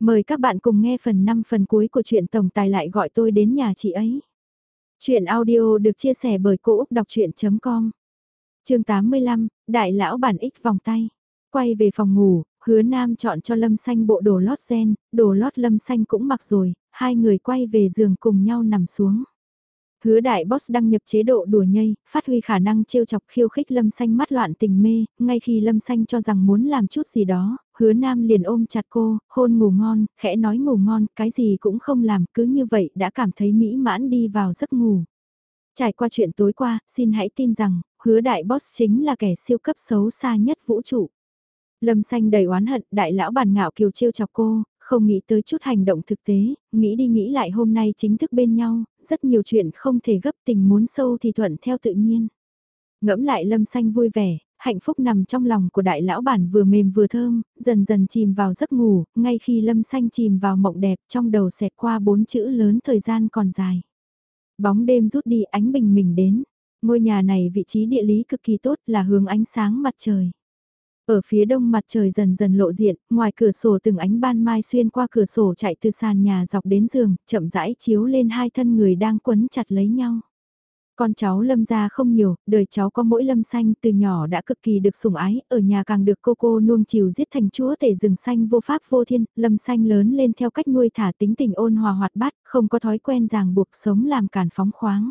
Mời các bạn cùng nghe phần 5 phần cuối của truyện tổng tài lại gọi tôi đến nhà chị ấy. Chuyện audio được chia sẻ bởi Cô Úc Đọc Chuyện.com Trường 85, Đại Lão Bản X vòng tay. Quay về phòng ngủ, hứa nam chọn cho Lâm Xanh bộ đồ lót gen, đồ lót Lâm Xanh cũng mặc rồi, hai người quay về giường cùng nhau nằm xuống. Hứa đại boss đăng nhập chế độ đùa nhây, phát huy khả năng trêu chọc khiêu khích Lâm Xanh mắt loạn tình mê, ngay khi Lâm Xanh cho rằng muốn làm chút gì đó, hứa nam liền ôm chặt cô, hôn ngủ ngon, khẽ nói ngủ ngon, cái gì cũng không làm, cứ như vậy đã cảm thấy mỹ mãn đi vào giấc ngủ. Trải qua chuyện tối qua, xin hãy tin rằng, hứa đại boss chính là kẻ siêu cấp xấu xa nhất vũ trụ. Lâm xanh đầy oán hận, đại lão bàn ngạo kiều trêu chọc cô, không nghĩ tới chút hành động thực tế, nghĩ đi nghĩ lại hôm nay chính thức bên nhau, rất nhiều chuyện không thể gấp tình muốn sâu thì thuận theo tự nhiên. Ngẫm lại lâm xanh vui vẻ, hạnh phúc nằm trong lòng của đại lão bản vừa mềm vừa thơm, dần dần chìm vào giấc ngủ, ngay khi lâm xanh chìm vào mộng đẹp trong đầu xẹt qua bốn chữ lớn thời gian còn dài. Bóng đêm rút đi ánh bình mình đến, ngôi nhà này vị trí địa lý cực kỳ tốt là hướng ánh sáng mặt trời. Ở phía đông mặt trời dần dần lộ diện, ngoài cửa sổ từng ánh ban mai xuyên qua cửa sổ chạy từ sàn nhà dọc đến giường, chậm rãi chiếu lên hai thân người đang quấn chặt lấy nhau. Con cháu lâm gia không nhiều, đời cháu có mỗi lâm xanh từ nhỏ đã cực kỳ được sủng ái, ở nhà càng được cô cô nuông chiều giết thành chúa tể rừng xanh vô pháp vô thiên, lâm xanh lớn lên theo cách nuôi thả tính tình ôn hòa hoạt bát, không có thói quen ràng buộc sống làm cản phóng khoáng.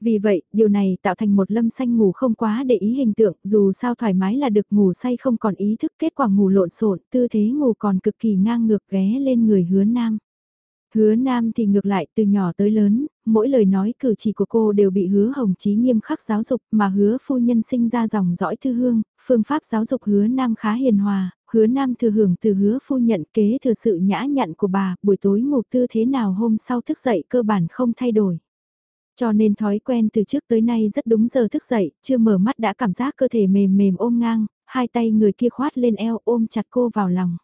Vì vậy, điều này tạo thành một lâm xanh ngủ không quá để ý hình tượng, dù sao thoải mái là được ngủ say không còn ý thức kết quả ngủ lộn xộn, tư thế ngủ còn cực kỳ ngang ngược ghé lên người hứa nam. Hứa nam thì ngược lại từ nhỏ tới lớn, mỗi lời nói cử chỉ của cô đều bị hứa hồng chí nghiêm khắc giáo dục mà hứa phu nhân sinh ra dòng dõi thư hương, phương pháp giáo dục hứa nam khá hiền hòa, hứa nam thừa hưởng từ hứa phu nhận kế thừa sự nhã nhặn của bà, buổi tối ngủ tư thế nào hôm sau thức dậy cơ bản không thay đổi. Cho nên thói quen từ trước tới nay rất đúng giờ thức dậy, chưa mở mắt đã cảm giác cơ thể mềm mềm ôm ngang, hai tay người kia khoát lên eo ôm chặt cô vào lòng.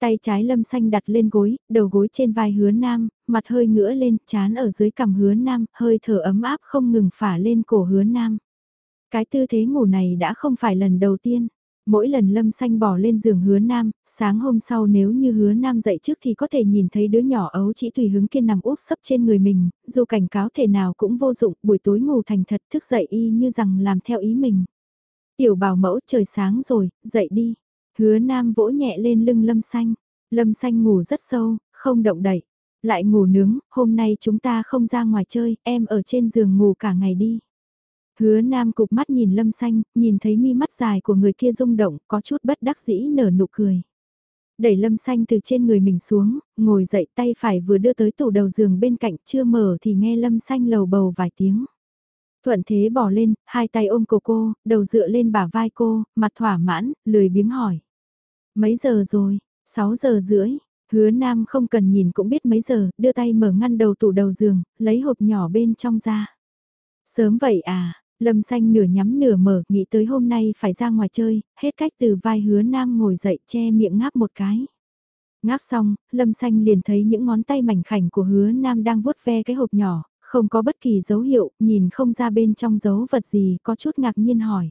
Tay trái lâm xanh đặt lên gối, đầu gối trên vai hứa nam, mặt hơi ngửa lên, chán ở dưới cằm hứa nam, hơi thở ấm áp không ngừng phả lên cổ hứa nam. Cái tư thế ngủ này đã không phải lần đầu tiên. Mỗi lần Lâm Xanh bỏ lên giường hứa nam, sáng hôm sau nếu như hứa nam dậy trước thì có thể nhìn thấy đứa nhỏ ấu chỉ tùy hứng kiên nằm úp sấp trên người mình, dù cảnh cáo thể nào cũng vô dụng, buổi tối ngủ thành thật thức dậy y như rằng làm theo ý mình. Tiểu bảo mẫu trời sáng rồi, dậy đi. Hứa nam vỗ nhẹ lên lưng Lâm Xanh. Lâm Xanh ngủ rất sâu, không động đậy. Lại ngủ nướng, hôm nay chúng ta không ra ngoài chơi, em ở trên giường ngủ cả ngày đi. Hứa Nam cục mắt nhìn Lâm Xanh, nhìn thấy mi mắt dài của người kia rung động, có chút bất đắc dĩ nở nụ cười. Đẩy Lâm Xanh từ trên người mình xuống, ngồi dậy tay phải vừa đưa tới tủ đầu giường bên cạnh chưa mở thì nghe Lâm Xanh lầu bầu vài tiếng. Thuận thế bỏ lên, hai tay ôm cô cô, đầu dựa lên bả vai cô, mặt thỏa mãn, lười biếng hỏi. Mấy giờ rồi? 6 giờ rưỡi. Hứa Nam không cần nhìn cũng biết mấy giờ, đưa tay mở ngăn đầu tủ đầu giường, lấy hộp nhỏ bên trong ra. Sớm vậy à, Lâm xanh nửa nhắm nửa mở, nghĩ tới hôm nay phải ra ngoài chơi, hết cách từ vai hứa nam ngồi dậy che miệng ngáp một cái. Ngáp xong, lâm xanh liền thấy những ngón tay mảnh khảnh của hứa nam đang vuốt ve cái hộp nhỏ, không có bất kỳ dấu hiệu, nhìn không ra bên trong dấu vật gì, có chút ngạc nhiên hỏi.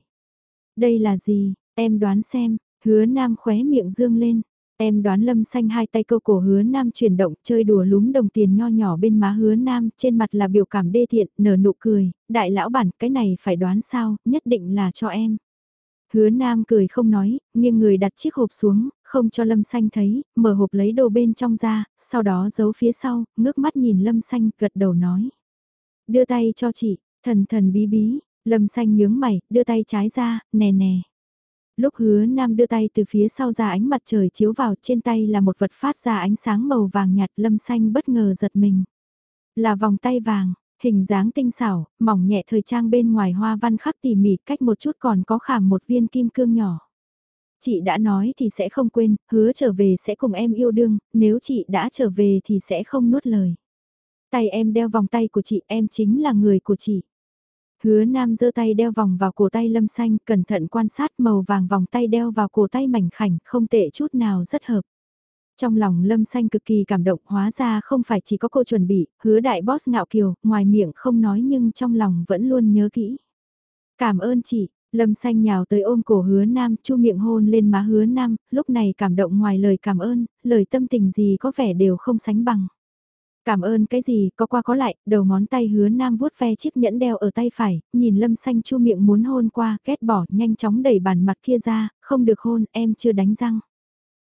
Đây là gì, em đoán xem, hứa nam khóe miệng dương lên, Em đoán lâm xanh hai tay câu cổ hứa nam chuyển động chơi đùa lúm đồng tiền nho nhỏ bên má hứa nam trên mặt là biểu cảm đê thiện nở nụ cười, đại lão bản cái này phải đoán sao, nhất định là cho em. Hứa nam cười không nói, nghiêng người đặt chiếc hộp xuống, không cho lâm xanh thấy, mở hộp lấy đồ bên trong ra, sau đó giấu phía sau, ngước mắt nhìn lâm xanh gật đầu nói. Đưa tay cho chị, thần thần bí bí, lâm xanh nhướng mày, đưa tay trái ra, nè nè lúc hứa nam đưa tay từ phía sau ra ánh mặt trời chiếu vào trên tay là một vật phát ra ánh sáng màu vàng nhạt lâm xanh bất ngờ giật mình. Là vòng tay vàng, hình dáng tinh xảo, mỏng nhẹ thời trang bên ngoài hoa văn khắc tỉ mỉ cách một chút còn có khảm một viên kim cương nhỏ. Chị đã nói thì sẽ không quên, hứa trở về sẽ cùng em yêu đương, nếu chị đã trở về thì sẽ không nuốt lời. Tay em đeo vòng tay của chị, em chính là người của chị. Hứa Nam giơ tay đeo vòng vào cổ tay Lâm Xanh, cẩn thận quan sát màu vàng vòng tay đeo vào cổ tay mảnh khảnh, không tệ chút nào rất hợp. Trong lòng Lâm Xanh cực kỳ cảm động, hóa ra không phải chỉ có cô chuẩn bị, hứa đại boss ngạo kiều, ngoài miệng không nói nhưng trong lòng vẫn luôn nhớ kỹ. Cảm ơn chị, Lâm xanh nhào tới ôm cổ hứa nam, chu miệng hôn lên má hứa nam, lúc này cảm động ngoài lời cảm ơn, lời tâm tình gì có vẻ đều không sánh bằng. Cảm ơn cái gì, có qua có lại, đầu ngón tay hứa nam vuốt ve chiếc nhẫn đeo ở tay phải, nhìn lâm xanh chu miệng muốn hôn qua, ghét bỏ, nhanh chóng đẩy bàn mặt kia ra, không được hôn, em chưa đánh răng.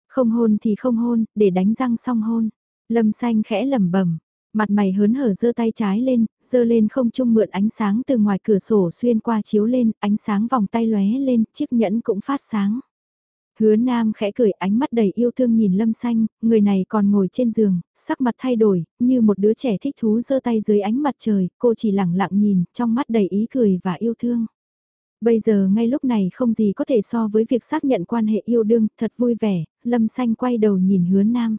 Không hôn thì không hôn, để đánh răng xong hôn. Lâm xanh khẽ lẩm bẩm mặt mày hớn hở giơ tay trái lên, giơ lên không trung mượn ánh sáng từ ngoài cửa sổ xuyên qua chiếu lên, ánh sáng vòng tay lóe lên, chiếc nhẫn cũng phát sáng. Hứa Nam khẽ cười ánh mắt đầy yêu thương nhìn Lâm Xanh, người này còn ngồi trên giường, sắc mặt thay đổi, như một đứa trẻ thích thú giơ tay dưới ánh mặt trời, cô chỉ lặng lặng nhìn, trong mắt đầy ý cười và yêu thương. Bây giờ ngay lúc này không gì có thể so với việc xác nhận quan hệ yêu đương, thật vui vẻ, Lâm Xanh quay đầu nhìn Hứa Nam.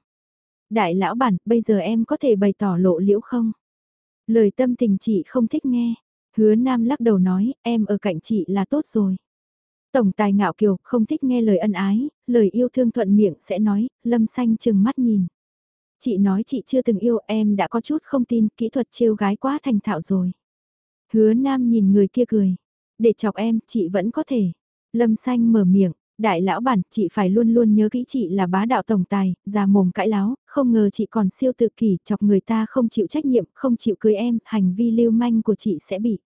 Đại lão bản, bây giờ em có thể bày tỏ lộ liễu không? Lời tâm tình chị không thích nghe. Hứa Nam lắc đầu nói, em ở cạnh chị là tốt rồi. Tổng tài ngạo kiều không thích nghe lời ân ái, lời yêu thương thuận miệng sẽ nói, lâm xanh chừng mắt nhìn. Chị nói chị chưa từng yêu em đã có chút không tin kỹ thuật trêu gái quá thành thạo rồi. Hứa Nam nhìn người kia cười. Để chọc em, chị vẫn có thể. Lâm xanh mở miệng, đại lão bản, chị phải luôn luôn nhớ kỹ chị là bá đạo tổng tài, già mồm cãi láo, không ngờ chị còn siêu tự kỷ, chọc người ta không chịu trách nhiệm, không chịu cưới em, hành vi lưu manh của chị sẽ bị.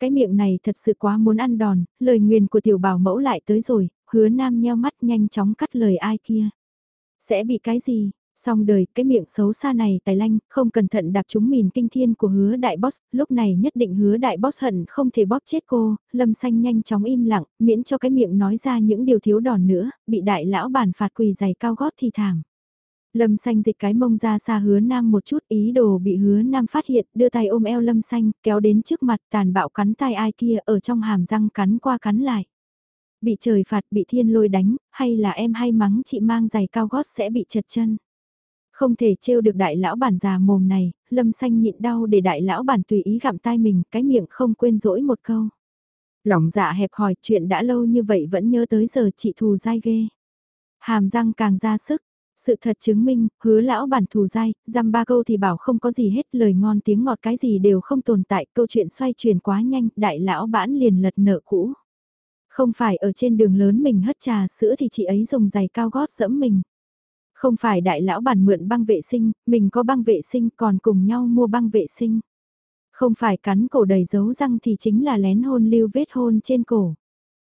Cái miệng này thật sự quá muốn ăn đòn, lời nguyền của tiểu bảo mẫu lại tới rồi, hứa nam nheo mắt nhanh chóng cắt lời ai kia. Sẽ bị cái gì? Xong đời, cái miệng xấu xa này tài lanh, không cẩn thận đạp trúng mìn kinh thiên của hứa đại boss, lúc này nhất định hứa đại boss hận không thể bóp chết cô, lâm xanh nhanh chóng im lặng, miễn cho cái miệng nói ra những điều thiếu đòn nữa, bị đại lão bản phạt quỳ giày cao gót thì thảm. Lâm xanh dịch cái mông ra xa hứa nam một chút ý đồ bị hứa nam phát hiện, đưa tay ôm eo lâm xanh, kéo đến trước mặt tàn bạo cắn tai ai kia ở trong hàm răng cắn qua cắn lại. Bị trời phạt bị thiên lôi đánh, hay là em hay mắng chị mang giày cao gót sẽ bị chật chân. Không thể trêu được đại lão bản già mồm này, lâm xanh nhịn đau để đại lão bản tùy ý gặm tai mình, cái miệng không quên rỗi một câu. Lòng dạ hẹp hòi chuyện đã lâu như vậy vẫn nhớ tới giờ chị thù dai ghê. Hàm răng càng ra sức, sự thật chứng minh, hứa lão bản thù dai, dăm ba câu thì bảo không có gì hết, lời ngon tiếng ngọt cái gì đều không tồn tại, câu chuyện xoay chuyển quá nhanh, đại lão bản liền lật nợ cũ. Không phải ở trên đường lớn mình hất trà sữa thì chị ấy dùng giày cao gót dẫm mình. Không phải đại lão bản mượn băng vệ sinh, mình có băng vệ sinh còn cùng nhau mua băng vệ sinh. Không phải cắn cổ đầy dấu răng thì chính là lén hôn lưu vết hôn trên cổ.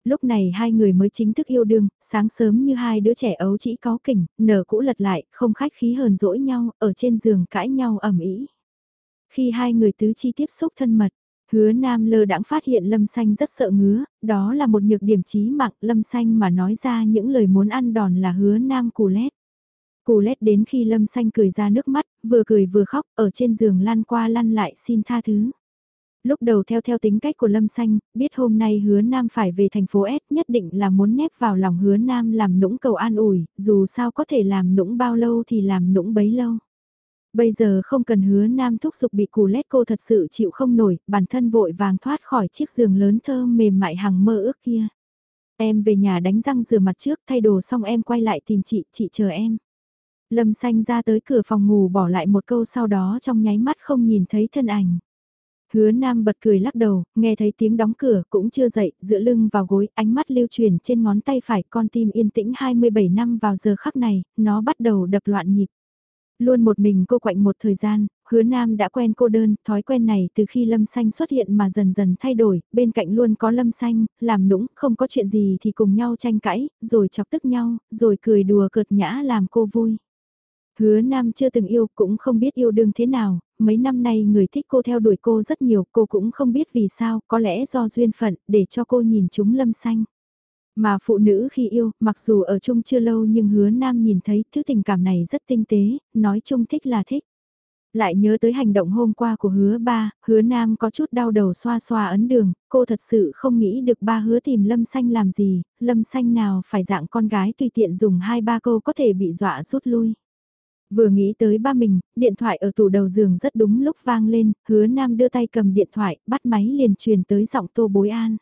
Lúc này hai người mới chính thức yêu đương, sáng sớm như hai đứa trẻ ấu chỉ có kỉnh, nở cũ lật lại, không khách khí hờn dỗi nhau, ở trên giường cãi nhau ẩm ý. Khi hai người tứ chi tiếp xúc thân mật, hứa nam lơ đãng phát hiện lâm xanh rất sợ ngứa, đó là một nhược điểm chí mạng lâm xanh mà nói ra những lời muốn ăn đòn là hứa nam cù lét. Cù lét đến khi lâm xanh cười ra nước mắt, vừa cười vừa khóc, ở trên giường lăn qua lăn lại xin tha thứ. Lúc đầu theo theo tính cách của Lâm Xanh, biết hôm nay hứa Nam phải về thành phố S nhất định là muốn nép vào lòng hứa Nam làm nũng cầu an ủi, dù sao có thể làm nũng bao lâu thì làm nũng bấy lâu. Bây giờ không cần hứa Nam thúc giục bị cù lét cô thật sự chịu không nổi, bản thân vội vàng thoát khỏi chiếc giường lớn thơm mềm mại hằng mơ ước kia. Em về nhà đánh răng rửa mặt trước thay đồ xong em quay lại tìm chị, chị chờ em. Lâm xanh ra tới cửa phòng ngủ bỏ lại một câu sau đó trong nháy mắt không nhìn thấy thân ảnh. Hứa Nam bật cười lắc đầu, nghe thấy tiếng đóng cửa cũng chưa dậy, dựa lưng vào gối, ánh mắt lưu truyền trên ngón tay phải con tim yên tĩnh 27 năm vào giờ khắc này, nó bắt đầu đập loạn nhịp. Luôn một mình cô quạnh một thời gian, hứa nam đã quen cô đơn, thói quen này từ khi lâm xanh xuất hiện mà dần dần thay đổi, bên cạnh luôn có lâm xanh, làm nũng, không có chuyện gì thì cùng nhau tranh cãi, rồi chọc tức nhau, rồi cười đùa cợt nhã làm cô vui. Hứa Nam chưa từng yêu cũng không biết yêu đương thế nào, mấy năm nay người thích cô theo đuổi cô rất nhiều, cô cũng không biết vì sao, có lẽ do duyên phận, để cho cô nhìn chúng lâm xanh. Mà phụ nữ khi yêu, mặc dù ở chung chưa lâu nhưng hứa nam nhìn thấy thứ tình cảm này rất tinh tế, nói chung thích là thích. Lại nhớ tới hành động hôm qua của hứa ba, hứa nam có chút đau đầu xoa xoa ấn đường, cô thật sự không nghĩ được ba hứa tìm lâm xanh làm gì, lâm xanh nào phải dạng con gái tùy tiện dùng hai ba câu có thể bị dọa rút lui. Vừa nghĩ tới ba mình, điện thoại ở tủ đầu giường rất đúng lúc vang lên, hứa Nam đưa tay cầm điện thoại, bắt máy liền truyền tới giọng tô bối an.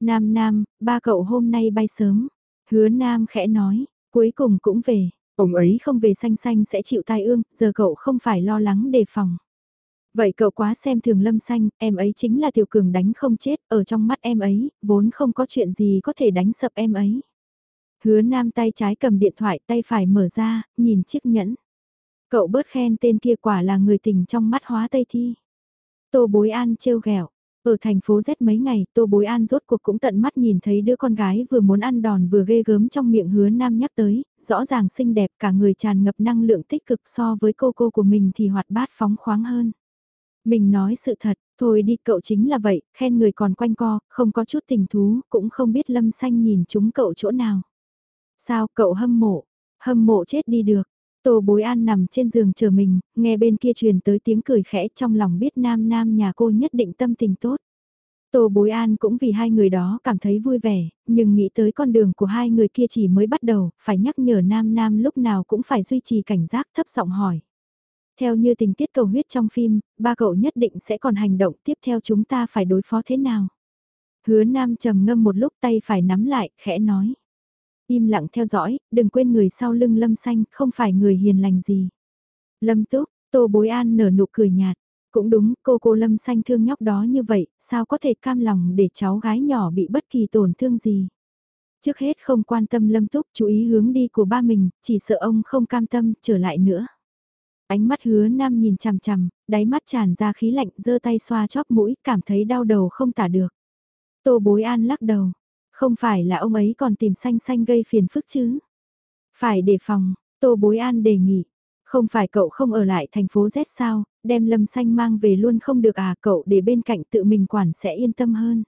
Nam Nam, ba cậu hôm nay bay sớm. Hứa Nam khẽ nói, cuối cùng cũng về. Ông ấy không về xanh xanh sẽ chịu tai ương, giờ cậu không phải lo lắng đề phòng. Vậy cậu quá xem thường lâm xanh, em ấy chính là tiểu cường đánh không chết, ở trong mắt em ấy, vốn không có chuyện gì có thể đánh sập em ấy. Hứa nam tay trái cầm điện thoại tay phải mở ra, nhìn chiếc nhẫn. Cậu bớt khen tên kia quả là người tình trong mắt hóa tây thi. Tô bối an trêu ghẹo ở thành phố Z mấy ngày, Tô Bối An rốt cuộc cũng tận mắt nhìn thấy đứa con gái vừa muốn ăn đòn vừa ghê gớm trong miệng hứa nam nhắc tới, rõ ràng xinh đẹp cả người tràn ngập năng lượng tích cực so với cô cô của mình thì hoạt bát phóng khoáng hơn. Mình nói sự thật, thôi đi cậu chính là vậy, khen người còn quanh co, không có chút tình thú, cũng không biết lâm xanh nhìn chúng cậu chỗ nào. Sao cậu hâm mộ, hâm mộ chết đi được. Tô bối an nằm trên giường chờ mình, nghe bên kia truyền tới tiếng cười khẽ trong lòng biết nam nam nhà cô nhất định tâm tình tốt. Tô bối an cũng vì hai người đó cảm thấy vui vẻ, nhưng nghĩ tới con đường của hai người kia chỉ mới bắt đầu, phải nhắc nhở nam nam lúc nào cũng phải duy trì cảnh giác thấp giọng hỏi. Theo như tình tiết cầu huyết trong phim, ba cậu nhất định sẽ còn hành động tiếp theo chúng ta phải đối phó thế nào. Hứa nam trầm ngâm một lúc tay phải nắm lại, khẽ nói. Im lặng theo dõi, đừng quên người sau lưng lâm xanh, không phải người hiền lành gì. Lâm túc, tô bối an nở nụ cười nhạt. Cũng đúng, cô cô lâm xanh thương nhóc đó như vậy, sao có thể cam lòng để cháu gái nhỏ bị bất kỳ tổn thương gì. Trước hết không quan tâm lâm túc chú ý hướng đi của ba mình, chỉ sợ ông không cam tâm trở lại nữa. Ánh mắt hứa nam nhìn chằm chằm, đáy mắt tràn ra khí lạnh giơ tay xoa chóp mũi cảm thấy đau đầu không tả được. Tô bối an lắc đầu, không phải là ông ấy còn tìm xanh xanh gây phiền phức chứ. Phải đề phòng, tô bối an đề nghị. Không phải cậu không ở lại thành phố Z sao, đem lâm xanh mang về luôn không được à cậu để bên cạnh tự mình quản sẽ yên tâm hơn.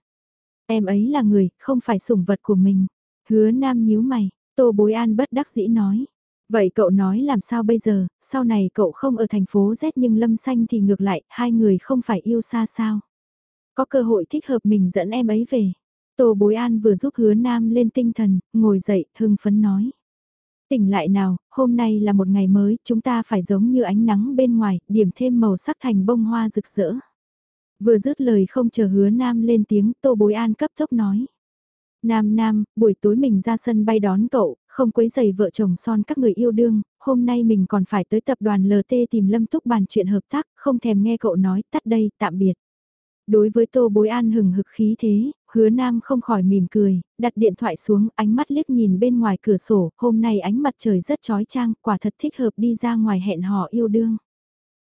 Em ấy là người, không phải sủng vật của mình. Hứa nam nhíu mày, tô bối an bất đắc dĩ nói. Vậy cậu nói làm sao bây giờ, sau này cậu không ở thành phố Z nhưng Lâm Xanh thì ngược lại, hai người không phải yêu xa sao. Có cơ hội thích hợp mình dẫn em ấy về. Tô Bối An vừa giúp hứa nam lên tinh thần, ngồi dậy, hưng phấn nói. Tỉnh lại nào, hôm nay là một ngày mới, chúng ta phải giống như ánh nắng bên ngoài, điểm thêm màu sắc thành bông hoa rực rỡ. Vừa dứt lời không chờ hứa nam lên tiếng, Tô Bối An cấp tốc nói. Nam Nam, buổi tối mình ra sân bay đón cậu, không quấy giày vợ chồng son các người yêu đương, hôm nay mình còn phải tới tập đoàn LT tìm Lâm Túc bàn chuyện hợp tác, không thèm nghe cậu nói, tắt đây, tạm biệt. Đối với Tô Bối An hừng hực khí thế, hứa nam không khỏi mỉm cười, đặt điện thoại xuống, ánh mắt liếc nhìn bên ngoài cửa sổ, hôm nay ánh mặt trời rất chói trang, quả thật thích hợp đi ra ngoài hẹn hò yêu đương.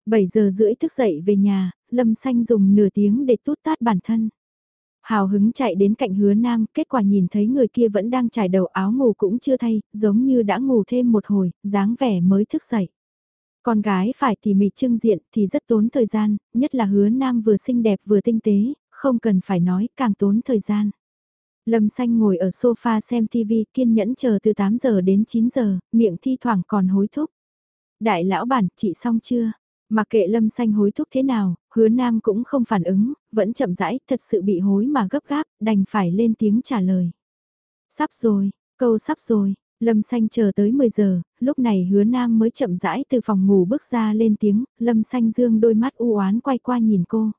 7 giờ rưỡi thức dậy về nhà, Lâm Xanh dùng nửa tiếng để tút tát bản thân. Hào hứng chạy đến cạnh hứa nam, kết quả nhìn thấy người kia vẫn đang trải đầu áo ngủ cũng chưa thay, giống như đã ngủ thêm một hồi, dáng vẻ mới thức dậy. Con gái phải tỉ mỉ trưng diện thì rất tốn thời gian, nhất là hứa nam vừa xinh đẹp vừa tinh tế, không cần phải nói càng tốn thời gian. Lâm xanh ngồi ở sofa xem TV kiên nhẫn chờ từ 8 giờ đến 9 giờ, miệng thi thoảng còn hối thúc. Đại lão bản, chị xong chưa? Mà kệ lâm xanh hối thúc thế nào, hứa nam cũng không phản ứng, vẫn chậm rãi, thật sự bị hối mà gấp gáp, đành phải lên tiếng trả lời. Sắp rồi, câu sắp rồi, lâm xanh chờ tới 10 giờ, lúc này hứa nam mới chậm rãi từ phòng ngủ bước ra lên tiếng, lâm xanh dương đôi mắt u oán quay qua nhìn cô.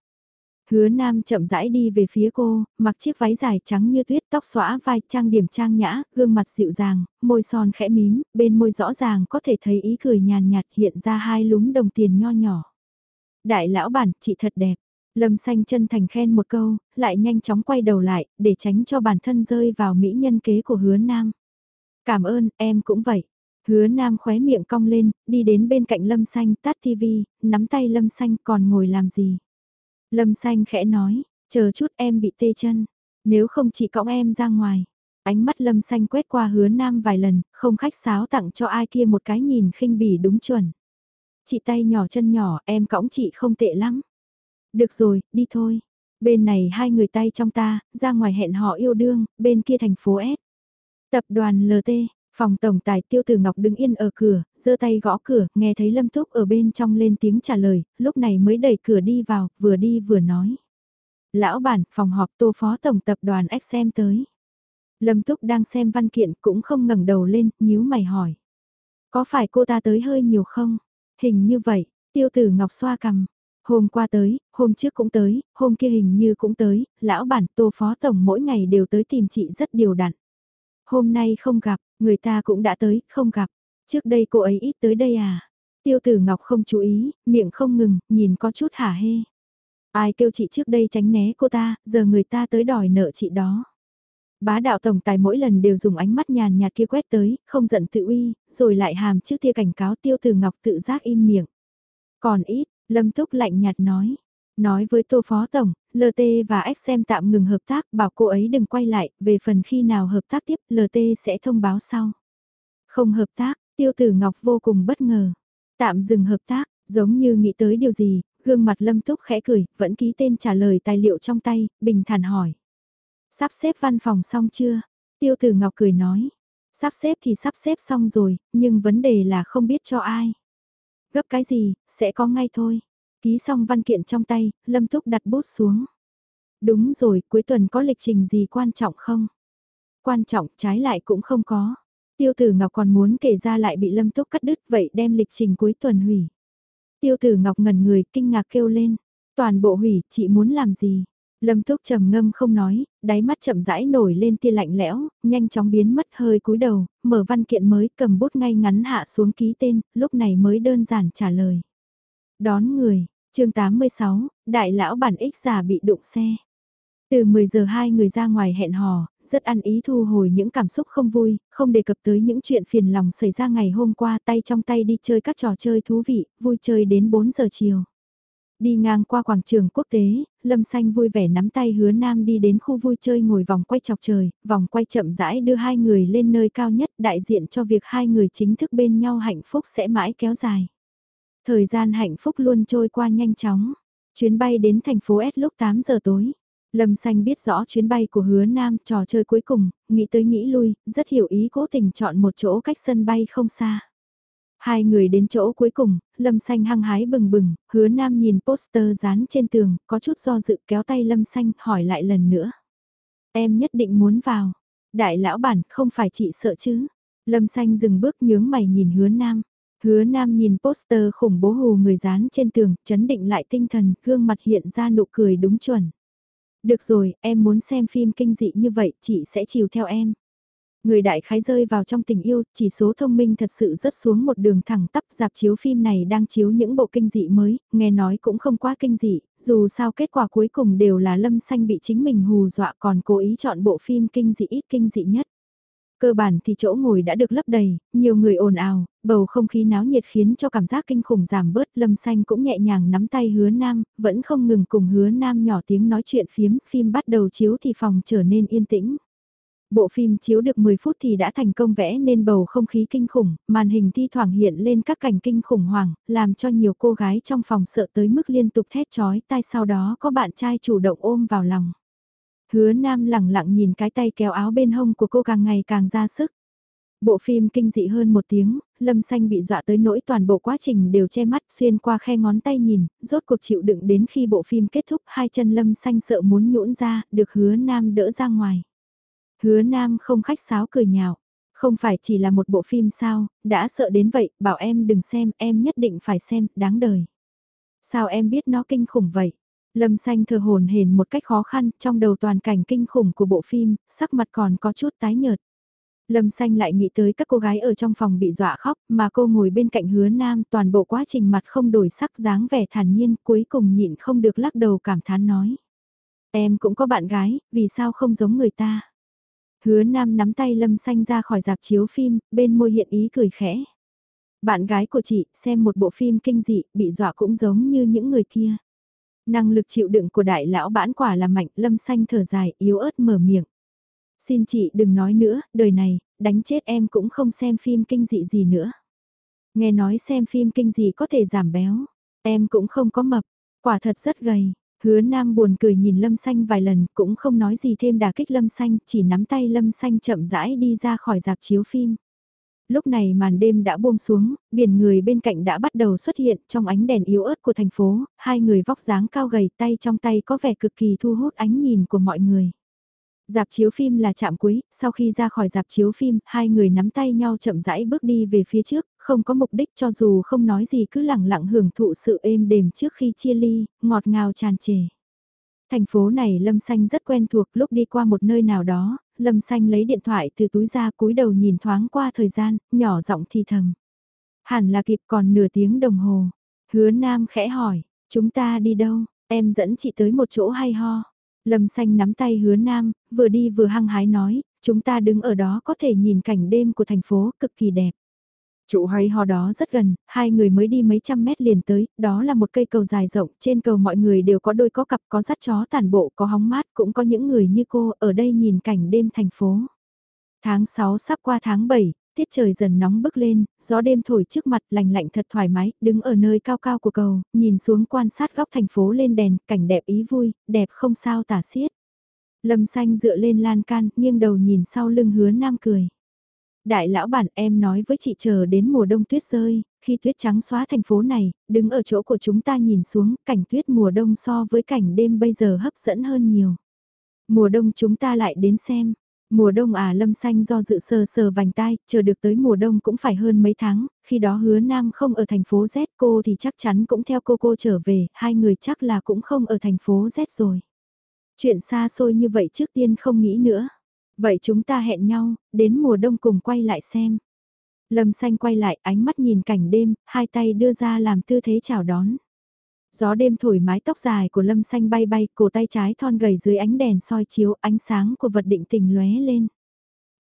Hứa nam chậm rãi đi về phía cô, mặc chiếc váy dài trắng như tuyết tóc xõa vai trang điểm trang nhã, gương mặt dịu dàng, môi son khẽ mím, bên môi rõ ràng có thể thấy ý cười nhàn nhạt hiện ra hai lúm đồng tiền nho nhỏ. Đại lão bản, chị thật đẹp. Lâm xanh chân thành khen một câu, lại nhanh chóng quay đầu lại, để tránh cho bản thân rơi vào mỹ nhân kế của hứa nam. Cảm ơn, em cũng vậy. Hứa nam khóe miệng cong lên, đi đến bên cạnh lâm xanh tắt tivi, nắm tay lâm xanh còn ngồi làm gì. Lâm xanh khẽ nói, chờ chút em bị tê chân, nếu không chị cõng em ra ngoài. Ánh mắt lâm xanh quét qua hứa nam vài lần, không khách sáo tặng cho ai kia một cái nhìn khinh bỉ đúng chuẩn. Chị tay nhỏ chân nhỏ, em cõng chị không tệ lắm. Được rồi, đi thôi. Bên này hai người tay trong ta, ra ngoài hẹn họ yêu đương, bên kia thành phố S. Tập đoàn LT, Phòng tổng tài tiêu tử ngọc đứng yên ở cửa, giơ tay gõ cửa, nghe thấy lâm thúc ở bên trong lên tiếng trả lời, lúc này mới đẩy cửa đi vào, vừa đi vừa nói. Lão bản, phòng họp tô phó tổng tập đoàn XM tới. Lâm Túc đang xem văn kiện cũng không ngẩng đầu lên, nhíu mày hỏi. Có phải cô ta tới hơi nhiều không? Hình như vậy, tiêu tử ngọc xoa cằm. Hôm qua tới, hôm trước cũng tới, hôm kia hình như cũng tới, lão bản tô phó tổng mỗi ngày đều tới tìm chị rất điều đặn. Hôm nay không gặp, người ta cũng đã tới, không gặp. Trước đây cô ấy ít tới đây à? Tiêu tử Ngọc không chú ý, miệng không ngừng, nhìn có chút hả hê. Ai kêu chị trước đây tránh né cô ta, giờ người ta tới đòi nợ chị đó. Bá đạo tổng tài mỗi lần đều dùng ánh mắt nhàn nhạt kia quét tới, không giận tự uy, rồi lại hàm trước kia cảnh cáo tiêu tử ngọc tự giác im miệng. Còn ít, Lâm Túc lạnh nhạt nói. Nói với Tô Phó Tổng, LT và XM tạm ngừng hợp tác, bảo cô ấy đừng quay lại, về phần khi nào hợp tác tiếp, LT sẽ thông báo sau. Không hợp tác, tiêu tử Ngọc vô cùng bất ngờ. Tạm dừng hợp tác, giống như nghĩ tới điều gì, gương mặt Lâm Túc khẽ cười, vẫn ký tên trả lời tài liệu trong tay, bình thản hỏi. Sắp xếp văn phòng xong chưa? Tiêu tử Ngọc cười nói. Sắp xếp thì sắp xếp xong rồi, nhưng vấn đề là không biết cho ai. Gấp cái gì, sẽ có ngay thôi. Ký xong văn kiện trong tay, Lâm Túc đặt bút xuống. Đúng rồi, cuối tuần có lịch trình gì quan trọng không? Quan trọng, trái lại cũng không có. Tiêu tử Ngọc còn muốn kể ra lại bị Lâm Túc cắt đứt vậy đem lịch trình cuối tuần hủy. Tiêu tử Ngọc ngẩn người, kinh ngạc kêu lên. Toàn bộ hủy, chị muốn làm gì? Lâm Túc trầm ngâm không nói, đáy mắt chậm rãi nổi lên tia lạnh lẽo, nhanh chóng biến mất hơi cúi đầu, mở văn kiện mới cầm bút ngay ngắn hạ xuống ký tên, lúc này mới đơn giản trả lời. Đón người, chương 86, đại lão bản ích giả bị đụng xe. Từ 10 giờ hai người ra ngoài hẹn hò, rất ăn ý thu hồi những cảm xúc không vui, không đề cập tới những chuyện phiền lòng xảy ra ngày hôm qua tay trong tay đi chơi các trò chơi thú vị, vui chơi đến 4 giờ chiều. Đi ngang qua quảng trường quốc tế, Lâm Xanh vui vẻ nắm tay hứa nam đi đến khu vui chơi ngồi vòng quay chọc trời, vòng quay chậm rãi đưa hai người lên nơi cao nhất đại diện cho việc hai người chính thức bên nhau hạnh phúc sẽ mãi kéo dài. Thời gian hạnh phúc luôn trôi qua nhanh chóng. Chuyến bay đến thành phố S lúc 8 giờ tối. Lâm Xanh biết rõ chuyến bay của hứa Nam trò chơi cuối cùng, nghĩ tới nghĩ lui, rất hiểu ý cố tình chọn một chỗ cách sân bay không xa. Hai người đến chỗ cuối cùng, Lâm Xanh hăng hái bừng bừng, hứa Nam nhìn poster dán trên tường, có chút do dự kéo tay Lâm Xanh hỏi lại lần nữa. Em nhất định muốn vào. Đại lão bản không phải chị sợ chứ. Lâm Xanh dừng bước nhướng mày nhìn hứa Nam. Hứa Nam nhìn poster khủng bố hù người dán trên tường, chấn định lại tinh thần, gương mặt hiện ra nụ cười đúng chuẩn. Được rồi, em muốn xem phim kinh dị như vậy, chị sẽ chiều theo em. Người đại khái rơi vào trong tình yêu, chỉ số thông minh thật sự rất xuống một đường thẳng tắp dạp chiếu phim này đang chiếu những bộ kinh dị mới, nghe nói cũng không quá kinh dị, dù sao kết quả cuối cùng đều là lâm xanh bị chính mình hù dọa còn cố ý chọn bộ phim kinh dị ít kinh dị nhất. Cơ bản thì chỗ ngồi đã được lấp đầy, nhiều người ồn ào, bầu không khí náo nhiệt khiến cho cảm giác kinh khủng giảm bớt. Lâm xanh cũng nhẹ nhàng nắm tay hứa nam, vẫn không ngừng cùng hứa nam nhỏ tiếng nói chuyện phiếm. Phim bắt đầu chiếu thì phòng trở nên yên tĩnh. Bộ phim chiếu được 10 phút thì đã thành công vẽ nên bầu không khí kinh khủng, màn hình thi thoảng hiện lên các cảnh kinh khủng hoảng, làm cho nhiều cô gái trong phòng sợ tới mức liên tục thét chói tai sau đó có bạn trai chủ động ôm vào lòng. Hứa Nam lẳng lặng nhìn cái tay kéo áo bên hông của cô càng ngày càng ra sức. Bộ phim kinh dị hơn một tiếng, Lâm Xanh bị dọa tới nỗi toàn bộ quá trình đều che mắt xuyên qua khe ngón tay nhìn, rốt cuộc chịu đựng đến khi bộ phim kết thúc hai chân Lâm Xanh sợ muốn nhũn ra, được hứa Nam đỡ ra ngoài. Hứa Nam không khách sáo cười nhạo, không phải chỉ là một bộ phim sao, đã sợ đến vậy, bảo em đừng xem, em nhất định phải xem, đáng đời. Sao em biết nó kinh khủng vậy? Lâm xanh thờ hồn hển một cách khó khăn, trong đầu toàn cảnh kinh khủng của bộ phim, sắc mặt còn có chút tái nhợt. Lâm xanh lại nghĩ tới các cô gái ở trong phòng bị dọa khóc, mà cô ngồi bên cạnh hứa nam toàn bộ quá trình mặt không đổi sắc dáng vẻ thản nhiên cuối cùng nhịn không được lắc đầu cảm thán nói. Em cũng có bạn gái, vì sao không giống người ta? Hứa nam nắm tay lâm xanh ra khỏi dạp chiếu phim, bên môi hiện ý cười khẽ. Bạn gái của chị, xem một bộ phim kinh dị, bị dọa cũng giống như những người kia. Năng lực chịu đựng của đại lão bản quả là mạnh, lâm xanh thở dài, yếu ớt mở miệng. Xin chị đừng nói nữa, đời này, đánh chết em cũng không xem phim kinh dị gì nữa. Nghe nói xem phim kinh dị có thể giảm béo, em cũng không có mập, quả thật rất gầy. Hứa Nam buồn cười nhìn Lâm Xanh vài lần, cũng không nói gì thêm đà kích Lâm Xanh, chỉ nắm tay Lâm Xanh chậm rãi đi ra khỏi dạp chiếu phim. Lúc này màn đêm đã buông xuống, biển người bên cạnh đã bắt đầu xuất hiện trong ánh đèn yếu ớt của thành phố, hai người vóc dáng cao gầy tay trong tay có vẻ cực kỳ thu hút ánh nhìn của mọi người. Dạp chiếu phim là chạm cuối, sau khi ra khỏi dạp chiếu phim, hai người nắm tay nhau chậm rãi bước đi về phía trước, không có mục đích cho dù không nói gì cứ lẳng lặng hưởng thụ sự êm đềm trước khi chia ly, ngọt ngào tràn trề. Thành phố này Lâm Xanh rất quen thuộc lúc đi qua một nơi nào đó, Lâm Xanh lấy điện thoại từ túi ra cúi đầu nhìn thoáng qua thời gian, nhỏ giọng thì thầm. Hẳn là kịp còn nửa tiếng đồng hồ. Hứa Nam khẽ hỏi, chúng ta đi đâu, em dẫn chị tới một chỗ hay ho. Lâm xanh nắm tay hứa Nam, vừa đi vừa hăng hái nói, chúng ta đứng ở đó có thể nhìn cảnh đêm của thành phố cực kỳ đẹp. Chỗ hay ho đó rất gần, hai người mới đi mấy trăm mét liền tới, đó là một cây cầu dài rộng, trên cầu mọi người đều có đôi có cặp, có dắt chó tàn bộ, có hóng mát, cũng có những người như cô ở đây nhìn cảnh đêm thành phố. Tháng 6 sắp qua tháng 7, tiết trời dần nóng bức lên, gió đêm thổi trước mặt lành lạnh thật thoải mái, đứng ở nơi cao cao của cầu, nhìn xuống quan sát góc thành phố lên đèn, cảnh đẹp ý vui, đẹp không sao tả xiết. Lâm xanh dựa lên lan can, nghiêng đầu nhìn sau lưng hứa nam cười. Đại lão bản em nói với chị chờ đến mùa đông tuyết rơi, khi tuyết trắng xóa thành phố này, đứng ở chỗ của chúng ta nhìn xuống, cảnh tuyết mùa đông so với cảnh đêm bây giờ hấp dẫn hơn nhiều. Mùa đông chúng ta lại đến xem, Mùa đông à lâm xanh do dự sờ sờ vành tai, chờ được tới mùa đông cũng phải hơn mấy tháng, khi đó hứa nam không ở thành phố Z cô thì chắc chắn cũng theo cô cô trở về, hai người chắc là cũng không ở thành phố Z rồi. Chuyện xa xôi như vậy trước tiên không nghĩ nữa. Vậy chúng ta hẹn nhau, đến mùa đông cùng quay lại xem. Lâm xanh quay lại ánh mắt nhìn cảnh đêm, hai tay đưa ra làm tư thế chào đón. Gió đêm thổi mái tóc dài của lâm xanh bay bay, cổ tay trái thon gầy dưới ánh đèn soi chiếu, ánh sáng của vật định tình lóe lên.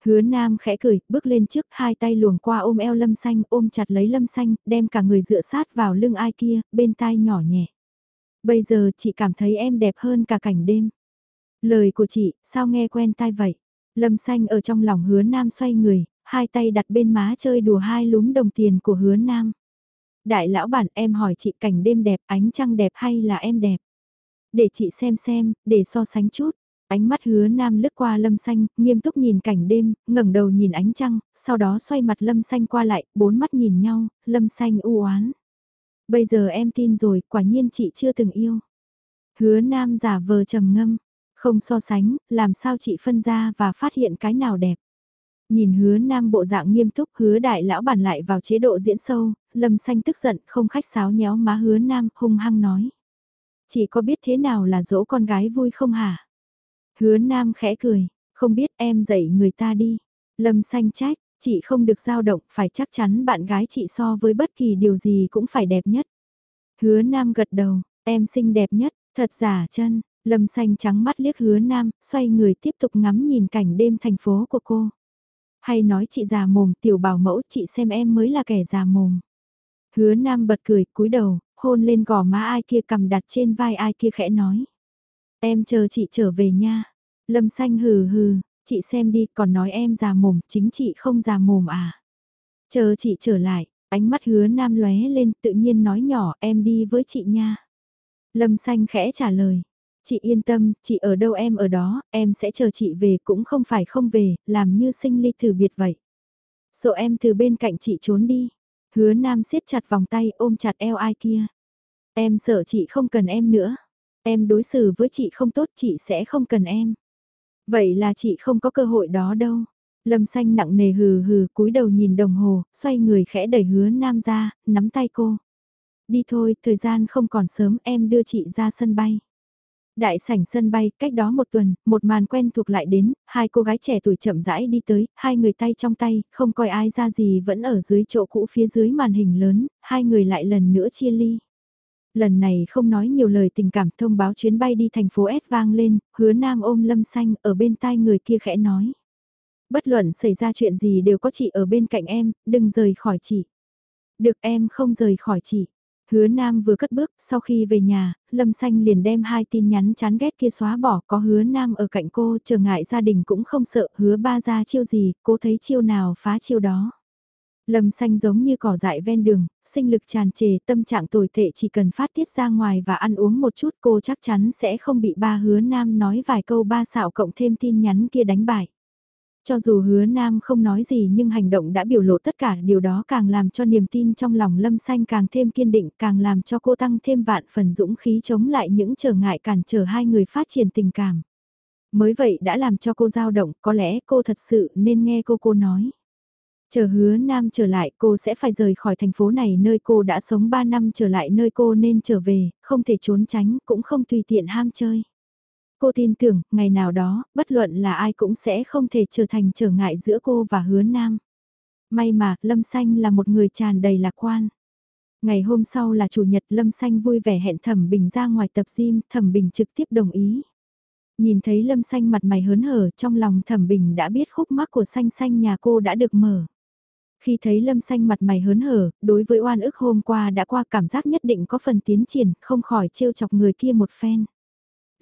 Hứa Nam khẽ cười, bước lên trước, hai tay luồng qua ôm eo lâm xanh, ôm chặt lấy lâm xanh, đem cả người dựa sát vào lưng ai kia, bên tai nhỏ nhẹ. Bây giờ chị cảm thấy em đẹp hơn cả cảnh đêm. Lời của chị, sao nghe quen tai vậy? Lâm xanh ở trong lòng hứa Nam xoay người, hai tay đặt bên má chơi đùa hai lúm đồng tiền của hứa Nam. Đại lão bản em hỏi chị cảnh đêm đẹp, ánh trăng đẹp hay là em đẹp? Để chị xem xem, để so sánh chút. Ánh mắt hứa nam lướt qua lâm xanh, nghiêm túc nhìn cảnh đêm, ngẩng đầu nhìn ánh trăng, sau đó xoay mặt lâm xanh qua lại, bốn mắt nhìn nhau, lâm xanh u oán. Bây giờ em tin rồi, quả nhiên chị chưa từng yêu. Hứa nam giả vờ trầm ngâm, không so sánh, làm sao chị phân ra và phát hiện cái nào đẹp. Nhìn hứa nam bộ dạng nghiêm túc hứa đại lão bản lại vào chế độ diễn sâu, lâm xanh tức giận không khách sáo nhéo má hứa nam hung hăng nói. Chị có biết thế nào là dỗ con gái vui không hả? Hứa nam khẽ cười, không biết em dạy người ta đi. Lâm xanh trách, chị không được dao động, phải chắc chắn bạn gái chị so với bất kỳ điều gì cũng phải đẹp nhất. Hứa nam gật đầu, em xinh đẹp nhất, thật giả chân, lâm xanh trắng mắt liếc hứa nam, xoay người tiếp tục ngắm nhìn cảnh đêm thành phố của cô. Hay nói chị già mồm, tiểu bảo mẫu, chị xem em mới là kẻ già mồm. Hứa Nam bật cười, cúi đầu, hôn lên gò má ai kia cầm đặt trên vai ai kia khẽ nói. Em chờ chị trở về nha. Lâm xanh hừ hừ, chị xem đi, còn nói em già mồm, chính chị không già mồm à. Chờ chị trở lại, ánh mắt hứa Nam lóe lên, tự nhiên nói nhỏ, em đi với chị nha. Lâm xanh khẽ trả lời. Chị yên tâm, chị ở đâu em ở đó, em sẽ chờ chị về cũng không phải không về, làm như sinh ly thử biệt vậy. Sợ em từ bên cạnh chị trốn đi. Hứa Nam siết chặt vòng tay ôm chặt eo ai kia. Em sợ chị không cần em nữa. Em đối xử với chị không tốt chị sẽ không cần em. Vậy là chị không có cơ hội đó đâu. Lâm xanh nặng nề hừ hừ cúi đầu nhìn đồng hồ, xoay người khẽ đẩy hứa Nam ra, nắm tay cô. Đi thôi, thời gian không còn sớm em đưa chị ra sân bay. Đại sảnh sân bay, cách đó một tuần, một màn quen thuộc lại đến, hai cô gái trẻ tuổi chậm rãi đi tới, hai người tay trong tay, không coi ai ra gì vẫn ở dưới chỗ cũ phía dưới màn hình lớn, hai người lại lần nữa chia ly. Lần này không nói nhiều lời tình cảm thông báo chuyến bay đi thành phố S vang lên, hứa nam ôm lâm xanh ở bên tai người kia khẽ nói. Bất luận xảy ra chuyện gì đều có chị ở bên cạnh em, đừng rời khỏi chị. Được em không rời khỏi chị. Hứa Nam vừa cất bước, sau khi về nhà, Lâm Xanh liền đem hai tin nhắn chán ghét kia xóa bỏ, có hứa Nam ở cạnh cô, trở ngại gia đình cũng không sợ, hứa ba ra chiêu gì, cô thấy chiêu nào phá chiêu đó. Lâm Xanh giống như cỏ dại ven đường, sinh lực tràn trề, tâm trạng tồi tệ chỉ cần phát tiết ra ngoài và ăn uống một chút cô chắc chắn sẽ không bị ba hứa Nam nói vài câu ba xạo cộng thêm tin nhắn kia đánh bại. Cho dù hứa nam không nói gì nhưng hành động đã biểu lộ tất cả điều đó càng làm cho niềm tin trong lòng lâm xanh càng thêm kiên định càng làm cho cô tăng thêm vạn phần dũng khí chống lại những trở ngại cản trở hai người phát triển tình cảm. Mới vậy đã làm cho cô dao động, có lẽ cô thật sự nên nghe cô cô nói. Chờ hứa nam trở lại cô sẽ phải rời khỏi thành phố này nơi cô đã sống 3 năm trở lại nơi cô nên trở về, không thể trốn tránh cũng không tùy tiện ham chơi. Cô tin tưởng, ngày nào đó, bất luận là ai cũng sẽ không thể trở thành trở ngại giữa cô và hứa nam. May mà, Lâm Xanh là một người tràn đầy lạc quan. Ngày hôm sau là chủ nhật Lâm Xanh vui vẻ hẹn Thẩm Bình ra ngoài tập gym, Thẩm Bình trực tiếp đồng ý. Nhìn thấy Lâm Xanh mặt mày hớn hở trong lòng Thẩm Bình đã biết khúc mắc của Xanh Xanh nhà cô đã được mở. Khi thấy Lâm Xanh mặt mày hớn hở, đối với oan ức hôm qua đã qua cảm giác nhất định có phần tiến triển, không khỏi trêu chọc người kia một phen.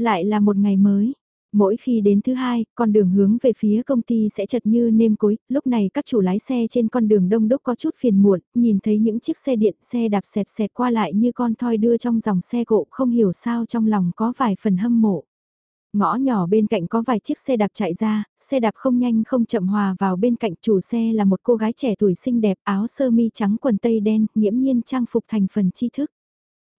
Lại là một ngày mới, Mỗi khi đến thứ hai, con đường hướng về phía công ty sẽ chật như nêm cối, lúc này các chủ lái xe trên con đường đông đúc có chút phiền muộn, nhìn thấy những chiếc xe điện, xe đạp xẹt xẹt qua lại như con thoi đưa trong dòng xe cộ không hiểu sao trong lòng có vài phần hâm mộ. Ngõ nhỏ bên cạnh có vài chiếc xe đạp chạy ra, xe đạp không nhanh không chậm hòa vào bên cạnh chủ xe là một cô gái trẻ tuổi xinh đẹp áo sơ mi trắng quần tây đen, nghiễm nhiên trang phục thành phần tri thức.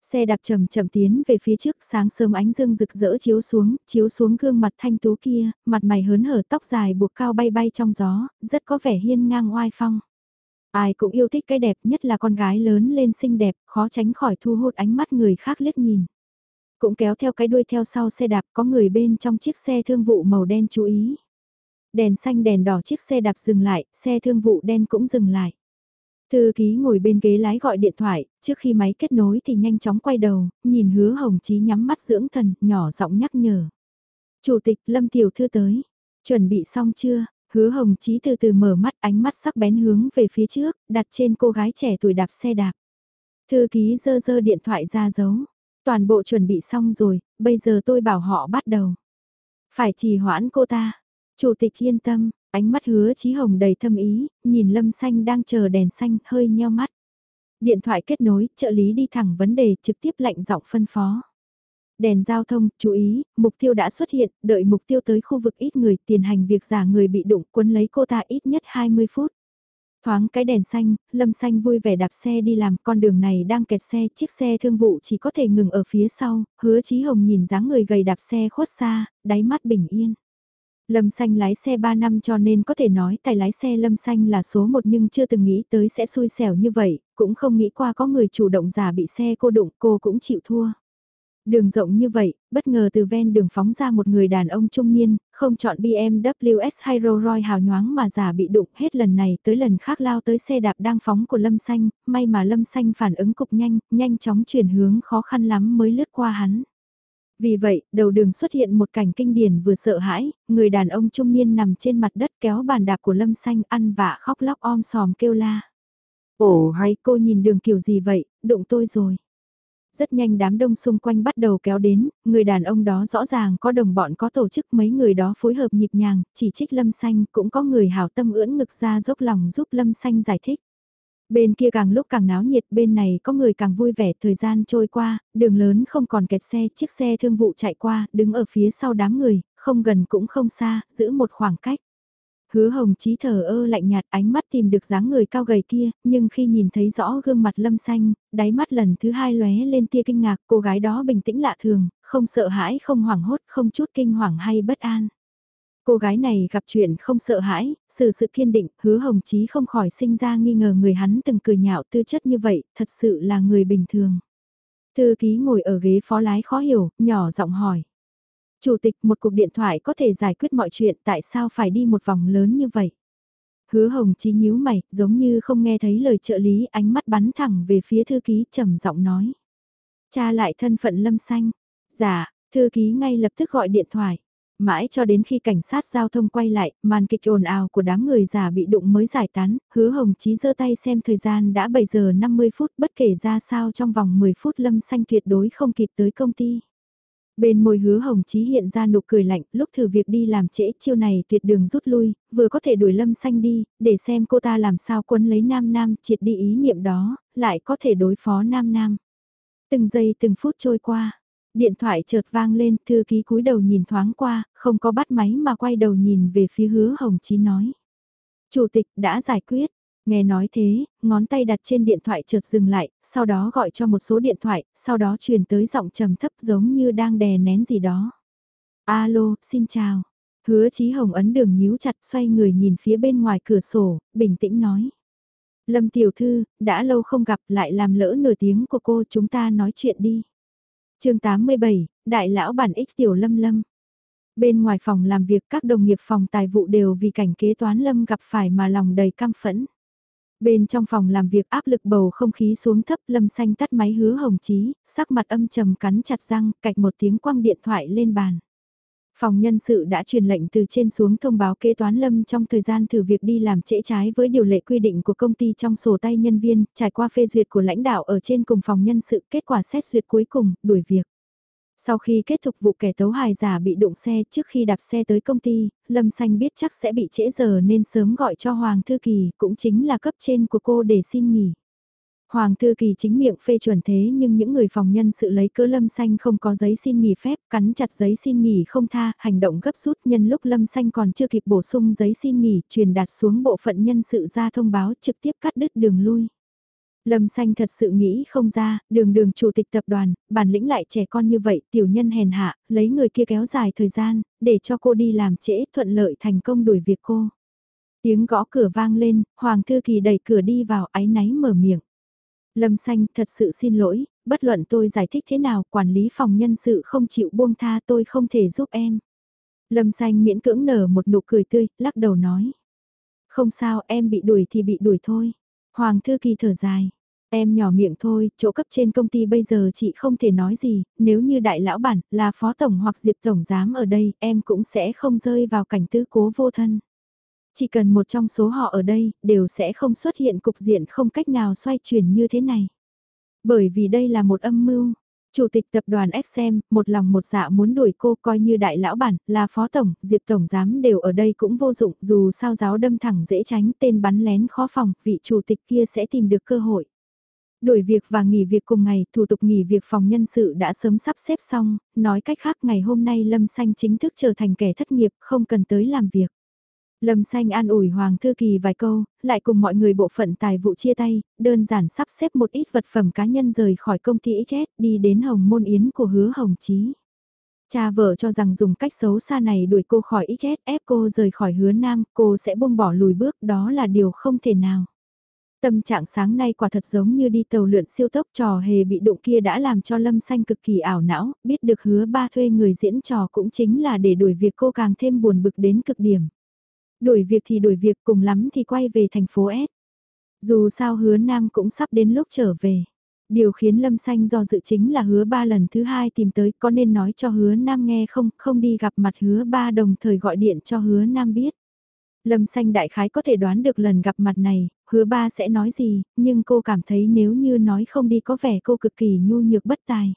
Xe đạp chậm chậm tiến về phía trước sáng sớm ánh dương rực rỡ chiếu xuống, chiếu xuống gương mặt thanh tú kia, mặt mày hớn hở tóc dài buộc cao bay bay trong gió, rất có vẻ hiên ngang oai phong. Ai cũng yêu thích cái đẹp nhất là con gái lớn lên xinh đẹp, khó tránh khỏi thu hút ánh mắt người khác liếc nhìn. Cũng kéo theo cái đuôi theo sau xe đạp có người bên trong chiếc xe thương vụ màu đen chú ý. Đèn xanh đèn đỏ chiếc xe đạp dừng lại, xe thương vụ đen cũng dừng lại. Thư ký ngồi bên ghế lái gọi điện thoại, trước khi máy kết nối thì nhanh chóng quay đầu, nhìn hứa hồng chí nhắm mắt dưỡng thần, nhỏ giọng nhắc nhở. Chủ tịch Lâm Tiểu Thư tới, chuẩn bị xong chưa? Hứa hồng chí từ từ mở mắt ánh mắt sắc bén hướng về phía trước, đặt trên cô gái trẻ tuổi đạp xe đạp. Thư ký dơ dơ điện thoại ra giấu. Toàn bộ chuẩn bị xong rồi, bây giờ tôi bảo họ bắt đầu. Phải trì hoãn cô ta. Chủ tịch yên tâm, Ánh mắt hứa chí hồng đầy thâm ý, nhìn lâm xanh đang chờ đèn xanh hơi nheo mắt. Điện thoại kết nối, trợ lý đi thẳng vấn đề trực tiếp lạnh giọng phân phó. Đèn giao thông, chú ý, mục tiêu đã xuất hiện, đợi mục tiêu tới khu vực ít người tiền hành việc giả người bị đụng cuốn lấy cô ta ít nhất 20 phút. Thoáng cái đèn xanh, Lâm Xanh vui vẻ đạp xe đi làm, con đường này đang kẹt xe, chiếc xe thương vụ chỉ có thể ngừng ở phía sau, hứa chí hồng nhìn dáng người gầy đạp xe khuất xa, đáy mắt bình yên. Lâm Xanh lái xe 3 năm cho nên có thể nói tài lái xe Lâm Xanh là số 1 nhưng chưa từng nghĩ tới sẽ xui xẻo như vậy, cũng không nghĩ qua có người chủ động giả bị xe cô đụng cô cũng chịu thua. Đường rộng như vậy, bất ngờ từ ven đường phóng ra một người đàn ông trung niên, không chọn BMW S hay Rolls Royce hào nhoáng mà giả bị đụng hết lần này tới lần khác lao tới xe đạp đang phóng của Lâm Xanh, may mà Lâm Xanh phản ứng cục nhanh, nhanh chóng chuyển hướng khó khăn lắm mới lướt qua hắn. Vì vậy, đầu đường xuất hiện một cảnh kinh điển vừa sợ hãi, người đàn ông trung niên nằm trên mặt đất kéo bàn đạp của Lâm Xanh ăn vạ khóc lóc om sòm kêu la. Ồ hay cô nhìn đường kiểu gì vậy, đụng tôi rồi. Rất nhanh đám đông xung quanh bắt đầu kéo đến, người đàn ông đó rõ ràng có đồng bọn có tổ chức mấy người đó phối hợp nhịp nhàng, chỉ trích Lâm Xanh cũng có người hảo tâm ưỡn ngực ra dốc lòng giúp Lâm Xanh giải thích. Bên kia càng lúc càng náo nhiệt, bên này có người càng vui vẻ, thời gian trôi qua, đường lớn không còn kẹt xe, chiếc xe thương vụ chạy qua, đứng ở phía sau đám người, không gần cũng không xa, giữ một khoảng cách. Hứa hồng chí thở ơ lạnh nhạt ánh mắt tìm được dáng người cao gầy kia, nhưng khi nhìn thấy rõ gương mặt lâm xanh, đáy mắt lần thứ hai lóe lên tia kinh ngạc, cô gái đó bình tĩnh lạ thường, không sợ hãi, không hoảng hốt, không chút kinh hoàng hay bất an. Cô gái này gặp chuyện không sợ hãi, sự sự kiên định, hứa hồng chí không khỏi sinh ra nghi ngờ người hắn từng cười nhạo tư chất như vậy, thật sự là người bình thường. Thư ký ngồi ở ghế phó lái khó hiểu, nhỏ giọng hỏi. Chủ tịch một cuộc điện thoại có thể giải quyết mọi chuyện tại sao phải đi một vòng lớn như vậy? Hứa hồng chí nhíu mày, giống như không nghe thấy lời trợ lý ánh mắt bắn thẳng về phía thư ký trầm giọng nói. Cha lại thân phận lâm xanh. Dạ, thư ký ngay lập tức gọi điện thoại. Mãi cho đến khi cảnh sát giao thông quay lại, màn kịch ồn ào của đám người già bị đụng mới giải tán, hứa hồng chí giơ tay xem thời gian đã 7 giờ 50 phút bất kể ra sao trong vòng 10 phút lâm xanh tuyệt đối không kịp tới công ty. Bên môi hứa hồng chí hiện ra nụ cười lạnh, lúc thử việc đi làm trễ chiêu này tuyệt đường rút lui, vừa có thể đuổi lâm xanh đi, để xem cô ta làm sao quấn lấy nam nam triệt đi ý niệm đó, lại có thể đối phó nam nam. Từng giây từng phút trôi qua, Điện thoại chợt vang lên, thư ký cúi đầu nhìn thoáng qua, không có bắt máy mà quay đầu nhìn về phía hứa Hồng Chí nói. Chủ tịch đã giải quyết. Nghe nói thế, ngón tay đặt trên điện thoại chợt dừng lại, sau đó gọi cho một số điện thoại, sau đó truyền tới giọng trầm thấp giống như đang đè nén gì đó. Alo, xin chào. Hứa Chí Hồng ấn đường nhíu chặt xoay người nhìn phía bên ngoài cửa sổ, bình tĩnh nói. Lâm Tiểu Thư, đã lâu không gặp lại làm lỡ nửa tiếng của cô chúng ta nói chuyện đi chương 87, Đại lão bản X tiểu lâm lâm. Bên ngoài phòng làm việc các đồng nghiệp phòng tài vụ đều vì cảnh kế toán lâm gặp phải mà lòng đầy căm phẫn. Bên trong phòng làm việc áp lực bầu không khí xuống thấp lâm xanh tắt máy hứa hồng chí, sắc mặt âm trầm cắn chặt răng, cạch một tiếng quăng điện thoại lên bàn. Phòng nhân sự đã truyền lệnh từ trên xuống thông báo kế toán lâm trong thời gian thử việc đi làm trễ trái với điều lệ quy định của công ty trong sổ tay nhân viên, trải qua phê duyệt của lãnh đạo ở trên cùng phòng nhân sự, kết quả xét duyệt cuối cùng, đuổi việc. Sau khi kết thúc vụ kẻ tấu hài giả bị đụng xe trước khi đạp xe tới công ty, Lâm Xanh biết chắc sẽ bị trễ giờ nên sớm gọi cho Hoàng Thư Kỳ, cũng chính là cấp trên của cô để xin nghỉ. Hoàng Thư Kỳ chính miệng phê chuẩn thế nhưng những người phòng nhân sự lấy cớ Lâm Xanh không có giấy xin nghỉ phép, cắn chặt giấy xin nghỉ không tha, hành động gấp rút nhân lúc Lâm Xanh còn chưa kịp bổ sung giấy xin nghỉ, truyền đạt xuống bộ phận nhân sự ra thông báo trực tiếp cắt đứt đường lui. Lâm Xanh thật sự nghĩ không ra, đường đường chủ tịch tập đoàn, bản lĩnh lại trẻ con như vậy, tiểu nhân hèn hạ, lấy người kia kéo dài thời gian, để cho cô đi làm trễ thuận lợi thành công đuổi việc cô. Tiếng gõ cửa vang lên, Hoàng Thư Kỳ đẩy cửa đi vào áy náy mở miệng. Lâm Xanh thật sự xin lỗi, bất luận tôi giải thích thế nào, quản lý phòng nhân sự không chịu buông tha tôi không thể giúp em. Lâm Xanh miễn cưỡng nở một nụ cười tươi, lắc đầu nói. Không sao, em bị đuổi thì bị đuổi thôi. Hoàng thư kỳ thở dài. Em nhỏ miệng thôi, chỗ cấp trên công ty bây giờ chị không thể nói gì, nếu như đại lão bản là phó tổng hoặc diệp tổng giám ở đây, em cũng sẽ không rơi vào cảnh tư cố vô thân. Chỉ cần một trong số họ ở đây, đều sẽ không xuất hiện cục diện không cách nào xoay chuyển như thế này. Bởi vì đây là một âm mưu. Chủ tịch tập đoàn XM, một lòng một dạ muốn đuổi cô coi như đại lão bản, là phó tổng, diệp tổng giám đều ở đây cũng vô dụng, dù sao giáo đâm thẳng dễ tránh tên bắn lén khó phòng, vị chủ tịch kia sẽ tìm được cơ hội. Đuổi việc và nghỉ việc cùng ngày, thủ tục nghỉ việc phòng nhân sự đã sớm sắp xếp xong, nói cách khác ngày hôm nay Lâm Xanh chính thức trở thành kẻ thất nghiệp, không cần tới làm việc. Lâm Xanh an ủi Hoàng Thư Kỳ vài câu, lại cùng mọi người bộ phận tài vụ chia tay, đơn giản sắp xếp một ít vật phẩm cá nhân rời khỏi công ty XS đi đến Hồng Môn Yến của hứa Hồng Chí. Cha vợ cho rằng dùng cách xấu xa này đuổi cô khỏi XS ép cô rời khỏi hứa Nam, cô sẽ buông bỏ lùi bước đó là điều không thể nào. Tâm trạng sáng nay quả thật giống như đi tàu lượn siêu tốc trò hề bị đụng kia đã làm cho Lâm Xanh cực kỳ ảo não, biết được hứa ba thuê người diễn trò cũng chính là để đuổi việc cô càng thêm buồn bực đến cực điểm. Đuổi việc thì đuổi việc cùng lắm thì quay về thành phố S. Dù sao hứa Nam cũng sắp đến lúc trở về. Điều khiến Lâm Xanh do dự chính là hứa ba lần thứ hai tìm tới có nên nói cho hứa Nam nghe không, không đi gặp mặt hứa ba đồng thời gọi điện cho hứa Nam biết. Lâm Xanh đại khái có thể đoán được lần gặp mặt này, hứa ba sẽ nói gì, nhưng cô cảm thấy nếu như nói không đi có vẻ cô cực kỳ nhu nhược bất tài.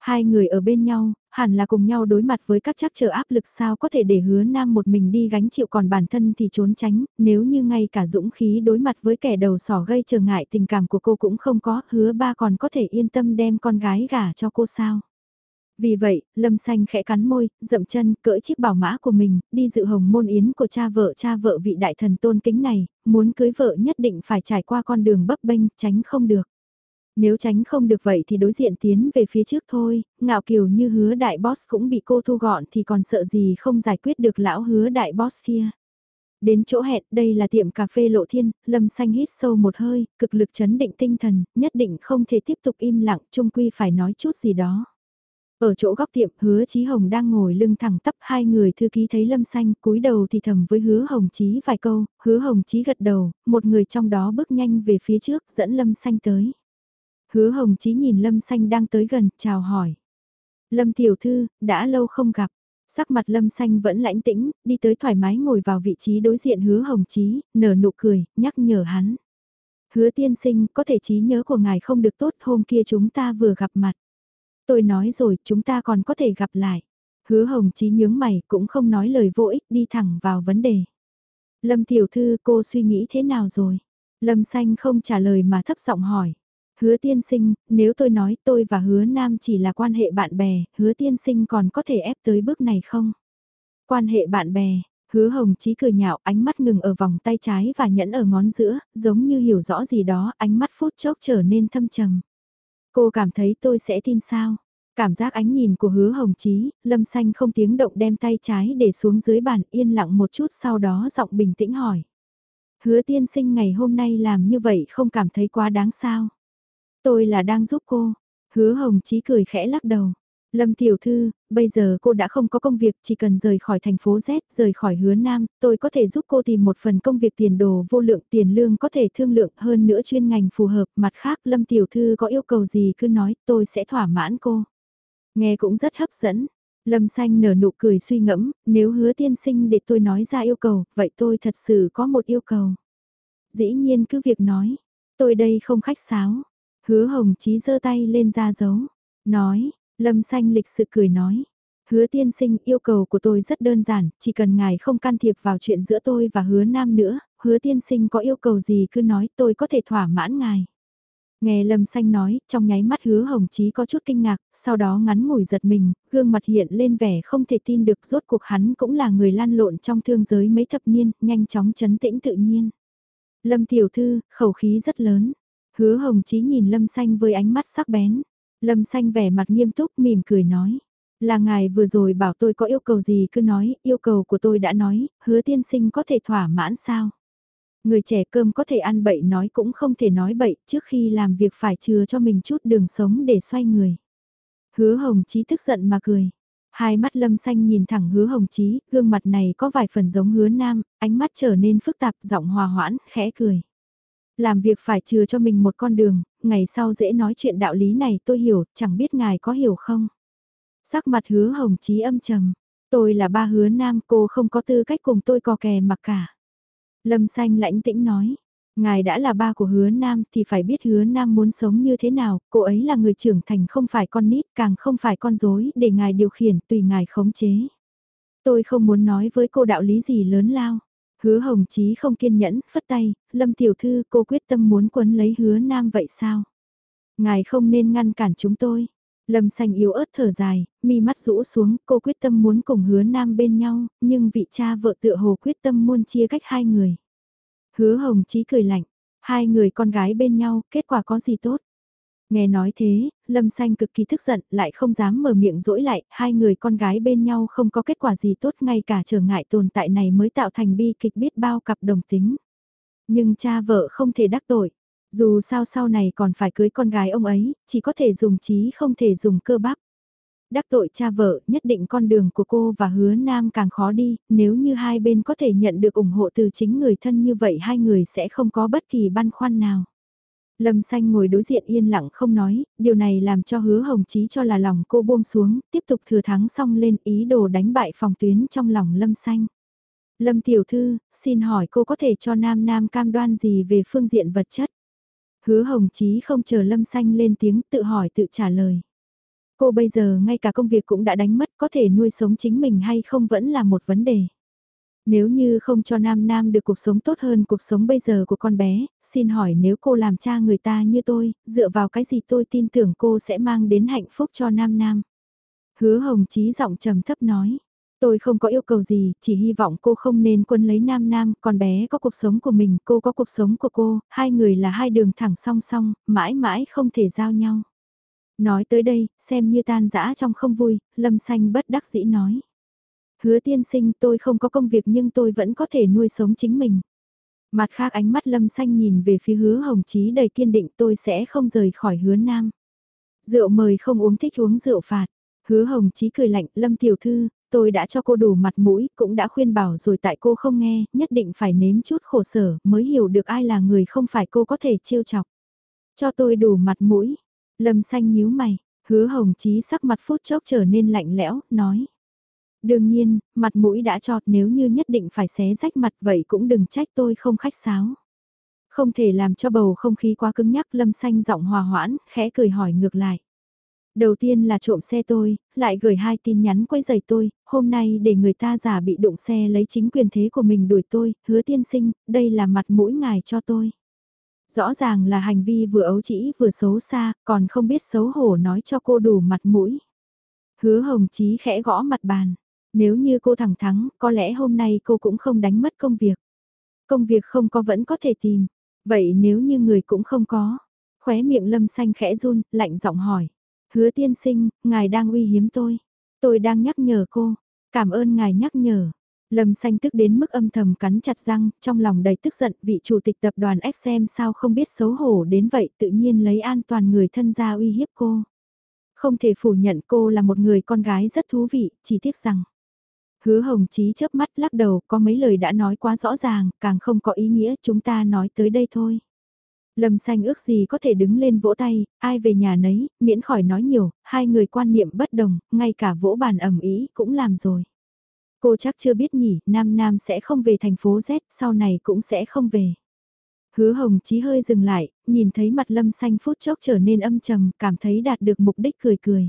Hai người ở bên nhau, hẳn là cùng nhau đối mặt với các chắc trở áp lực sao có thể để hứa nam một mình đi gánh chịu còn bản thân thì trốn tránh, nếu như ngay cả dũng khí đối mặt với kẻ đầu sỏ gây trở ngại tình cảm của cô cũng không có, hứa ba còn có thể yên tâm đem con gái gả cho cô sao. Vì vậy, Lâm Xanh khẽ cắn môi, dậm chân, cưỡi chiếc bảo mã của mình, đi dự hồng môn yến của cha vợ cha vợ vị đại thần tôn kính này, muốn cưới vợ nhất định phải trải qua con đường bấp bênh, tránh không được. Nếu tránh không được vậy thì đối diện tiến về phía trước thôi, ngạo kiều như hứa đại boss cũng bị cô thu gọn thì còn sợ gì không giải quyết được lão hứa đại boss kia. Đến chỗ hẹn, đây là tiệm cà phê lộ thiên, lâm xanh hít sâu một hơi, cực lực chấn định tinh thần, nhất định không thể tiếp tục im lặng, trung quy phải nói chút gì đó. Ở chỗ góc tiệm, hứa Chí Hồng đang ngồi lưng thẳng tắp hai người thư ký thấy Lâm Xanh cúi đầu thì thầm với hứa Hồng Chí vài câu, hứa Hồng Chí gật đầu, một người trong đó bước nhanh về phía trước dẫn Lâm Xanh tới. Hứa Hồng Chí nhìn Lâm Xanh đang tới gần, chào hỏi. Lâm Tiểu Thư, đã lâu không gặp. Sắc mặt Lâm Xanh vẫn lãnh tĩnh, đi tới thoải mái ngồi vào vị trí đối diện hứa Hồng Chí, nở nụ cười, nhắc nhở hắn. Hứa tiên sinh, có thể trí nhớ của ngài không được tốt, hôm kia chúng ta vừa gặp mặt. Tôi nói rồi, chúng ta còn có thể gặp lại. Hứa Hồng Chí nhướng mày, cũng không nói lời vô ích, đi thẳng vào vấn đề. Lâm Tiểu Thư, cô suy nghĩ thế nào rồi? Lâm Xanh không trả lời mà thấp giọng hỏi. Hứa tiên sinh, nếu tôi nói tôi và hứa nam chỉ là quan hệ bạn bè, hứa tiên sinh còn có thể ép tới bước này không? Quan hệ bạn bè, hứa hồng chí cười nhạo ánh mắt ngừng ở vòng tay trái và nhẫn ở ngón giữa, giống như hiểu rõ gì đó, ánh mắt phút chốc trở nên thâm trầm. Cô cảm thấy tôi sẽ tin sao? Cảm giác ánh nhìn của hứa hồng chí, lâm xanh không tiếng động đem tay trái để xuống dưới bàn yên lặng một chút sau đó giọng bình tĩnh hỏi. Hứa tiên sinh ngày hôm nay làm như vậy không cảm thấy quá đáng sao? Tôi là đang giúp cô. Hứa hồng chí cười khẽ lắc đầu. Lâm Tiểu Thư, bây giờ cô đã không có công việc, chỉ cần rời khỏi thành phố Z, rời khỏi hứa Nam, tôi có thể giúp cô tìm một phần công việc tiền đồ vô lượng tiền lương có thể thương lượng hơn nữa chuyên ngành phù hợp. Mặt khác, Lâm Tiểu Thư có yêu cầu gì cứ nói, tôi sẽ thỏa mãn cô. Nghe cũng rất hấp dẫn. Lâm Xanh nở nụ cười suy ngẫm, nếu hứa tiên sinh để tôi nói ra yêu cầu, vậy tôi thật sự có một yêu cầu. Dĩ nhiên cứ việc nói, tôi đây không khách sáo. Hứa Hồng Chí giơ tay lên ra dấu, nói, Lâm Xanh lịch sự cười nói. Hứa tiên sinh yêu cầu của tôi rất đơn giản, chỉ cần ngài không can thiệp vào chuyện giữa tôi và hứa nam nữa, hứa tiên sinh có yêu cầu gì cứ nói tôi có thể thỏa mãn ngài. Nghe Lâm Xanh nói, trong nháy mắt hứa hồng chí có chút kinh ngạc, sau đó ngắn ngủi giật mình, gương mặt hiện lên vẻ không thể tin được rốt cuộc hắn cũng là người lan lộn trong thương giới mấy thập niên, nhanh chóng chấn tĩnh tự nhiên. Lâm tiểu thư, khẩu khí rất lớn. Hứa hồng chí nhìn Lâm Xanh với ánh mắt sắc bén. Lâm xanh vẻ mặt nghiêm túc mỉm cười nói. Là ngài vừa rồi bảo tôi có yêu cầu gì cứ nói, yêu cầu của tôi đã nói, hứa tiên sinh có thể thỏa mãn sao? Người trẻ cơm có thể ăn bậy nói cũng không thể nói bậy trước khi làm việc phải chừa cho mình chút đường sống để xoay người. Hứa hồng chí tức giận mà cười. Hai mắt lâm xanh nhìn thẳng hứa hồng chí, gương mặt này có vài phần giống hứa nam, ánh mắt trở nên phức tạp, giọng hòa hoãn, khẽ cười. Làm việc phải chừa cho mình một con đường, ngày sau dễ nói chuyện đạo lý này tôi hiểu, chẳng biết ngài có hiểu không? Sắc mặt hứa hồng chí âm trầm, tôi là ba hứa nam cô không có tư cách cùng tôi cò kè mặc cả. Lâm xanh lãnh tĩnh nói, ngài đã là ba của hứa nam thì phải biết hứa nam muốn sống như thế nào, cô ấy là người trưởng thành không phải con nít càng không phải con dối để ngài điều khiển tùy ngài khống chế. Tôi không muốn nói với cô đạo lý gì lớn lao. Hứa Hồng Chí không kiên nhẫn, phất tay, Lâm Tiểu Thư cô quyết tâm muốn quấn lấy hứa nam vậy sao? Ngài không nên ngăn cản chúng tôi. Lâm xanh yếu ớt thở dài, mi mắt rũ xuống, cô quyết tâm muốn cùng hứa nam bên nhau, nhưng vị cha vợ tựa hồ quyết tâm muôn chia cách hai người. Hứa Hồng Chí cười lạnh, hai người con gái bên nhau, kết quả có gì tốt? Nghe nói thế, Lâm Xanh cực kỳ tức giận, lại không dám mở miệng dỗi lại, hai người con gái bên nhau không có kết quả gì tốt ngay cả trở ngại tồn tại này mới tạo thành bi kịch biết bao cặp đồng tính. Nhưng cha vợ không thể đắc tội, dù sao sau này còn phải cưới con gái ông ấy, chỉ có thể dùng trí không thể dùng cơ bắp. Đắc tội cha vợ, nhất định con đường của cô và hứa nam càng khó đi, nếu như hai bên có thể nhận được ủng hộ từ chính người thân như vậy hai người sẽ không có bất kỳ băn khoăn nào. Lâm xanh ngồi đối diện yên lặng không nói, điều này làm cho hứa hồng chí cho là lòng cô buông xuống, tiếp tục thừa thắng xong lên ý đồ đánh bại phòng tuyến trong lòng lâm xanh. Lâm tiểu thư, xin hỏi cô có thể cho nam nam cam đoan gì về phương diện vật chất? Hứa hồng chí không chờ lâm xanh lên tiếng tự hỏi tự trả lời. Cô bây giờ ngay cả công việc cũng đã đánh mất có thể nuôi sống chính mình hay không vẫn là một vấn đề. Nếu như không cho Nam Nam được cuộc sống tốt hơn cuộc sống bây giờ của con bé, xin hỏi nếu cô làm cha người ta như tôi, dựa vào cái gì tôi tin tưởng cô sẽ mang đến hạnh phúc cho Nam Nam. Hứa Hồng Chí giọng trầm thấp nói. Tôi không có yêu cầu gì, chỉ hy vọng cô không nên quân lấy nam nam, con bé có cuộc sống của mình, cô có cuộc sống của cô, hai người là hai đường thẳng song song, mãi mãi không thể giao nhau. Nói tới đây, xem như tan dã trong không vui, Lâm Xanh bất đắc dĩ nói. Hứa tiên sinh tôi không có công việc nhưng tôi vẫn có thể nuôi sống chính mình. Mặt khác ánh mắt lâm xanh nhìn về phía hứa hồng chí đầy kiên định tôi sẽ không rời khỏi hứa nam. Rượu mời không uống thích uống rượu phạt. Hứa hồng chí cười lạnh lâm tiểu thư, tôi đã cho cô đủ mặt mũi, cũng đã khuyên bảo rồi tại cô không nghe, nhất định phải nếm chút khổ sở mới hiểu được ai là người không phải cô có thể trêu chọc. Cho tôi đủ mặt mũi. Lâm xanh nhíu mày, hứa hồng chí sắc mặt phút chốc trở nên lạnh lẽo, nói. Đương nhiên, mặt mũi đã trọt nếu như nhất định phải xé rách mặt vậy cũng đừng trách tôi không khách sáo. Không thể làm cho bầu không khí quá cứng nhắc lâm xanh giọng hòa hoãn, khẽ cười hỏi ngược lại. Đầu tiên là trộm xe tôi, lại gửi hai tin nhắn quấy giày tôi, hôm nay để người ta giả bị đụng xe lấy chính quyền thế của mình đuổi tôi, hứa tiên sinh, đây là mặt mũi ngài cho tôi. Rõ ràng là hành vi vừa ấu trĩ vừa xấu xa, còn không biết xấu hổ nói cho cô đủ mặt mũi. Hứa hồng chí khẽ gõ mặt bàn. Nếu như cô thẳng thắng, có lẽ hôm nay cô cũng không đánh mất công việc. Công việc không có vẫn có thể tìm. Vậy nếu như người cũng không có, khóe miệng lâm xanh khẽ run, lạnh giọng hỏi. Hứa tiên sinh, ngài đang uy hiếm tôi. Tôi đang nhắc nhở cô. Cảm ơn ngài nhắc nhở. Lâm xanh tức đến mức âm thầm cắn chặt răng, trong lòng đầy tức giận vị chủ tịch tập đoàn XM sao không biết xấu hổ đến vậy tự nhiên lấy an toàn người thân ra uy hiếp cô. Không thể phủ nhận cô là một người con gái rất thú vị, chỉ tiếc rằng. Hứa Hồng Chí chớp mắt lắc đầu, có mấy lời đã nói quá rõ ràng, càng không có ý nghĩa, chúng ta nói tới đây thôi. Lâm xanh ước gì có thể đứng lên vỗ tay, ai về nhà nấy, miễn khỏi nói nhiều, hai người quan niệm bất đồng, ngay cả vỗ bàn ẩm ý cũng làm rồi. Cô chắc chưa biết nhỉ, Nam Nam sẽ không về thành phố Z, sau này cũng sẽ không về. Hứa Hồng Chí hơi dừng lại, nhìn thấy mặt Lâm xanh phút chốc trở nên âm trầm, cảm thấy đạt được mục đích cười cười.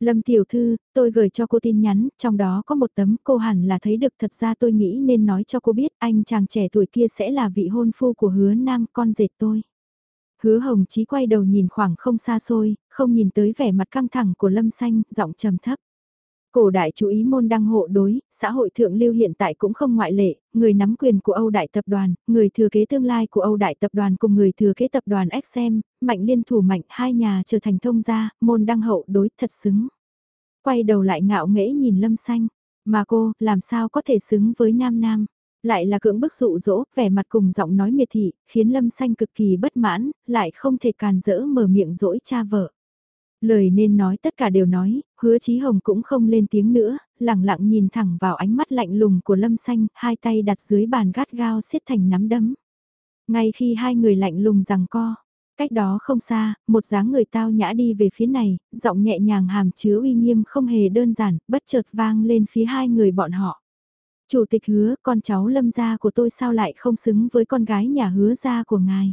Lâm tiểu thư, tôi gửi cho cô tin nhắn, trong đó có một tấm cô hẳn là thấy được thật ra tôi nghĩ nên nói cho cô biết anh chàng trẻ tuổi kia sẽ là vị hôn phu của hứa nam con dệt tôi. Hứa hồng chí quay đầu nhìn khoảng không xa xôi, không nhìn tới vẻ mặt căng thẳng của lâm xanh, giọng trầm thấp. Cổ đại chú ý môn đăng hộ đối, xã hội thượng lưu hiện tại cũng không ngoại lệ, người nắm quyền của Âu Đại Tập đoàn, người thừa kế tương lai của Âu Đại Tập đoàn cùng người thừa kế tập đoàn XM, mạnh liên thủ mạnh hai nhà trở thành thông gia, môn đăng hậu đối thật xứng. Quay đầu lại ngạo nghễ nhìn Lâm Xanh, mà cô làm sao có thể xứng với Nam Nam. Lại là cưỡng bức dụ dỗ, vẻ mặt cùng giọng nói miệt thị, khiến Lâm Xanh cực kỳ bất mãn, lại không thể càn rỡ mở miệng dỗi cha vợ. Lời nên nói tất cả đều nói, hứa chí hồng cũng không lên tiếng nữa, lặng lặng nhìn thẳng vào ánh mắt lạnh lùng của lâm xanh, hai tay đặt dưới bàn gắt gao siết thành nắm đấm. Ngay khi hai người lạnh lùng rằng co, cách đó không xa, một dáng người tao nhã đi về phía này, giọng nhẹ nhàng hàm chứa uy nghiêm không hề đơn giản, bất chợt vang lên phía hai người bọn họ. Chủ tịch hứa, con cháu lâm gia của tôi sao lại không xứng với con gái nhà hứa gia của ngài.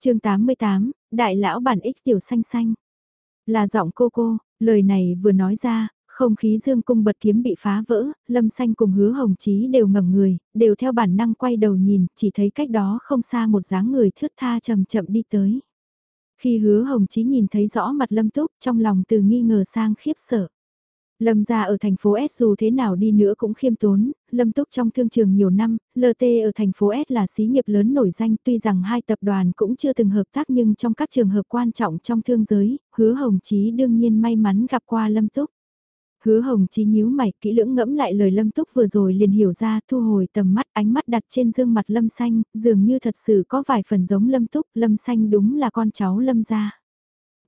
chương 88, Đại lão bản ích tiểu xanh xanh. Là giọng cô cô, lời này vừa nói ra, không khí dương cung bật kiếm bị phá vỡ, lâm xanh cùng hứa hồng chí đều ngẩng người, đều theo bản năng quay đầu nhìn, chỉ thấy cách đó không xa một dáng người thướt tha chậm chậm đi tới. Khi hứa hồng chí nhìn thấy rõ mặt lâm túc trong lòng từ nghi ngờ sang khiếp sợ. Lâm gia ở thành phố S dù thế nào đi nữa cũng khiêm tốn, Lâm Túc trong thương trường nhiều năm, LT ở thành phố S là xí nghiệp lớn nổi danh tuy rằng hai tập đoàn cũng chưa từng hợp tác nhưng trong các trường hợp quan trọng trong thương giới, hứa Hồng Chí đương nhiên may mắn gặp qua Lâm Túc. Hứa Hồng Chí nhíu mày kỹ lưỡng ngẫm lại lời Lâm Túc vừa rồi liền hiểu ra thu hồi tầm mắt ánh mắt đặt trên dương mặt Lâm Xanh, dường như thật sự có vài phần giống Lâm Túc, Lâm Xanh đúng là con cháu Lâm gia.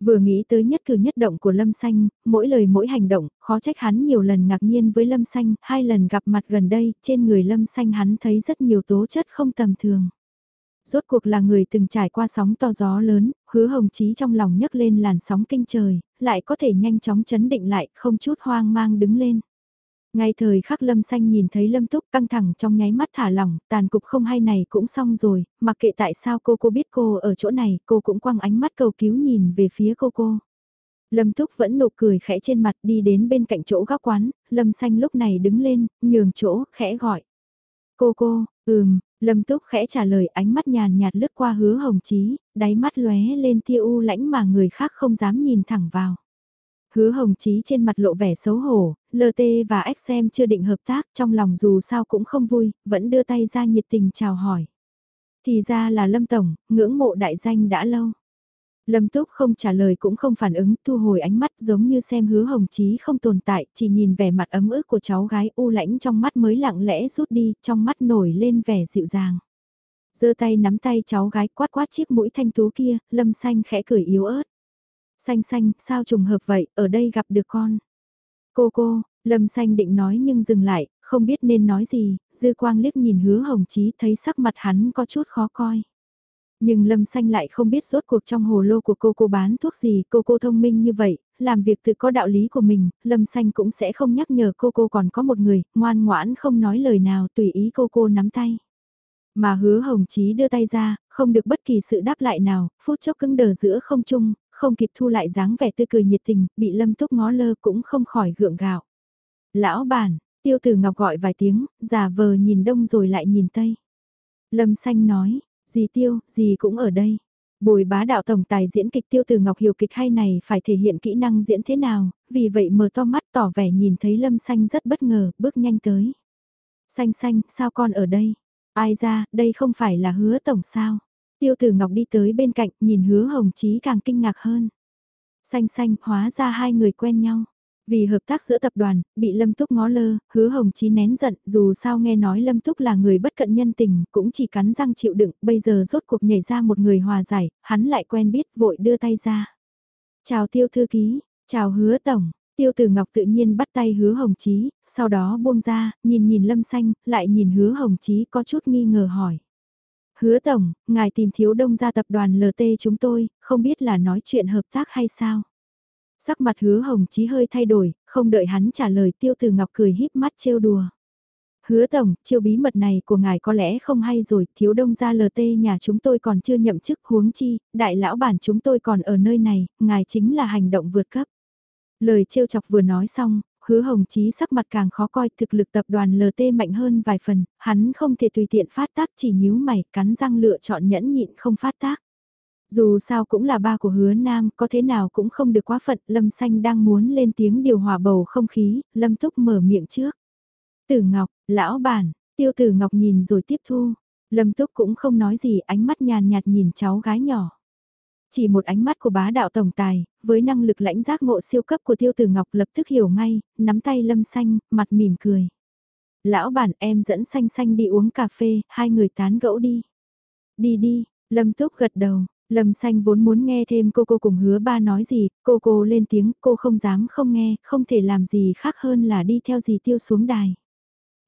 Vừa nghĩ tới nhất cử nhất động của Lâm Xanh, mỗi lời mỗi hành động, khó trách hắn nhiều lần ngạc nhiên với Lâm Xanh, hai lần gặp mặt gần đây, trên người Lâm Xanh hắn thấy rất nhiều tố chất không tầm thường. Rốt cuộc là người từng trải qua sóng to gió lớn, hứa hồng chí trong lòng nhấc lên làn sóng kinh trời, lại có thể nhanh chóng chấn định lại, không chút hoang mang đứng lên. Ngay thời khắc Lâm Xanh nhìn thấy Lâm Túc căng thẳng trong nháy mắt thả lỏng, tàn cục không hay này cũng xong rồi, mặc kệ tại sao cô cô biết cô ở chỗ này, cô cũng quăng ánh mắt cầu cứu nhìn về phía cô cô. Lâm Túc vẫn nụ cười khẽ trên mặt đi đến bên cạnh chỗ góc quán, Lâm Xanh lúc này đứng lên, nhường chỗ, khẽ gọi. Cô cô, ừm, Lâm Túc khẽ trả lời ánh mắt nhàn nhạt lướt qua hứa hồng chí, đáy mắt lóe lên tia u lãnh mà người khác không dám nhìn thẳng vào. Hứa hồng chí trên mặt lộ vẻ xấu hổ, LT và XM chưa định hợp tác trong lòng dù sao cũng không vui, vẫn đưa tay ra nhiệt tình chào hỏi. Thì ra là Lâm Tổng, ngưỡng mộ đại danh đã lâu. Lâm Túc không trả lời cũng không phản ứng, thu hồi ánh mắt giống như xem hứa hồng chí không tồn tại, chỉ nhìn vẻ mặt ấm ức của cháu gái u lãnh trong mắt mới lặng lẽ rút đi, trong mắt nổi lên vẻ dịu dàng. giơ tay nắm tay cháu gái quát quát chiếc mũi thanh tú kia, lâm xanh khẽ cười yếu ớt. Xanh xanh, sao trùng hợp vậy, ở đây gặp được con. Cô cô, Lâm xanh định nói nhưng dừng lại, không biết nên nói gì, dư quang liếc nhìn hứa hồng chí thấy sắc mặt hắn có chút khó coi. Nhưng Lâm Xanh lại không biết rốt cuộc trong hồ lô của cô cô bán thuốc gì, cô cô thông minh như vậy, làm việc tự có đạo lý của mình, Lâm Xanh cũng sẽ không nhắc nhở cô cô còn có một người, ngoan ngoãn không nói lời nào tùy ý cô cô nắm tay. Mà hứa hồng chí đưa tay ra, không được bất kỳ sự đáp lại nào, phút chốc cứng đờ giữa không trung, không kịp thu lại dáng vẻ tươi cười nhiệt tình, bị lâm túc ngó lơ cũng không khỏi gượng gạo. Lão bản, tiêu tử ngọc gọi vài tiếng, giả vờ nhìn đông rồi lại nhìn tây. Lâm xanh nói, gì tiêu, gì cũng ở đây. Bồi bá đạo tổng tài diễn kịch tiêu từ ngọc hiểu kịch hay này phải thể hiện kỹ năng diễn thế nào, vì vậy mở to mắt tỏ vẻ nhìn thấy lâm xanh rất bất ngờ, bước nhanh tới. Xanh xanh, sao con ở đây? Ai ra, đây không phải là hứa tổng sao? Tiêu tử Ngọc đi tới bên cạnh, nhìn hứa hồng chí càng kinh ngạc hơn. Xanh xanh, hóa ra hai người quen nhau. Vì hợp tác giữa tập đoàn, bị Lâm Túc ngó lơ, hứa hồng chí nén giận, dù sao nghe nói Lâm Túc là người bất cận nhân tình, cũng chỉ cắn răng chịu đựng, bây giờ rốt cuộc nhảy ra một người hòa giải, hắn lại quen biết, vội đưa tay ra. Chào tiêu thư ký, Chào hứa tổng, tiêu tử ngọc tự nhiên bắt tay hứa hồng chí, sau đó buông ra, nhìn nhìn lâm xanh, lại nhìn hứa hồng chí có chút nghi ngờ hỏi. Hứa tổng, ngài tìm thiếu đông gia tập đoàn LT chúng tôi, không biết là nói chuyện hợp tác hay sao? Sắc mặt hứa hồng chí hơi thay đổi, không đợi hắn trả lời tiêu từ ngọc cười híp mắt trêu đùa. Hứa tổng, chiêu bí mật này của ngài có lẽ không hay rồi, thiếu đông gia LT nhà chúng tôi còn chưa nhậm chức huống chi, đại lão bản chúng tôi còn ở nơi này, ngài chính là hành động vượt cấp. Lời trêu chọc vừa nói xong, hứa hồng chí sắc mặt càng khó coi thực lực tập đoàn LT mạnh hơn vài phần, hắn không thể tùy tiện phát tác chỉ nhíu mày cắn răng lựa chọn nhẫn nhịn không phát tác. Dù sao cũng là ba của hứa nam, có thế nào cũng không được quá phận, Lâm Xanh đang muốn lên tiếng điều hòa bầu không khí, Lâm Túc mở miệng trước. Tử Ngọc, lão bản, tiêu tử Ngọc nhìn rồi tiếp thu. Lâm Túc cũng không nói gì, ánh mắt nhàn nhạt nhìn cháu gái nhỏ. Chỉ một ánh mắt của bá đạo tổng tài, với năng lực lãnh giác ngộ siêu cấp của tiêu tử Ngọc lập tức hiểu ngay, nắm tay Lâm Xanh, mặt mỉm cười. Lão bản em dẫn Xanh Xanh đi uống cà phê, hai người tán gẫu đi. Đi đi, Lâm Túc gật đầu, Lâm Xanh vốn muốn nghe thêm cô cô cùng hứa ba nói gì, cô cô lên tiếng, cô không dám không nghe, không thể làm gì khác hơn là đi theo gì tiêu xuống đài.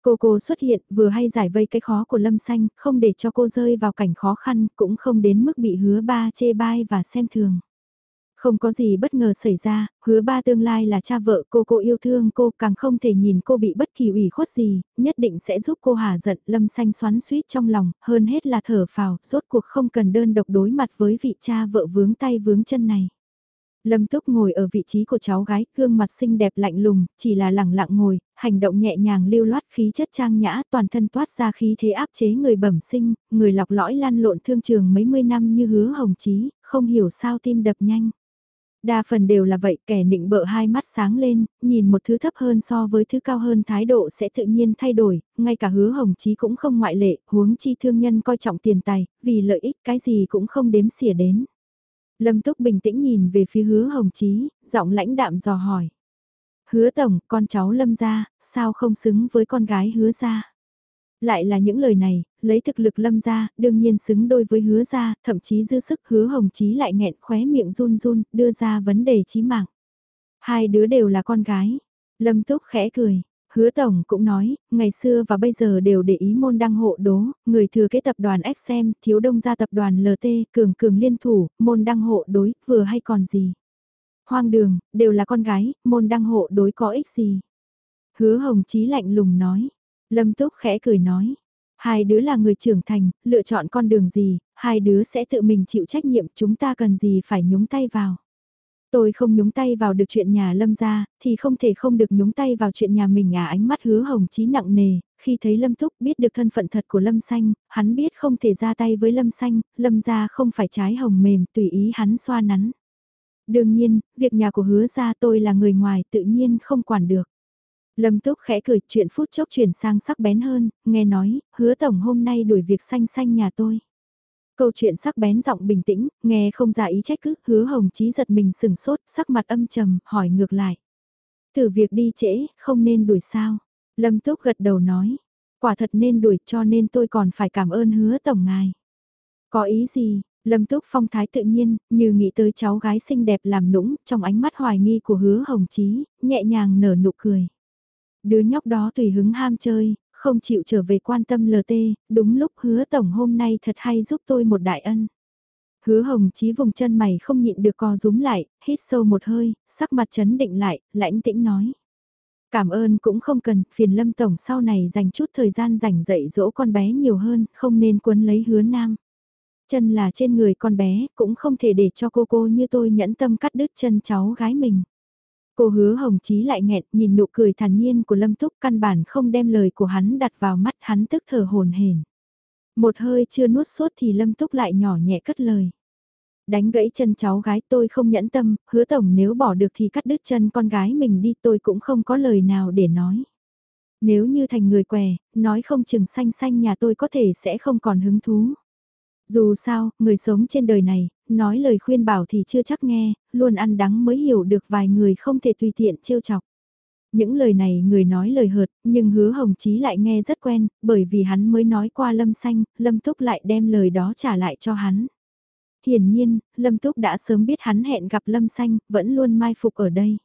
Cô cô xuất hiện vừa hay giải vây cái khó của Lâm Xanh, không để cho cô rơi vào cảnh khó khăn, cũng không đến mức bị hứa ba chê bai và xem thường. Không có gì bất ngờ xảy ra, hứa ba tương lai là cha vợ cô cô yêu thương cô càng không thể nhìn cô bị bất kỳ ủy khuất gì, nhất định sẽ giúp cô hà giận lâm xanh xoắn suýt trong lòng, hơn hết là thở phào, rốt cuộc không cần đơn độc đối mặt với vị cha vợ vướng tay vướng chân này. Lâm Túc ngồi ở vị trí của cháu gái, gương mặt xinh đẹp lạnh lùng, chỉ là lẳng lặng ngồi, hành động nhẹ nhàng lưu loát khí chất trang nhã, toàn thân toát ra khí thế áp chế người bẩm sinh, người lọc lõi lăn lộn thương trường mấy mươi năm như hứa hồng chí, không hiểu sao tim đập nhanh. Đa phần đều là vậy, kẻ nịnh bợ hai mắt sáng lên, nhìn một thứ thấp hơn so với thứ cao hơn thái độ sẽ tự nhiên thay đổi, ngay cả hứa hồng chí cũng không ngoại lệ, huống chi thương nhân coi trọng tiền tài, vì lợi ích cái gì cũng không đếm xỉa đến. Lâm Túc bình tĩnh nhìn về phía hứa hồng chí, giọng lãnh đạm dò hỏi. Hứa tổng, con cháu Lâm ra, sao không xứng với con gái hứa ra? Lại là những lời này, lấy thực lực lâm ra, đương nhiên xứng đôi với hứa ra, thậm chí dư sức hứa hồng chí lại nghẹn khóe miệng run run, đưa ra vấn đề chí mạng. Hai đứa đều là con gái. Lâm Túc khẽ cười. Hứa Tổng cũng nói, ngày xưa và bây giờ đều để ý môn đăng hộ đố, người thừa kế tập đoàn XM, thiếu đông gia tập đoàn LT, cường cường liên thủ, môn đăng hộ đối, vừa hay còn gì. Hoang đường, đều là con gái, môn đăng hộ đối có ích gì. Hứa Hồng Chí lạnh lùng nói, Lâm Túc khẽ cười nói, hai đứa là người trưởng thành, lựa chọn con đường gì, hai đứa sẽ tự mình chịu trách nhiệm chúng ta cần gì phải nhúng tay vào. Tôi không nhúng tay vào được chuyện nhà Lâm ra, thì không thể không được nhúng tay vào chuyện nhà mình à ánh mắt hứa hồng chí nặng nề, khi thấy Lâm Thúc biết được thân phận thật của Lâm Xanh, hắn biết không thể ra tay với Lâm Xanh, Lâm ra không phải trái hồng mềm tùy ý hắn xoa nắn. Đương nhiên, việc nhà của hứa ra tôi là người ngoài tự nhiên không quản được. Lâm Túc khẽ cười chuyện phút chốc chuyển sang sắc bén hơn, nghe nói, hứa tổng hôm nay đuổi việc xanh xanh nhà tôi. Câu chuyện sắc bén giọng bình tĩnh, nghe không ra ý trách cứ, hứa hồng chí giật mình sừng sốt, sắc mặt âm trầm, hỏi ngược lại. Từ việc đi trễ, không nên đuổi sao? Lâm Túc gật đầu nói, quả thật nên đuổi cho nên tôi còn phải cảm ơn hứa tổng ngài. Có ý gì? Lâm Túc phong thái tự nhiên, như nghĩ tới cháu gái xinh đẹp làm nũng, trong ánh mắt hoài nghi của hứa hồng chí, nhẹ nhàng nở nụ cười. Đứa nhóc đó tùy hứng ham chơi, không chịu trở về quan tâm LT, đúng lúc hứa tổng hôm nay thật hay giúp tôi một đại ân. Hứa hồng chí vùng chân mày không nhịn được co rúm lại, hít sâu một hơi, sắc mặt chấn định lại, lãnh tĩnh nói. Cảm ơn cũng không cần, phiền lâm tổng sau này dành chút thời gian rảnh dạy dỗ con bé nhiều hơn, không nên quấn lấy hứa nam. Chân là trên người con bé, cũng không thể để cho cô cô như tôi nhẫn tâm cắt đứt chân cháu gái mình. Cô hứa hồng chí lại nghẹn nhìn nụ cười thản nhiên của Lâm Túc căn bản không đem lời của hắn đặt vào mắt hắn tức thở hồn hển. Một hơi chưa nuốt sốt thì Lâm Túc lại nhỏ nhẹ cất lời. Đánh gãy chân cháu gái tôi không nhẫn tâm, hứa tổng nếu bỏ được thì cắt đứt chân con gái mình đi tôi cũng không có lời nào để nói. Nếu như thành người què, nói không chừng xanh xanh nhà tôi có thể sẽ không còn hứng thú. Dù sao, người sống trên đời này, nói lời khuyên bảo thì chưa chắc nghe, luôn ăn đắng mới hiểu được vài người không thể tùy tiện trêu chọc. Những lời này người nói lời hợt, nhưng hứa hồng chí lại nghe rất quen, bởi vì hắn mới nói qua lâm xanh, lâm túc lại đem lời đó trả lại cho hắn. hiển nhiên, Lâm Túc đã sớm biết hắn hẹn gặp Lâm Xanh, vẫn luôn mai phục ở đây.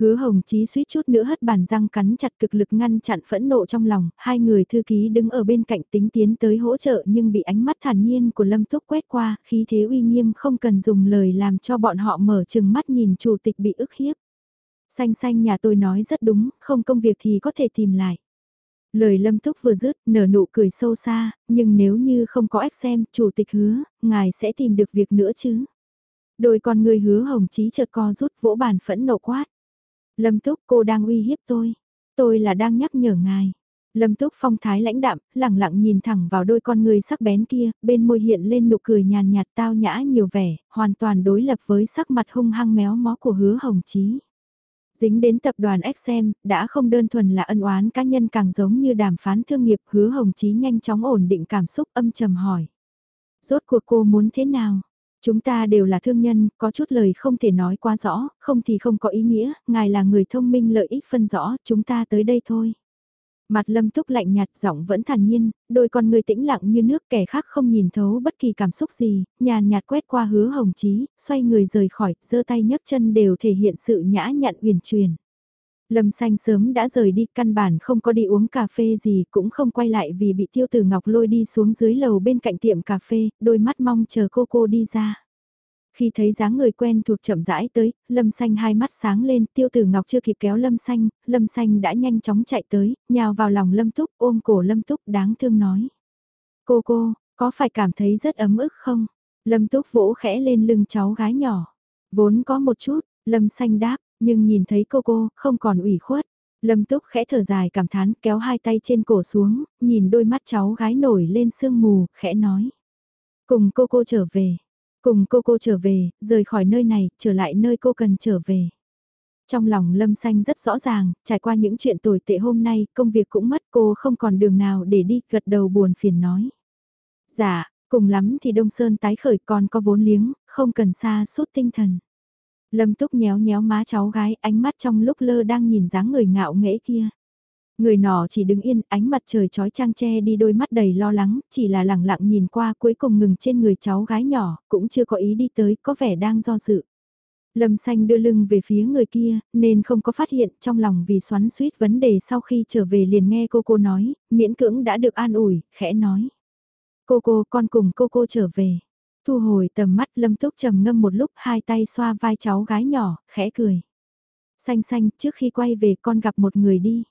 Hứa Hồng Chí suýt chút nữa hất bàn răng cắn chặt cực lực ngăn chặn phẫn nộ trong lòng, hai người thư ký đứng ở bên cạnh tính tiến tới hỗ trợ nhưng bị ánh mắt thản nhiên của Lâm Túc quét qua, khí thế uy nghiêm không cần dùng lời làm cho bọn họ mở chừng mắt nhìn chủ tịch bị ức hiếp. Xanh xanh nhà tôi nói rất đúng, không công việc thì có thể tìm lại. Lời Lâm Túc vừa dứt, nở nụ cười sâu xa, nhưng nếu như không có ếch xem, chủ tịch hứa, ngài sẽ tìm được việc nữa chứ. Đôi con người hứa hồng chí chợt co rút vỗ bàn phẫn nộ quát. Lâm Túc cô đang uy hiếp tôi. Tôi là đang nhắc nhở ngài. Lâm Túc phong thái lãnh đạm, lẳng lặng nhìn thẳng vào đôi con người sắc bén kia, bên môi hiện lên nụ cười nhàn nhạt tao nhã nhiều vẻ, hoàn toàn đối lập với sắc mặt hung hăng méo mó của hứa hồng chí. Dính đến tập đoàn XM, đã không đơn thuần là ân oán cá nhân càng giống như đàm phán thương nghiệp hứa hồng chí nhanh chóng ổn định cảm xúc âm trầm hỏi. Rốt cuộc cô muốn thế nào? Chúng ta đều là thương nhân, có chút lời không thể nói quá rõ, không thì không có ý nghĩa, ngài là người thông minh lợi ích phân rõ, chúng ta tới đây thôi. Mặt lâm túc lạnh nhạt giọng vẫn thản nhiên, đôi con người tĩnh lặng như nước kẻ khác không nhìn thấu bất kỳ cảm xúc gì, nhàn nhạt quét qua hứa hồng chí, xoay người rời khỏi, giơ tay nhấc chân đều thể hiện sự nhã nhặn uyển truyền. Lâm xanh sớm đã rời đi, căn bản không có đi uống cà phê gì, cũng không quay lại vì bị tiêu tử ngọc lôi đi xuống dưới lầu bên cạnh tiệm cà phê, đôi mắt mong chờ cô cô đi ra. Khi thấy dáng người quen thuộc chậm rãi tới, Lâm Xanh hai mắt sáng lên, tiêu tử ngọc chưa kịp kéo Lâm Xanh, Lâm Xanh đã nhanh chóng chạy tới, nhào vào lòng Lâm Túc, ôm cổ Lâm Túc đáng thương nói. Cô cô, có phải cảm thấy rất ấm ức không? Lâm Túc vỗ khẽ lên lưng cháu gái nhỏ. Vốn có một chút, Lâm Xanh đáp, nhưng nhìn thấy cô cô, không còn ủy khuất. Lâm Túc khẽ thở dài cảm thán kéo hai tay trên cổ xuống, nhìn đôi mắt cháu gái nổi lên sương mù, khẽ nói. Cùng cô cô trở về. Cùng cô cô trở về, rời khỏi nơi này, trở lại nơi cô cần trở về. Trong lòng Lâm Xanh rất rõ ràng, trải qua những chuyện tồi tệ hôm nay, công việc cũng mất cô không còn đường nào để đi, gật đầu buồn phiền nói. Dạ, cùng lắm thì Đông Sơn tái khởi còn có vốn liếng, không cần xa suốt tinh thần. Lâm Túc nhéo nhéo má cháu gái, ánh mắt trong lúc lơ đang nhìn dáng người ngạo nghễ kia. Người nọ chỉ đứng yên, ánh mặt trời trói trang che đi đôi mắt đầy lo lắng, chỉ là lẳng lặng nhìn qua cuối cùng ngừng trên người cháu gái nhỏ, cũng chưa có ý đi tới, có vẻ đang do dự. Lâm xanh đưa lưng về phía người kia, nên không có phát hiện trong lòng vì xoắn suýt vấn đề sau khi trở về liền nghe cô cô nói, miễn cưỡng đã được an ủi, khẽ nói. Cô cô con cùng cô cô trở về. Thu hồi tầm mắt lâm túc trầm ngâm một lúc hai tay xoa vai cháu gái nhỏ, khẽ cười. Xanh xanh trước khi quay về con gặp một người đi.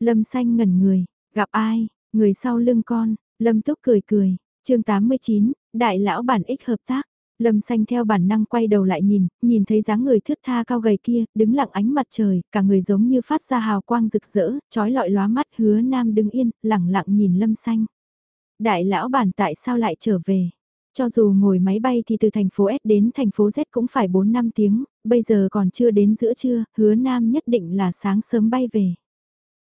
Lâm xanh ngẩn người, gặp ai, người sau lưng con, lâm túc cười cười, chương 89, đại lão bản ích hợp tác. Lâm xanh theo bản năng quay đầu lại nhìn, nhìn thấy dáng người thướt tha cao gầy kia, đứng lặng ánh mặt trời, cả người giống như phát ra hào quang rực rỡ, trói lọi lóa mắt hứa nam đứng yên, lặng lặng nhìn lâm xanh. Đại lão bản tại sao lại trở về? Cho dù ngồi máy bay thì từ thành phố S đến thành phố Z cũng phải 4 năm tiếng, bây giờ còn chưa đến giữa trưa, hứa nam nhất định là sáng sớm bay về.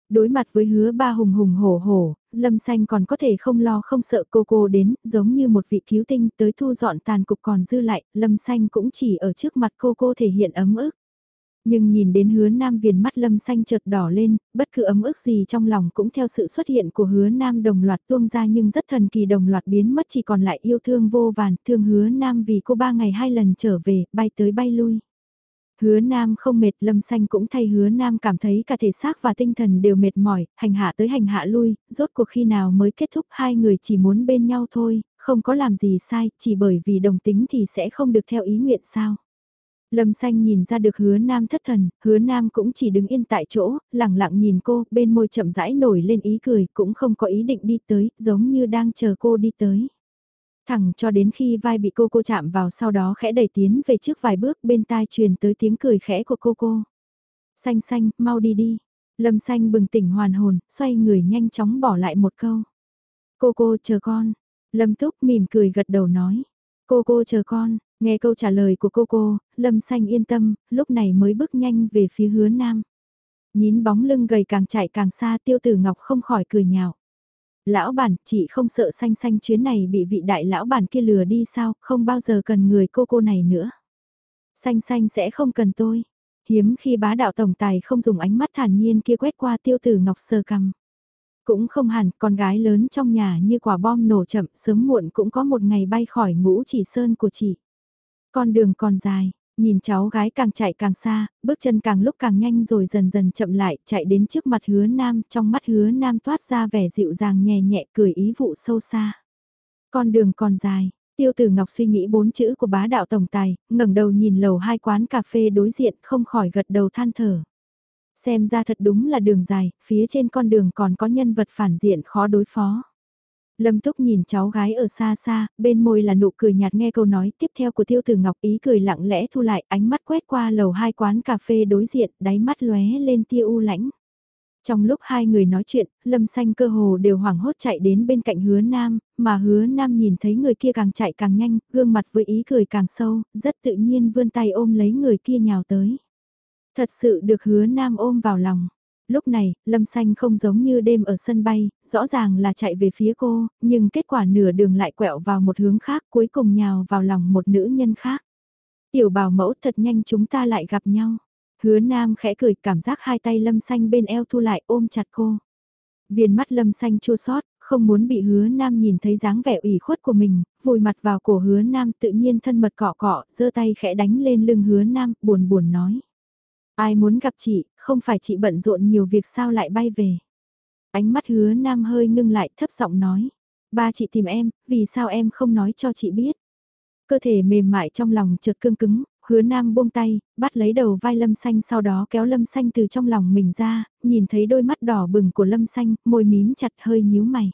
Đối mặt với hứa ba hùng hùng hổ hổ, Lâm Xanh còn có thể không lo không sợ cô cô đến, giống như một vị cứu tinh tới thu dọn tàn cục còn dư lại, Lâm Xanh cũng chỉ ở trước mặt cô cô thể hiện ấm ức. Nhưng nhìn đến hứa nam viền mắt lâm xanh chợt đỏ lên, bất cứ ấm ức gì trong lòng cũng theo sự xuất hiện của hứa nam đồng loạt tuông ra nhưng rất thần kỳ đồng loạt biến mất chỉ còn lại yêu thương vô vàn, thương hứa nam vì cô ba ngày hai lần trở về, bay tới bay lui. Hứa Nam không mệt, Lâm Xanh cũng thay Hứa Nam cảm thấy cả thể xác và tinh thần đều mệt mỏi, hành hạ tới hành hạ lui, rốt cuộc khi nào mới kết thúc hai người chỉ muốn bên nhau thôi, không có làm gì sai, chỉ bởi vì đồng tính thì sẽ không được theo ý nguyện sao. Lâm xanh nhìn ra được hứa nam thất thần, hứa nam cũng chỉ đứng yên tại chỗ, lặng lặng nhìn cô, bên môi chậm rãi nổi lên ý cười, cũng không có ý định đi tới, giống như đang chờ cô đi tới. Thẳng cho đến khi vai bị cô cô chạm vào sau đó khẽ đẩy tiến về trước vài bước bên tai truyền tới tiếng cười khẽ của cô cô. Xanh xanh, mau đi đi. Lâm xanh bừng tỉnh hoàn hồn, xoay người nhanh chóng bỏ lại một câu. Cô cô chờ con. Lâm túc mỉm cười gật đầu nói. Cô cô chờ con, nghe câu trả lời của cô cô, Lâm Xanh yên tâm, lúc này mới bước nhanh về phía hứa nam. Nhín bóng lưng gầy càng chạy càng xa tiêu tử ngọc không khỏi cười nhạo. Lão bản, chị không sợ xanh xanh chuyến này bị vị đại lão bản kia lừa đi sao, không bao giờ cần người cô cô này nữa. Xanh xanh sẽ không cần tôi. Hiếm khi bá đạo tổng tài không dùng ánh mắt thản nhiên kia quét qua tiêu tử ngọc sơ cằm. Cũng không hẳn, con gái lớn trong nhà như quả bom nổ chậm, sớm muộn cũng có một ngày bay khỏi ngũ chỉ sơn của chị. Con đường còn dài, nhìn cháu gái càng chạy càng xa, bước chân càng lúc càng nhanh rồi dần dần chậm lại, chạy đến trước mặt hứa nam, trong mắt hứa nam toát ra vẻ dịu dàng nhẹ nhẹ cười ý vụ sâu xa. Con đường còn dài, tiêu tử ngọc suy nghĩ bốn chữ của bá đạo tổng tài, ngẩng đầu nhìn lầu hai quán cà phê đối diện không khỏi gật đầu than thở. Xem ra thật đúng là đường dài, phía trên con đường còn có nhân vật phản diện khó đối phó. Lâm Túc nhìn cháu gái ở xa xa, bên môi là nụ cười nhạt nghe câu nói tiếp theo của Tiêu Tử Ngọc ý cười lặng lẽ thu lại ánh mắt quét qua lầu hai quán cà phê đối diện, đáy mắt lóe lên tia u lãnh. Trong lúc hai người nói chuyện, Lâm Xanh cơ hồ đều hoảng hốt chạy đến bên cạnh hứa Nam, mà hứa Nam nhìn thấy người kia càng chạy càng nhanh, gương mặt với ý cười càng sâu, rất tự nhiên vươn tay ôm lấy người kia nhào tới. Thật sự được hứa Nam ôm vào lòng. Lúc này, Lâm Xanh không giống như đêm ở sân bay, rõ ràng là chạy về phía cô, nhưng kết quả nửa đường lại quẹo vào một hướng khác cuối cùng nhào vào lòng một nữ nhân khác. Tiểu bảo mẫu thật nhanh chúng ta lại gặp nhau. Hứa Nam khẽ cười cảm giác hai tay Lâm Xanh bên eo thu lại ôm chặt cô. Viền mắt Lâm Xanh chua sót, không muốn bị hứa Nam nhìn thấy dáng vẻ ủy khuất của mình, vùi mặt vào cổ hứa Nam tự nhiên thân mật cọ cọ, giơ tay khẽ đánh lên lưng hứa Nam, buồn buồn nói. Ai muốn gặp chị, không phải chị bận rộn nhiều việc sao lại bay về. Ánh mắt hứa nam hơi ngưng lại thấp giọng nói. Ba chị tìm em, vì sao em không nói cho chị biết. Cơ thể mềm mại trong lòng chợt cương cứng, hứa nam buông tay, bắt lấy đầu vai lâm xanh sau đó kéo lâm xanh từ trong lòng mình ra, nhìn thấy đôi mắt đỏ bừng của lâm xanh, môi mím chặt hơi nhíu mày.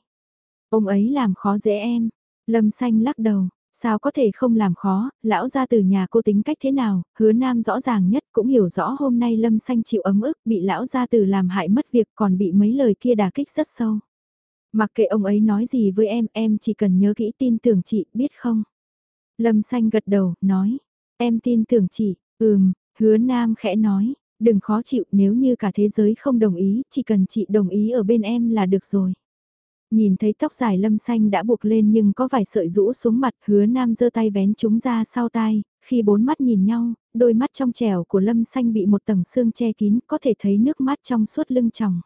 Ông ấy làm khó dễ em. Lâm xanh lắc đầu, Sao có thể không làm khó, lão ra từ nhà cô tính cách thế nào, hứa nam rõ ràng nhất cũng hiểu rõ hôm nay lâm xanh chịu ấm ức bị lão ra từ làm hại mất việc còn bị mấy lời kia đà kích rất sâu. Mặc kệ ông ấy nói gì với em, em chỉ cần nhớ kỹ tin tưởng chị, biết không? Lâm xanh gật đầu, nói, em tin tưởng chị, ừm, hứa nam khẽ nói, đừng khó chịu nếu như cả thế giới không đồng ý, chỉ cần chị đồng ý ở bên em là được rồi. Nhìn thấy tóc dài lâm xanh đã buộc lên nhưng có vài sợi rũ xuống mặt hứa nam giơ tay vén chúng ra sau tai, khi bốn mắt nhìn nhau, đôi mắt trong trẻo của lâm xanh bị một tầng xương che kín có thể thấy nước mắt trong suốt lưng chồng.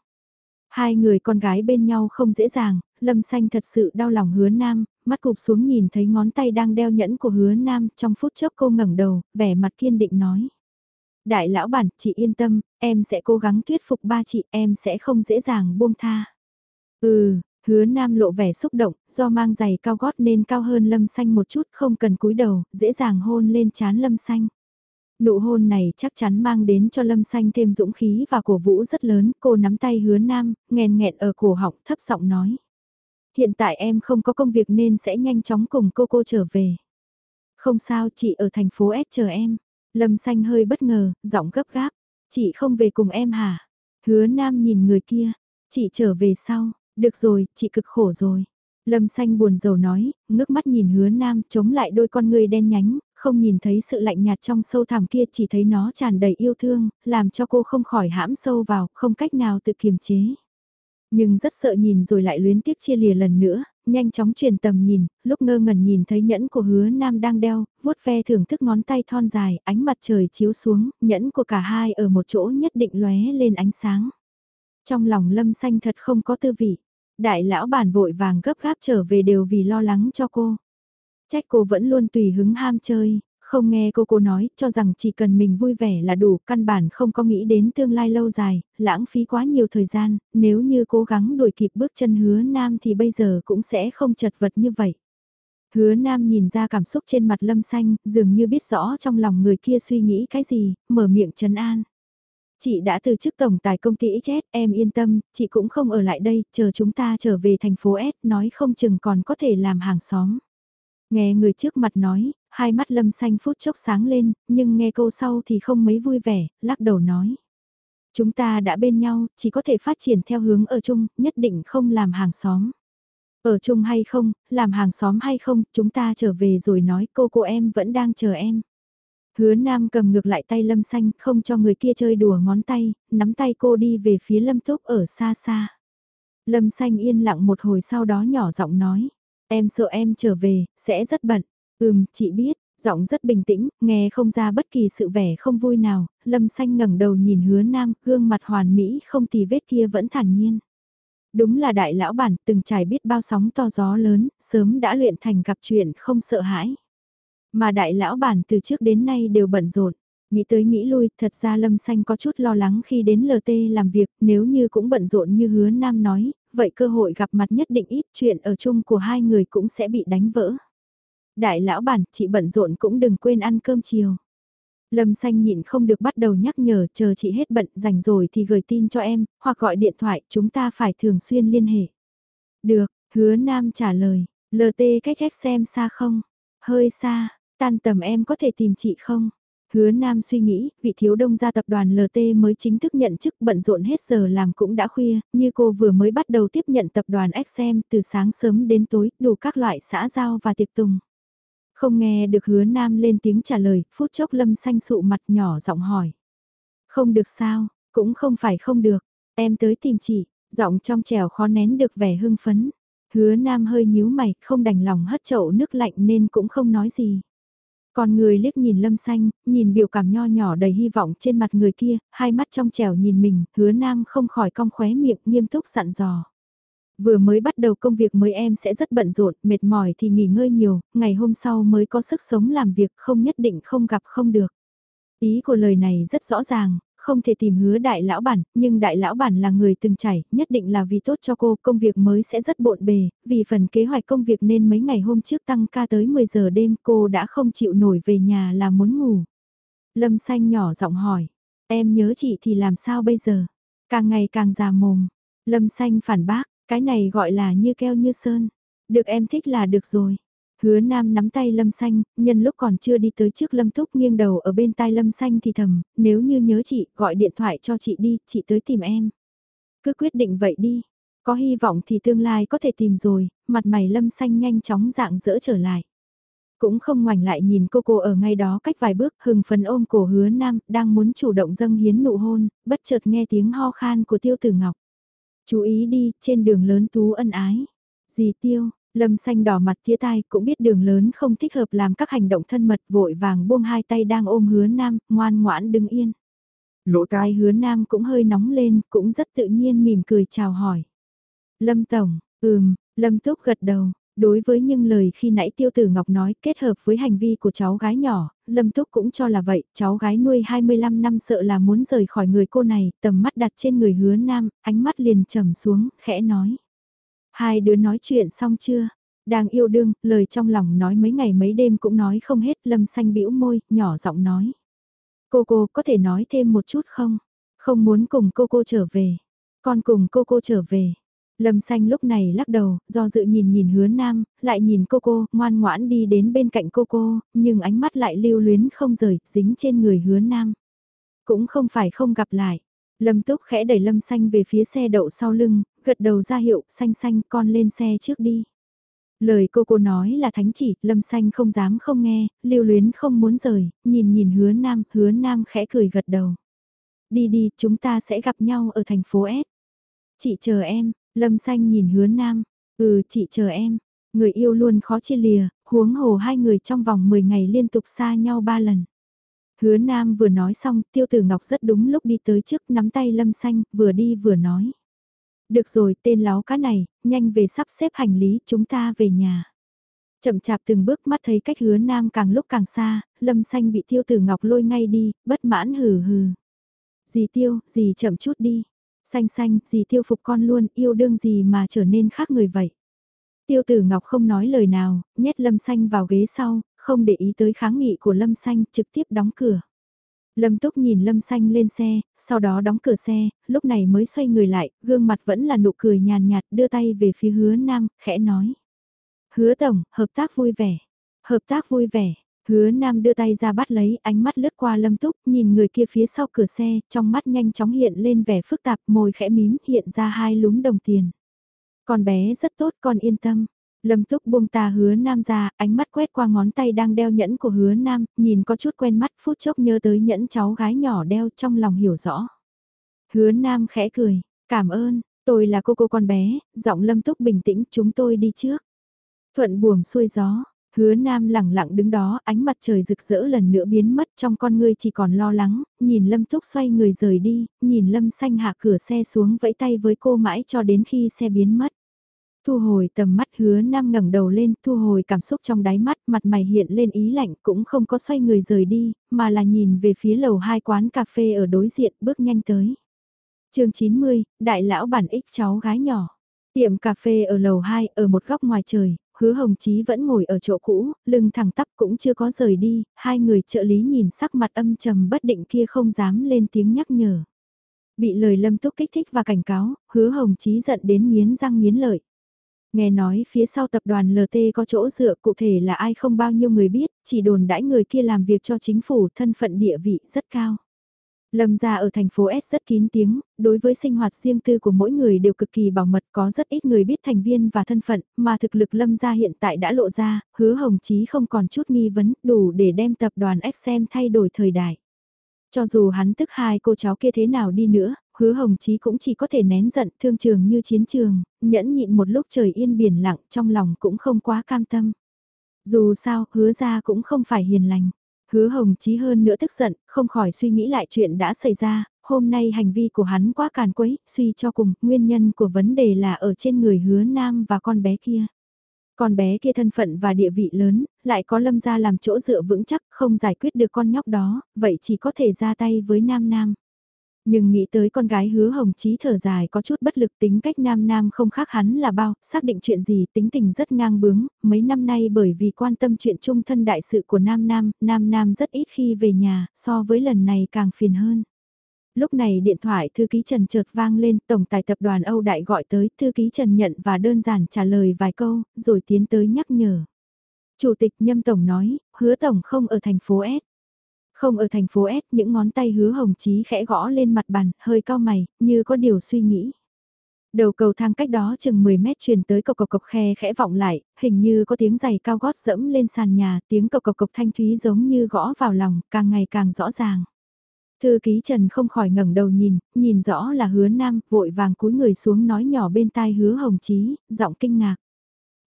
Hai người con gái bên nhau không dễ dàng, lâm xanh thật sự đau lòng hứa nam, mắt cụp xuống nhìn thấy ngón tay đang đeo nhẫn của hứa nam trong phút chốc cô ngẩng đầu, vẻ mặt kiên định nói. Đại lão bản, chị yên tâm, em sẽ cố gắng thuyết phục ba chị, em sẽ không dễ dàng buông tha. Ừ, Hứa Nam lộ vẻ xúc động, do mang giày cao gót nên cao hơn Lâm Xanh một chút không cần cúi đầu, dễ dàng hôn lên chán Lâm Xanh. Nụ hôn này chắc chắn mang đến cho Lâm Xanh thêm dũng khí và cổ vũ rất lớn, cô nắm tay hứa Nam, nghèn nghẹn ở cổ họng thấp giọng nói. Hiện tại em không có công việc nên sẽ nhanh chóng cùng cô cô trở về. Không sao chị ở thành phố S chờ em. Lâm Xanh hơi bất ngờ, giọng gấp gáp. Chị không về cùng em hả? Hứa Nam nhìn người kia. Chị trở về sau, được rồi, chị cực khổ rồi. Lâm xanh buồn rầu nói, ngước mắt nhìn hứa nam, chống lại đôi con người đen nhánh, không nhìn thấy sự lạnh nhạt trong sâu thẳm kia chỉ thấy nó tràn đầy yêu thương, làm cho cô không khỏi hãm sâu vào, không cách nào tự kiềm chế. Nhưng rất sợ nhìn rồi lại luyến tiếc chia lìa lần nữa, nhanh chóng truyền tầm nhìn, lúc ngơ ngẩn nhìn thấy nhẫn của hứa nam đang đeo, vuốt ve thưởng thức ngón tay thon dài, ánh mặt trời chiếu xuống, nhẫn của cả hai ở một chỗ nhất định lóe lên ánh sáng. Trong lòng lâm xanh thật không có tư vị. Đại lão bản vội vàng gấp gáp trở về đều vì lo lắng cho cô. Trách cô vẫn luôn tùy hứng ham chơi, không nghe cô cô nói, cho rằng chỉ cần mình vui vẻ là đủ, căn bản không có nghĩ đến tương lai lâu dài, lãng phí quá nhiều thời gian, nếu như cố gắng đuổi kịp bước chân hứa nam thì bây giờ cũng sẽ không chật vật như vậy. Hứa nam nhìn ra cảm xúc trên mặt lâm xanh, dường như biết rõ trong lòng người kia suy nghĩ cái gì, mở miệng trấn an. Chị đã từ chức tổng tài công ty XS, em yên tâm, chị cũng không ở lại đây, chờ chúng ta trở về thành phố S, nói không chừng còn có thể làm hàng xóm. Nghe người trước mặt nói, hai mắt lâm xanh phút chốc sáng lên, nhưng nghe câu sau thì không mấy vui vẻ, lắc đầu nói. Chúng ta đã bên nhau, chỉ có thể phát triển theo hướng ở chung, nhất định không làm hàng xóm. Ở chung hay không, làm hàng xóm hay không, chúng ta trở về rồi nói cô cô em vẫn đang chờ em. Hứa Nam cầm ngược lại tay Lâm Xanh, không cho người kia chơi đùa ngón tay, nắm tay cô đi về phía Lâm Túc ở xa xa. Lâm Xanh yên lặng một hồi sau đó nhỏ giọng nói, em sợ em trở về, sẽ rất bận. Ừm, chị biết, giọng rất bình tĩnh, nghe không ra bất kỳ sự vẻ không vui nào, Lâm Xanh ngẩng đầu nhìn hứa Nam, gương mặt hoàn mỹ không tì vết kia vẫn thản nhiên. Đúng là đại lão bản từng trải biết bao sóng to gió lớn, sớm đã luyện thành gặp chuyện không sợ hãi. Mà đại lão bản từ trước đến nay đều bận rộn. Nghĩ tới nghĩ lui, thật ra Lâm Xanh có chút lo lắng khi đến LT làm việc, nếu như cũng bận rộn như hứa Nam nói, vậy cơ hội gặp mặt nhất định ít chuyện ở chung của hai người cũng sẽ bị đánh vỡ. Đại lão bản, chị bận rộn cũng đừng quên ăn cơm chiều. Lâm xanh nhịn không được bắt đầu nhắc nhở chờ chị hết bận rảnh rồi thì gửi tin cho em, hoặc gọi điện thoại chúng ta phải thường xuyên liên hệ. Được, hứa nam trả lời, LT cách cách xem xa không? Hơi xa, tan tầm em có thể tìm chị không? Hứa Nam suy nghĩ, vị thiếu đông gia tập đoàn LT mới chính thức nhận chức bận rộn hết giờ làm cũng đã khuya, như cô vừa mới bắt đầu tiếp nhận tập đoàn XM từ sáng sớm đến tối, đủ các loại xã giao và tiệc tùng. Không nghe được hứa nam lên tiếng trả lời, phút chốc lâm xanh sụ mặt nhỏ giọng hỏi. Không được sao, cũng không phải không được, em tới tìm chị, giọng trong trẻo khó nén được vẻ hưng phấn. Hứa nam hơi nhíu mày, không đành lòng hất chậu nước lạnh nên cũng không nói gì. Còn người liếc nhìn lâm xanh, nhìn biểu cảm nho nhỏ đầy hy vọng trên mặt người kia, hai mắt trong trèo nhìn mình, hứa nam không khỏi cong khóe miệng nghiêm túc dặn dò. Vừa mới bắt đầu công việc mới em sẽ rất bận rộn, mệt mỏi thì nghỉ ngơi nhiều, ngày hôm sau mới có sức sống làm việc không nhất định không gặp không được. Ý của lời này rất rõ ràng, không thể tìm hứa đại lão bản, nhưng đại lão bản là người từng chảy, nhất định là vì tốt cho cô, công việc mới sẽ rất bộn bề, vì phần kế hoạch công việc nên mấy ngày hôm trước tăng ca tới 10 giờ đêm cô đã không chịu nổi về nhà là muốn ngủ. Lâm xanh nhỏ giọng hỏi, em nhớ chị thì làm sao bây giờ? Càng ngày càng già mồm. Lâm xanh phản bác, cái này gọi là như keo như sơn. Được em thích là được rồi. Hứa Nam nắm tay Lâm Xanh, nhân lúc còn chưa đi tới trước Lâm Thúc nghiêng đầu ở bên tai Lâm Xanh thì thầm, nếu như nhớ chị, gọi điện thoại cho chị đi, chị tới tìm em. Cứ quyết định vậy đi, có hy vọng thì tương lai có thể tìm rồi, mặt mày Lâm Xanh nhanh chóng dạng dỡ trở lại. Cũng không ngoảnh lại nhìn cô cô ở ngay đó cách vài bước hừng phấn ôm cổ hứa Nam, đang muốn chủ động dâng hiến nụ hôn, bất chợt nghe tiếng ho khan của Tiêu Tử Ngọc. Chú ý đi, trên đường lớn tú ân ái. Dì Tiêu, Lâm xanh đỏ mặt tía tai cũng biết đường lớn không thích hợp làm các hành động thân mật vội vàng buông hai tay đang ôm hứa nam, ngoan ngoãn đứng yên. Lỗ tai hứa nam cũng hơi nóng lên, cũng rất tự nhiên mỉm cười chào hỏi. Lâm Tổng, ừm, Lâm Túc gật đầu, đối với những lời khi nãy Tiêu Tử Ngọc nói kết hợp với hành vi của cháu gái nhỏ, Lâm Túc cũng cho là vậy, cháu gái nuôi 25 năm sợ là muốn rời khỏi người cô này, tầm mắt đặt trên người hứa nam, ánh mắt liền trầm xuống, khẽ nói. Hai đứa nói chuyện xong chưa? Đang yêu đương, lời trong lòng nói mấy ngày mấy đêm cũng nói không hết, lâm xanh bĩu môi, nhỏ giọng nói. Cô cô có thể nói thêm một chút không? Không muốn cùng cô cô trở về. Con cùng cô cô trở về. Lâm xanh lúc này lắc đầu, do dự nhìn nhìn hứa nam, lại nhìn cô cô, ngoan ngoãn đi đến bên cạnh cô cô, nhưng ánh mắt lại lưu luyến không rời, dính trên người hứa nam. Cũng không phải không gặp lại. Lâm túc khẽ đẩy lâm xanh về phía xe đậu sau lưng, gật đầu ra hiệu, xanh xanh con lên xe trước đi. Lời cô cô nói là thánh chỉ, lâm xanh không dám không nghe, lưu luyến không muốn rời, nhìn nhìn hứa nam, hứa nam khẽ cười gật đầu. Đi đi, chúng ta sẽ gặp nhau ở thành phố S. Chị chờ em, lâm xanh nhìn hứa nam, ừ chị chờ em, người yêu luôn khó chia lìa, huống hồ hai người trong vòng 10 ngày liên tục xa nhau ba lần. Hứa Nam vừa nói xong, Tiêu Tử Ngọc rất đúng lúc đi tới trước nắm tay Lâm Xanh, vừa đi vừa nói. Được rồi, tên láo cá này, nhanh về sắp xếp hành lý, chúng ta về nhà. Chậm chạp từng bước mắt thấy cách hứa nam càng lúc càng xa, lâm xanh bị tiêu tử ngọc lôi ngay đi, bất mãn hừ hừ. Dì tiêu, dì chậm chút đi. Xanh xanh, dì tiêu phục con luôn, yêu đương gì mà trở nên khác người vậy. Tiêu tử ngọc không nói lời nào, nhét lâm xanh vào ghế sau, không để ý tới kháng nghị của lâm xanh, trực tiếp đóng cửa. Lâm Túc nhìn Lâm Xanh lên xe, sau đó đóng cửa xe, lúc này mới xoay người lại, gương mặt vẫn là nụ cười nhàn nhạt, đưa tay về phía hứa Nam, khẽ nói. Hứa Tổng, hợp tác vui vẻ. Hợp tác vui vẻ. Hứa Nam đưa tay ra bắt lấy, ánh mắt lướt qua Lâm Túc, nhìn người kia phía sau cửa xe, trong mắt nhanh chóng hiện lên vẻ phức tạp, môi khẽ mím, hiện ra hai lúm đồng tiền. Con bé rất tốt, con yên tâm. Lâm Túc buông ta hứa nam ra, ánh mắt quét qua ngón tay đang đeo nhẫn của hứa nam, nhìn có chút quen mắt phút chốc nhớ tới nhẫn cháu gái nhỏ đeo trong lòng hiểu rõ. Hứa nam khẽ cười, cảm ơn, tôi là cô cô con bé, giọng Lâm Túc bình tĩnh chúng tôi đi trước. Thuận buồm xuôi gió, Hứa Nam lẳng lặng đứng đó, ánh mặt trời rực rỡ lần nữa biến mất trong con ngươi chỉ còn lo lắng, nhìn Lâm Túc xoay người rời đi, nhìn Lâm Xanh hạ cửa xe xuống vẫy tay với cô mãi cho đến khi xe biến mất. Thu hồi tầm mắt hứa Nam ngẩng đầu lên, thu hồi cảm xúc trong đáy mắt, mặt mày hiện lên ý lạnh cũng không có xoay người rời đi, mà là nhìn về phía lầu hai quán cà phê ở đối diện bước nhanh tới. chương 90, đại lão bản ích cháu gái nhỏ. Tiệm cà phê ở lầu 2, ở một góc ngoài trời, hứa hồng chí vẫn ngồi ở chỗ cũ, lưng thẳng tắp cũng chưa có rời đi, hai người trợ lý nhìn sắc mặt âm trầm bất định kia không dám lên tiếng nhắc nhở. Bị lời lâm túc kích thích và cảnh cáo, hứa hồng chí giận đến miến răng miến lợi. Nghe nói phía sau tập đoàn LT có chỗ dựa cụ thể là ai không bao nhiêu người biết, chỉ đồn đãi người kia làm việc cho chính phủ thân phận địa vị rất cao. Lâm gia ở thành phố S rất kín tiếng, đối với sinh hoạt riêng tư của mỗi người đều cực kỳ bảo mật có rất ít người biết thành viên và thân phận, mà thực lực Lâm gia hiện tại đã lộ ra, hứa hồng chí không còn chút nghi vấn đủ để đem tập đoàn XM thay đổi thời đại. Cho dù hắn tức hai cô cháu kia thế nào đi nữa, hứa hồng chí cũng chỉ có thể nén giận thương trường như chiến trường, nhẫn nhịn một lúc trời yên biển lặng trong lòng cũng không quá cam tâm. Dù sao, hứa ra cũng không phải hiền lành. Hứa hồng chí hơn nữa tức giận, không khỏi suy nghĩ lại chuyện đã xảy ra, hôm nay hành vi của hắn quá càn quấy, suy cho cùng, nguyên nhân của vấn đề là ở trên người hứa nam và con bé kia. Con bé kia thân phận và địa vị lớn, lại có lâm gia làm chỗ dựa vững chắc, không giải quyết được con nhóc đó, vậy chỉ có thể ra tay với nam nam. Nhưng nghĩ tới con gái hứa hồng chí thở dài có chút bất lực tính cách nam nam không khác hắn là bao, xác định chuyện gì tính tình rất ngang bướng, mấy năm nay bởi vì quan tâm chuyện chung thân đại sự của nam nam, nam nam rất ít khi về nhà, so với lần này càng phiền hơn. Lúc này điện thoại thư ký Trần chợt vang lên, tổng tài tập đoàn Âu Đại gọi tới, thư ký Trần nhận và đơn giản trả lời vài câu, rồi tiến tới nhắc nhở. Chủ tịch Nhâm Tổng nói, hứa Tổng không ở thành phố S. Không ở thành phố S, những ngón tay hứa hồng chí khẽ gõ lên mặt bàn, hơi cao mày, như có điều suy nghĩ. Đầu cầu thang cách đó chừng 10 mét truyền tới cộc cộc cộc khe khẽ vọng lại, hình như có tiếng giày cao gót dẫm lên sàn nhà, tiếng cộc cộc cộc thanh thúy giống như gõ vào lòng, càng ngày càng rõ ràng. Thư ký Trần không khỏi ngẩng đầu nhìn, nhìn rõ là hứa nam, vội vàng cúi người xuống nói nhỏ bên tai hứa hồng chí, giọng kinh ngạc.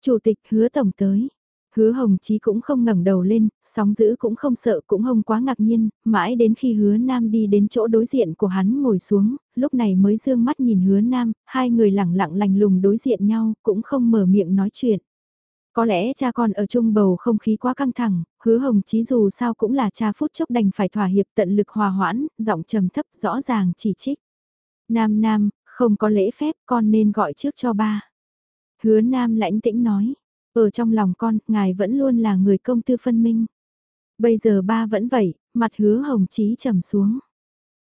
Chủ tịch hứa tổng tới, Hứa Hồng Chí cũng không ngẩng đầu lên, sóng dữ cũng không sợ cũng không quá ngạc nhiên, mãi đến khi hứa Nam đi đến chỗ đối diện của hắn ngồi xuống, lúc này mới dương mắt nhìn hứa Nam, hai người lẳng lặng lành lùng đối diện nhau, cũng không mở miệng nói chuyện. Có lẽ cha con ở chung bầu không khí quá căng thẳng, hứa Hồng Chí dù sao cũng là cha phút chốc đành phải thỏa hiệp tận lực hòa hoãn, giọng trầm thấp rõ ràng chỉ trích. Nam Nam, không có lễ phép con nên gọi trước cho ba. Hứa Nam lãnh tĩnh nói, ở trong lòng con, ngài vẫn luôn là người công tư phân minh. Bây giờ ba vẫn vậy, mặt hứa hồng chí trầm xuống.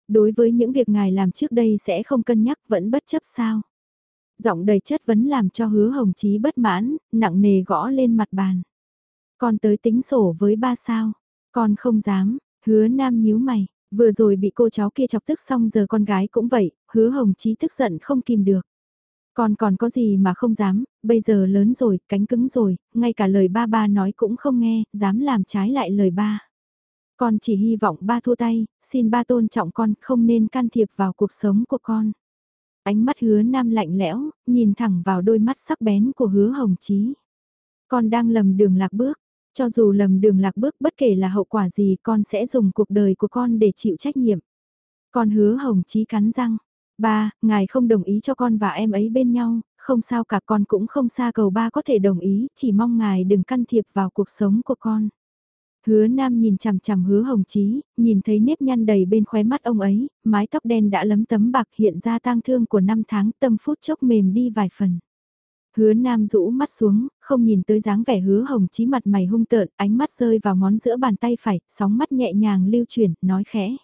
Đối với những việc ngài làm trước đây sẽ không cân nhắc vẫn bất chấp sao. Giọng đầy chất vấn làm cho hứa hồng chí bất mãn, nặng nề gõ lên mặt bàn. Con tới tính sổ với ba sao, con không dám, hứa nam nhíu mày, vừa rồi bị cô cháu kia chọc tức xong giờ con gái cũng vậy, hứa hồng chí tức giận không kìm được. Con còn có gì mà không dám, bây giờ lớn rồi, cánh cứng rồi, ngay cả lời ba ba nói cũng không nghe, dám làm trái lại lời ba. Con chỉ hy vọng ba thua tay, xin ba tôn trọng con, không nên can thiệp vào cuộc sống của con. Ánh mắt hứa nam lạnh lẽo, nhìn thẳng vào đôi mắt sắc bén của hứa hồng chí. Con đang lầm đường lạc bước, cho dù lầm đường lạc bước bất kể là hậu quả gì con sẽ dùng cuộc đời của con để chịu trách nhiệm. Con hứa hồng chí cắn răng, Ba, ngài không đồng ý cho con và em ấy bên nhau, không sao cả con cũng không xa cầu ba có thể đồng ý, chỉ mong ngài đừng can thiệp vào cuộc sống của con. Hứa Nam nhìn chằm chằm hứa hồng chí, nhìn thấy nếp nhăn đầy bên khóe mắt ông ấy, mái tóc đen đã lấm tấm bạc hiện ra tang thương của năm tháng tâm phút chốc mềm đi vài phần. Hứa Nam rũ mắt xuống, không nhìn tới dáng vẻ hứa hồng chí mặt mày hung tợn, ánh mắt rơi vào ngón giữa bàn tay phải, sóng mắt nhẹ nhàng lưu chuyển, nói khẽ.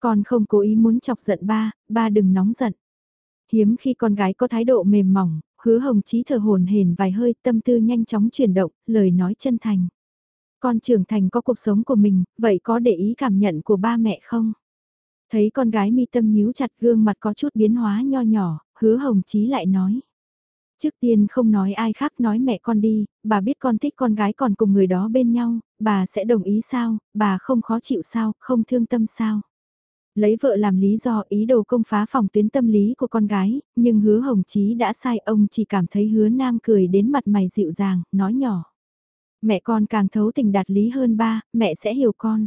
Con không cố ý muốn chọc giận ba, ba đừng nóng giận. Hiếm khi con gái có thái độ mềm mỏng, hứa hồng chí thở hồn hển vài hơi tâm tư nhanh chóng chuyển động, lời nói chân thành. Con trưởng thành có cuộc sống của mình, vậy có để ý cảm nhận của ba mẹ không? Thấy con gái mi tâm nhíu chặt gương mặt có chút biến hóa nho nhỏ, hứa hồng chí lại nói. Trước tiên không nói ai khác nói mẹ con đi, bà biết con thích con gái còn cùng người đó bên nhau, bà sẽ đồng ý sao, bà không khó chịu sao, không thương tâm sao. Lấy vợ làm lý do ý đồ công phá phòng tuyến tâm lý của con gái, nhưng hứa hồng chí đã sai ông chỉ cảm thấy hứa nam cười đến mặt mày dịu dàng, nói nhỏ. Mẹ con càng thấu tình đạt lý hơn ba, mẹ sẽ hiểu con.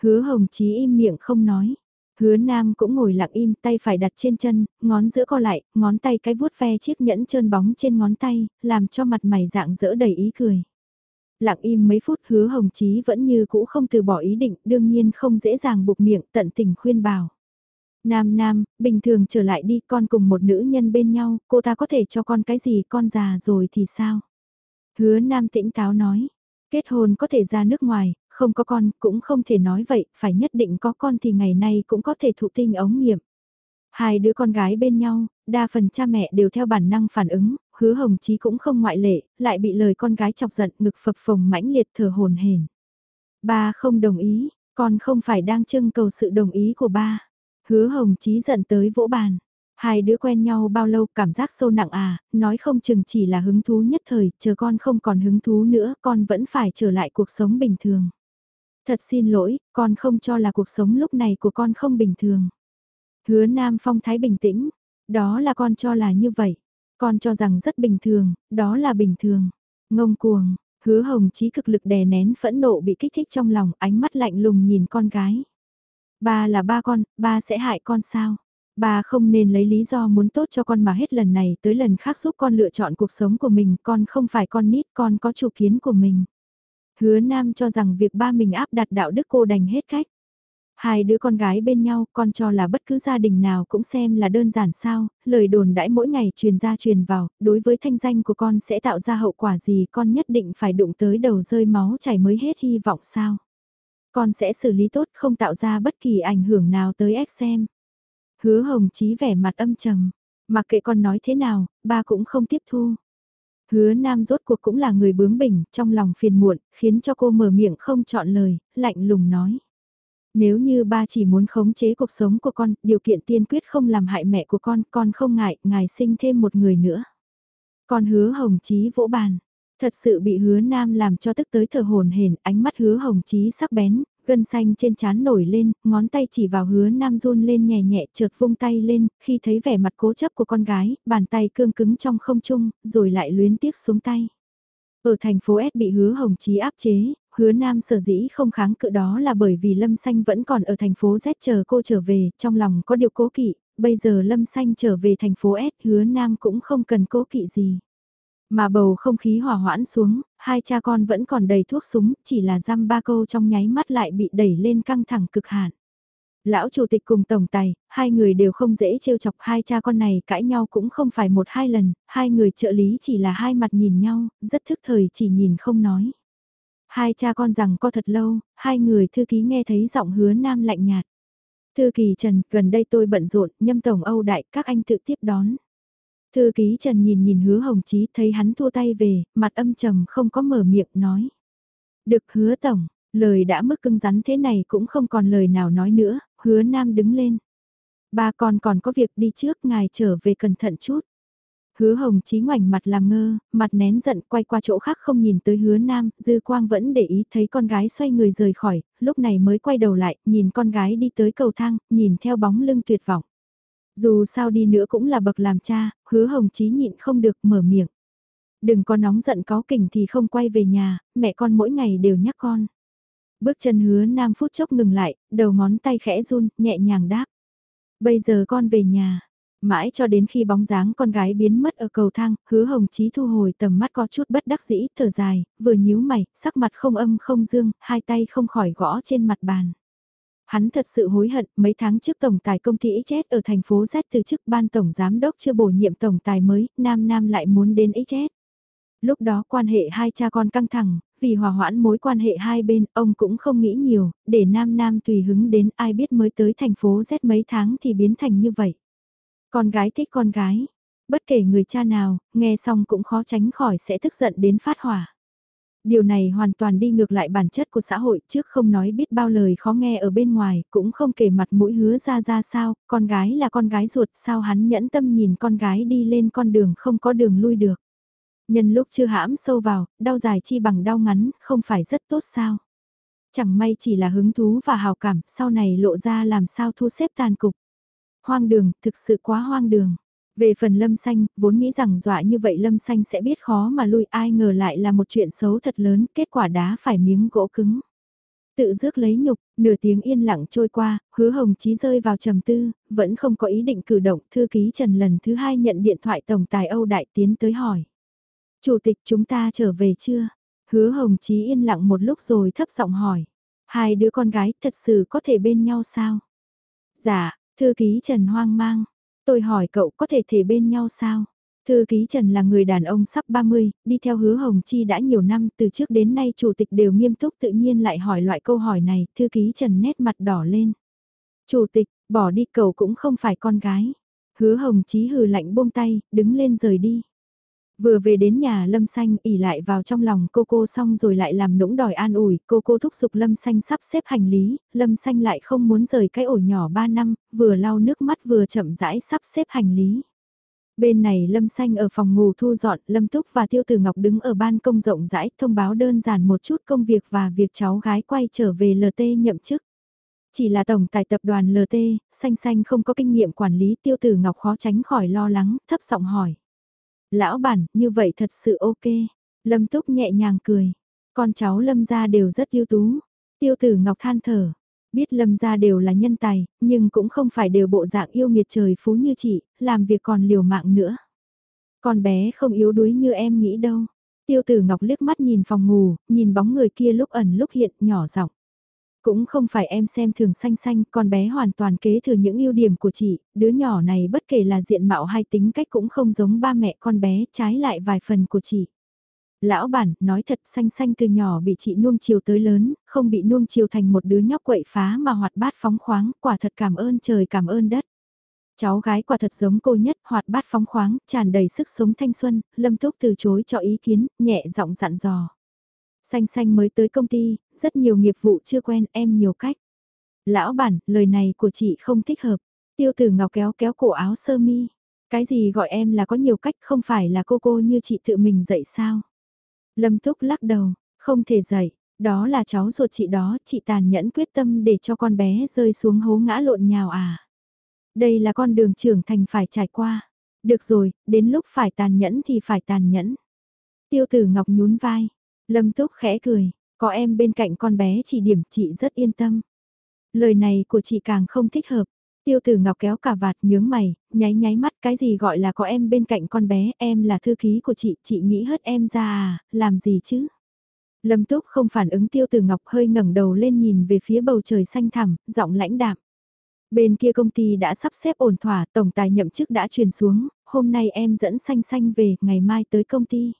Hứa hồng chí im miệng không nói. Hứa Nam cũng ngồi lặng im tay phải đặt trên chân, ngón giữa co lại, ngón tay cái vuốt ve chiếc nhẫn trơn bóng trên ngón tay, làm cho mặt mày dạng dỡ đầy ý cười. Lặng im mấy phút hứa hồng chí vẫn như cũ không từ bỏ ý định, đương nhiên không dễ dàng buộc miệng tận tình khuyên bảo. Nam Nam, bình thường trở lại đi con cùng một nữ nhân bên nhau, cô ta có thể cho con cái gì con già rồi thì sao? Hứa Nam tĩnh táo nói, kết hôn có thể ra nước ngoài, không có con cũng không thể nói vậy, phải nhất định có con thì ngày nay cũng có thể thụ tinh ống nghiệm. Hai đứa con gái bên nhau, đa phần cha mẹ đều theo bản năng phản ứng, hứa hồng chí cũng không ngoại lệ, lại bị lời con gái chọc giận ngực phập phồng mãnh liệt thở hồn hển. Ba không đồng ý, con không phải đang trưng cầu sự đồng ý của ba. Hứa hồng chí giận tới vỗ bàn. Hai đứa quen nhau bao lâu cảm giác sâu nặng à, nói không chừng chỉ là hứng thú nhất thời, chờ con không còn hứng thú nữa, con vẫn phải trở lại cuộc sống bình thường. Thật xin lỗi, con không cho là cuộc sống lúc này của con không bình thường. Hứa Nam Phong thái bình tĩnh, đó là con cho là như vậy. Con cho rằng rất bình thường, đó là bình thường. Ngông cuồng, hứa hồng chí cực lực đè nén phẫn nộ bị kích thích trong lòng, ánh mắt lạnh lùng nhìn con gái. Ba là ba con, ba sẽ hại con sao? Ba không nên lấy lý do muốn tốt cho con mà hết lần này tới lần khác giúp con lựa chọn cuộc sống của mình, con không phải con nít, con có chủ kiến của mình. Hứa Nam cho rằng việc ba mình áp đặt đạo đức cô đành hết cách. Hai đứa con gái bên nhau, con cho là bất cứ gia đình nào cũng xem là đơn giản sao, lời đồn đãi mỗi ngày truyền ra truyền vào, đối với thanh danh của con sẽ tạo ra hậu quả gì con nhất định phải đụng tới đầu rơi máu chảy mới hết hy vọng sao. Con sẽ xử lý tốt không tạo ra bất kỳ ảnh hưởng nào tới ép xem. Hứa hồng chí vẻ mặt âm trầm, mặc kệ con nói thế nào, ba cũng không tiếp thu. Hứa Nam rốt cuộc cũng là người bướng bỉnh, trong lòng phiền muộn, khiến cho cô mở miệng không chọn lời, lạnh lùng nói. Nếu như ba chỉ muốn khống chế cuộc sống của con, điều kiện tiên quyết không làm hại mẹ của con, con không ngại, ngài sinh thêm một người nữa. Con hứa hồng chí vỗ bàn. Thật sự bị hứa nam làm cho tức tới thở hồn hển ánh mắt hứa hồng chí sắc bén, gân xanh trên trán nổi lên, ngón tay chỉ vào hứa nam run lên nhẹ nhẹ trượt vung tay lên, khi thấy vẻ mặt cố chấp của con gái, bàn tay cương cứng trong không trung, rồi lại luyến tiếc xuống tay. Ở thành phố S bị hứa hồng chí áp chế, hứa nam sở dĩ không kháng cự đó là bởi vì Lâm Xanh vẫn còn ở thành phố Z chờ cô trở về, trong lòng có điều cố kỵ, bây giờ Lâm Xanh trở về thành phố S hứa nam cũng không cần cố kỵ gì. Mà bầu không khí hỏa hoãn xuống, hai cha con vẫn còn đầy thuốc súng, chỉ là răm ba câu trong nháy mắt lại bị đẩy lên căng thẳng cực hạn. Lão chủ tịch cùng tổng tài, hai người đều không dễ trêu chọc hai cha con này cãi nhau cũng không phải một hai lần, hai người trợ lý chỉ là hai mặt nhìn nhau, rất thức thời chỉ nhìn không nói. Hai cha con rằng co thật lâu, hai người thư ký nghe thấy giọng hứa nam lạnh nhạt. Thư ký Trần, gần đây tôi bận rộn, nhâm tổng Âu Đại, các anh tự tiếp đón. Thư ký Trần nhìn nhìn hứa hồng chí thấy hắn thua tay về, mặt âm trầm không có mở miệng nói. Được hứa tổng, lời đã mức cưng rắn thế này cũng không còn lời nào nói nữa, hứa nam đứng lên. Ba con còn có việc đi trước ngài trở về cẩn thận chút. Hứa hồng chí ngoảnh mặt làm ngơ, mặt nén giận quay qua chỗ khác không nhìn tới hứa nam, dư quang vẫn để ý thấy con gái xoay người rời khỏi, lúc này mới quay đầu lại, nhìn con gái đi tới cầu thang, nhìn theo bóng lưng tuyệt vọng. Dù sao đi nữa cũng là bậc làm cha, hứa hồng chí nhịn không được mở miệng. Đừng có nóng giận có kỉnh thì không quay về nhà, mẹ con mỗi ngày đều nhắc con. Bước chân hứa nam phút chốc ngừng lại, đầu ngón tay khẽ run, nhẹ nhàng đáp. Bây giờ con về nhà, mãi cho đến khi bóng dáng con gái biến mất ở cầu thang, hứa hồng chí thu hồi tầm mắt có chút bất đắc dĩ, thở dài, vừa nhíu mày, sắc mặt không âm không dương, hai tay không khỏi gõ trên mặt bàn. Hắn thật sự hối hận, mấy tháng trước tổng tài công ty XS ở thành phố Z từ chức ban tổng giám đốc chưa bổ nhiệm tổng tài mới, Nam Nam lại muốn đến XS. Lúc đó quan hệ hai cha con căng thẳng, vì hòa hoãn mối quan hệ hai bên, ông cũng không nghĩ nhiều, để Nam Nam tùy hứng đến ai biết mới tới thành phố Z mấy tháng thì biến thành như vậy. Con gái thích con gái, bất kể người cha nào, nghe xong cũng khó tránh khỏi sẽ tức giận đến phát hỏa. Điều này hoàn toàn đi ngược lại bản chất của xã hội trước không nói biết bao lời khó nghe ở bên ngoài, cũng không kể mặt mũi hứa ra ra sao, con gái là con gái ruột sao hắn nhẫn tâm nhìn con gái đi lên con đường không có đường lui được. Nhân lúc chưa hãm sâu vào, đau dài chi bằng đau ngắn, không phải rất tốt sao. Chẳng may chỉ là hứng thú và hào cảm, sau này lộ ra làm sao thu xếp tàn cục. Hoang đường, thực sự quá hoang đường. Về phần lâm xanh, vốn nghĩ rằng dọa như vậy lâm xanh sẽ biết khó mà lui ai ngờ lại là một chuyện xấu thật lớn, kết quả đá phải miếng gỗ cứng. Tự dước lấy nhục, nửa tiếng yên lặng trôi qua, hứa hồng chí rơi vào trầm tư, vẫn không có ý định cử động, thư ký Trần lần thứ hai nhận điện thoại tổng tài Âu Đại Tiến tới hỏi. Chủ tịch chúng ta trở về chưa? Hứa hồng chí yên lặng một lúc rồi thấp giọng hỏi. Hai đứa con gái thật sự có thể bên nhau sao? Dạ, thư ký Trần hoang mang. Tôi hỏi cậu có thể thể bên nhau sao? Thư ký Trần là người đàn ông sắp 30, đi theo hứa Hồng Chi đã nhiều năm từ trước đến nay chủ tịch đều nghiêm túc tự nhiên lại hỏi loại câu hỏi này, thư ký Trần nét mặt đỏ lên. Chủ tịch, bỏ đi cậu cũng không phải con gái. Hứa Hồng Chí hừ lạnh buông tay, đứng lên rời đi. Vừa về đến nhà Lâm Xanh ỉ lại vào trong lòng cô cô xong rồi lại làm nũng đòi an ủi, cô cô thúc giục Lâm Xanh sắp xếp hành lý, Lâm Xanh lại không muốn rời cái ổ nhỏ 3 năm, vừa lau nước mắt vừa chậm rãi sắp xếp hành lý. Bên này Lâm Xanh ở phòng ngủ thu dọn, Lâm Túc và Tiêu Tử Ngọc đứng ở ban công rộng rãi thông báo đơn giản một chút công việc và việc cháu gái quay trở về LT nhậm chức. Chỉ là tổng tài tập đoàn LT, Xanh Xanh không có kinh nghiệm quản lý Tiêu Tử Ngọc khó tránh khỏi lo lắng, thấp giọng hỏi. Lão bản, như vậy thật sự ok. Lâm Túc nhẹ nhàng cười. Con cháu Lâm gia đều rất ưu tú. Tiêu Tử Ngọc than thở, Biết lâm gia đều là nhân tài, nhưng cũng không phải đều bộ dạng yêu nghiệt trời phú như chị, làm việc còn liều mạng nữa. Con bé không yếu đuối như em nghĩ đâu. Tiêu tử Ngọc liếc mắt nhìn phòng ngủ, nhìn bóng người kia lúc ẩn lúc hiện, nhỏ giọng. Cũng không phải em xem thường xanh xanh, con bé hoàn toàn kế thừa những ưu điểm của chị, đứa nhỏ này bất kể là diện mạo hay tính cách cũng không giống ba mẹ con bé, trái lại vài phần của chị. Lão bản, nói thật xanh xanh từ nhỏ bị chị nuông chiều tới lớn, không bị nuông chiều thành một đứa nhóc quậy phá mà hoạt bát phóng khoáng, quả thật cảm ơn trời cảm ơn đất. Cháu gái quả thật giống cô nhất, hoạt bát phóng khoáng, tràn đầy sức sống thanh xuân, lâm túc từ chối cho ý kiến, nhẹ giọng dặn dò. Xanh xanh mới tới công ty, rất nhiều nghiệp vụ chưa quen em nhiều cách. Lão bản, lời này của chị không thích hợp. Tiêu tử ngọc kéo kéo cổ áo sơ mi. Cái gì gọi em là có nhiều cách không phải là cô cô như chị tự mình dạy sao? Lâm Túc lắc đầu, không thể dạy, đó là cháu ruột chị đó, chị tàn nhẫn quyết tâm để cho con bé rơi xuống hố ngã lộn nhào à. Đây là con đường trưởng thành phải trải qua. Được rồi, đến lúc phải tàn nhẫn thì phải tàn nhẫn. Tiêu tử Ngọc nhún vai, Lâm Túc khẽ cười, có em bên cạnh con bé chỉ điểm chị rất yên tâm. Lời này của chị càng không thích hợp. Tiêu tử ngọc kéo cả vạt nhướng mày, nháy nháy mắt cái gì gọi là có em bên cạnh con bé, em là thư ký của chị, chị nghĩ hất em ra à, làm gì chứ? Lâm túc không phản ứng tiêu tử ngọc hơi ngẩng đầu lên nhìn về phía bầu trời xanh thẳm, giọng lãnh đạm. Bên kia công ty đã sắp xếp ổn thỏa, tổng tài nhậm chức đã truyền xuống, hôm nay em dẫn xanh xanh về, ngày mai tới công ty.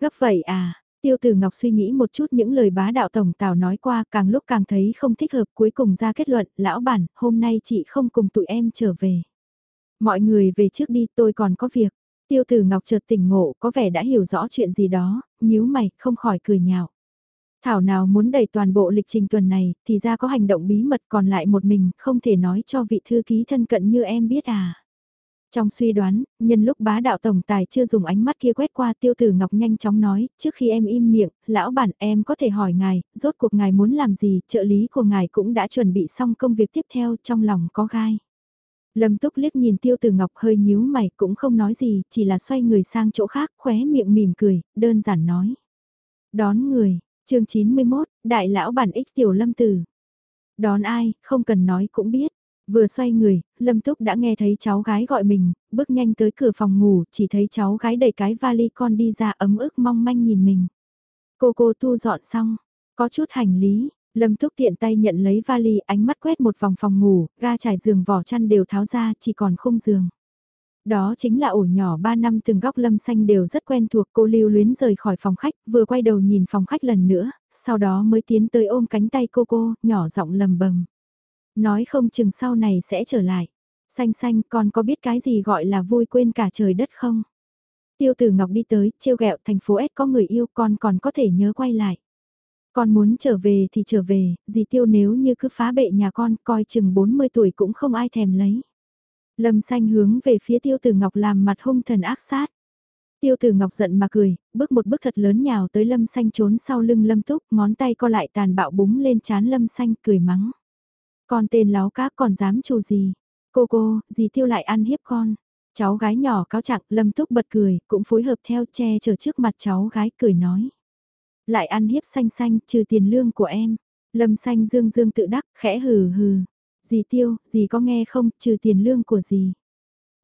Gấp vậy à, Tiêu Tử Ngọc suy nghĩ một chút những lời bá đạo tổng tào nói qua càng lúc càng thấy không thích hợp cuối cùng ra kết luận, lão bản, hôm nay chị không cùng tụi em trở về. Mọi người về trước đi tôi còn có việc. Tiêu Tử Ngọc chợt tỉnh ngộ có vẻ đã hiểu rõ chuyện gì đó, nhíu mày, không khỏi cười nhạo. Thảo nào muốn đẩy toàn bộ lịch trình tuần này, thì ra có hành động bí mật còn lại một mình, không thể nói cho vị thư ký thân cận như em biết à. Trong suy đoán, nhân lúc bá đạo tổng tài chưa dùng ánh mắt kia quét qua tiêu tử ngọc nhanh chóng nói, trước khi em im miệng, lão bản em có thể hỏi ngài, rốt cuộc ngài muốn làm gì, trợ lý của ngài cũng đã chuẩn bị xong công việc tiếp theo trong lòng có gai. Lâm túc liếc nhìn tiêu tử ngọc hơi nhíu mày cũng không nói gì, chỉ là xoay người sang chỗ khác khóe miệng mỉm cười, đơn giản nói. Đón người, chương 91, đại lão bản ích tiểu lâm tử. Đón ai, không cần nói cũng biết. Vừa xoay người, Lâm Túc đã nghe thấy cháu gái gọi mình, bước nhanh tới cửa phòng ngủ, chỉ thấy cháu gái đẩy cái vali con đi ra ấm ức mong manh nhìn mình. Cô cô thu dọn xong, có chút hành lý, Lâm Túc tiện tay nhận lấy vali, ánh mắt quét một vòng phòng ngủ, ga trải giường vỏ chăn đều tháo ra, chỉ còn khung giường. Đó chính là ổ nhỏ 3 năm từng góc lâm xanh đều rất quen thuộc cô lưu luyến rời khỏi phòng khách, vừa quay đầu nhìn phòng khách lần nữa, sau đó mới tiến tới ôm cánh tay cô cô, nhỏ giọng lầm bầm. Nói không chừng sau này sẽ trở lại. Xanh xanh con có biết cái gì gọi là vui quên cả trời đất không? Tiêu tử Ngọc đi tới, trêu ghẹo thành phố S có người yêu con còn có thể nhớ quay lại. Con muốn trở về thì trở về, dì tiêu nếu như cứ phá bệ nhà con coi chừng 40 tuổi cũng không ai thèm lấy. Lâm xanh hướng về phía tiêu tử Ngọc làm mặt hung thần ác sát. Tiêu tử Ngọc giận mà cười, bước một bước thật lớn nhào tới lâm xanh trốn sau lưng lâm túc, ngón tay co lại tàn bạo búng lên chán lâm xanh cười mắng. Con tên láo cá còn dám trù gì? Cô cô, gì tiêu lại ăn hiếp con? Cháu gái nhỏ cáo trạng Lâm Túc bật cười, cũng phối hợp theo che chở trước mặt cháu gái cười nói. Lại ăn hiếp xanh xanh, trừ tiền lương của em. Lâm xanh dương dương tự đắc, khẽ hừ hừ. Dì tiêu, dì có nghe không, trừ tiền lương của dì.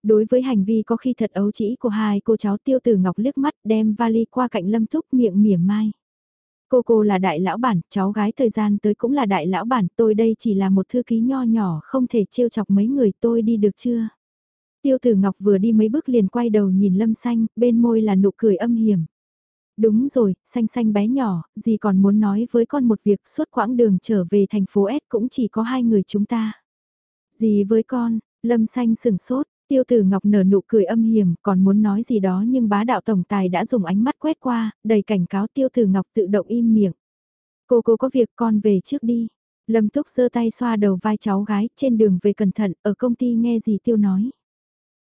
Đối với hành vi có khi thật ấu trĩ của hai cô cháu tiêu tử ngọc liếc mắt đem vali qua cạnh lâm túc miệng mỉa mai. Cô cô là đại lão bản, cháu gái thời gian tới cũng là đại lão bản, tôi đây chỉ là một thư ký nho nhỏ, không thể trêu chọc mấy người tôi đi được chưa? Tiêu tử ngọc vừa đi mấy bước liền quay đầu nhìn lâm xanh, bên môi là nụ cười âm hiểm. Đúng rồi, xanh xanh bé nhỏ, gì còn muốn nói với con một việc suốt quãng đường trở về thành phố S cũng chỉ có hai người chúng ta. Gì với con, lâm xanh sừng sốt, tiêu tử ngọc nở nụ cười âm hiểm còn muốn nói gì đó nhưng bá đạo tổng tài đã dùng ánh mắt quét qua, đầy cảnh cáo tiêu tử ngọc tự động im miệng. Cô cô có việc con về trước đi. Lâm Túc giơ tay xoa đầu vai cháu gái trên đường về cẩn thận ở công ty nghe gì tiêu nói.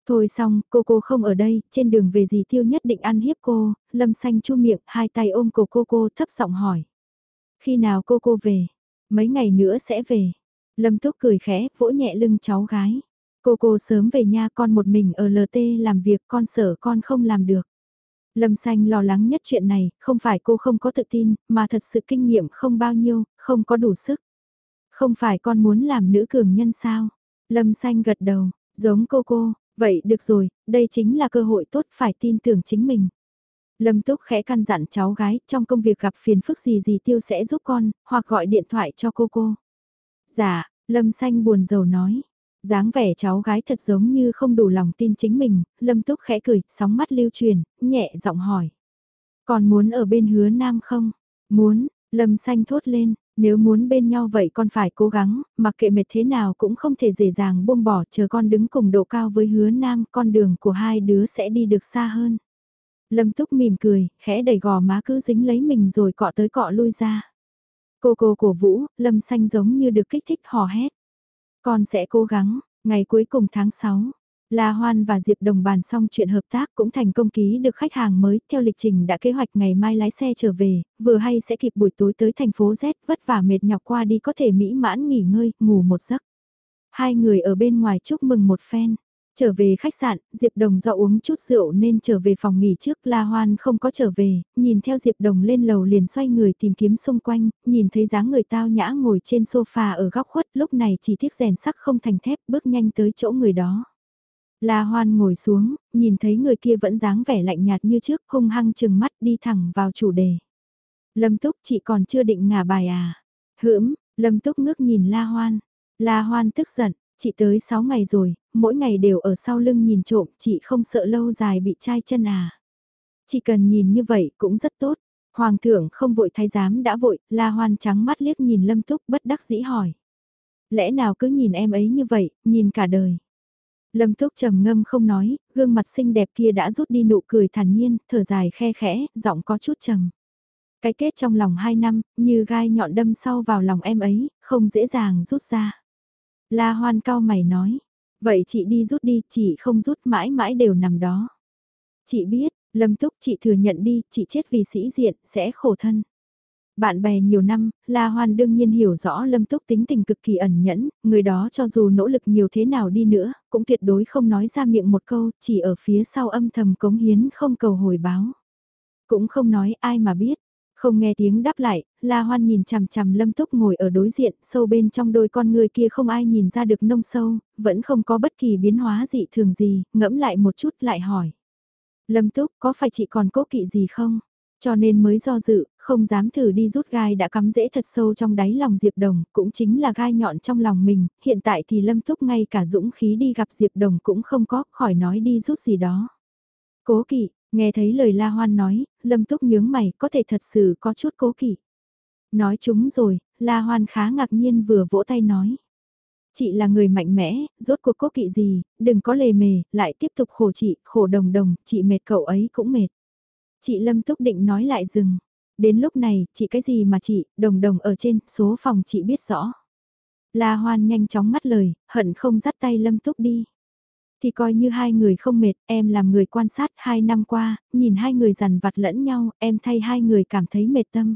Thôi xong, cô cô không ở đây, trên đường về gì tiêu nhất định ăn hiếp cô, lâm xanh chu miệng, hai tay ôm cổ cô cô thấp giọng hỏi. Khi nào cô cô về? Mấy ngày nữa sẽ về. Lâm Túc cười khẽ, vỗ nhẹ lưng cháu gái. Cô cô sớm về nha con một mình ở LT làm việc con sợ con không làm được. Lâm Xanh lo lắng nhất chuyện này, không phải cô không có tự tin, mà thật sự kinh nghiệm không bao nhiêu, không có đủ sức. Không phải con muốn làm nữ cường nhân sao? Lâm Xanh gật đầu, giống cô cô, Vậy được rồi, đây chính là cơ hội tốt phải tin tưởng chính mình. Lâm Túc khẽ căn dặn cháu gái, trong công việc gặp phiền phức gì gì tiêu sẽ giúp con, hoặc gọi điện thoại cho cô cô. Dạ, Lâm Xanh buồn rầu nói dáng vẻ cháu gái thật giống như không đủ lòng tin chính mình, Lâm Túc khẽ cười, sóng mắt lưu truyền, nhẹ giọng hỏi. Còn muốn ở bên hứa nam không? Muốn, Lâm Xanh thốt lên, nếu muốn bên nhau vậy con phải cố gắng, mặc kệ mệt thế nào cũng không thể dễ dàng buông bỏ chờ con đứng cùng độ cao với hứa nam, con đường của hai đứa sẽ đi được xa hơn. Lâm Túc mỉm cười, khẽ đẩy gò má cứ dính lấy mình rồi cọ tới cọ lui ra. Cô cô cổ vũ, Lâm Xanh giống như được kích thích hò hét. Con sẽ cố gắng, ngày cuối cùng tháng 6, La Hoan và Diệp Đồng bàn xong chuyện hợp tác cũng thành công ký được khách hàng mới, theo lịch trình đã kế hoạch ngày mai lái xe trở về, vừa hay sẽ kịp buổi tối tới thành phố Z, vất vả mệt nhọc qua đi có thể mỹ mãn nghỉ ngơi, ngủ một giấc. Hai người ở bên ngoài chúc mừng một phen. Trở về khách sạn, Diệp Đồng do uống chút rượu nên trở về phòng nghỉ trước, La Hoan không có trở về, nhìn theo Diệp Đồng lên lầu liền xoay người tìm kiếm xung quanh, nhìn thấy dáng người tao nhã ngồi trên sofa ở góc khuất, lúc này chỉ tiếc rèn sắc không thành thép, bước nhanh tới chỗ người đó. La Hoan ngồi xuống, nhìn thấy người kia vẫn dáng vẻ lạnh nhạt như trước, hung hăng chừng mắt đi thẳng vào chủ đề. Lâm Túc chị còn chưa định ngả bài à? Hưỡm, Lâm Túc ngước nhìn La Hoan. La Hoan tức giận, chị tới 6 ngày rồi, mỗi ngày đều ở sau lưng nhìn trộm, chị không sợ lâu dài bị chai chân à? Chỉ cần nhìn như vậy cũng rất tốt. Hoàng thượng không vội thái giám đã vội, La Hoan trắng mắt liếc nhìn Lâm Túc bất đắc dĩ hỏi. Lẽ nào cứ nhìn em ấy như vậy, nhìn cả đời. Lâm Túc trầm ngâm không nói, gương mặt xinh đẹp kia đã rút đi nụ cười thản nhiên, thở dài khe khẽ, giọng có chút trầm. Cái kết trong lòng hai năm, như gai nhọn đâm sau vào lòng em ấy, không dễ dàng rút ra. La Hoan cao mày nói, vậy chị đi rút đi, chị không rút mãi mãi đều nằm đó. Chị biết, Lâm Túc chị thừa nhận đi, chị chết vì sĩ diện, sẽ khổ thân. Bạn bè nhiều năm, La Hoan đương nhiên hiểu rõ Lâm Túc tính tình cực kỳ ẩn nhẫn, người đó cho dù nỗ lực nhiều thế nào đi nữa, cũng tuyệt đối không nói ra miệng một câu, chỉ ở phía sau âm thầm cống hiến không cầu hồi báo. Cũng không nói ai mà biết. Không nghe tiếng đáp lại, La Hoan nhìn chằm chằm Lâm Túc ngồi ở đối diện, sâu bên trong đôi con người kia không ai nhìn ra được nông sâu, vẫn không có bất kỳ biến hóa dị thường gì, ngẫm lại một chút lại hỏi. Lâm Túc có phải chị còn cố kỵ gì không? Cho nên mới do dự, không dám thử đi rút gai đã cắm rễ thật sâu trong đáy lòng Diệp Đồng, cũng chính là gai nhọn trong lòng mình, hiện tại thì Lâm Túc ngay cả dũng khí đi gặp Diệp Đồng cũng không có, khỏi nói đi rút gì đó. Cố kỵ, nghe thấy lời La Hoan nói, Lâm Túc nhướng mày, có thể thật sự có chút cố kỵ. Nói chúng rồi, La Hoan khá ngạc nhiên vừa vỗ tay nói. Chị là người mạnh mẽ, rốt cuộc cố kỵ gì, đừng có lề mề, lại tiếp tục khổ chị, khổ đồng đồng, chị mệt cậu ấy cũng mệt. Chị Lâm Túc định nói lại dừng. Đến lúc này, chị cái gì mà chị, đồng đồng ở trên, số phòng chị biết rõ. La Hoan nhanh chóng ngắt lời, hận không dắt tay Lâm Túc đi. Thì coi như hai người không mệt, em làm người quan sát hai năm qua, nhìn hai người dằn vặt lẫn nhau, em thay hai người cảm thấy mệt tâm.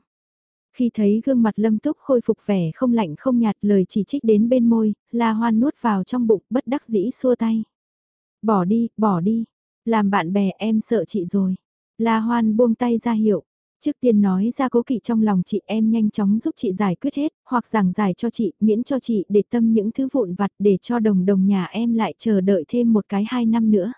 Khi thấy gương mặt Lâm Túc khôi phục vẻ không lạnh không nhạt lời chỉ trích đến bên môi, La Hoan nuốt vào trong bụng bất đắc dĩ xua tay. Bỏ đi, bỏ đi. Làm bạn bè em sợ chị rồi. La Hoan buông tay ra hiệu. Trước tiên nói ra cố kỵ trong lòng chị em nhanh chóng giúp chị giải quyết hết, hoặc giảng giải cho chị, miễn cho chị để tâm những thứ vụn vặt để cho đồng đồng nhà em lại chờ đợi thêm một cái hai năm nữa.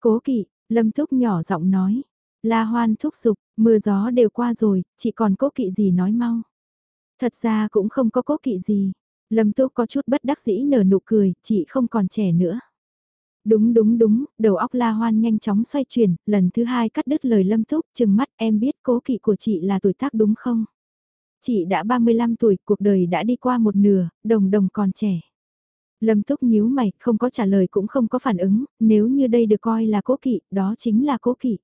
Cố kỵ, Lâm Thúc nhỏ giọng nói. La Hoan thúc giục, mưa gió đều qua rồi, chị còn cố kỵ gì nói mau. Thật ra cũng không có cố kỵ gì. Lâm thúc có chút bất đắc dĩ nở nụ cười, chị không còn trẻ nữa. Đúng đúng đúng, đầu óc La Hoan nhanh chóng xoay chuyển, lần thứ hai cắt đứt lời Lâm Túc, chừng mắt em biết cố kỵ của chị là tuổi tác đúng không? Chị đã 35 tuổi, cuộc đời đã đi qua một nửa, đồng đồng còn trẻ. Lâm Túc nhíu mày, không có trả lời cũng không có phản ứng, nếu như đây được coi là cố kỵ, đó chính là cố kỵ.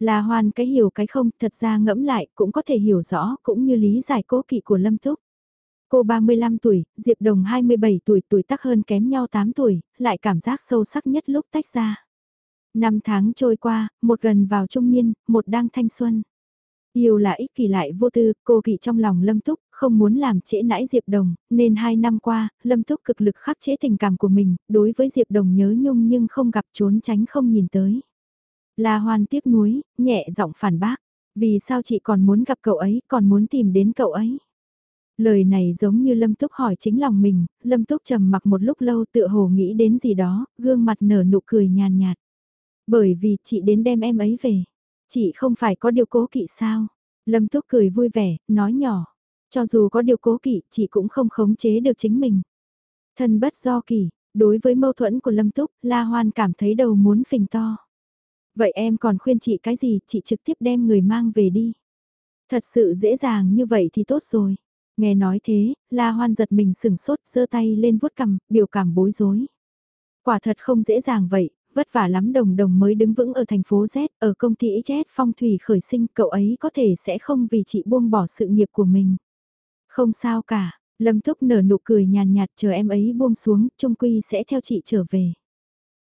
La Hoan cái hiểu cái không, thật ra ngẫm lại cũng có thể hiểu rõ, cũng như lý giải cố kỵ của Lâm Túc. Cô 35 tuổi, Diệp Đồng 27 tuổi, tuổi tác hơn kém nhau 8 tuổi, lại cảm giác sâu sắc nhất lúc tách ra. Năm tháng trôi qua, một gần vào trung niên, một đang thanh xuân. Yêu là ích kỷ lại vô tư, cô kỵ trong lòng Lâm Túc, không muốn làm trễ nãi Diệp Đồng, nên hai năm qua, Lâm Túc cực lực khắc chế tình cảm của mình, đối với Diệp Đồng nhớ nhung nhưng không gặp trốn tránh không nhìn tới. La Hoan tiếc nuối, nhẹ giọng phản bác, vì sao chị còn muốn gặp cậu ấy, còn muốn tìm đến cậu ấy. Lời này giống như Lâm Túc hỏi chính lòng mình, Lâm Túc trầm mặc một lúc lâu tựa hồ nghĩ đến gì đó, gương mặt nở nụ cười nhàn nhạt. Bởi vì chị đến đem em ấy về. Chị không phải có điều cố kỵ sao? Lâm Túc cười vui vẻ, nói nhỏ. Cho dù có điều cố kỵ, chị cũng không khống chế được chính mình. Thân bất do kỳ, đối với mâu thuẫn của Lâm Túc, La Hoan cảm thấy đầu muốn phình to. Vậy em còn khuyên chị cái gì, chị trực tiếp đem người mang về đi. Thật sự dễ dàng như vậy thì tốt rồi. Nghe nói thế, La Hoan giật mình sừng sốt, giơ tay lên vuốt cằm, biểu cảm bối rối. Quả thật không dễ dàng vậy, vất vả lắm đồng đồng mới đứng vững ở thành phố Z, ở công ty Z phong thủy khởi sinh, cậu ấy có thể sẽ không vì chị buông bỏ sự nghiệp của mình. Không sao cả, Lâm Thúc nở nụ cười nhàn nhạt chờ em ấy buông xuống, trung quy sẽ theo chị trở về.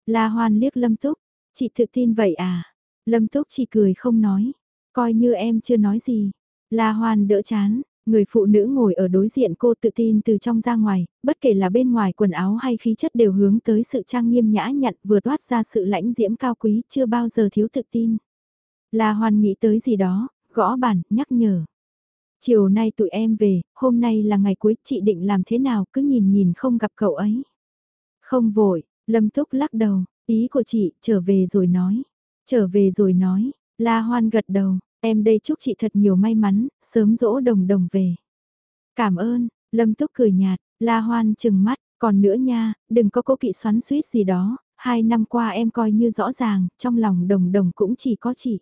La Hoan liếc Lâm Thúc, chị tự tin vậy à? Lâm Thúc chỉ cười không nói, coi như em chưa nói gì. La Hoan đỡ chán, Người phụ nữ ngồi ở đối diện cô tự tin từ trong ra ngoài, bất kể là bên ngoài quần áo hay khí chất đều hướng tới sự trang nghiêm nhã nhặn vừa toát ra sự lãnh diễm cao quý chưa bao giờ thiếu tự tin. La Hoan nghĩ tới gì đó, gõ bàn, nhắc nhở. Chiều nay tụi em về, hôm nay là ngày cuối, chị định làm thế nào, cứ nhìn nhìn không gặp cậu ấy. Không vội, Lâm Túc lắc đầu, ý của chị, trở về rồi nói. Trở về rồi nói, La Hoan gật đầu, Em đây chúc chị thật nhiều may mắn, sớm dỗ đồng đồng về. Cảm ơn, Lâm Túc cười nhạt, La Hoan chừng mắt, còn nữa nha, đừng có cố kỵ xoắn suýt gì đó, hai năm qua em coi như rõ ràng, trong lòng đồng đồng cũng chỉ có chị.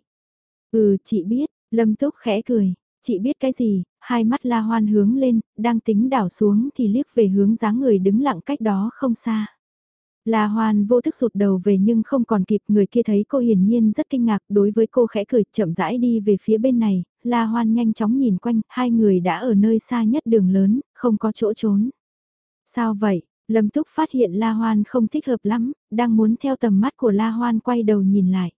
Ừ, chị biết, Lâm Túc khẽ cười, chị biết cái gì, hai mắt La Hoan hướng lên, đang tính đảo xuống thì liếc về hướng dáng người đứng lặng cách đó không xa. La Hoan vô thức rụt đầu về nhưng không còn kịp người kia thấy cô hiển nhiên rất kinh ngạc đối với cô khẽ cười chậm rãi đi về phía bên này, La Hoan nhanh chóng nhìn quanh, hai người đã ở nơi xa nhất đường lớn, không có chỗ trốn. Sao vậy? Lâm Túc phát hiện La Hoan không thích hợp lắm, đang muốn theo tầm mắt của La Hoan quay đầu nhìn lại.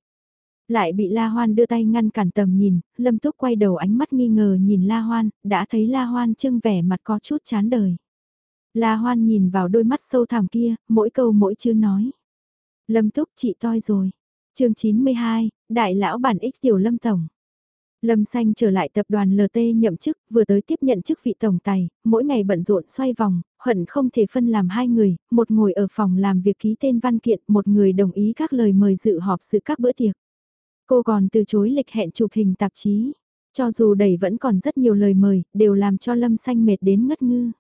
Lại bị La Hoan đưa tay ngăn cản tầm nhìn, Lâm Túc quay đầu ánh mắt nghi ngờ nhìn La Hoan, đã thấy La Hoan trưng vẻ mặt có chút chán đời. La Hoan nhìn vào đôi mắt sâu thẳm kia, mỗi câu mỗi chữ nói. Lâm Túc chị toi rồi. chương 92, Đại lão bản ích tiểu Lâm Tổng. Lâm Xanh trở lại tập đoàn LT nhậm chức, vừa tới tiếp nhận chức vị tổng tài, mỗi ngày bận rộn xoay vòng, hận không thể phân làm hai người, một ngồi ở phòng làm việc ký tên văn kiện, một người đồng ý các lời mời dự họp sự các bữa tiệc. Cô còn từ chối lịch hẹn chụp hình tạp chí. Cho dù đầy vẫn còn rất nhiều lời mời, đều làm cho Lâm Xanh mệt đến ngất ngư.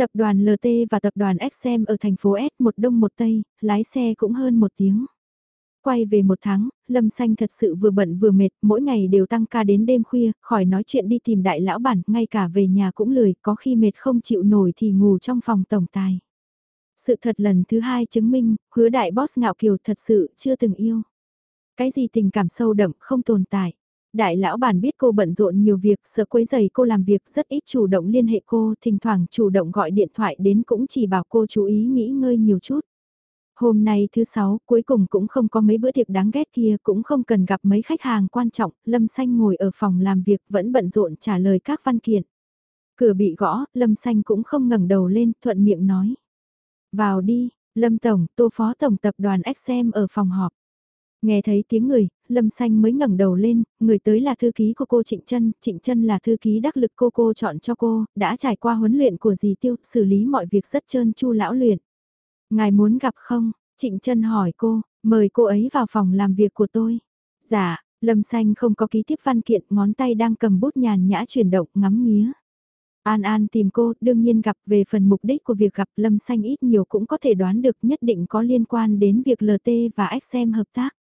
Tập đoàn LT và tập đoàn XM ở thành phố S một đông một tây, lái xe cũng hơn một tiếng. Quay về một tháng, Lâm Xanh thật sự vừa bận vừa mệt, mỗi ngày đều tăng ca đến đêm khuya, khỏi nói chuyện đi tìm đại lão bản, ngay cả về nhà cũng lười, có khi mệt không chịu nổi thì ngủ trong phòng tổng tài. Sự thật lần thứ hai chứng minh, hứa đại boss ngạo kiều thật sự chưa từng yêu. Cái gì tình cảm sâu đậm không tồn tại. Đại lão bản biết cô bận rộn nhiều việc, sợ quấy giày cô làm việc rất ít chủ động liên hệ cô, thỉnh thoảng chủ động gọi điện thoại đến cũng chỉ bảo cô chú ý nghỉ ngơi nhiều chút. Hôm nay thứ sáu, cuối cùng cũng không có mấy bữa tiệc đáng ghét kia, cũng không cần gặp mấy khách hàng quan trọng, Lâm Xanh ngồi ở phòng làm việc vẫn bận rộn trả lời các văn kiện. Cửa bị gõ, Lâm Xanh cũng không ngẩng đầu lên, thuận miệng nói. Vào đi, Lâm Tổng, Tô Phó Tổng tập đoàn XM ở phòng họp. Nghe thấy tiếng người, Lâm Xanh mới ngẩng đầu lên, người tới là thư ký của cô Trịnh Trân, Trịnh Trân là thư ký đắc lực cô cô chọn cho cô, đã trải qua huấn luyện của dì Tiêu, xử lý mọi việc rất trơn chu lão luyện. Ngài muốn gặp không? Trịnh Trân hỏi cô, mời cô ấy vào phòng làm việc của tôi. Dạ, Lâm Xanh không có ký tiếp văn kiện, ngón tay đang cầm bút nhàn nhã chuyển động ngắm nghía. An An tìm cô, đương nhiên gặp về phần mục đích của việc gặp Lâm Xanh ít nhiều cũng có thể đoán được nhất định có liên quan đến việc LT và XM hợp tác.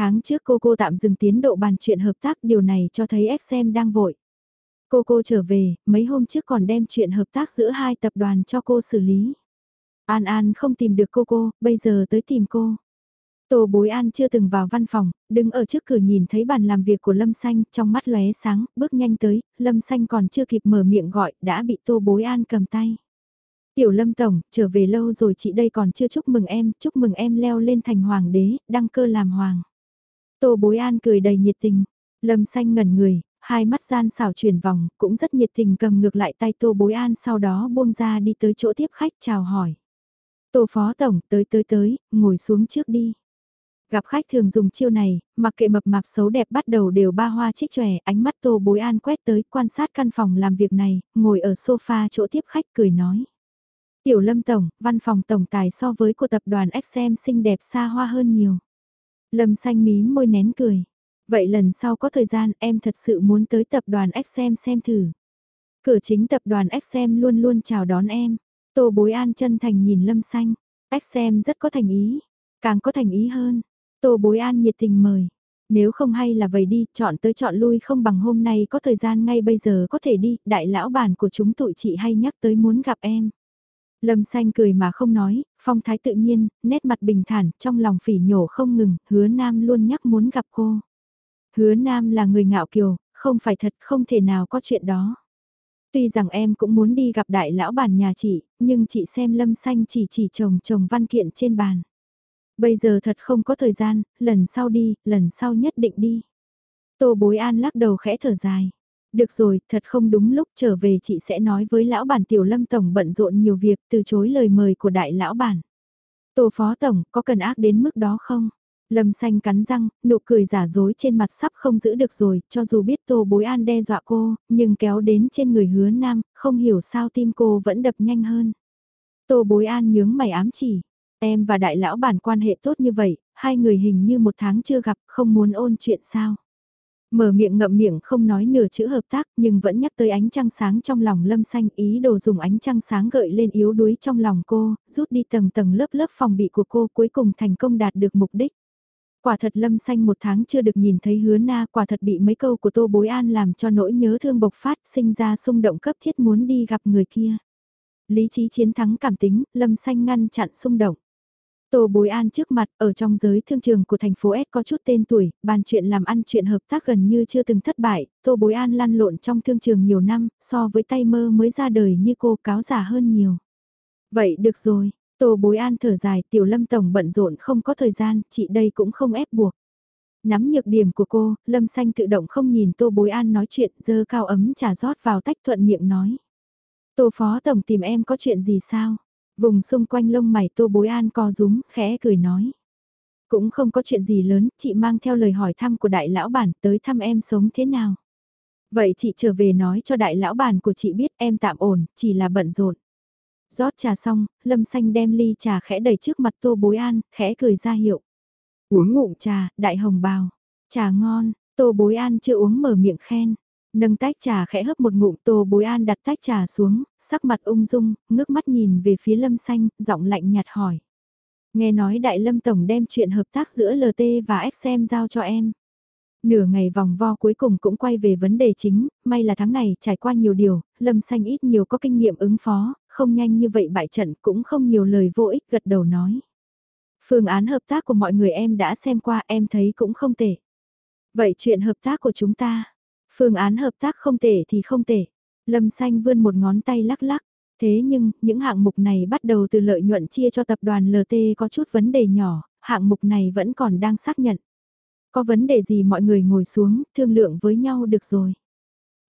Tháng trước cô cô tạm dừng tiến độ bàn chuyện hợp tác điều này cho thấy XM đang vội. Cô cô trở về, mấy hôm trước còn đem chuyện hợp tác giữa hai tập đoàn cho cô xử lý. An An không tìm được cô cô, bây giờ tới tìm cô. Tô Bối An chưa từng vào văn phòng, đứng ở trước cửa nhìn thấy bàn làm việc của Lâm Xanh, trong mắt lóe sáng, bước nhanh tới, Lâm Xanh còn chưa kịp mở miệng gọi, đã bị Tô Bối An cầm tay. Tiểu Lâm Tổng, trở về lâu rồi chị đây còn chưa chúc mừng em, chúc mừng em leo lên thành hoàng đế, đăng cơ làm hoàng. Tô Bối An cười đầy nhiệt tình, Lâm Xanh ngẩn người, hai mắt gian xảo chuyển vòng, cũng rất nhiệt tình cầm ngược lại tay Tô Bối An sau đó buông ra đi tới chỗ tiếp khách chào hỏi. Tô Phó Tổng, tới tới tới, ngồi xuống trước đi. Gặp khách thường dùng chiêu này, mặc kệ mập mạp xấu đẹp bắt đầu đều ba hoa trích chòe, ánh mắt Tô Bối An quét tới quan sát căn phòng làm việc này, ngồi ở sofa chỗ tiếp khách cười nói. Tiểu Lâm Tổng, văn phòng tổng tài so với của tập đoàn XM xinh đẹp xa hoa hơn nhiều. Lâm xanh mí môi nén cười. Vậy lần sau có thời gian em thật sự muốn tới tập đoàn XM xem thử. Cửa chính tập đoàn XM luôn luôn chào đón em. Tô bối an chân thành nhìn Lâm xanh. XM rất có thành ý. Càng có thành ý hơn. Tô bối an nhiệt tình mời. Nếu không hay là vậy đi, chọn tới chọn lui không bằng hôm nay có thời gian ngay bây giờ có thể đi, đại lão bản của chúng tụi chị hay nhắc tới muốn gặp em. Lâm xanh cười mà không nói, phong thái tự nhiên, nét mặt bình thản, trong lòng phỉ nhổ không ngừng, hứa nam luôn nhắc muốn gặp cô. Hứa nam là người ngạo kiều, không phải thật không thể nào có chuyện đó. Tuy rằng em cũng muốn đi gặp đại lão bản nhà chị, nhưng chị xem lâm xanh chỉ chỉ chồng chồng văn kiện trên bàn. Bây giờ thật không có thời gian, lần sau đi, lần sau nhất định đi. Tô bối an lắc đầu khẽ thở dài. Được rồi, thật không đúng lúc trở về chị sẽ nói với lão bản tiểu lâm tổng bận rộn nhiều việc từ chối lời mời của đại lão bản. Tô phó tổng, có cần ác đến mức đó không? Lâm xanh cắn răng, nụ cười giả dối trên mặt sắp không giữ được rồi, cho dù biết tô bối an đe dọa cô, nhưng kéo đến trên người hứa nam, không hiểu sao tim cô vẫn đập nhanh hơn. Tô bối an nhướng mày ám chỉ, em và đại lão bản quan hệ tốt như vậy, hai người hình như một tháng chưa gặp, không muốn ôn chuyện sao. Mở miệng ngậm miệng không nói nửa chữ hợp tác nhưng vẫn nhắc tới ánh trăng sáng trong lòng lâm xanh ý đồ dùng ánh trăng sáng gợi lên yếu đuối trong lòng cô, rút đi tầng tầng lớp lớp phòng bị của cô cuối cùng thành công đạt được mục đích. Quả thật lâm xanh một tháng chưa được nhìn thấy hứa na quả thật bị mấy câu của tô bối an làm cho nỗi nhớ thương bộc phát sinh ra xung động cấp thiết muốn đi gặp người kia. Lý trí chiến thắng cảm tính, lâm xanh ngăn chặn xung động. Tô Bối An trước mặt ở trong giới thương trường của thành phố S có chút tên tuổi, bàn chuyện làm ăn chuyện hợp tác gần như chưa từng thất bại, Tô Bối An lăn lộn trong thương trường nhiều năm, so với tay mơ mới ra đời như cô cáo giả hơn nhiều. Vậy được rồi, Tô Bối An thở dài, Tiểu Lâm Tổng bận rộn không có thời gian, chị đây cũng không ép buộc. Nắm nhược điểm của cô, Lâm Xanh tự động không nhìn Tô Bối An nói chuyện, dơ cao ấm trà rót vào tách thuận miệng nói. Tô Phó Tổng tìm em có chuyện gì sao? Vùng xung quanh lông mày tô bối an co rúm, khẽ cười nói. Cũng không có chuyện gì lớn, chị mang theo lời hỏi thăm của đại lão bản tới thăm em sống thế nào. Vậy chị trở về nói cho đại lão bản của chị biết em tạm ổn, chỉ là bận rộn. rót trà xong, Lâm Xanh đem ly trà khẽ đẩy trước mặt Tô Bối An, khẽ cười ra hiệu. Uống ngụm trà, đại hồng bào. Trà ngon, Tô Bối An chưa uống mở miệng khen. Nâng tách trà khẽ hấp một ngụm tô bối an đặt tách trà xuống, sắc mặt ung dung, ngước mắt nhìn về phía lâm xanh, giọng lạnh nhạt hỏi. Nghe nói đại lâm tổng đem chuyện hợp tác giữa LT và XM giao cho em. Nửa ngày vòng vo cuối cùng cũng quay về vấn đề chính, may là tháng này trải qua nhiều điều, lâm xanh ít nhiều có kinh nghiệm ứng phó, không nhanh như vậy bại trận cũng không nhiều lời vô ích gật đầu nói. Phương án hợp tác của mọi người em đã xem qua em thấy cũng không tệ. Vậy chuyện hợp tác của chúng ta, Phương án hợp tác không tệ thì không tệ. Lâm Xanh vươn một ngón tay lắc lắc. Thế nhưng, những hạng mục này bắt đầu từ lợi nhuận chia cho tập đoàn LT có chút vấn đề nhỏ, hạng mục này vẫn còn đang xác nhận. Có vấn đề gì mọi người ngồi xuống, thương lượng với nhau được rồi.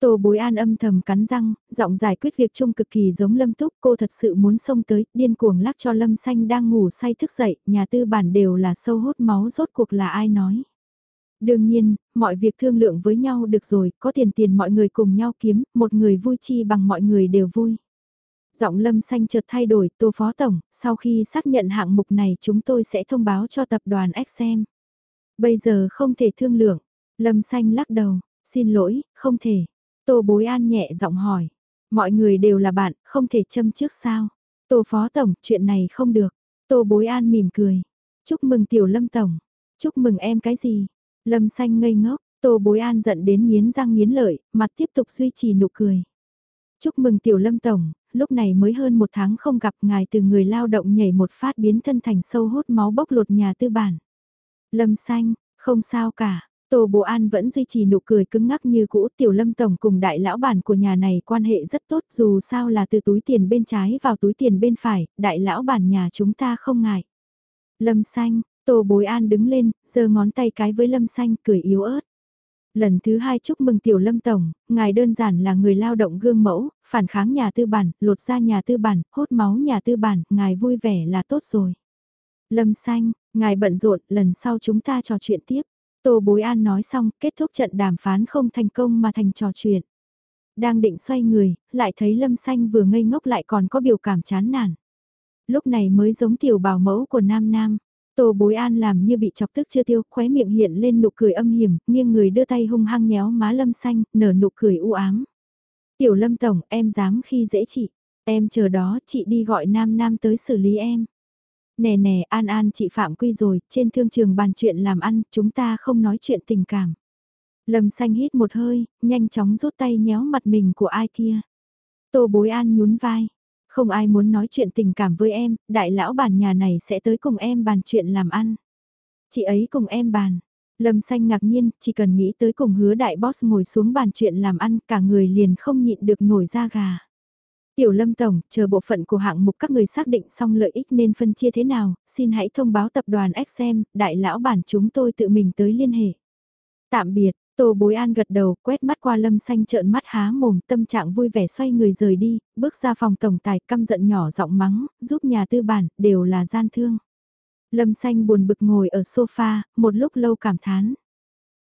Tô bối an âm thầm cắn răng, giọng giải quyết việc chung cực kỳ giống lâm túc cô thật sự muốn xông tới, điên cuồng lắc cho lâm xanh đang ngủ say thức dậy, nhà tư bản đều là sâu hút máu rốt cuộc là ai nói. Đương nhiên, mọi việc thương lượng với nhau được rồi, có tiền tiền mọi người cùng nhau kiếm, một người vui chi bằng mọi người đều vui. Giọng lâm xanh chợt thay đổi, tô phó tổng, sau khi xác nhận hạng mục này chúng tôi sẽ thông báo cho tập đoàn XM. Bây giờ không thể thương lượng, lâm xanh lắc đầu, xin lỗi, không thể. Tô bối an nhẹ giọng hỏi, mọi người đều là bạn, không thể châm trước sao. Tô phó tổng, chuyện này không được. Tô bối an mỉm cười. Chúc mừng tiểu lâm tổng. Chúc mừng em cái gì? Lâm xanh ngây ngốc, tô bối an giận đến nghiến răng nghiến lợi, mặt tiếp tục duy trì nụ cười. Chúc mừng tiểu lâm tổng, lúc này mới hơn một tháng không gặp ngài từ người lao động nhảy một phát biến thân thành sâu hút máu bốc lột nhà tư bản. Lâm xanh, không sao cả, Tô Bố An vẫn duy trì nụ cười cứng ngắc như cũ tiểu lâm tổng cùng đại lão bản của nhà này quan hệ rất tốt dù sao là từ túi tiền bên trái vào túi tiền bên phải, đại lão bản nhà chúng ta không ngại. Lâm xanh, Tô Bối An đứng lên, giơ ngón tay cái với Lâm xanh cười yếu ớt. Lần thứ hai chúc mừng tiểu lâm tổng, ngài đơn giản là người lao động gương mẫu, phản kháng nhà tư bản, lột ra nhà tư bản, hốt máu nhà tư bản, ngài vui vẻ là tốt rồi. Lâm xanh, ngài bận rộn, lần sau chúng ta trò chuyện tiếp. Tô Bối An nói xong, kết thúc trận đàm phán không thành công mà thành trò chuyện. Đang định xoay người, lại thấy Lâm Xanh vừa ngây ngốc lại còn có biểu cảm chán nản. Lúc này mới giống tiểu bảo mẫu của Nam Nam. Tô Bối An làm như bị chọc tức chưa tiêu, khóe miệng hiện lên nụ cười âm hiểm, nghiêng người đưa tay hung hăng nhéo má Lâm Xanh, nở nụ cười u ám. Tiểu Lâm Tổng, em dám khi dễ chị. Em chờ đó, chị đi gọi Nam Nam tới xử lý em. Nè nè, An An chị Phạm Quy rồi, trên thương trường bàn chuyện làm ăn, chúng ta không nói chuyện tình cảm. Lâm xanh hít một hơi, nhanh chóng rút tay nhéo mặt mình của ai kia. Tô bối an nhún vai. Không ai muốn nói chuyện tình cảm với em, đại lão bản nhà này sẽ tới cùng em bàn chuyện làm ăn. Chị ấy cùng em bàn. Lâm xanh ngạc nhiên, chỉ cần nghĩ tới cùng hứa đại boss ngồi xuống bàn chuyện làm ăn, cả người liền không nhịn được nổi da gà. Tiểu Lâm Tổng, chờ bộ phận của hạng mục các người xác định xong lợi ích nên phân chia thế nào, xin hãy thông báo tập đoàn XM, đại lão bản chúng tôi tự mình tới liên hệ. Tạm biệt, Tô Bối An gật đầu, quét mắt qua Lâm Xanh trợn mắt há mồm, tâm trạng vui vẻ xoay người rời đi, bước ra phòng tổng tài căm giận nhỏ giọng mắng, giúp nhà tư bản, đều là gian thương. Lâm Xanh buồn bực ngồi ở sofa, một lúc lâu cảm thán.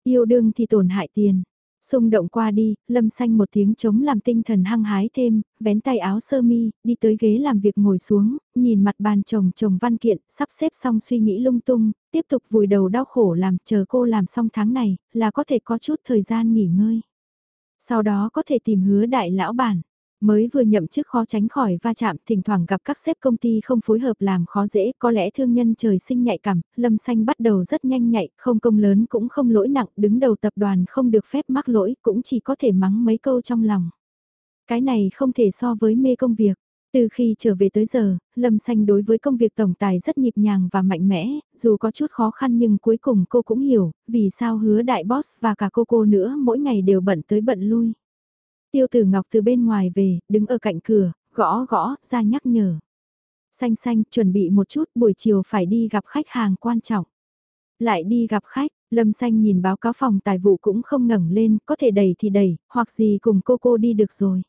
Yêu đương thì tổn hại tiền. Xung động qua đi, lâm xanh một tiếng chống làm tinh thần hăng hái thêm, vén tay áo sơ mi, đi tới ghế làm việc ngồi xuống, nhìn mặt bàn chồng chồng văn kiện, sắp xếp xong suy nghĩ lung tung, tiếp tục vùi đầu đau khổ làm, chờ cô làm xong tháng này, là có thể có chút thời gian nghỉ ngơi. Sau đó có thể tìm hứa đại lão bản. Mới vừa nhậm chức khó tránh khỏi va chạm, thỉnh thoảng gặp các sếp công ty không phối hợp làm khó dễ, có lẽ thương nhân trời sinh nhạy cảm, lâm xanh bắt đầu rất nhanh nhạy, không công lớn cũng không lỗi nặng, đứng đầu tập đoàn không được phép mắc lỗi, cũng chỉ có thể mắng mấy câu trong lòng. Cái này không thể so với mê công việc. Từ khi trở về tới giờ, Lâm Xanh đối với công việc tổng tài rất nhịp nhàng và mạnh mẽ, dù có chút khó khăn nhưng cuối cùng cô cũng hiểu, vì sao hứa đại boss và cả cô cô nữa mỗi ngày đều bận tới bận lui. Tiêu tử Ngọc từ bên ngoài về, đứng ở cạnh cửa, gõ gõ, ra nhắc nhở. Xanh xanh, chuẩn bị một chút, buổi chiều phải đi gặp khách hàng quan trọng. Lại đi gặp khách, Lâm xanh nhìn báo cáo phòng tài vụ cũng không ngẩng lên, có thể đẩy thì đẩy, hoặc gì cùng cô cô đi được rồi.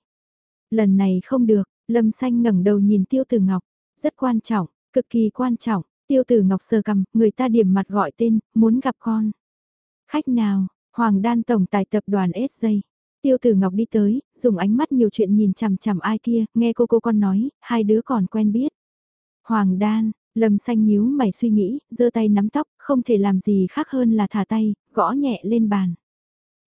Lần này không được, Lâm xanh ngẩng đầu nhìn Tiêu Tử Ngọc, rất quan trọng, cực kỳ quan trọng, Tiêu Tử Ngọc sờ cầm, người ta điểm mặt gọi tên, muốn gặp con. Khách nào, Hoàng Đan Tổng Tài Tập đoàn SJ. Tiêu Tử Ngọc đi tới, dùng ánh mắt nhiều chuyện nhìn chằm chằm ai kia, nghe cô cô con nói, hai đứa còn quen biết. Hoàng Đan, Lâm xanh nhíu mày suy nghĩ, giơ tay nắm tóc, không thể làm gì khác hơn là thả tay, gõ nhẹ lên bàn.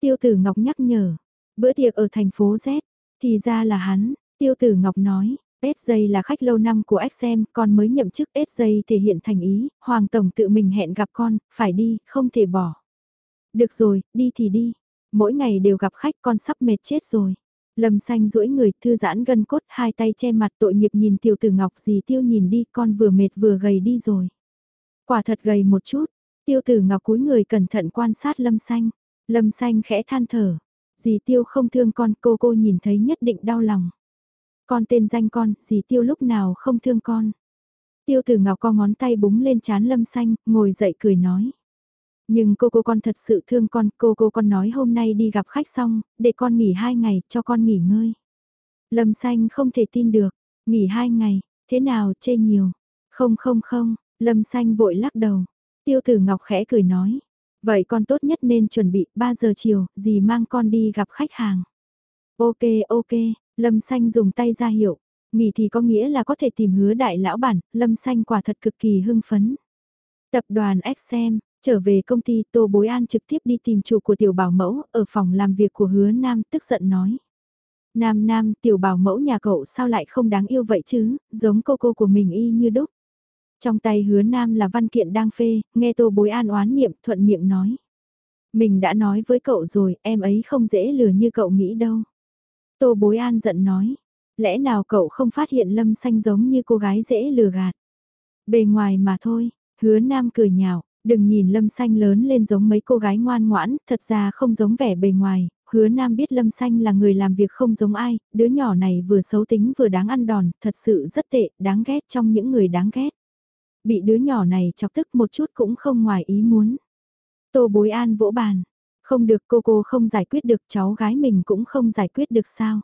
Tiêu Tử Ngọc nhắc nhở, bữa tiệc ở thành phố Z, thì ra là hắn, Tiêu Tử Ngọc nói, SJ là khách lâu năm của XM, con mới nhậm chức SJ thể hiện thành ý, Hoàng Tổng tự mình hẹn gặp con, phải đi, không thể bỏ. Được rồi, đi thì đi, Mỗi ngày đều gặp khách con sắp mệt chết rồi. Lâm xanh duỗi người thư giãn gân cốt hai tay che mặt tội nghiệp nhìn tiểu tử ngọc gì tiêu nhìn đi con vừa mệt vừa gầy đi rồi. Quả thật gầy một chút, tiêu tử ngọc cúi người cẩn thận quan sát lâm xanh. Lâm xanh khẽ than thở. Dì tiêu không thương con cô cô nhìn thấy nhất định đau lòng. Con tên danh con, dì tiêu lúc nào không thương con. Tiêu tử ngọc co ngón tay búng lên chán lâm xanh, ngồi dậy cười nói. Nhưng cô cô con thật sự thương con, cô cô con nói hôm nay đi gặp khách xong, để con nghỉ hai ngày, cho con nghỉ ngơi. Lâm xanh không thể tin được, nghỉ hai ngày, thế nào chê nhiều. Không không không, Lâm xanh vội lắc đầu. Tiêu tử Ngọc khẽ cười nói. Vậy con tốt nhất nên chuẩn bị 3 giờ chiều, dì mang con đi gặp khách hàng. Ok ok, Lâm xanh dùng tay ra hiệu. Nghỉ thì có nghĩa là có thể tìm hứa đại lão bản, Lâm xanh quả thật cực kỳ hưng phấn. Tập đoàn XM, trở về công ty Tô Bối An trực tiếp đi tìm chủ của tiểu bảo mẫu ở phòng làm việc của hứa Nam tức giận nói. Nam Nam, tiểu bảo mẫu nhà cậu sao lại không đáng yêu vậy chứ, giống cô cô của mình y như đúc. Trong tay hứa Nam là văn kiện đang phê, nghe Tô Bối An oán niệm thuận miệng nói. Mình đã nói với cậu rồi, em ấy không dễ lừa như cậu nghĩ đâu. Tô Bối An giận nói, lẽ nào cậu không phát hiện Lâm Xanh giống như cô gái dễ lừa gạt. Bề ngoài mà thôi, hứa Nam cười nhạo, đừng nhìn Lâm Xanh lớn lên giống mấy cô gái ngoan ngoãn, thật ra không giống vẻ bề ngoài, hứa nam biết Lâm Xanh là người làm việc không giống ai, đứa nhỏ này vừa xấu tính vừa đáng ăn đòn, thật sự rất tệ, đáng ghét trong những người đáng ghét. Bị đứa nhỏ này chọc tức một chút cũng không ngoài ý muốn. Tô bối an vỗ bàn, không được cô cô không giải quyết được cháu gái mình cũng không giải quyết được sao.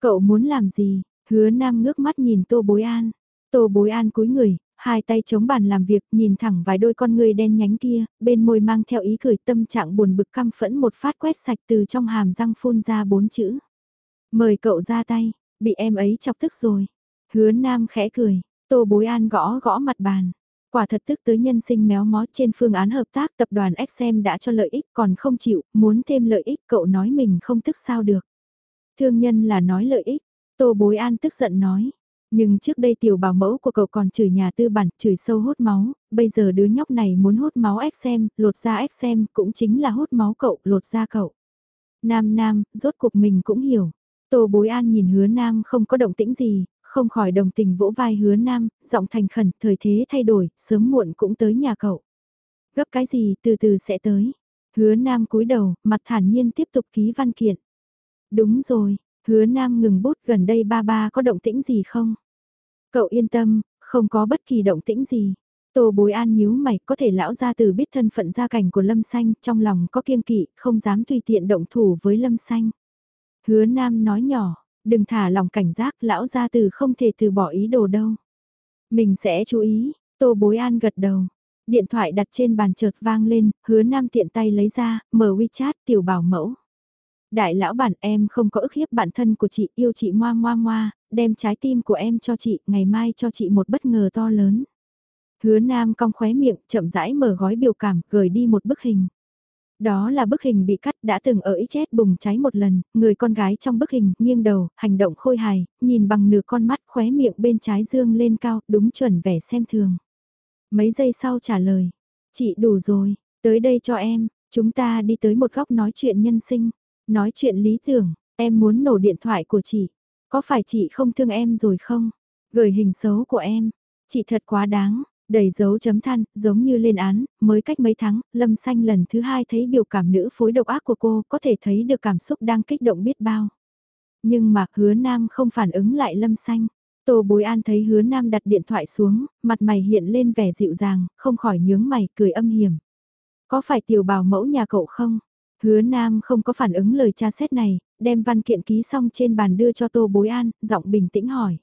Cậu muốn làm gì, hứa nam ngước mắt nhìn tô bối an. Tô bối an cúi người, hai tay chống bàn làm việc nhìn thẳng vài đôi con người đen nhánh kia, bên môi mang theo ý cười tâm trạng buồn bực căm phẫn một phát quét sạch từ trong hàm răng phun ra bốn chữ. Mời cậu ra tay, bị em ấy chọc tức rồi. Hứa nam khẽ cười, tô bối an gõ gõ mặt bàn. Quả thật tức tới nhân sinh méo mó trên phương án hợp tác tập đoàn XM đã cho lợi ích còn không chịu, muốn thêm lợi ích cậu nói mình không tức sao được. Thương nhân là nói lợi ích, tô bối an tức giận nói. Nhưng trước đây tiểu bảo mẫu của cậu còn chửi nhà tư bản, chửi sâu hút máu, bây giờ đứa nhóc này muốn hút máu xem, lột ra xem, cũng chính là hút máu cậu, lột ra cậu. Nam Nam, rốt cuộc mình cũng hiểu. Tô bối an nhìn hứa Nam không có động tĩnh gì, không khỏi đồng tình vỗ vai hứa Nam, giọng thành khẩn, thời thế thay đổi, sớm muộn cũng tới nhà cậu. Gấp cái gì từ từ sẽ tới. Hứa Nam cúi đầu, mặt thản nhiên tiếp tục ký văn kiện. Đúng rồi, Hứa Nam ngừng bút gần đây ba ba có động tĩnh gì không? Cậu yên tâm, không có bất kỳ động tĩnh gì. Tô bối an nhíu mày, có thể lão gia từ biết thân phận gia cảnh của Lâm Xanh, trong lòng có kiêng kỵ, không dám tùy tiện động thủ với Lâm Xanh. Hứa Nam nói nhỏ, đừng thả lòng cảnh giác, lão gia từ không thể từ bỏ ý đồ đâu. Mình sẽ chú ý, Tô bối an gật đầu. Điện thoại đặt trên bàn chợt vang lên, hứa Nam tiện tay lấy ra, mở WeChat tiểu bảo mẫu. Đại lão bản em không có ức hiếp bản thân của chị yêu chị ngoa ngoa ngoa, đem trái tim của em cho chị, ngày mai cho chị một bất ngờ to lớn. Hứa Nam cong khóe miệng, chậm rãi mở gói biểu cảm, gửi đi một bức hình. Đó là bức hình bị cắt đã từng ở chết bùng cháy một lần, người con gái trong bức hình, nghiêng đầu, hành động khôi hài, nhìn bằng nửa con mắt khóe miệng bên trái dương lên cao, đúng chuẩn vẻ xem thường. Mấy giây sau trả lời, chị đủ rồi, tới đây cho em, chúng ta đi tới một góc nói chuyện nhân sinh. Nói chuyện lý tưởng, em muốn nổ điện thoại của chị. Có phải chị không thương em rồi không? Gửi hình xấu của em. Chị thật quá đáng, đầy dấu chấm than, giống như lên án, mới cách mấy tháng, Lâm Xanh lần thứ hai thấy biểu cảm nữ phối độc ác của cô, có thể thấy được cảm xúc đang kích động biết bao. Nhưng mà hứa nam không phản ứng lại Lâm Xanh. Tô Bối An thấy hứa nam đặt điện thoại xuống, mặt mày hiện lên vẻ dịu dàng, không khỏi nhướng mày, cười âm hiểm. Có phải tiểu bảo mẫu nhà cậu không? Hứa Nam không có phản ứng lời tra xét này, đem văn kiện ký xong trên bàn đưa cho Tô Bối An, giọng bình tĩnh hỏi.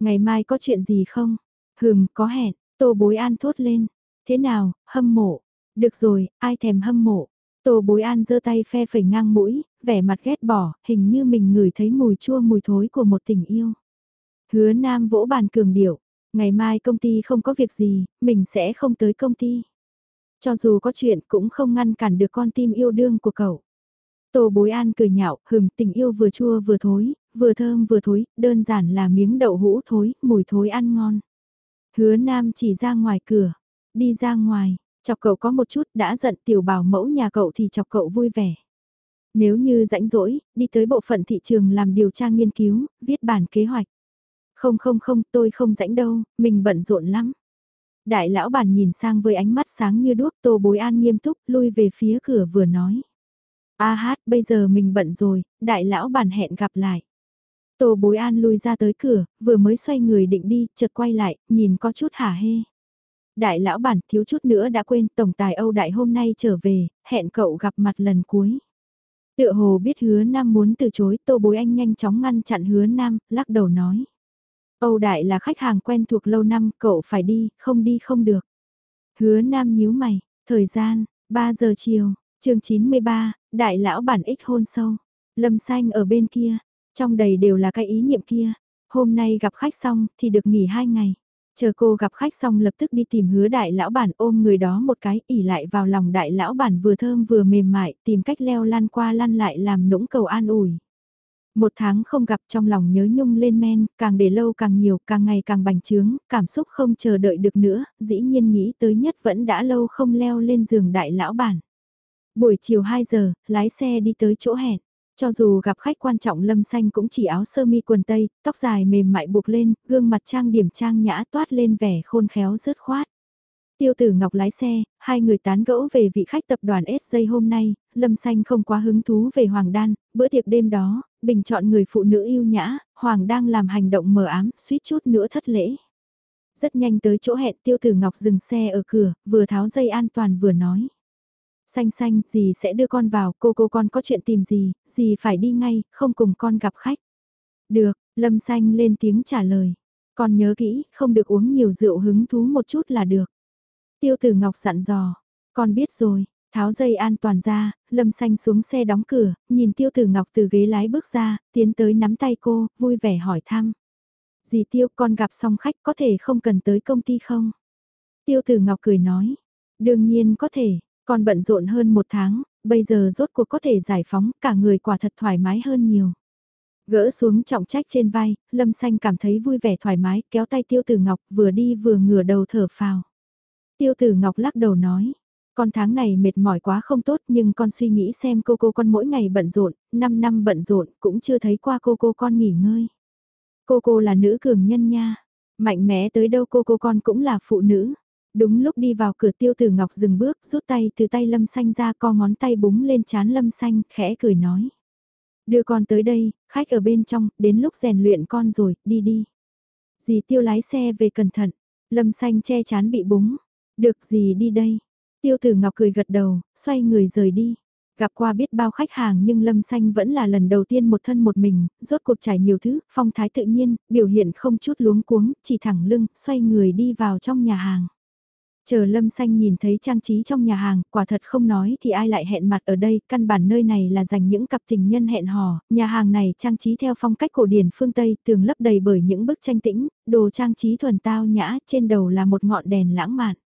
Ngày mai có chuyện gì không? Hừm, có hẹn, Tô Bối An thốt lên. Thế nào, hâm mộ? Được rồi, ai thèm hâm mộ? Tô Bối An giơ tay phe phẩy ngang mũi, vẻ mặt ghét bỏ, hình như mình ngửi thấy mùi chua mùi thối của một tình yêu. Hứa Nam vỗ bàn cường điệu, ngày mai công ty không có việc gì, mình sẽ không tới công ty. Cho dù có chuyện cũng không ngăn cản được con tim yêu đương của cậu. Tô bối an cười nhạo, hừm tình yêu vừa chua vừa thối, vừa thơm vừa thối, đơn giản là miếng đậu hũ thối, mùi thối ăn ngon. Hứa nam chỉ ra ngoài cửa, đi ra ngoài, chọc cậu có một chút đã giận tiểu bảo mẫu nhà cậu thì chọc cậu vui vẻ. Nếu như rãnh rỗi, đi tới bộ phận thị trường làm điều tra nghiên cứu, viết bản kế hoạch. Không không không, tôi không rãnh đâu, mình bận rộn lắm. Đại lão bản nhìn sang với ánh mắt sáng như đuốc tô bối an nghiêm túc lui về phía cửa vừa nói. A hát bây giờ mình bận rồi, đại lão bản hẹn gặp lại. Tô bối an lui ra tới cửa, vừa mới xoay người định đi, chợt quay lại, nhìn có chút hả hê. Đại lão bản thiếu chút nữa đã quên tổng tài Âu Đại hôm nay trở về, hẹn cậu gặp mặt lần cuối. Tựa hồ biết hứa Nam muốn từ chối, tô bối anh nhanh chóng ngăn chặn hứa Nam, lắc đầu nói. Âu Đại là khách hàng quen thuộc lâu năm, cậu phải đi, không đi không được. Hứa Nam nhíu mày, thời gian, 3 giờ chiều, chương 93, Đại lão bản ích hôn sâu. Lâm xanh ở bên kia, trong đầy đều là cái ý niệm kia. Hôm nay gặp khách xong thì được nghỉ hai ngày. Chờ cô gặp khách xong lập tức đi tìm hứa đại lão bản ôm người đó một cái ỉ lại vào lòng đại lão bản vừa thơm vừa mềm mại tìm cách leo lan qua lăn lại làm nũng cầu an ủi. Một tháng không gặp trong lòng nhớ nhung lên men, càng để lâu càng nhiều, càng ngày càng bành trướng, cảm xúc không chờ đợi được nữa, dĩ nhiên nghĩ tới nhất vẫn đã lâu không leo lên giường đại lão bản. Buổi chiều 2 giờ, lái xe đi tới chỗ hẹn. Cho dù gặp khách quan trọng lâm xanh cũng chỉ áo sơ mi quần tây, tóc dài mềm mại buộc lên, gương mặt trang điểm trang nhã toát lên vẻ khôn khéo rớt khoát. Tiêu tử Ngọc lái xe, hai người tán gẫu về vị khách tập đoàn SJ hôm nay, Lâm Xanh không quá hứng thú về Hoàng Đan, bữa tiệc đêm đó, bình chọn người phụ nữ yêu nhã, Hoàng đang làm hành động mờ ám, suýt chút nữa thất lễ. Rất nhanh tới chỗ hẹn Tiêu tử Ngọc dừng xe ở cửa, vừa tháo dây an toàn vừa nói. Xanh xanh, dì sẽ đưa con vào, cô cô con có chuyện tìm gì, dì phải đi ngay, không cùng con gặp khách. Được, Lâm xanh lên tiếng trả lời. Con nhớ kỹ, không được uống nhiều rượu hứng thú một chút là được. Tiêu tử Ngọc dặn dò, con biết rồi, tháo dây an toàn ra, Lâm xanh xuống xe đóng cửa, nhìn Tiêu tử Ngọc từ ghế lái bước ra, tiến tới nắm tay cô, vui vẻ hỏi thăm. Dì Tiêu con gặp xong khách có thể không cần tới công ty không? Tiêu tử Ngọc cười nói, đương nhiên có thể, Con bận rộn hơn một tháng, bây giờ rốt cuộc có thể giải phóng, cả người quả thật thoải mái hơn nhiều. Gỡ xuống trọng trách trên vai, Lâm Xanh cảm thấy vui vẻ thoải mái, kéo tay Tiêu Tử Ngọc vừa đi vừa ngửa đầu thở phào. Tiêu Tử Ngọc lắc đầu nói, con tháng này mệt mỏi quá không tốt nhưng con suy nghĩ xem cô cô con mỗi ngày bận rộn, 5 năm bận rộn cũng chưa thấy qua cô cô con nghỉ ngơi. Cô cô là nữ cường nhân nha, mạnh mẽ tới đâu cô cô con cũng là phụ nữ. Đúng lúc đi vào cửa tiêu tử ngọc dừng bước, rút tay từ tay lâm xanh ra co ngón tay búng lên chán lâm xanh, khẽ cười nói. Đưa con tới đây, khách ở bên trong, đến lúc rèn luyện con rồi, đi đi. Dì tiêu lái xe về cẩn thận, lâm xanh che chán bị búng. Được gì đi đây? Tiêu tử ngọc cười gật đầu, xoay người rời đi. Gặp qua biết bao khách hàng nhưng Lâm Xanh vẫn là lần đầu tiên một thân một mình, rốt cuộc trải nhiều thứ, phong thái tự nhiên, biểu hiện không chút luống cuống, chỉ thẳng lưng, xoay người đi vào trong nhà hàng. Chờ Lâm Xanh nhìn thấy trang trí trong nhà hàng, quả thật không nói thì ai lại hẹn mặt ở đây, căn bản nơi này là dành những cặp tình nhân hẹn hò, nhà hàng này trang trí theo phong cách cổ điển phương Tây, tường lấp đầy bởi những bức tranh tĩnh, đồ trang trí thuần tao nhã, trên đầu là một ngọn đèn lãng mạn.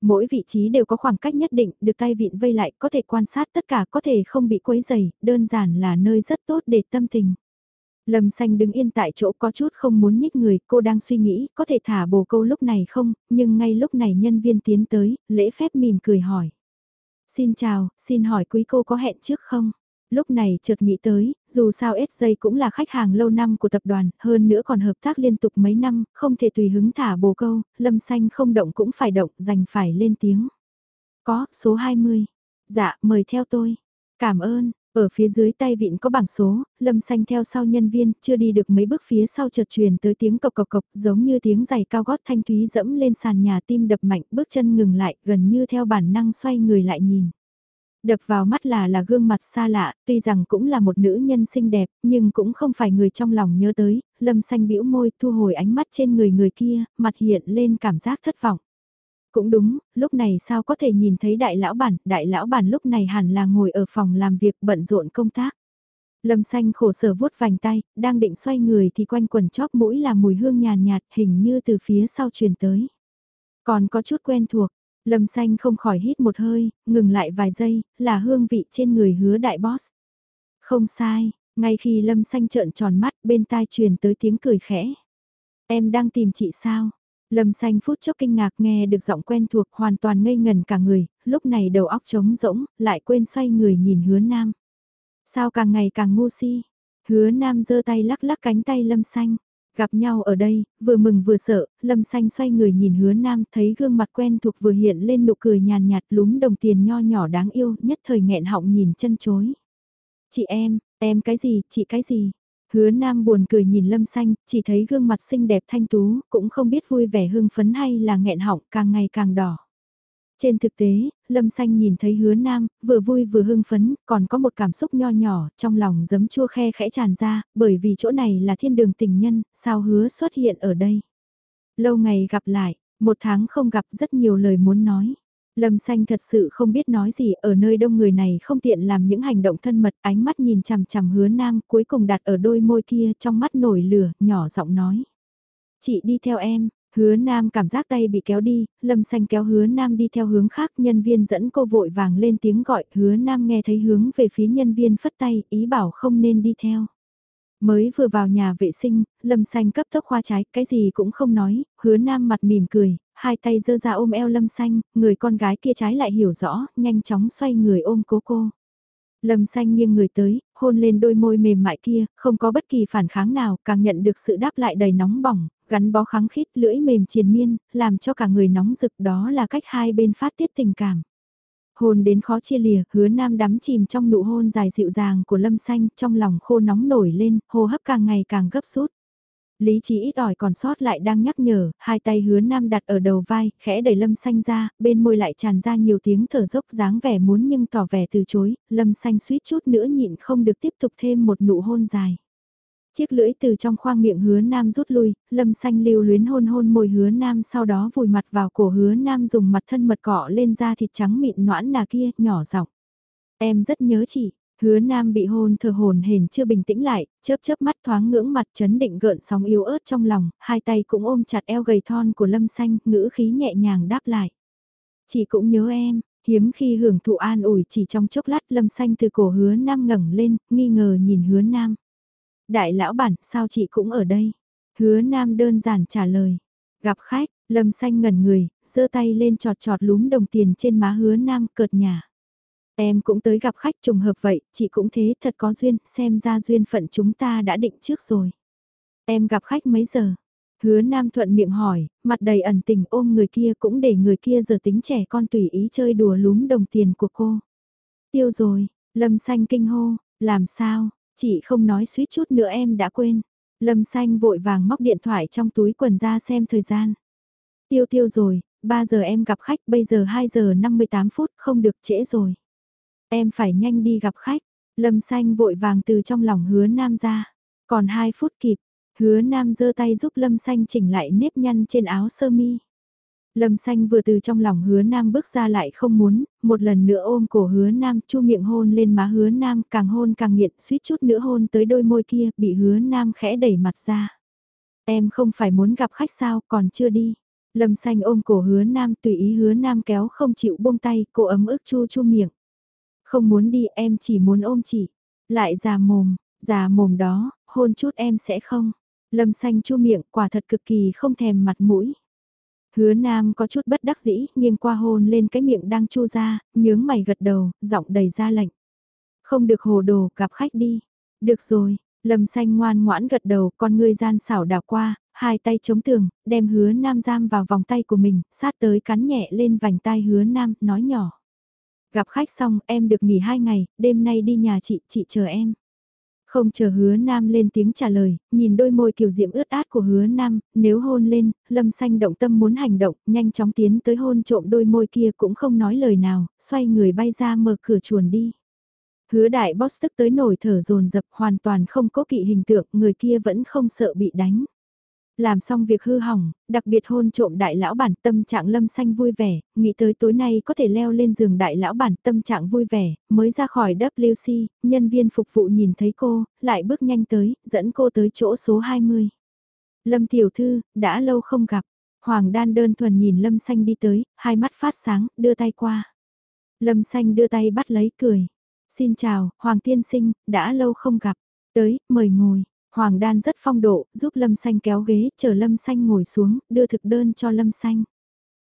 Mỗi vị trí đều có khoảng cách nhất định, được tay vịn vây lại, có thể quan sát tất cả, có thể không bị quấy dày, đơn giản là nơi rất tốt để tâm tình. Lâm xanh đứng yên tại chỗ có chút không muốn nhích người, cô đang suy nghĩ có thể thả bồ câu lúc này không, nhưng ngay lúc này nhân viên tiến tới, lễ phép mỉm cười hỏi. Xin chào, xin hỏi quý cô có hẹn trước không? Lúc này chợt nghĩ tới, dù sao SJ cũng là khách hàng lâu năm của tập đoàn, hơn nữa còn hợp tác liên tục mấy năm, không thể tùy hứng thả bồ câu, lâm xanh không động cũng phải động, dành phải lên tiếng. Có, số 20. Dạ, mời theo tôi. Cảm ơn, ở phía dưới tay vịn có bảng số, lâm xanh theo sau nhân viên, chưa đi được mấy bước phía sau chợt truyền tới tiếng cộc cộc cộc, giống như tiếng giày cao gót thanh thúy dẫm lên sàn nhà tim đập mạnh, bước chân ngừng lại, gần như theo bản năng xoay người lại nhìn. Đập vào mắt là là gương mặt xa lạ, tuy rằng cũng là một nữ nhân xinh đẹp, nhưng cũng không phải người trong lòng nhớ tới, lâm xanh bĩu môi thu hồi ánh mắt trên người người kia, mặt hiện lên cảm giác thất vọng. Cũng đúng, lúc này sao có thể nhìn thấy đại lão bản, đại lão bản lúc này hẳn là ngồi ở phòng làm việc bận rộn công tác. Lâm xanh khổ sở vuốt vành tay, đang định xoay người thì quanh quần chóp mũi là mùi hương nhàn nhạt, hình như từ phía sau truyền tới. Còn có chút quen thuộc, Lâm xanh không khỏi hít một hơi, ngừng lại vài giây, là hương vị trên người hứa đại boss. Không sai, ngay khi Lâm xanh trợn tròn mắt bên tai truyền tới tiếng cười khẽ. Em đang tìm chị sao? Lâm xanh phút chốc kinh ngạc nghe được giọng quen thuộc hoàn toàn ngây ngần cả người, lúc này đầu óc trống rỗng, lại quên xoay người nhìn hứa nam. Sao càng ngày càng ngu si? Hứa nam giơ tay lắc lắc cánh tay lâm xanh. Gặp nhau ở đây, vừa mừng vừa sợ, lâm xanh xoay người nhìn hứa nam thấy gương mặt quen thuộc vừa hiện lên nụ cười nhàn nhạt lúm đồng tiền nho nhỏ đáng yêu nhất thời nghẹn họng nhìn chân chối. Chị em, em cái gì, chị cái gì? Hứa Nam buồn cười nhìn Lâm Xanh, chỉ thấy gương mặt xinh đẹp thanh tú, cũng không biết vui vẻ hưng phấn hay là nghẹn họng càng ngày càng đỏ. Trên thực tế, Lâm Xanh nhìn thấy hứa nam, vừa vui vừa hưng phấn, còn có một cảm xúc nho nhỏ, trong lòng giấm chua khe khẽ tràn ra, bởi vì chỗ này là thiên đường tình nhân, sao hứa xuất hiện ở đây. Lâu ngày gặp lại, một tháng không gặp rất nhiều lời muốn nói. Lâm xanh thật sự không biết nói gì, ở nơi đông người này không tiện làm những hành động thân mật, ánh mắt nhìn chằm chằm hứa nam, cuối cùng đặt ở đôi môi kia, trong mắt nổi lửa, nhỏ giọng nói. Chị đi theo em, hứa nam cảm giác tay bị kéo đi, lâm xanh kéo hứa nam đi theo hướng khác, nhân viên dẫn cô vội vàng lên tiếng gọi, hứa nam nghe thấy hướng về phía nhân viên phất tay, ý bảo không nên đi theo. Mới vừa vào nhà vệ sinh, Lâm Xanh cấp tốc khoa trái, cái gì cũng không nói, hứa nam mặt mỉm cười, hai tay giơ ra ôm eo Lâm Xanh, người con gái kia trái lại hiểu rõ, nhanh chóng xoay người ôm cố cô. Lâm Xanh nghiêng người tới, hôn lên đôi môi mềm mại kia, không có bất kỳ phản kháng nào, càng nhận được sự đáp lại đầy nóng bỏng, gắn bó kháng khít, lưỡi mềm triền miên, làm cho cả người nóng rực đó là cách hai bên phát tiết tình cảm. Hôn đến khó chia lìa, hứa nam đắm chìm trong nụ hôn dài dịu dàng của lâm xanh, trong lòng khô nóng nổi lên, hô hấp càng ngày càng gấp rút. Lý trí ít ỏi còn sót lại đang nhắc nhở, hai tay hứa nam đặt ở đầu vai, khẽ đẩy lâm xanh ra, bên môi lại tràn ra nhiều tiếng thở dốc dáng vẻ muốn nhưng tỏ vẻ từ chối, lâm xanh suýt chút nữa nhịn không được tiếp tục thêm một nụ hôn dài. Chiếc lưỡi từ trong khoang miệng hứa nam rút lui, lâm xanh lưu luyến hôn hôn môi hứa nam sau đó vùi mặt vào cổ hứa nam dùng mặt thân mật cọ lên da thịt trắng mịn noãn nà kia, nhỏ giọng Em rất nhớ chị, hứa nam bị hôn thờ hồn hền chưa bình tĩnh lại, chớp chớp mắt thoáng ngưỡng mặt chấn định gợn sóng yếu ớt trong lòng, hai tay cũng ôm chặt eo gầy thon của lâm xanh, ngữ khí nhẹ nhàng đáp lại. Chị cũng nhớ em, hiếm khi hưởng thụ an ủi chỉ trong chốc lát lâm xanh từ cổ hứa nam ngẩng lên, nghi ngờ nhìn hứa nam. Đại lão bản, sao chị cũng ở đây? Hứa nam đơn giản trả lời. Gặp khách, lâm xanh ngẩn người, giơ tay lên trọt trọt lúm đồng tiền trên má hứa nam cợt nhà. Em cũng tới gặp khách trùng hợp vậy, chị cũng thế, thật có duyên, xem ra duyên phận chúng ta đã định trước rồi. Em gặp khách mấy giờ? Hứa Nam thuận miệng hỏi, mặt đầy ẩn tình ôm người kia cũng để người kia giờ tính trẻ con tùy ý chơi đùa lúm đồng tiền của cô. Tiêu rồi, Lâm Xanh kinh hô, làm sao, Chị không nói suýt chút nữa em đã quên. Lâm xanh vội vàng móc điện thoại trong túi quần ra xem thời gian. Tiêu tiêu rồi, 3 giờ em gặp khách, bây giờ 2 giờ 58 phút, không được trễ rồi. Em phải nhanh đi gặp khách. Lâm xanh vội vàng từ trong lòng hứa nam ra. Còn 2 phút kịp, hứa nam giơ tay giúp lâm xanh chỉnh lại nếp nhăn trên áo sơ mi. Lâm xanh vừa từ trong lòng hứa nam bước ra lại không muốn, một lần nữa ôm cổ hứa nam, chu miệng hôn lên má hứa nam, càng hôn càng nghiện, suýt chút nữa hôn tới đôi môi kia, bị hứa nam khẽ đẩy mặt ra. Em không phải muốn gặp khách sao, còn chưa đi. Lâm xanh ôm cổ hứa nam, tùy ý hứa nam kéo không chịu buông tay, cô ấm ức chu chu miệng. Không muốn đi, em chỉ muốn ôm chị. Lại già mồm, già mồm đó, hôn chút em sẽ không. Lâm xanh chu miệng, quả thật cực kỳ không thèm mặt mũi. Hứa Nam có chút bất đắc dĩ, nghiêng qua hôn lên cái miệng đang chu ra, nhướng mày gật đầu, giọng đầy ra lệnh. Không được hồ đồ, gặp khách đi. Được rồi, Lâm xanh ngoan ngoãn gật đầu, con ngươi gian xảo đảo qua, hai tay chống tường, đem hứa nam giam vào vòng tay của mình, sát tới cắn nhẹ lên vành tai hứa nam, nói nhỏ. Gặp khách xong, em được nghỉ hai ngày, đêm nay đi nhà chị, chị chờ em. Không chờ hứa nam lên tiếng trả lời, nhìn đôi môi kiều diễm ướt át của hứa nam, nếu hôn lên, lâm xanh động tâm muốn hành động, nhanh chóng tiến tới hôn trộm đôi môi kia cũng không nói lời nào, xoay người bay ra mở cửa chuồn đi. Hứa đại boss tức tới nổi thở dồn dập hoàn toàn không có kỵ hình tượng, người kia vẫn không sợ bị đánh. Làm xong việc hư hỏng, đặc biệt hôn trộm đại lão bản tâm trạng lâm xanh vui vẻ, nghĩ tới tối nay có thể leo lên giường đại lão bản tâm trạng vui vẻ, mới ra khỏi WC, nhân viên phục vụ nhìn thấy cô, lại bước nhanh tới, dẫn cô tới chỗ số 20. Lâm tiểu thư, đã lâu không gặp, Hoàng đan đơn thuần nhìn lâm xanh đi tới, hai mắt phát sáng, đưa tay qua. Lâm xanh đưa tay bắt lấy cười. Xin chào, Hoàng tiên sinh, đã lâu không gặp. Tới, mời ngồi. Hoàng đan rất phong độ, giúp Lâm Xanh kéo ghế, chờ Lâm Xanh ngồi xuống, đưa thực đơn cho Lâm Xanh.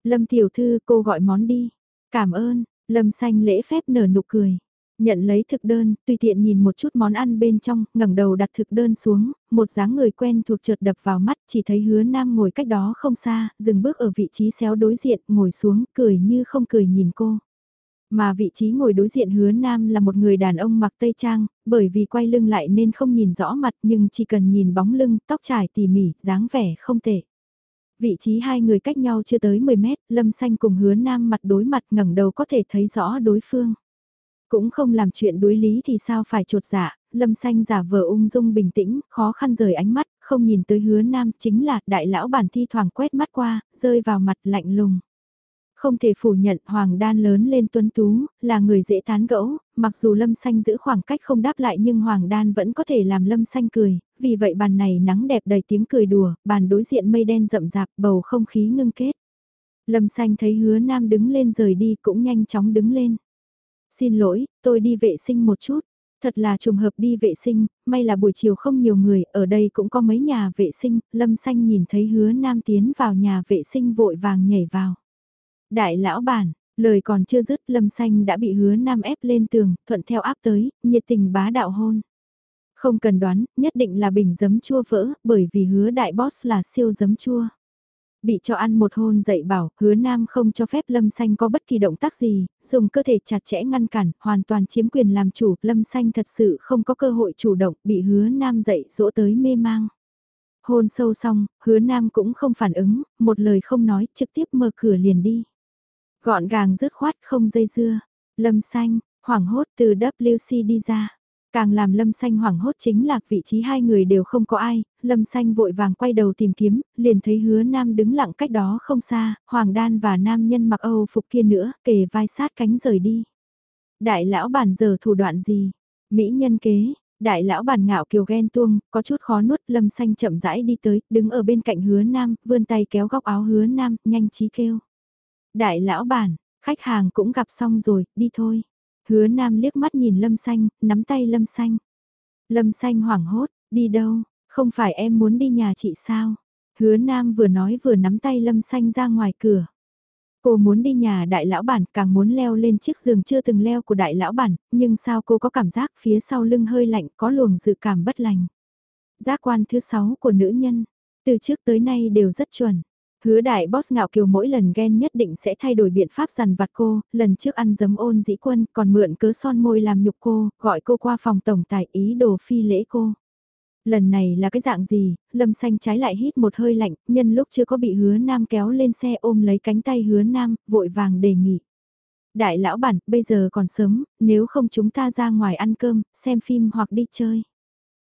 Lâm tiểu thư cô gọi món đi. Cảm ơn, Lâm Xanh lễ phép nở nụ cười. Nhận lấy thực đơn, tùy tiện nhìn một chút món ăn bên trong, ngẩng đầu đặt thực đơn xuống, một dáng người quen thuộc chợt đập vào mắt, chỉ thấy hứa nam ngồi cách đó không xa, dừng bước ở vị trí xéo đối diện, ngồi xuống, cười như không cười nhìn cô. Mà vị trí ngồi đối diện hứa nam là một người đàn ông mặc tây trang, bởi vì quay lưng lại nên không nhìn rõ mặt nhưng chỉ cần nhìn bóng lưng, tóc trải tỉ mỉ, dáng vẻ không tệ. Vị trí hai người cách nhau chưa tới 10 mét, lâm xanh cùng hứa nam mặt đối mặt ngẩng đầu có thể thấy rõ đối phương. Cũng không làm chuyện đối lý thì sao phải trột dạ, lâm xanh giả vờ ung dung bình tĩnh, khó khăn rời ánh mắt, không nhìn tới hứa nam chính là đại lão bản thi thoảng quét mắt qua, rơi vào mặt lạnh lùng. Không thể phủ nhận Hoàng Đan lớn lên tuấn tú, là người dễ tán gẫu, mặc dù Lâm Xanh giữ khoảng cách không đáp lại nhưng Hoàng Đan vẫn có thể làm Lâm Xanh cười, vì vậy bàn này nắng đẹp đầy tiếng cười đùa, bàn đối diện mây đen rậm rạp bầu không khí ngưng kết. Lâm Xanh thấy hứa nam đứng lên rời đi cũng nhanh chóng đứng lên. Xin lỗi, tôi đi vệ sinh một chút. Thật là trùng hợp đi vệ sinh, may là buổi chiều không nhiều người, ở đây cũng có mấy nhà vệ sinh, Lâm Xanh nhìn thấy hứa nam tiến vào nhà vệ sinh vội vàng nhảy vào. Đại lão bản, lời còn chưa dứt lâm xanh đã bị hứa nam ép lên tường, thuận theo áp tới, nhiệt tình bá đạo hôn. Không cần đoán, nhất định là bình giấm chua vỡ, bởi vì hứa đại boss là siêu giấm chua. Bị cho ăn một hôn dậy bảo, hứa nam không cho phép lâm xanh có bất kỳ động tác gì, dùng cơ thể chặt chẽ ngăn cản, hoàn toàn chiếm quyền làm chủ, lâm xanh thật sự không có cơ hội chủ động, bị hứa nam dậy dỗ tới mê mang. Hôn sâu xong, hứa nam cũng không phản ứng, một lời không nói, trực tiếp mở cửa liền đi. Gọn gàng dứt khoát không dây dưa. Lâm xanh, hoảng hốt từ WC đi ra. Càng làm Lâm Xanh hoảng hốt chính là vị trí hai người đều không có ai, Lâm Xanh vội vàng quay đầu tìm kiếm, liền thấy hứa nam đứng lặng cách đó không xa, Hoàng Đan và nam nhân mặc Âu phục kia nữa, kề vai sát cánh rời đi. Đại lão bản giờ thủ đoạn gì? Mỹ nhân kế, đại lão bản ngạo kiều ghen tuông, có chút khó nuốt, Lâm Xanh chậm rãi đi tới, đứng ở bên cạnh hứa nam, vươn tay kéo góc áo hứa nam, nhanh trí kêu. Đại lão bản, khách hàng cũng gặp xong rồi, đi thôi. Hứa Nam liếc mắt nhìn Lâm Xanh, nắm tay Lâm Xanh. Lâm Xanh hoảng hốt, đi đâu, không phải em muốn đi nhà chị sao? Hứa Nam vừa nói vừa nắm tay Lâm Xanh ra ngoài cửa. Cô muốn đi nhà đại lão bản, càng muốn leo lên chiếc giường chưa từng leo của đại lão bản, nhưng sao cô có cảm giác phía sau lưng hơi lạnh có luồng dự cảm bất lành. Giác quan thứ sáu của nữ nhân, từ trước tới nay đều rất chuẩn. Hứa đại boss ngạo kiều mỗi lần ghen nhất định sẽ thay đổi biện pháp dằn vặt cô, lần trước ăn dấm ôn dĩ quân còn mượn cớ son môi làm nhục cô, gọi cô qua phòng tổng tài ý đồ phi lễ cô. Lần này là cái dạng gì, lâm xanh trái lại hít một hơi lạnh, nhân lúc chưa có bị hứa nam kéo lên xe ôm lấy cánh tay hứa nam, vội vàng đề nghị. Đại lão bản, bây giờ còn sớm, nếu không chúng ta ra ngoài ăn cơm, xem phim hoặc đi chơi.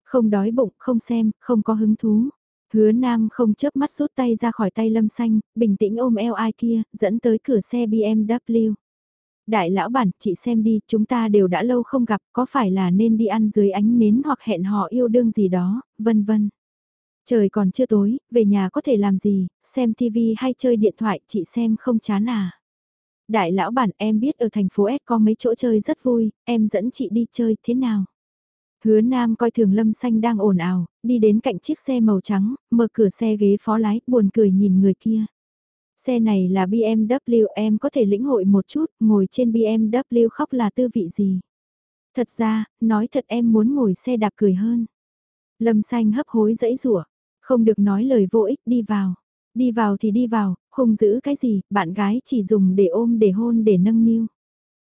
Không đói bụng, không xem, không có hứng thú. Hứa Nam không chớp mắt rút tay ra khỏi tay Lâm Xanh, bình tĩnh ôm eo ai kia, dẫn tới cửa xe BMW. Đại lão bản, chị xem đi, chúng ta đều đã lâu không gặp, có phải là nên đi ăn dưới ánh nến hoặc hẹn họ yêu đương gì đó, vân vân. Trời còn chưa tối, về nhà có thể làm gì, xem TV hay chơi điện thoại, chị xem không chán à. Đại lão bản em biết ở thành phố S có mấy chỗ chơi rất vui, em dẫn chị đi chơi thế nào? Hứa Nam coi thường Lâm Xanh đang ồn ào, đi đến cạnh chiếc xe màu trắng, mở cửa xe ghế phó lái, buồn cười nhìn người kia. Xe này là BMW em có thể lĩnh hội một chút, ngồi trên BMW khóc là tư vị gì. Thật ra, nói thật em muốn ngồi xe đạp cười hơn. Lâm Xanh hấp hối dẫy rủa không được nói lời vô ích đi vào. Đi vào thì đi vào, hùng giữ cái gì, bạn gái chỉ dùng để ôm để hôn để nâng niu.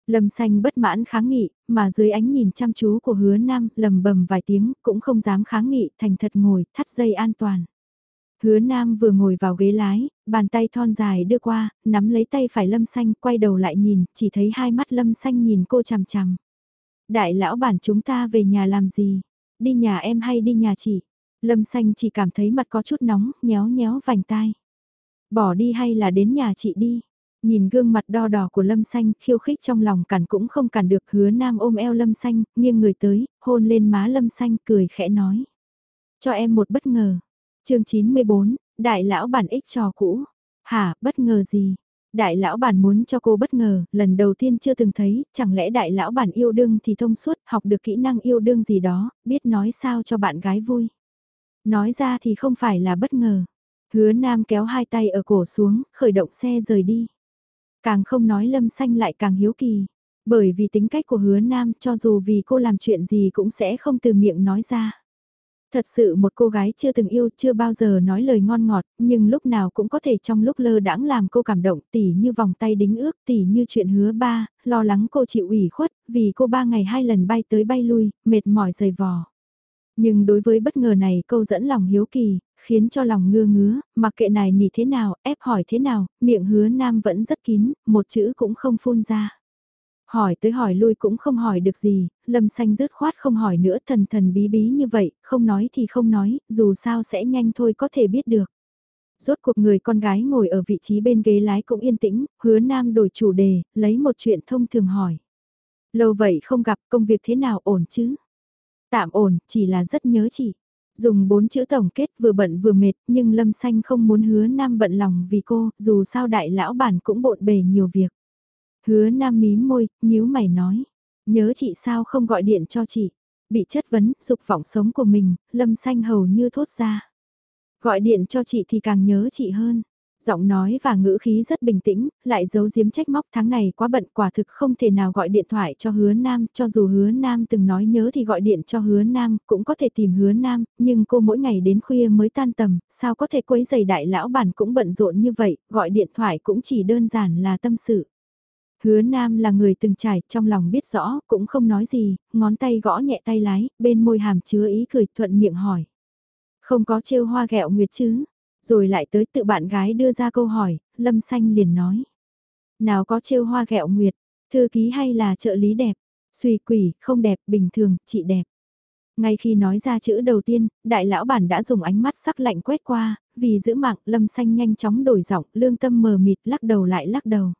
Lâm xanh bất mãn kháng nghị, mà dưới ánh nhìn chăm chú của hứa nam, lầm bầm vài tiếng, cũng không dám kháng nghị, thành thật ngồi, thắt dây an toàn. Hứa nam vừa ngồi vào ghế lái, bàn tay thon dài đưa qua, nắm lấy tay phải lâm xanh, quay đầu lại nhìn, chỉ thấy hai mắt lâm xanh nhìn cô chằm chằm. Đại lão bản chúng ta về nhà làm gì? Đi nhà em hay đi nhà chị? Lâm xanh chỉ cảm thấy mặt có chút nóng, nhéo nhéo vành tai. Bỏ đi hay là đến nhà chị đi? Nhìn gương mặt đo đỏ của Lâm Xanh, khiêu khích trong lòng cản cũng không cản được hứa nam ôm eo Lâm Xanh, nghiêng người tới, hôn lên má Lâm Xanh cười khẽ nói. Cho em một bất ngờ. chương 94, đại lão bản ích trò cũ. Hả, bất ngờ gì? Đại lão bản muốn cho cô bất ngờ, lần đầu tiên chưa từng thấy, chẳng lẽ đại lão bản yêu đương thì thông suốt, học được kỹ năng yêu đương gì đó, biết nói sao cho bạn gái vui. Nói ra thì không phải là bất ngờ. Hứa nam kéo hai tay ở cổ xuống, khởi động xe rời đi. Càng không nói lâm xanh lại càng hiếu kỳ. Bởi vì tính cách của hứa nam cho dù vì cô làm chuyện gì cũng sẽ không từ miệng nói ra. Thật sự một cô gái chưa từng yêu chưa bao giờ nói lời ngon ngọt, nhưng lúc nào cũng có thể trong lúc lơ đãng làm cô cảm động tỉ như vòng tay đính ước tỉ như chuyện hứa ba, lo lắng cô chịu ủy khuất, vì cô ba ngày hai lần bay tới bay lui, mệt mỏi dày vò. Nhưng đối với bất ngờ này câu dẫn lòng hiếu kỳ, khiến cho lòng ngưa ngứa, mặc kệ này nỉ thế nào, ép hỏi thế nào, miệng hứa nam vẫn rất kín, một chữ cũng không phun ra. Hỏi tới hỏi lui cũng không hỏi được gì, lâm xanh rứt khoát không hỏi nữa thần thần bí bí như vậy, không nói thì không nói, dù sao sẽ nhanh thôi có thể biết được. Rốt cuộc người con gái ngồi ở vị trí bên ghế lái cũng yên tĩnh, hứa nam đổi chủ đề, lấy một chuyện thông thường hỏi. Lâu vậy không gặp công việc thế nào ổn chứ? Tạm ổn, chỉ là rất nhớ chị. Dùng bốn chữ tổng kết vừa bận vừa mệt nhưng Lâm Xanh không muốn hứa Nam bận lòng vì cô, dù sao đại lão bản cũng bộn bề nhiều việc. Hứa Nam mím môi, nhíu mày nói. Nhớ chị sao không gọi điện cho chị. Bị chất vấn, dục vọng sống của mình, Lâm Xanh hầu như thốt ra. Gọi điện cho chị thì càng nhớ chị hơn. Giọng nói và ngữ khí rất bình tĩnh, lại giấu giếm trách móc tháng này quá bận quả thực không thể nào gọi điện thoại cho hứa nam, cho dù hứa nam từng nói nhớ thì gọi điện cho hứa nam, cũng có thể tìm hứa nam, nhưng cô mỗi ngày đến khuya mới tan tầm, sao có thể quấy giày đại lão bản cũng bận rộn như vậy, gọi điện thoại cũng chỉ đơn giản là tâm sự. Hứa Nam là người từng trải, trong lòng biết rõ, cũng không nói gì, ngón tay gõ nhẹ tay lái, bên môi hàm chứa ý cười thuận miệng hỏi. Không có trêu hoa gẹo nguyệt chứ, rồi lại tới tự bạn gái đưa ra câu hỏi, Lâm Xanh liền nói. Nào có trêu hoa ghẹo nguyệt, thư ký hay là trợ lý đẹp, suy quỷ, không đẹp, bình thường, chị đẹp. Ngay khi nói ra chữ đầu tiên, đại lão bản đã dùng ánh mắt sắc lạnh quét qua, vì giữ mạng Lâm Xanh nhanh chóng đổi giọng, lương tâm mờ mịt lắc đầu lại lắc đầu.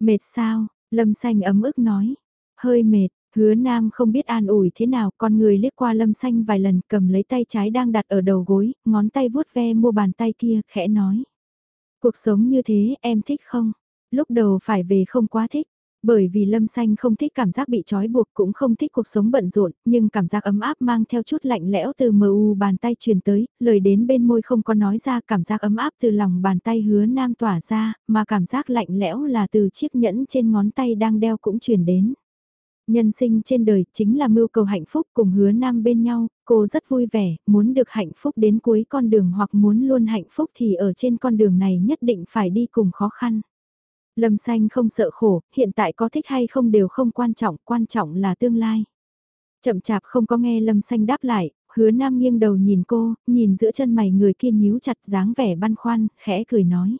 Mệt sao, Lâm Xanh ấm ức nói. Hơi mệt, hứa nam không biết an ủi thế nào, con người liếc qua Lâm Xanh vài lần cầm lấy tay trái đang đặt ở đầu gối, ngón tay vuốt ve mua bàn tay kia, khẽ nói. Cuộc sống như thế em thích không? Lúc đầu phải về không quá thích. Bởi vì Lâm Xanh không thích cảm giác bị trói buộc cũng không thích cuộc sống bận rộn, nhưng cảm giác ấm áp mang theo chút lạnh lẽo từ mờ u bàn tay truyền tới, lời đến bên môi không có nói ra cảm giác ấm áp từ lòng bàn tay hứa nam tỏa ra, mà cảm giác lạnh lẽo là từ chiếc nhẫn trên ngón tay đang đeo cũng truyền đến. Nhân sinh trên đời chính là mưu cầu hạnh phúc cùng hứa nam bên nhau, cô rất vui vẻ, muốn được hạnh phúc đến cuối con đường hoặc muốn luôn hạnh phúc thì ở trên con đường này nhất định phải đi cùng khó khăn. Lâm xanh không sợ khổ, hiện tại có thích hay không đều không quan trọng, quan trọng là tương lai. Chậm chạp không có nghe Lâm xanh đáp lại, hứa nam nghiêng đầu nhìn cô, nhìn giữa chân mày người kia nhíu chặt dáng vẻ băn khoăn, khẽ cười nói.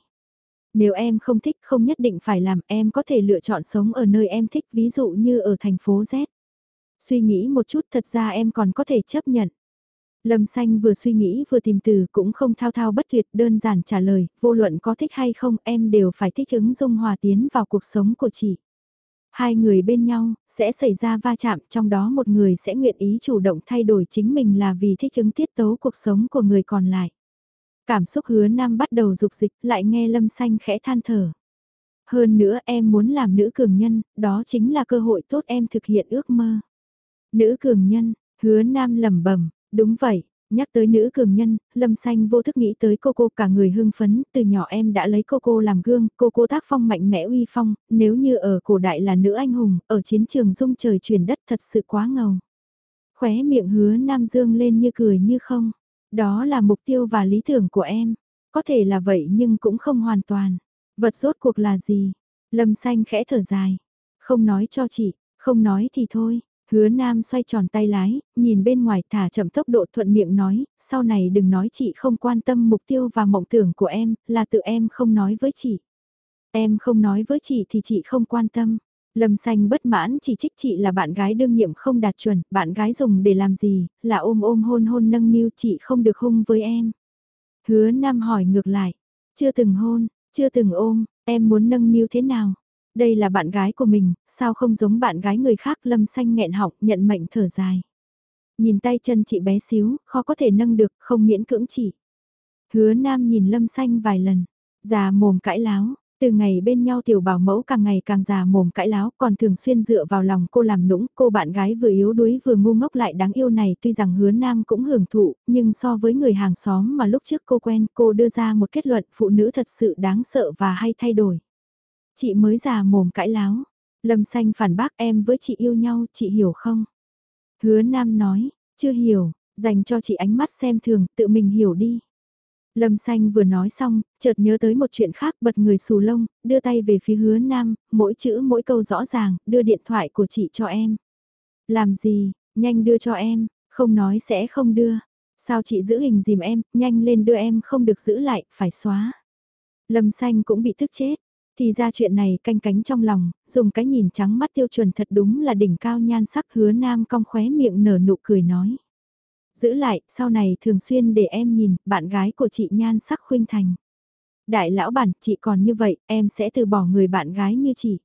Nếu em không thích không nhất định phải làm em có thể lựa chọn sống ở nơi em thích ví dụ như ở thành phố Z. Suy nghĩ một chút thật ra em còn có thể chấp nhận. Lâm xanh vừa suy nghĩ vừa tìm từ cũng không thao thao bất tuyệt đơn giản trả lời, vô luận có thích hay không em đều phải thích ứng dung hòa tiến vào cuộc sống của chị. Hai người bên nhau, sẽ xảy ra va chạm trong đó một người sẽ nguyện ý chủ động thay đổi chính mình là vì thích ứng tiết tấu cuộc sống của người còn lại. Cảm xúc hứa nam bắt đầu dục dịch lại nghe lâm xanh khẽ than thở. Hơn nữa em muốn làm nữ cường nhân, đó chính là cơ hội tốt em thực hiện ước mơ. Nữ cường nhân, hứa nam lẩm bẩm Đúng vậy, nhắc tới nữ cường nhân, Lâm Xanh vô thức nghĩ tới cô cô cả người hưng phấn, từ nhỏ em đã lấy cô cô làm gương, cô cô tác phong mạnh mẽ uy phong, nếu như ở cổ đại là nữ anh hùng, ở chiến trường dung trời chuyển đất thật sự quá ngầu. Khóe miệng hứa Nam Dương lên như cười như không, đó là mục tiêu và lý tưởng của em, có thể là vậy nhưng cũng không hoàn toàn. Vật rốt cuộc là gì? Lâm Xanh khẽ thở dài, không nói cho chị, không nói thì thôi. Hứa Nam xoay tròn tay lái, nhìn bên ngoài thả chậm tốc độ thuận miệng nói, sau này đừng nói chị không quan tâm mục tiêu và mộng tưởng của em, là tự em không nói với chị. Em không nói với chị thì chị không quan tâm. Lâm xanh bất mãn chỉ trích chị là bạn gái đương nhiệm không đạt chuẩn, bạn gái dùng để làm gì, là ôm ôm hôn hôn nâng niu chị không được hung với em. Hứa Nam hỏi ngược lại, chưa từng hôn, chưa từng ôm, em muốn nâng niu thế nào? Đây là bạn gái của mình, sao không giống bạn gái người khác lâm xanh nghẹn họng nhận mệnh thở dài. Nhìn tay chân chị bé xíu, khó có thể nâng được, không miễn cưỡng chị. Hứa nam nhìn lâm xanh vài lần, già mồm cãi láo, từ ngày bên nhau tiểu bảo mẫu càng ngày càng già mồm cãi láo còn thường xuyên dựa vào lòng cô làm nũng, cô bạn gái vừa yếu đuối vừa ngu ngốc lại đáng yêu này tuy rằng hứa nam cũng hưởng thụ, nhưng so với người hàng xóm mà lúc trước cô quen cô đưa ra một kết luận phụ nữ thật sự đáng sợ và hay thay đổi. Chị mới già mồm cãi láo. Lâm xanh phản bác em với chị yêu nhau, chị hiểu không? Hứa Nam nói, chưa hiểu, Dành cho chị ánh mắt xem thường, tự mình hiểu đi. Lâm xanh vừa nói xong, chợt nhớ tới một chuyện khác bật người xù lông, đưa tay về phía hứa nam, mỗi chữ mỗi câu rõ ràng, đưa điện thoại của chị cho em. Làm gì, nhanh đưa cho em, không nói sẽ không đưa. Sao chị giữ hình dìm em, nhanh lên đưa em không được giữ lại, phải xóa. Lâm xanh cũng bị tức chết. Thì ra chuyện này canh cánh trong lòng, dùng cái nhìn trắng mắt tiêu chuẩn thật đúng là đỉnh cao nhan sắc hứa nam cong khóe miệng nở nụ cười nói. Giữ lại, sau này thường xuyên để em nhìn, bạn gái của chị nhan sắc khuynh thành. Đại lão bản, chị còn như vậy, em sẽ từ bỏ người bạn gái như chị.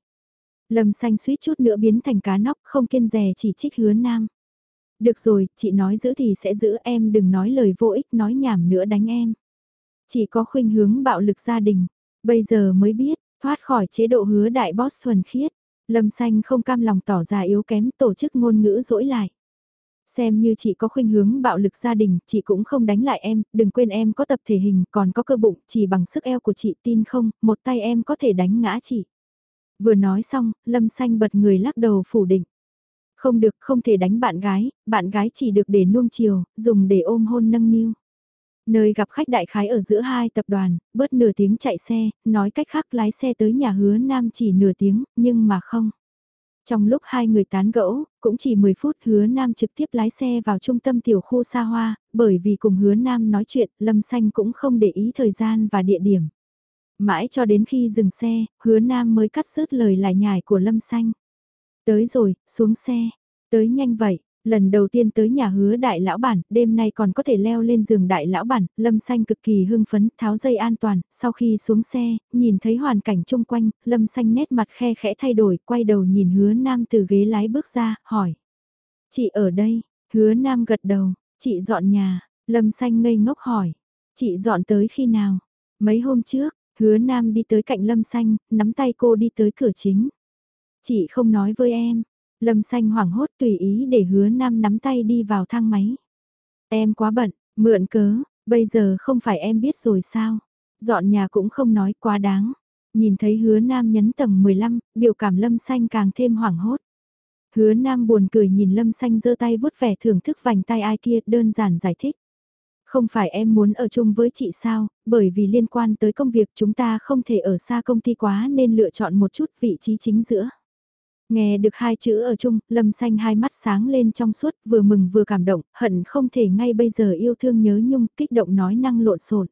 Lâm xanh suýt chút nữa biến thành cá nóc, không kiên rè chỉ trích hứa nam. Được rồi, chị nói giữ thì sẽ giữ em đừng nói lời vô ích nói nhảm nữa đánh em. Chỉ có khuynh hướng bạo lực gia đình, bây giờ mới biết, thoát khỏi chế độ hứa đại boss thuần khiết. Lâm xanh không cam lòng tỏ ra yếu kém tổ chức ngôn ngữ dỗi lại. Xem như chị có khuynh hướng bạo lực gia đình, chị cũng không đánh lại em, đừng quên em có tập thể hình, còn có cơ bụng, chỉ bằng sức eo của chị tin không, một tay em có thể đánh ngã chị. Vừa nói xong, Lâm Xanh bật người lắc đầu phủ định. Không được, không thể đánh bạn gái, bạn gái chỉ được để nuông chiều, dùng để ôm hôn nâng niu. Nơi gặp khách đại khái ở giữa hai tập đoàn, bớt nửa tiếng chạy xe, nói cách khác lái xe tới nhà hứa nam chỉ nửa tiếng, nhưng mà không. Trong lúc hai người tán gẫu, cũng chỉ 10 phút hứa nam trực tiếp lái xe vào trung tâm tiểu khu xa hoa, bởi vì cùng hứa nam nói chuyện, Lâm Xanh cũng không để ý thời gian và địa điểm. Mãi cho đến khi dừng xe, hứa nam mới cắt rớt lời lại nhải của Lâm Xanh. Tới rồi, xuống xe, tới nhanh vậy, Lần đầu tiên tới nhà hứa đại lão bản, đêm nay còn có thể leo lên giường đại lão bản, Lâm Xanh cực kỳ hưng phấn, tháo dây an toàn, sau khi xuống xe, nhìn thấy hoàn cảnh chung quanh, Lâm Xanh nét mặt khe khẽ thay đổi, quay đầu nhìn hứa nam từ ghế lái bước ra, hỏi. Chị ở đây, hứa nam gật đầu, chị dọn nhà, Lâm Xanh ngây ngốc hỏi. Chị dọn tới khi nào? Mấy hôm trước, hứa nam đi tới cạnh Lâm Xanh, nắm tay cô đi tới cửa chính. Chị không nói với em, Lâm xanh hoảng hốt tùy ý để hứa nam nắm tay đi vào thang máy. Em quá bận, mượn cớ, bây giờ không phải em biết rồi sao? Dọn nhà cũng không nói quá đáng. Nhìn thấy hứa nam nhấn tầng 15, biểu cảm lâm xanh càng thêm hoảng hốt. Hứa nam buồn cười nhìn lâm xanh giơ tay vuốt vẻ thưởng thức vành tay ai kia đơn giản giải thích. Không phải em muốn ở chung với chị sao, bởi vì liên quan tới công việc chúng ta không thể ở xa công ty quá nên lựa chọn một chút vị trí chính giữa. Nghe được hai chữ ở chung, lâm xanh hai mắt sáng lên trong suốt, vừa mừng vừa cảm động, hận không thể ngay bây giờ yêu thương nhớ nhung, kích động nói năng lộn xộn.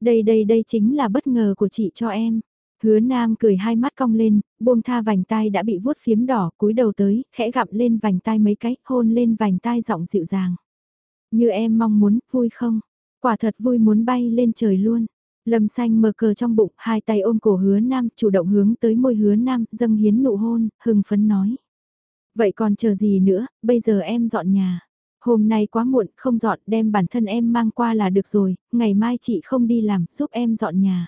Đây đây đây chính là bất ngờ của chị cho em. Hứa Nam cười hai mắt cong lên, buông tha vành tai đã bị vuốt phiếm đỏ, cúi đầu tới, khẽ gặm lên vành tai mấy cái, hôn lên vành tai giọng dịu dàng. Như em mong muốn, vui không? Quả thật vui muốn bay lên trời luôn. Lâm xanh mờ cờ trong bụng, hai tay ôm cổ hứa nam, chủ động hướng tới môi hứa nam, dâng hiến nụ hôn, hưng phấn nói. Vậy còn chờ gì nữa, bây giờ em dọn nhà. Hôm nay quá muộn, không dọn, đem bản thân em mang qua là được rồi, ngày mai chị không đi làm, giúp em dọn nhà.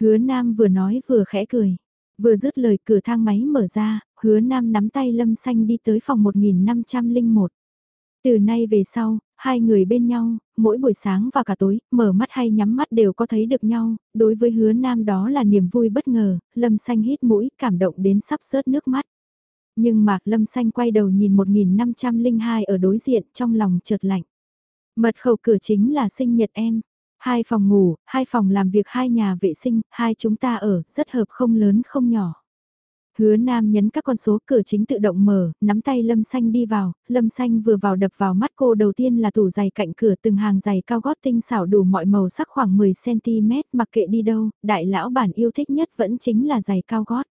Hứa nam vừa nói vừa khẽ cười. Vừa dứt lời cửa thang máy mở ra, hứa nam nắm tay lâm xanh đi tới phòng 1501. Từ nay về sau, hai người bên nhau, mỗi buổi sáng và cả tối, mở mắt hay nhắm mắt đều có thấy được nhau, đối với hứa nam đó là niềm vui bất ngờ, lâm xanh hít mũi, cảm động đến sắp rớt nước mắt. Nhưng mà lâm xanh quay đầu nhìn 1502 ở đối diện trong lòng chợt lạnh. Mật khẩu cửa chính là sinh nhật em. Hai phòng ngủ, hai phòng làm việc hai nhà vệ sinh, hai chúng ta ở, rất hợp không lớn không nhỏ. Hứa Nam nhấn các con số cửa chính tự động mở, nắm tay Lâm Xanh đi vào, Lâm Xanh vừa vào đập vào mắt cô đầu tiên là tủ giày cạnh cửa từng hàng giày cao gót tinh xảo đủ mọi màu sắc khoảng 10cm mặc kệ đi đâu, đại lão bản yêu thích nhất vẫn chính là giày cao gót.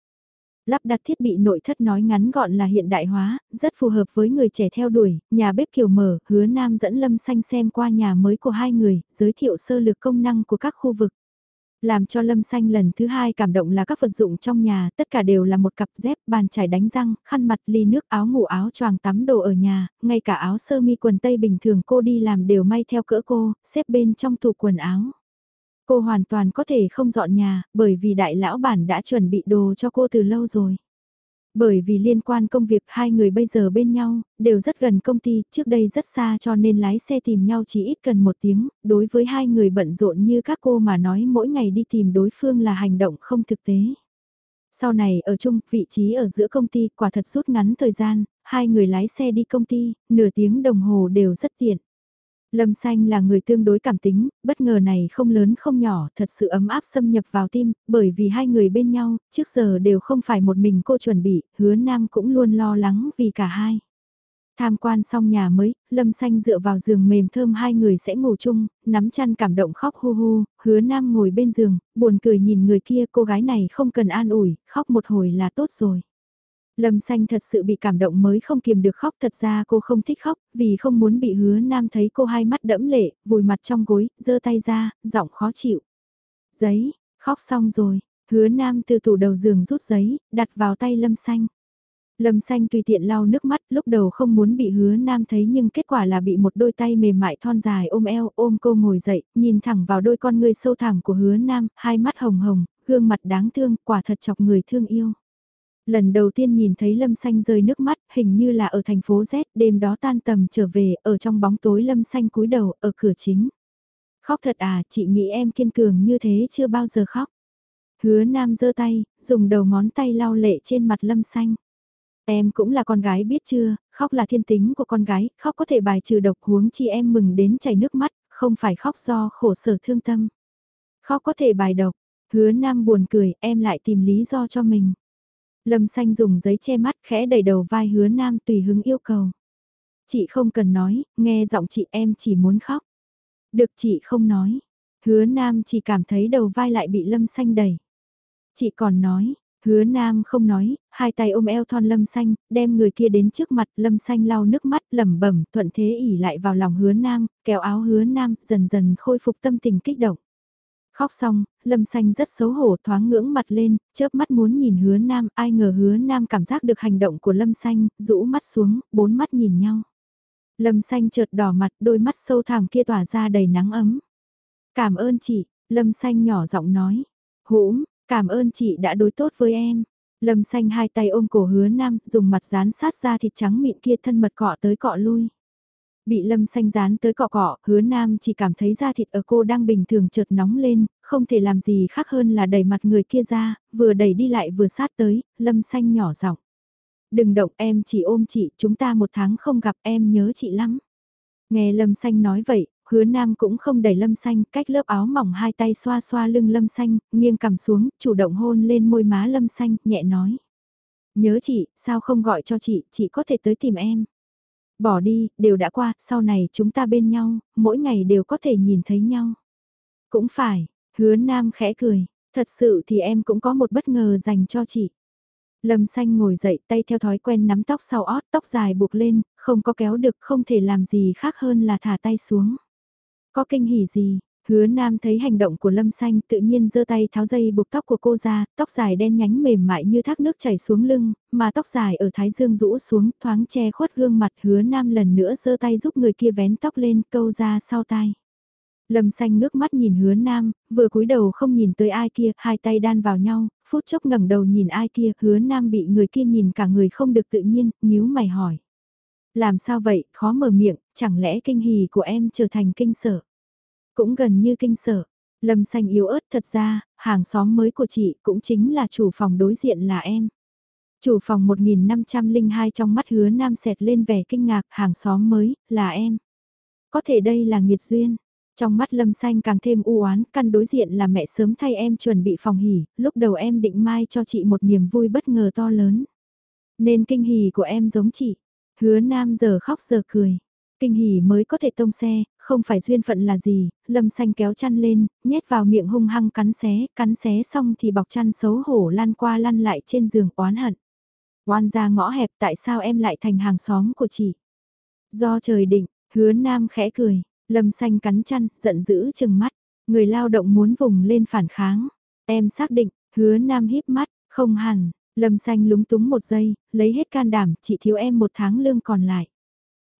Lắp đặt thiết bị nội thất nói ngắn gọn là hiện đại hóa, rất phù hợp với người trẻ theo đuổi, nhà bếp kiểu mở, hứa Nam dẫn Lâm Xanh xem qua nhà mới của hai người, giới thiệu sơ lược công năng của các khu vực. Làm cho Lâm Xanh lần thứ hai cảm động là các vật dụng trong nhà, tất cả đều là một cặp dép, bàn chải đánh răng, khăn mặt, ly nước, áo ngủ áo choàng tắm đồ ở nhà, ngay cả áo sơ mi quần tây bình thường cô đi làm đều may theo cỡ cô, xếp bên trong tủ quần áo. Cô hoàn toàn có thể không dọn nhà, bởi vì đại lão bản đã chuẩn bị đồ cho cô từ lâu rồi. Bởi vì liên quan công việc hai người bây giờ bên nhau, đều rất gần công ty, trước đây rất xa cho nên lái xe tìm nhau chỉ ít cần một tiếng, đối với hai người bận rộn như các cô mà nói mỗi ngày đi tìm đối phương là hành động không thực tế. Sau này ở chung, vị trí ở giữa công ty quả thật rút ngắn thời gian, hai người lái xe đi công ty, nửa tiếng đồng hồ đều rất tiện. Lâm Xanh là người tương đối cảm tính, bất ngờ này không lớn không nhỏ, thật sự ấm áp xâm nhập vào tim, bởi vì hai người bên nhau, trước giờ đều không phải một mình cô chuẩn bị, hứa nam cũng luôn lo lắng vì cả hai. Tham quan xong nhà mới, Lâm Xanh dựa vào giường mềm thơm hai người sẽ ngủ chung, nắm chăn cảm động khóc hu hu, hứa nam ngồi bên giường, buồn cười nhìn người kia cô gái này không cần an ủi, khóc một hồi là tốt rồi. Lâm xanh thật sự bị cảm động mới không kiềm được khóc thật ra cô không thích khóc vì không muốn bị hứa nam thấy cô hai mắt đẫm lệ, vùi mặt trong gối, giơ tay ra, giọng khó chịu. Giấy, khóc xong rồi, hứa nam từ tủ đầu giường rút giấy, đặt vào tay lâm xanh. Lâm xanh tùy tiện lau nước mắt lúc đầu không muốn bị hứa nam thấy nhưng kết quả là bị một đôi tay mềm mại thon dài ôm eo ôm cô ngồi dậy, nhìn thẳng vào đôi con ngươi sâu thẳm của hứa nam, hai mắt hồng hồng, gương mặt đáng thương, quả thật chọc người thương yêu. Lần đầu tiên nhìn thấy Lâm Xanh rơi nước mắt, hình như là ở thành phố Z, đêm đó tan tầm trở về, ở trong bóng tối Lâm Xanh cúi đầu, ở cửa chính. Khóc thật à, chị nghĩ em kiên cường như thế chưa bao giờ khóc. Hứa Nam giơ tay, dùng đầu ngón tay lau lệ trên mặt Lâm Xanh. Em cũng là con gái biết chưa, khóc là thiên tính của con gái, khóc có thể bài trừ độc huống chi em mừng đến chảy nước mắt, không phải khóc do khổ sở thương tâm. Khóc có thể bài độc, hứa Nam buồn cười, em lại tìm lý do cho mình. Lâm xanh dùng giấy che mắt khẽ đẩy đầu vai hứa nam tùy hứng yêu cầu. Chị không cần nói, nghe giọng chị em chỉ muốn khóc. Được chị không nói. Hứa nam chỉ cảm thấy đầu vai lại bị lâm xanh đẩy. Chị còn nói, hứa nam không nói, hai tay ôm eo thon lâm xanh, đem người kia đến trước mặt lâm xanh lau nước mắt lẩm bẩm thuận thế ỉ lại vào lòng hứa nam, kéo áo hứa nam, dần dần khôi phục tâm tình kích động. Khóc xong, Lâm Xanh rất xấu hổ thoáng ngưỡng mặt lên, chớp mắt muốn nhìn hứa nam, ai ngờ hứa nam cảm giác được hành động của Lâm Xanh, rũ mắt xuống, bốn mắt nhìn nhau. Lâm Xanh chợt đỏ mặt, đôi mắt sâu thẳm kia tỏa ra đầy nắng ấm. Cảm ơn chị, Lâm Xanh nhỏ giọng nói. Hũm, cảm ơn chị đã đối tốt với em. Lâm Xanh hai tay ôm cổ hứa nam, dùng mặt dán sát ra thịt trắng mịn kia thân mật cọ tới cọ lui. Bị lâm xanh dán tới cọ cọ, hứa nam chỉ cảm thấy da thịt ở cô đang bình thường chợt nóng lên, không thể làm gì khác hơn là đẩy mặt người kia ra, vừa đẩy đi lại vừa sát tới, lâm xanh nhỏ giọng. Đừng động em chỉ ôm chị, chúng ta một tháng không gặp em nhớ chị lắm. Nghe lâm xanh nói vậy, hứa nam cũng không đẩy lâm xanh, cách lớp áo mỏng hai tay xoa xoa lưng lâm xanh, nghiêng cằm xuống, chủ động hôn lên môi má lâm xanh, nhẹ nói. Nhớ chị, sao không gọi cho chị, chị có thể tới tìm em. Bỏ đi, đều đã qua, sau này chúng ta bên nhau, mỗi ngày đều có thể nhìn thấy nhau. Cũng phải, hứa nam khẽ cười, thật sự thì em cũng có một bất ngờ dành cho chị. Lâm xanh ngồi dậy tay theo thói quen nắm tóc sau ót, tóc dài buộc lên, không có kéo được không thể làm gì khác hơn là thả tay xuống. Có kinh hỉ gì, Hứa Nam thấy hành động của Lâm Xanh tự nhiên giơ tay tháo dây buộc tóc của cô ra, tóc dài đen nhánh mềm mại như thác nước chảy xuống lưng, mà tóc dài ở thái dương rũ xuống thoáng che khuất gương mặt Hứa Nam lần nữa giơ tay giúp người kia vén tóc lên câu ra sau tai. Lâm Xanh ngước mắt nhìn Hứa Nam, vừa cúi đầu không nhìn tới ai kia, hai tay đan vào nhau, phút chốc ngẩng đầu nhìn ai kia, Hứa Nam bị người kia nhìn cả người không được tự nhiên, nhíu mày hỏi. Làm sao vậy, khó mở miệng, chẳng lẽ kinh hỉ của em trở thành kinh sợ? Cũng gần như kinh sợ. Lâm xanh yếu ớt thật ra, hàng xóm mới của chị cũng chính là chủ phòng đối diện là em. Chủ phòng 1502 trong mắt hứa nam xẹt lên vẻ kinh ngạc hàng xóm mới, là em. Có thể đây là nghiệt duyên. Trong mắt lâm xanh càng thêm u oán căn đối diện là mẹ sớm thay em chuẩn bị phòng hỉ, lúc đầu em định mai cho chị một niềm vui bất ngờ to lớn. Nên kinh hỉ của em giống chị. Hứa nam giờ khóc giờ cười. Kinh hỉ mới có thể tông xe, không phải duyên phận là gì, lâm xanh kéo chăn lên, nhét vào miệng hung hăng cắn xé, cắn xé xong thì bọc chăn xấu hổ lăn qua lăn lại trên giường oán hận. Oan ra ngõ hẹp tại sao em lại thành hàng xóm của chị? Do trời định, hứa nam khẽ cười, lâm xanh cắn chăn, giận dữ chừng mắt, người lao động muốn vùng lên phản kháng. Em xác định, hứa nam híp mắt, không hẳn, lâm xanh lúng túng một giây, lấy hết can đảm, chị thiếu em một tháng lương còn lại.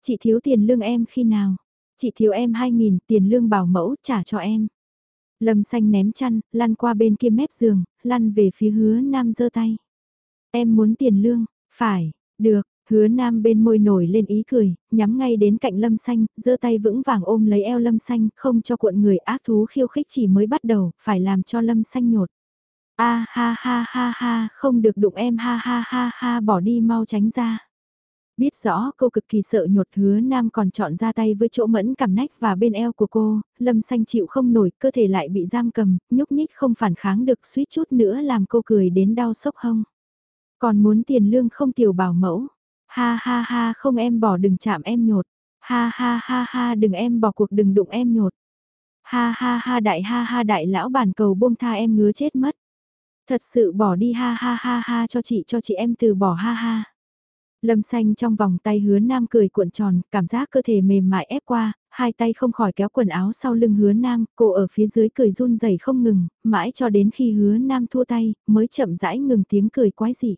Chị thiếu tiền lương em khi nào? Chị thiếu em 2.000 tiền lương bảo mẫu trả cho em. Lâm xanh ném chăn, lăn qua bên kia mép giường, lăn về phía hứa nam giơ tay. Em muốn tiền lương, phải, được, hứa nam bên môi nổi lên ý cười, nhắm ngay đến cạnh lâm xanh, giơ tay vững vàng ôm lấy eo lâm xanh, không cho cuộn người ác thú khiêu khích chỉ mới bắt đầu, phải làm cho lâm xanh nhột. A ha ha ha ha, không được đụng em ha ha ha ha bỏ đi mau tránh ra. Biết rõ cô cực kỳ sợ nhột hứa nam còn chọn ra tay với chỗ mẫn cảm nách và bên eo của cô, lâm xanh chịu không nổi, cơ thể lại bị giam cầm, nhúc nhích không phản kháng được suýt chút nữa làm cô cười đến đau sốc hông. Còn muốn tiền lương không tiểu bảo mẫu, ha ha ha không em bỏ đừng chạm em nhột, ha ha ha ha đừng em bỏ cuộc đừng đụng em nhột. Ha ha ha đại ha ha đại lão bản cầu buông tha em ngứa chết mất. Thật sự bỏ đi ha ha ha ha cho chị cho chị em từ bỏ ha ha. Lâm xanh trong vòng tay hứa nam cười cuộn tròn, cảm giác cơ thể mềm mại ép qua, hai tay không khỏi kéo quần áo sau lưng hứa nam, cô ở phía dưới cười run rẩy không ngừng, mãi cho đến khi hứa nam thua tay, mới chậm rãi ngừng tiếng cười quái dị.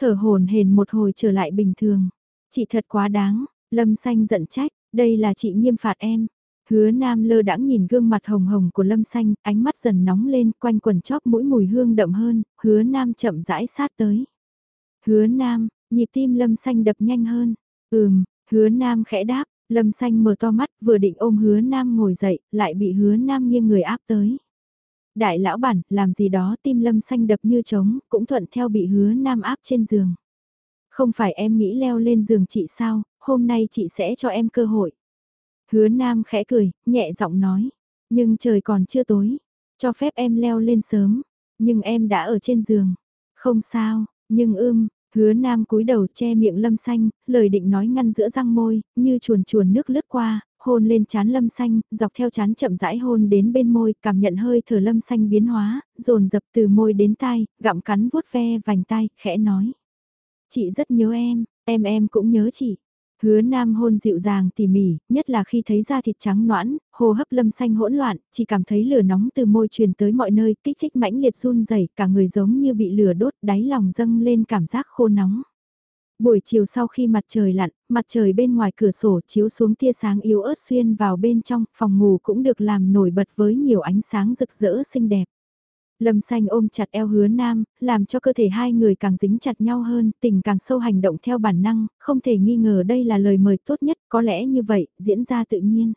Thở hồn hền một hồi trở lại bình thường. Chị thật quá đáng, Lâm xanh giận trách, đây là chị nghiêm phạt em. Hứa Nam lơ đãng nhìn gương mặt hồng hồng của Lâm Xanh, ánh mắt dần nóng lên, quanh quần chóp mũi mùi hương đậm hơn, Hứa Nam chậm rãi sát tới. Hứa Nam, nhịp tim Lâm Xanh đập nhanh hơn. Ừm, Hứa Nam khẽ đáp, Lâm Xanh mở to mắt, vừa định ôm Hứa Nam ngồi dậy, lại bị Hứa Nam nghiêng người áp tới. Đại lão bản, làm gì đó tim Lâm Xanh đập như trống, cũng thuận theo bị Hứa Nam áp trên giường. Không phải em nghĩ leo lên giường chị sao, hôm nay chị sẽ cho em cơ hội. Hứa Nam khẽ cười, nhẹ giọng nói. Nhưng trời còn chưa tối. Cho phép em leo lên sớm. Nhưng em đã ở trên giường. Không sao, nhưng ưm, hứa Nam cúi đầu che miệng lâm xanh, lời định nói ngăn giữa răng môi, như chuồn chuồn nước lướt qua, hôn lên chán lâm xanh, dọc theo chán chậm rãi hôn đến bên môi, cảm nhận hơi thở lâm xanh biến hóa, dồn dập từ môi đến tai, gặm cắn vuốt ve vành tai, khẽ nói. Chị rất nhớ em, em em cũng nhớ chị. Hứa nam hôn dịu dàng tỉ mỉ, nhất là khi thấy da thịt trắng noãn, hô hấp lâm xanh hỗn loạn, chỉ cảm thấy lửa nóng từ môi truyền tới mọi nơi, kích thích mãnh liệt run rẩy, cả người giống như bị lửa đốt, đáy lòng dâng lên cảm giác khô nóng. Buổi chiều sau khi mặt trời lặn, mặt trời bên ngoài cửa sổ chiếu xuống tia sáng yếu ớt xuyên vào bên trong, phòng ngủ cũng được làm nổi bật với nhiều ánh sáng rực rỡ xinh đẹp. Lâm xanh ôm chặt eo hứa nam, làm cho cơ thể hai người càng dính chặt nhau hơn, tình càng sâu hành động theo bản năng, không thể nghi ngờ đây là lời mời tốt nhất, có lẽ như vậy, diễn ra tự nhiên.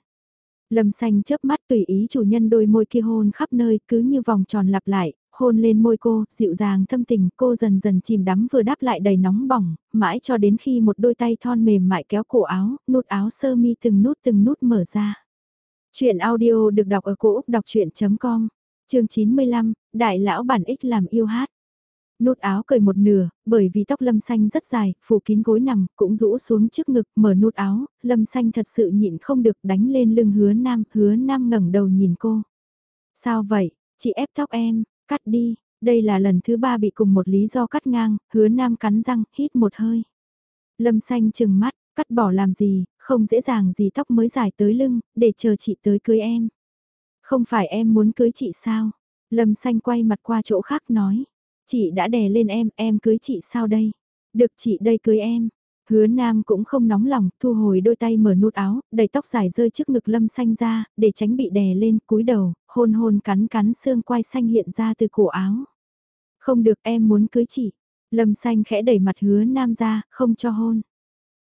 Lâm xanh chớp mắt tùy ý chủ nhân đôi môi kia hôn khắp nơi, cứ như vòng tròn lặp lại, hôn lên môi cô, dịu dàng thâm tình, cô dần dần chìm đắm vừa đáp lại đầy nóng bỏng, mãi cho đến khi một đôi tay thon mềm mại kéo cổ áo, nút áo sơ mi từng nút từng nút mở ra. Chuyện audio được đọc ở cổ Úc đọc chuyện.com chương 95, đại lão bản ích làm yêu hát. Nút áo cởi một nửa, bởi vì tóc lâm xanh rất dài, phủ kín gối nằm, cũng rũ xuống trước ngực, mở nút áo, lâm xanh thật sự nhịn không được đánh lên lưng hứa nam, hứa nam ngẩng đầu nhìn cô. Sao vậy, chị ép tóc em, cắt đi, đây là lần thứ ba bị cùng một lý do cắt ngang, hứa nam cắn răng, hít một hơi. Lâm xanh chừng mắt, cắt bỏ làm gì, không dễ dàng gì tóc mới dài tới lưng, để chờ chị tới cưới em. Không phải em muốn cưới chị sao? Lâm xanh quay mặt qua chỗ khác nói. Chị đã đè lên em, em cưới chị sao đây? Được chị đây cưới em. Hứa Nam cũng không nóng lòng, thu hồi đôi tay mở nút áo, đầy tóc dài rơi trước ngực Lâm xanh ra, để tránh bị đè lên, cúi đầu, hôn hôn cắn cắn xương quai xanh hiện ra từ cổ áo. Không được em muốn cưới chị. Lâm xanh khẽ đẩy mặt hứa Nam ra, không cho hôn.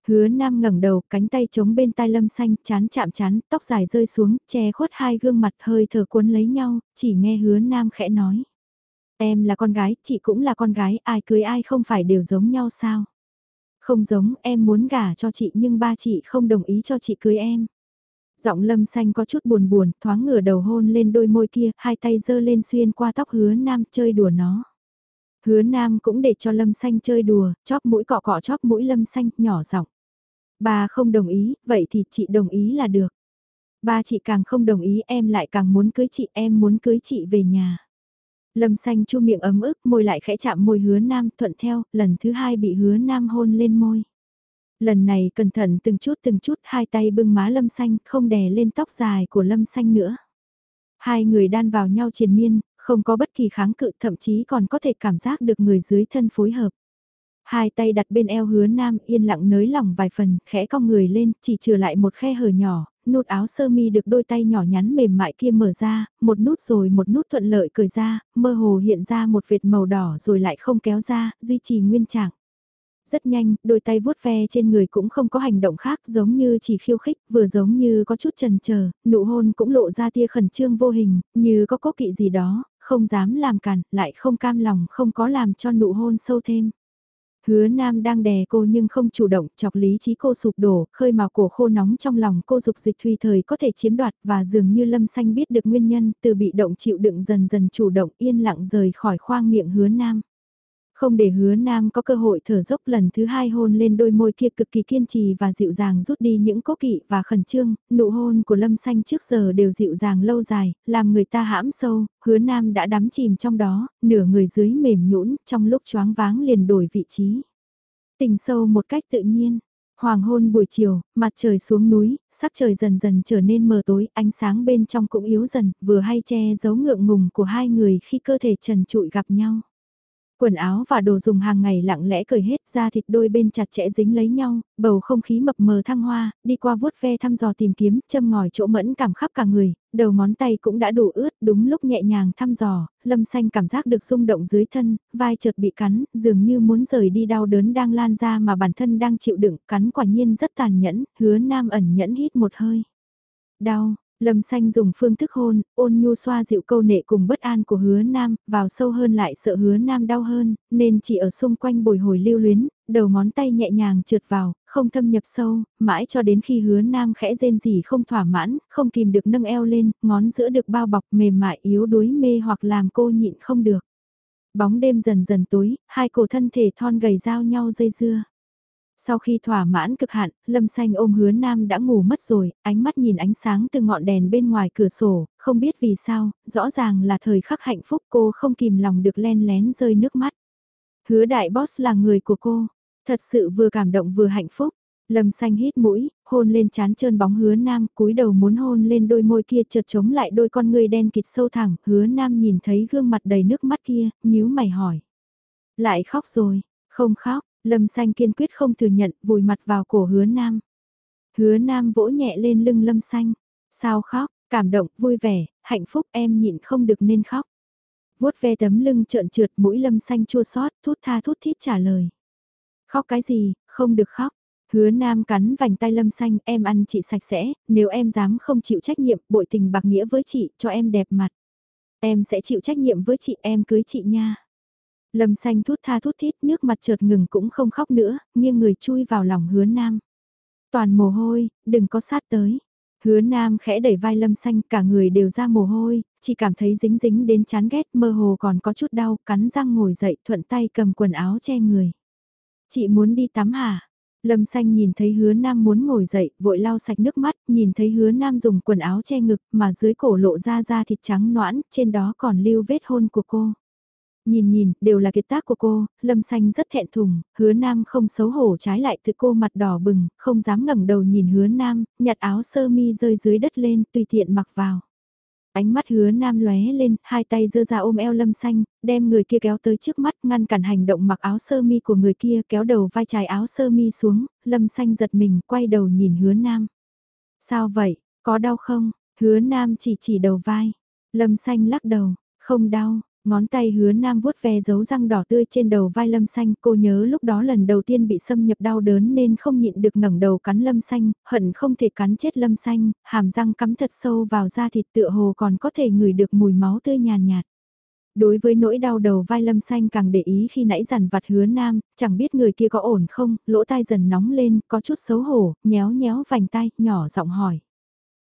Hứa Nam ngẩng đầu, cánh tay chống bên tai lâm xanh, chán chạm chán, tóc dài rơi xuống, che khuất hai gương mặt hơi thở cuốn lấy nhau, chỉ nghe hứa Nam khẽ nói. Em là con gái, chị cũng là con gái, ai cưới ai không phải đều giống nhau sao? Không giống, em muốn gả cho chị nhưng ba chị không đồng ý cho chị cưới em. Giọng lâm xanh có chút buồn buồn, thoáng ngửa đầu hôn lên đôi môi kia, hai tay giơ lên xuyên qua tóc hứa Nam chơi đùa nó. Hứa Nam cũng để cho Lâm Xanh chơi đùa, chóp mũi cọ cọ chóp mũi Lâm Xanh, nhỏ giọng. Bà không đồng ý, vậy thì chị đồng ý là được. Ba chị càng không đồng ý em lại càng muốn cưới chị, em muốn cưới chị về nhà. Lâm xanh chu miệng ấm ức, môi lại khẽ chạm môi hứa nam, thuận theo, lần thứ hai bị hứa nam hôn lên môi. Lần này cẩn thận từng chút từng chút hai tay bưng má lâm xanh, không đè lên tóc dài của lâm xanh nữa. Hai người đan vào nhau triền miên, không có bất kỳ kháng cự thậm chí còn có thể cảm giác được người dưới thân phối hợp. Hai tay đặt bên eo hứa nam yên lặng nới lỏng vài phần, khẽ cong người lên, chỉ trừ lại một khe hở nhỏ, nút áo sơ mi được đôi tay nhỏ nhắn mềm mại kia mở ra, một nút rồi một nút thuận lợi cởi ra, mơ hồ hiện ra một vệt màu đỏ rồi lại không kéo ra, duy trì nguyên trạng. Rất nhanh, đôi tay vuốt ve trên người cũng không có hành động khác giống như chỉ khiêu khích, vừa giống như có chút trần chờ nụ hôn cũng lộ ra tia khẩn trương vô hình, như có cố kỵ gì đó, không dám làm cản, lại không cam lòng không có làm cho nụ hôn sâu thêm. Hứa Nam đang đè cô nhưng không chủ động, chọc lý trí cô sụp đổ, khơi mào cổ khô nóng trong lòng cô dục dịch tùy thời có thể chiếm đoạt và dường như Lâm Xanh biết được nguyên nhân từ bị động chịu đựng dần dần chủ động yên lặng rời khỏi khoang miệng Hứa Nam. Không để hứa nam có cơ hội thở dốc lần thứ hai hôn lên đôi môi kia cực kỳ kiên trì và dịu dàng rút đi những cố kỵ và khẩn trương, nụ hôn của lâm xanh trước giờ đều dịu dàng lâu dài, làm người ta hãm sâu, hứa nam đã đắm chìm trong đó, nửa người dưới mềm nhũn trong lúc choáng váng liền đổi vị trí. Tình sâu một cách tự nhiên. Hoàng hôn buổi chiều, mặt trời xuống núi, sắc trời dần dần trở nên mờ tối, ánh sáng bên trong cũng yếu dần, vừa hay che giấu ngượng ngùng của hai người khi cơ thể trần trụi gặp nhau. Quần áo và đồ dùng hàng ngày lặng lẽ cởi hết ra thịt đôi bên chặt chẽ dính lấy nhau, bầu không khí mập mờ thăng hoa, đi qua vuốt ve thăm dò tìm kiếm, châm ngòi chỗ mẫn cảm khắp cả người, đầu ngón tay cũng đã đủ ướt, đúng lúc nhẹ nhàng thăm dò, lâm xanh cảm giác được rung động dưới thân, vai chợt bị cắn, dường như muốn rời đi đau đớn đang lan ra mà bản thân đang chịu đựng, cắn quả nhiên rất tàn nhẫn, hứa nam ẩn nhẫn hít một hơi. Đau, Lâm xanh dùng phương thức hôn, ôn nhu xoa dịu câu nệ cùng bất an của hứa nam, vào sâu hơn lại sợ hứa nam đau hơn, nên chỉ ở xung quanh bồi hồi lưu luyến, đầu ngón tay nhẹ nhàng trượt vào, không thâm nhập sâu, mãi cho đến khi hứa nam khẽ rên gì không thỏa mãn, không kìm được nâng eo lên, ngón giữa được bao bọc mềm mại yếu đuối mê hoặc làm cô nhịn không được. Bóng đêm dần dần tối, hai cổ thân thể thon gầy giao nhau dây dưa. Sau khi thỏa mãn cực hạn, Lâm Xanh ôm hứa nam đã ngủ mất rồi, ánh mắt nhìn ánh sáng từ ngọn đèn bên ngoài cửa sổ, không biết vì sao, rõ ràng là thời khắc hạnh phúc cô không kìm lòng được len lén rơi nước mắt. Hứa đại boss là người của cô, thật sự vừa cảm động vừa hạnh phúc. Lâm xanh hít mũi, hôn lên chán trơn bóng hứa nam, cúi đầu muốn hôn lên đôi môi kia chợt chống lại đôi con người đen kịt sâu thẳng, hứa nam nhìn thấy gương mặt đầy nước mắt kia, nhíu mày hỏi. Lại khóc rồi, không khóc, Lâm xanh kiên quyết không thừa nhận, vùi mặt vào cổ hứa nam. Hứa nam vỗ nhẹ lên lưng lâm xanh. Sao khóc, cảm động, vui vẻ, hạnh phúc em nhịn không được nên khóc. vuốt ve tấm lưng trợn trượt mũi lâm xanh chua xót thút tha thút thít trả lời. Khóc cái gì, không được khóc. Hứa nam cắn vành tay lâm xanh, em ăn chị sạch sẽ, nếu em dám không chịu trách nhiệm, bội tình bạc nghĩa với chị, cho em đẹp mặt. Em sẽ chịu trách nhiệm với chị, em cưới chị nha. Lâm xanh thút tha thút thít nước mặt chợt ngừng cũng không khóc nữa, nghiêng người chui vào lòng hứa nam. Toàn mồ hôi, đừng có sát tới. Hứa nam khẽ đẩy vai lâm xanh cả người đều ra mồ hôi, chỉ cảm thấy dính dính đến chán ghét mơ hồ còn có chút đau, cắn răng ngồi dậy thuận tay cầm quần áo che người. Chị muốn đi tắm hả? Lâm xanh nhìn thấy hứa nam muốn ngồi dậy, vội lau sạch nước mắt, nhìn thấy hứa nam dùng quần áo che ngực mà dưới cổ lộ ra da thịt trắng noãn, trên đó còn lưu vết hôn của cô. Nhìn nhìn, đều là kiệt tác của cô, Lâm Xanh rất thẹn thùng, hứa nam không xấu hổ trái lại từ cô mặt đỏ bừng, không dám ngẩng đầu nhìn hứa nam, nhặt áo sơ mi rơi dưới đất lên, tùy tiện mặc vào. Ánh mắt hứa nam lóe lên, hai tay dơ ra ôm eo lâm xanh, đem người kia kéo tới trước mắt ngăn cản hành động mặc áo sơ mi của người kia kéo đầu vai trái áo sơ mi xuống, lâm xanh giật mình quay đầu nhìn hứa nam. Sao vậy, có đau không? Hứa nam chỉ chỉ đầu vai. Lâm xanh lắc đầu, không đau, Ngón tay hứa nam vuốt ve dấu răng đỏ tươi trên đầu vai lâm xanh, cô nhớ lúc đó lần đầu tiên bị xâm nhập đau đớn nên không nhịn được ngẩng đầu cắn lâm xanh, hận không thể cắn chết lâm xanh, hàm răng cắm thật sâu vào da thịt tựa hồ còn có thể ngửi được mùi máu tươi nhàn nhạt, Đối với nỗi đau đầu vai lâm xanh càng để ý khi nãy dằn vặt hứa nam, chẳng biết người kia có ổn không, lỗ tai dần nóng lên, có chút xấu hổ, nhéo nhéo vành tay, nhỏ giọng hỏi.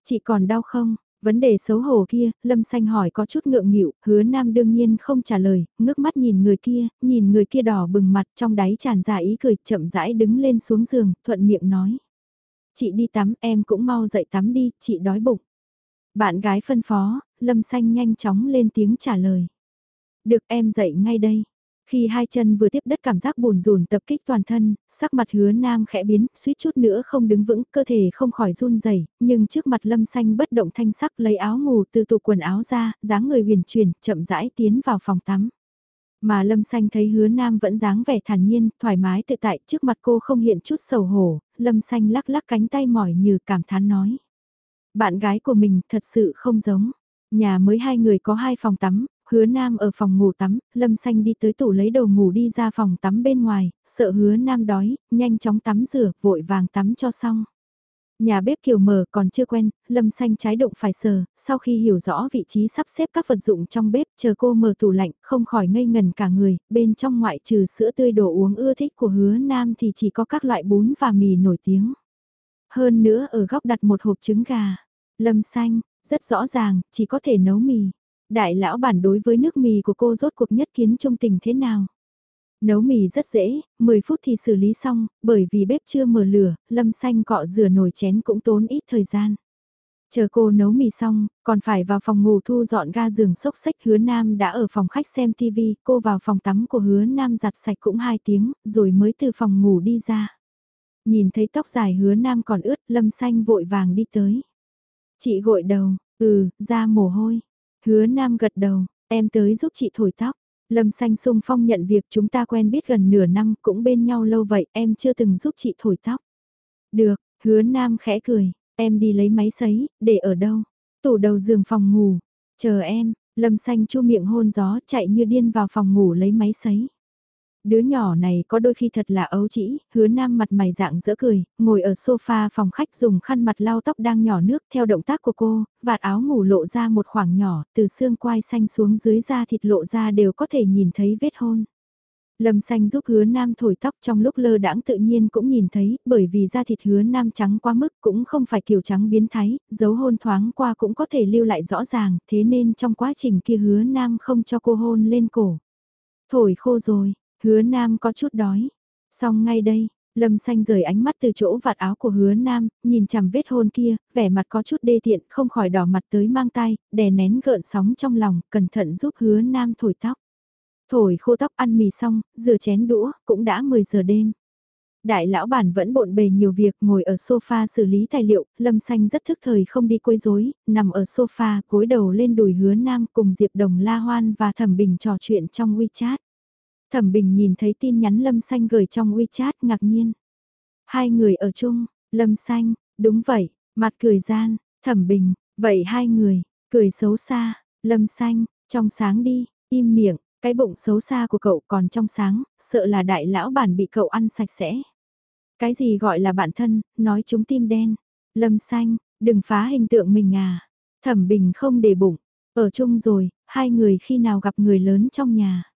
Chị còn đau không? Vấn đề xấu hổ kia, Lâm Xanh hỏi có chút ngượng nghịu, hứa nam đương nhiên không trả lời, ngước mắt nhìn người kia, nhìn người kia đỏ bừng mặt trong đáy tràn ra ý cười chậm rãi đứng lên xuống giường, thuận miệng nói. Chị đi tắm, em cũng mau dậy tắm đi, chị đói bụng. Bạn gái phân phó, Lâm Xanh nhanh chóng lên tiếng trả lời. Được em dậy ngay đây. Khi hai chân vừa tiếp đất cảm giác buồn rùn tập kích toàn thân, sắc mặt hứa nam khẽ biến, suýt chút nữa không đứng vững, cơ thể không khỏi run rẩy nhưng trước mặt lâm xanh bất động thanh sắc lấy áo ngủ từ tủ quần áo ra, dáng người huyền chuyển, chậm rãi tiến vào phòng tắm. Mà lâm xanh thấy hứa nam vẫn dáng vẻ thản nhiên, thoải mái tự tại, trước mặt cô không hiện chút sầu hổ, lâm xanh lắc lắc cánh tay mỏi như cảm thán nói. Bạn gái của mình thật sự không giống. Nhà mới hai người có hai phòng tắm, hứa nam ở phòng ngủ tắm, lâm xanh đi tới tủ lấy đồ ngủ đi ra phòng tắm bên ngoài, sợ hứa nam đói, nhanh chóng tắm rửa, vội vàng tắm cho xong. Nhà bếp kiểu mở còn chưa quen, lâm xanh trái động phải sờ, sau khi hiểu rõ vị trí sắp xếp các vật dụng trong bếp chờ cô mở tủ lạnh, không khỏi ngây ngần cả người, bên trong ngoại trừ sữa tươi đồ uống ưa thích của hứa nam thì chỉ có các loại bún và mì nổi tiếng. Hơn nữa ở góc đặt một hộp trứng gà, lâm xanh, rất rõ ràng, chỉ có thể nấu mì. Đại lão bản đối với nước mì của cô rốt cuộc nhất kiến trung tình thế nào? Nấu mì rất dễ, 10 phút thì xử lý xong, bởi vì bếp chưa mở lửa, lâm xanh cọ rửa nồi chén cũng tốn ít thời gian. Chờ cô nấu mì xong, còn phải vào phòng ngủ thu dọn ga giường sốc sách hứa nam đã ở phòng khách xem TV, cô vào phòng tắm của hứa nam giặt sạch cũng 2 tiếng, rồi mới từ phòng ngủ đi ra. Nhìn thấy tóc dài hứa nam còn ướt, lâm xanh vội vàng đi tới. Chị gội đầu, ừ, ra mồ hôi. Hứa nam gật đầu, em tới giúp chị thổi tóc. Lâm xanh sung phong nhận việc chúng ta quen biết gần nửa năm cũng bên nhau lâu vậy em chưa từng giúp chị thổi tóc. Được, hứa nam khẽ cười, em đi lấy máy sấy, để ở đâu? Tủ đầu giường phòng ngủ, chờ em, lâm xanh chu miệng hôn gió chạy như điên vào phòng ngủ lấy máy sấy. Đứa nhỏ này có đôi khi thật là ấu trĩ, hứa nam mặt mày dạng dỡ cười, ngồi ở sofa phòng khách dùng khăn mặt lau tóc đang nhỏ nước theo động tác của cô, vạt áo ngủ lộ ra một khoảng nhỏ, từ xương quai xanh xuống dưới da thịt lộ ra đều có thể nhìn thấy vết hôn. Lâm xanh giúp hứa nam thổi tóc trong lúc lơ đãng tự nhiên cũng nhìn thấy, bởi vì da thịt hứa nam trắng quá mức cũng không phải kiểu trắng biến thái, dấu hôn thoáng qua cũng có thể lưu lại rõ ràng, thế nên trong quá trình kia hứa nam không cho cô hôn lên cổ. Thổi khô rồi, Hứa Nam có chút đói. Xong ngay đây, Lâm Xanh rời ánh mắt từ chỗ vạt áo của hứa Nam, nhìn chằm vết hôn kia, vẻ mặt có chút đê tiện, không khỏi đỏ mặt tới mang tay, đè nén gợn sóng trong lòng, cẩn thận giúp hứa Nam thổi tóc. Thổi khô tóc ăn mì xong, rửa chén đũa, cũng đã 10 giờ đêm. Đại lão bản vẫn bộn bề nhiều việc ngồi ở sofa xử lý tài liệu, Lâm Xanh rất thức thời không đi quấy rối, nằm ở sofa cúi đầu lên đùi hứa nam cùng Diệp Đồng La Hoan và Thẩm Bình trò chuyện trong WeChat. Thẩm Bình nhìn thấy tin nhắn Lâm Xanh gửi trong WeChat ngạc nhiên. Hai người ở chung, Lâm Xanh, đúng vậy, mặt cười gian, Thẩm Bình, vậy hai người, cười xấu xa, Lâm Xanh, trong sáng đi, im miệng, cái bụng xấu xa của cậu còn trong sáng, sợ là đại lão bản bị cậu ăn sạch sẽ. Cái gì gọi là bạn thân, nói chúng tim đen. Lâm Xanh, đừng phá hình tượng mình à. Thẩm Bình không để bụng, ở chung rồi, hai người khi nào gặp người lớn trong nhà.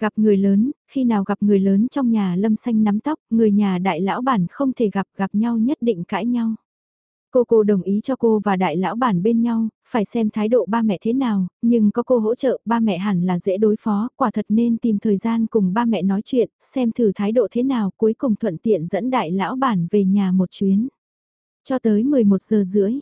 Gặp người lớn, khi nào gặp người lớn trong nhà lâm xanh nắm tóc, người nhà đại lão bản không thể gặp gặp nhau nhất định cãi nhau. Cô cô đồng ý cho cô và đại lão bản bên nhau, phải xem thái độ ba mẹ thế nào, nhưng có cô hỗ trợ, ba mẹ hẳn là dễ đối phó, quả thật nên tìm thời gian cùng ba mẹ nói chuyện, xem thử thái độ thế nào, cuối cùng thuận tiện dẫn đại lão bản về nhà một chuyến. Cho tới 11 giờ rưỡi,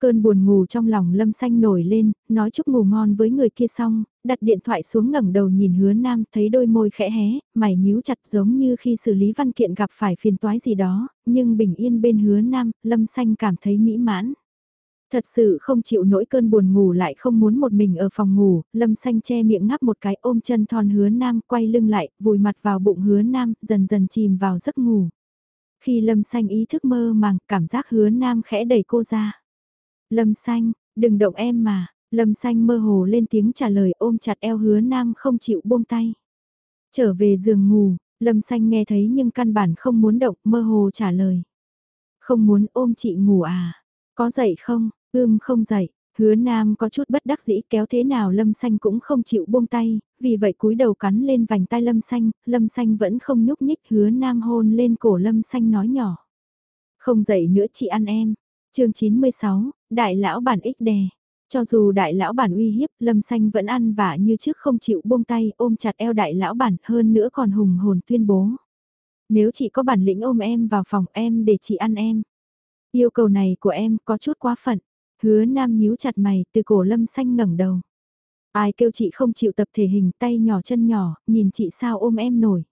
Cơn buồn ngủ trong lòng lâm xanh nổi lên, nói chúc ngủ ngon với người kia xong, đặt điện thoại xuống ngẩng đầu nhìn hứa nam, thấy đôi môi khẽ hé, mày nhíu chặt giống như khi xử lý văn kiện gặp phải phiền toái gì đó, nhưng bình yên bên hứa nam, lâm xanh cảm thấy mỹ mãn. Thật sự không chịu nổi cơn buồn ngủ lại không muốn một mình ở phòng ngủ, lâm xanh che miệng ngáp một cái ôm chân thon hứa nam quay lưng lại, vùi mặt vào bụng hứa nam, dần dần chìm vào giấc ngủ. Khi lâm xanh ý thức mơ màng, cảm giác hứa nam khẽ đẩy cô ra. Lâm xanh, đừng động em mà, Lâm xanh mơ hồ lên tiếng trả lời ôm chặt eo hứa nam không chịu buông tay. Trở về giường ngủ, Lâm xanh nghe thấy nhưng căn bản không muốn động mơ hồ trả lời. Không muốn ôm chị ngủ à? Có dậy không? Ưm không dậy. Hứa Nam có chút bất đắc dĩ kéo thế nào Lâm Xanh cũng không chịu buông tay, vì vậy cúi đầu cắn lên vành tay Lâm Xanh, Lâm Xanh vẫn không nhúc nhích hứa Nam hôn lên cổ Lâm Xanh nói nhỏ. Không dậy nữa chị ăn em, chương 96, đại lão bản ích đè. Cho dù đại lão bản uy hiếp, lâm xanh vẫn ăn vả như trước không chịu buông tay ôm chặt eo đại lão bản hơn nữa còn hùng hồn tuyên bố. Nếu chị có bản lĩnh ôm em vào phòng em để chị ăn em. Yêu cầu này của em có chút quá phận. Hứa nam nhíu chặt mày từ cổ lâm xanh ngẩng đầu. Ai kêu chị không chịu tập thể hình tay nhỏ chân nhỏ, nhìn chị sao ôm em nổi.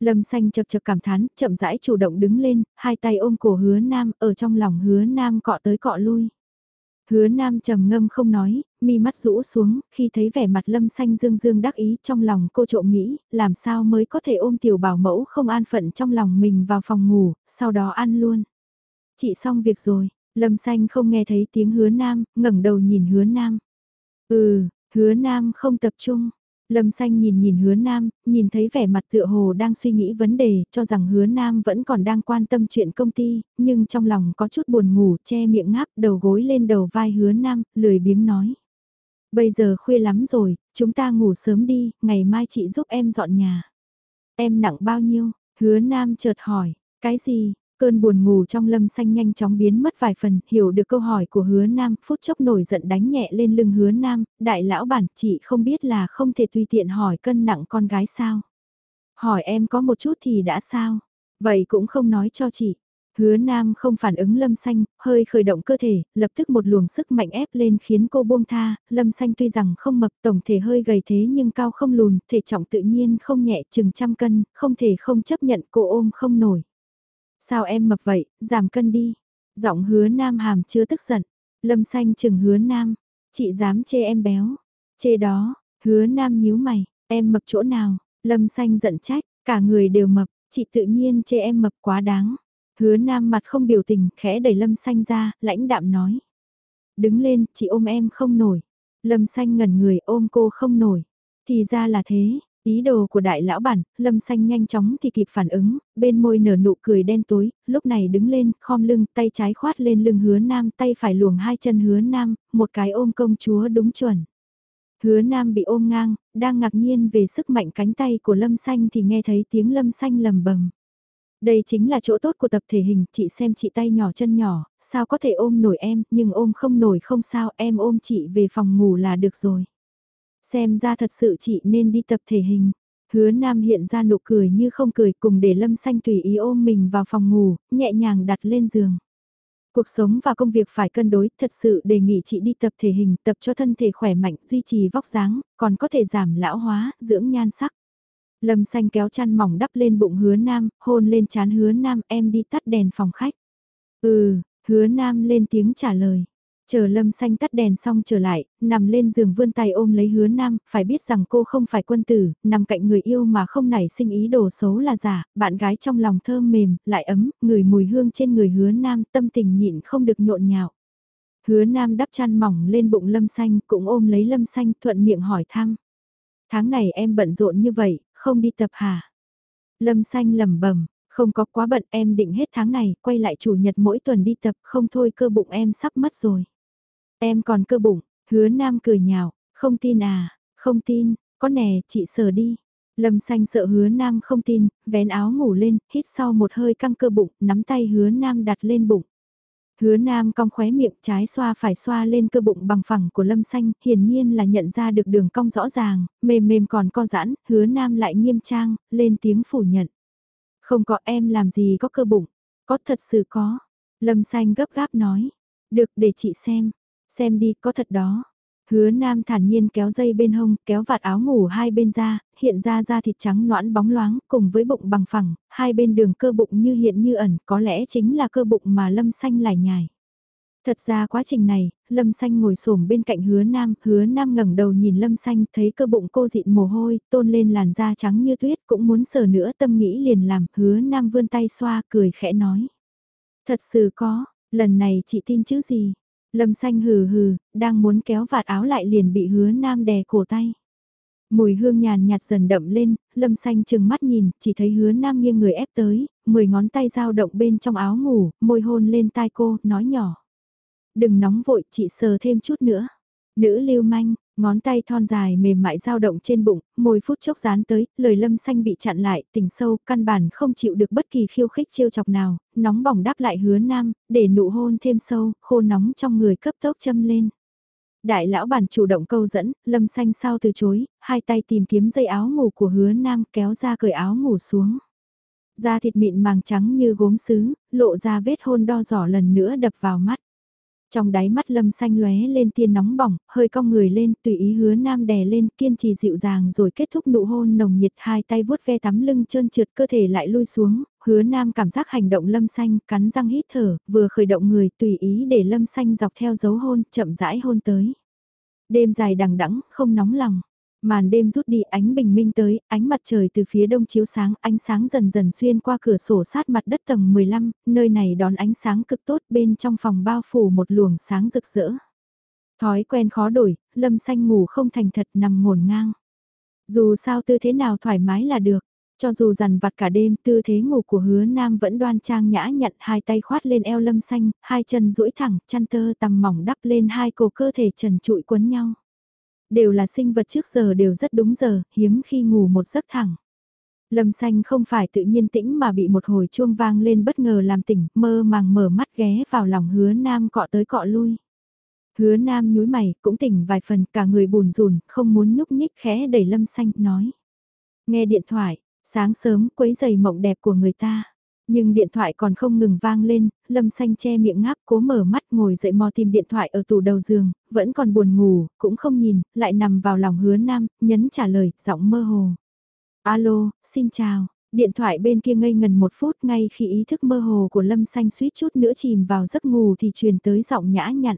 Lâm xanh chật chật cảm thán, chậm rãi chủ động đứng lên, hai tay ôm cổ hứa nam, ở trong lòng hứa nam cọ tới cọ lui. Hứa nam trầm ngâm không nói, mi mắt rũ xuống, khi thấy vẻ mặt lâm xanh dương dương đắc ý trong lòng cô trộm nghĩ, làm sao mới có thể ôm tiểu bảo mẫu không an phận trong lòng mình vào phòng ngủ, sau đó ăn luôn. Chị xong việc rồi, lâm xanh không nghe thấy tiếng hứa nam, ngẩng đầu nhìn hứa nam. Ừ, hứa nam không tập trung, Lâm xanh nhìn nhìn hứa nam, nhìn thấy vẻ mặt tựa hồ đang suy nghĩ vấn đề, cho rằng hứa nam vẫn còn đang quan tâm chuyện công ty, nhưng trong lòng có chút buồn ngủ, che miệng ngáp, đầu gối lên đầu vai hứa nam, lười biếng nói. Bây giờ khuya lắm rồi, chúng ta ngủ sớm đi, ngày mai chị giúp em dọn nhà. Em nặng bao nhiêu? Hứa nam chợt hỏi, cái gì? Cơn buồn ngủ trong lâm xanh nhanh chóng biến mất vài phần, hiểu được câu hỏi của hứa nam, phút chốc nổi giận đánh nhẹ lên lưng hứa nam, đại lão bản chị không biết là không thể tùy tiện hỏi cân nặng con gái sao. Hỏi em có một chút thì đã sao, vậy cũng không nói cho chị. Hứa nam không phản ứng lâm xanh, hơi khởi động cơ thể, lập tức một luồng sức mạnh ép lên khiến cô buông tha, lâm xanh tuy rằng không mập tổng thể hơi gầy thế nhưng cao không lùn, thể trọng tự nhiên không nhẹ chừng trăm cân, không thể không chấp nhận cô ôm không nổi. Sao em mập vậy, giảm cân đi. Giọng hứa nam hàm chưa tức giận. Lâm xanh chừng hứa nam. Chị dám chê em béo. Chê đó, hứa nam nhíu mày. Em mập chỗ nào? Lâm xanh giận trách. Cả người đều mập. Chị tự nhiên chê em mập quá đáng. Hứa nam mặt không biểu tình, khẽ đẩy lâm xanh ra, lãnh đạm nói. Đứng lên, chị ôm em không nổi. Lâm xanh ngẩn người ôm cô không nổi. Thì ra là thế, Ý đồ của đại lão bản, lâm xanh nhanh chóng thì kịp phản ứng, bên môi nở nụ cười đen tối, lúc này đứng lên, khom lưng, tay trái khoát lên lưng hứa nam, tay phải luồng hai chân hứa nam, một cái ôm công chúa đúng chuẩn. Hứa nam bị ôm ngang, đang ngạc nhiên về sức mạnh cánh tay của lâm xanh thì nghe thấy tiếng lâm xanh lầm bầm. Đây chính là chỗ tốt của tập thể hình, chị xem chị tay nhỏ chân nhỏ, sao có thể ôm nổi em, nhưng ôm không nổi không sao, em ôm chị về phòng ngủ là được rồi. Xem ra thật sự chị nên đi tập thể hình. Hứa Nam hiện ra nụ cười như không cười cùng để Lâm Xanh tùy ý ôm mình vào phòng ngủ, nhẹ nhàng đặt lên giường. Cuộc sống và công việc phải cân đối, thật sự đề nghị chị đi tập thể hình, tập cho thân thể khỏe mạnh, duy trì vóc dáng, còn có thể giảm lão hóa, dưỡng nhan sắc. Lâm xanh kéo chăn mỏng đắp lên bụng hứa nam, hôn lên chán hứa nam, em đi tắt đèn phòng khách. Ừ, hứa nam lên tiếng trả lời. Chờ lâm xanh tắt đèn xong trở lại, nằm lên giường vươn tay ôm lấy hứa nam, phải biết rằng cô không phải quân tử, nằm cạnh người yêu mà không nảy sinh ý đồ xấu là giả, bạn gái trong lòng thơm mềm, lại ấm, người mùi hương trên người hứa nam, tâm tình nhịn không được nhộn nhạo. Hứa nam đắp chăn mỏng lên bụng lâm xanh, cũng ôm lấy lâm xanh thuận miệng hỏi thăm. Tháng này em bận rộn như vậy, không đi tập hả? Lâm xanh lẩm bẩm không có quá bận em định hết tháng này, quay lại chủ nhật mỗi tuần đi tập, không thôi cơ bụng em sắp mất rồi. Em còn cơ bụng, hứa nam cười nhạo, không tin à, không tin, có nè, chị sờ đi. Lâm xanh sợ hứa nam không tin, vén áo ngủ lên, hít sau một hơi căng cơ bụng, nắm tay hứa nam đặt lên bụng. Hứa nam cong khóe miệng trái xoa phải xoa lên cơ bụng bằng phẳng của lâm xanh, hiển nhiên là nhận ra được đường cong rõ ràng, mềm mềm còn co giãn, hứa nam lại nghiêm trang, lên tiếng phủ nhận. Không có em làm gì có cơ bụng, có thật sự có. Lâm xanh gấp gáp nói, được để chị xem, Xem đi, có thật đó. Hứa Nam thản nhiên kéo dây bên hông, kéo vạt áo ngủ hai bên ra, hiện ra da thịt trắng noãn bóng loáng, cùng với bụng bằng phẳng, hai bên đường cơ bụng như hiện như ẩn, có lẽ chính là cơ bụng mà Lâm Xanh lải nhải Thật ra quá trình này, Lâm Xanh ngồi xổm bên cạnh Hứa Nam, Hứa Nam ngẩng đầu nhìn Lâm Xanh, thấy cơ bụng cô dịn mồ hôi, tôn lên làn da trắng như tuyết, cũng muốn sờ nữa, tâm nghĩ liền làm, Hứa Nam vươn tay xoa, cười khẽ nói. Thật sự có, lần này chị tin chứ gì? Lâm xanh hừ hừ, đang muốn kéo vạt áo lại liền bị hứa nam đè cổ tay. Mùi hương nhàn nhạt dần đậm lên, lâm xanh chừng mắt nhìn, chỉ thấy hứa nam nghiêng người ép tới, mười ngón tay dao động bên trong áo ngủ, môi hôn lên tai cô, nói nhỏ. Đừng nóng vội, chị sờ thêm chút nữa. Nữ lưu manh, ngón tay thon dài mềm mại dao động trên bụng, môi phút chốc dán tới, lời lâm xanh bị chặn lại, tình sâu, căn bản không chịu được bất kỳ khiêu khích trêu chọc nào, nóng bỏng đáp lại hứa nam, để nụ hôn thêm sâu, khô nóng trong người cấp tốc châm lên. Đại lão bản chủ động câu dẫn, lâm xanh sao từ chối, hai tay tìm kiếm dây áo ngủ của hứa nam kéo ra cởi áo ngủ xuống. Da thịt mịn màng trắng như gốm sứ, lộ ra vết hôn đo giỏ lần nữa đập vào mắt. Trong đáy mắt lâm xanh lóe lên tiên nóng bỏng, hơi cong người lên, tùy ý hứa nam đè lên, kiên trì dịu dàng rồi kết thúc nụ hôn nồng nhiệt hai tay vuốt ve tắm lưng trơn trượt cơ thể lại lui xuống, hứa nam cảm giác hành động lâm xanh, cắn răng hít thở, vừa khởi động người tùy ý để lâm xanh dọc theo dấu hôn, chậm rãi hôn tới. Đêm dài đằng đẵng không nóng lòng. Màn đêm rút đi ánh bình minh tới, ánh mặt trời từ phía đông chiếu sáng, ánh sáng dần dần xuyên qua cửa sổ sát mặt đất tầng 15, nơi này đón ánh sáng cực tốt bên trong phòng bao phủ một luồng sáng rực rỡ. Thói quen khó đổi, lâm xanh ngủ không thành thật nằm ngổn ngang. Dù sao tư thế nào thoải mái là được. Cho dù dằn vặt cả đêm, tư thế ngủ của hứa nam vẫn đoan trang nhã nhặn hai tay khoát lên eo lâm xanh, hai chân duỗi thẳng, chăn tơ tầm mỏng đắp lên hai cổ cơ thể trần trụi quấn nhau. Đều là sinh vật trước giờ đều rất đúng giờ, hiếm khi ngủ một giấc thẳng. Lâm xanh không phải tự nhiên tĩnh mà bị một hồi chuông vang lên bất ngờ làm tỉnh, mơ màng mở mắt ghé vào lòng hứa nam cọ tới cọ lui. Hứa nam nhúi mày, cũng tỉnh vài phần, cả người buồn rùn, không muốn nhúc nhích khẽ đẩy lâm xanh, nói. Nghe điện thoại, sáng sớm quấy giày mộng đẹp của người ta. Nhưng điện thoại còn không ngừng vang lên, lâm xanh che miệng ngáp cố mở mắt ngồi dậy mò tìm điện thoại ở tủ đầu giường, vẫn còn buồn ngủ, cũng không nhìn, lại nằm vào lòng hứa nam, nhấn trả lời, giọng mơ hồ. Alo, xin chào. Điện thoại bên kia ngây ngần một phút ngay khi ý thức mơ hồ của Lâm Xanh suýt chút nữa chìm vào giấc ngủ thì truyền tới giọng nhã nhặn.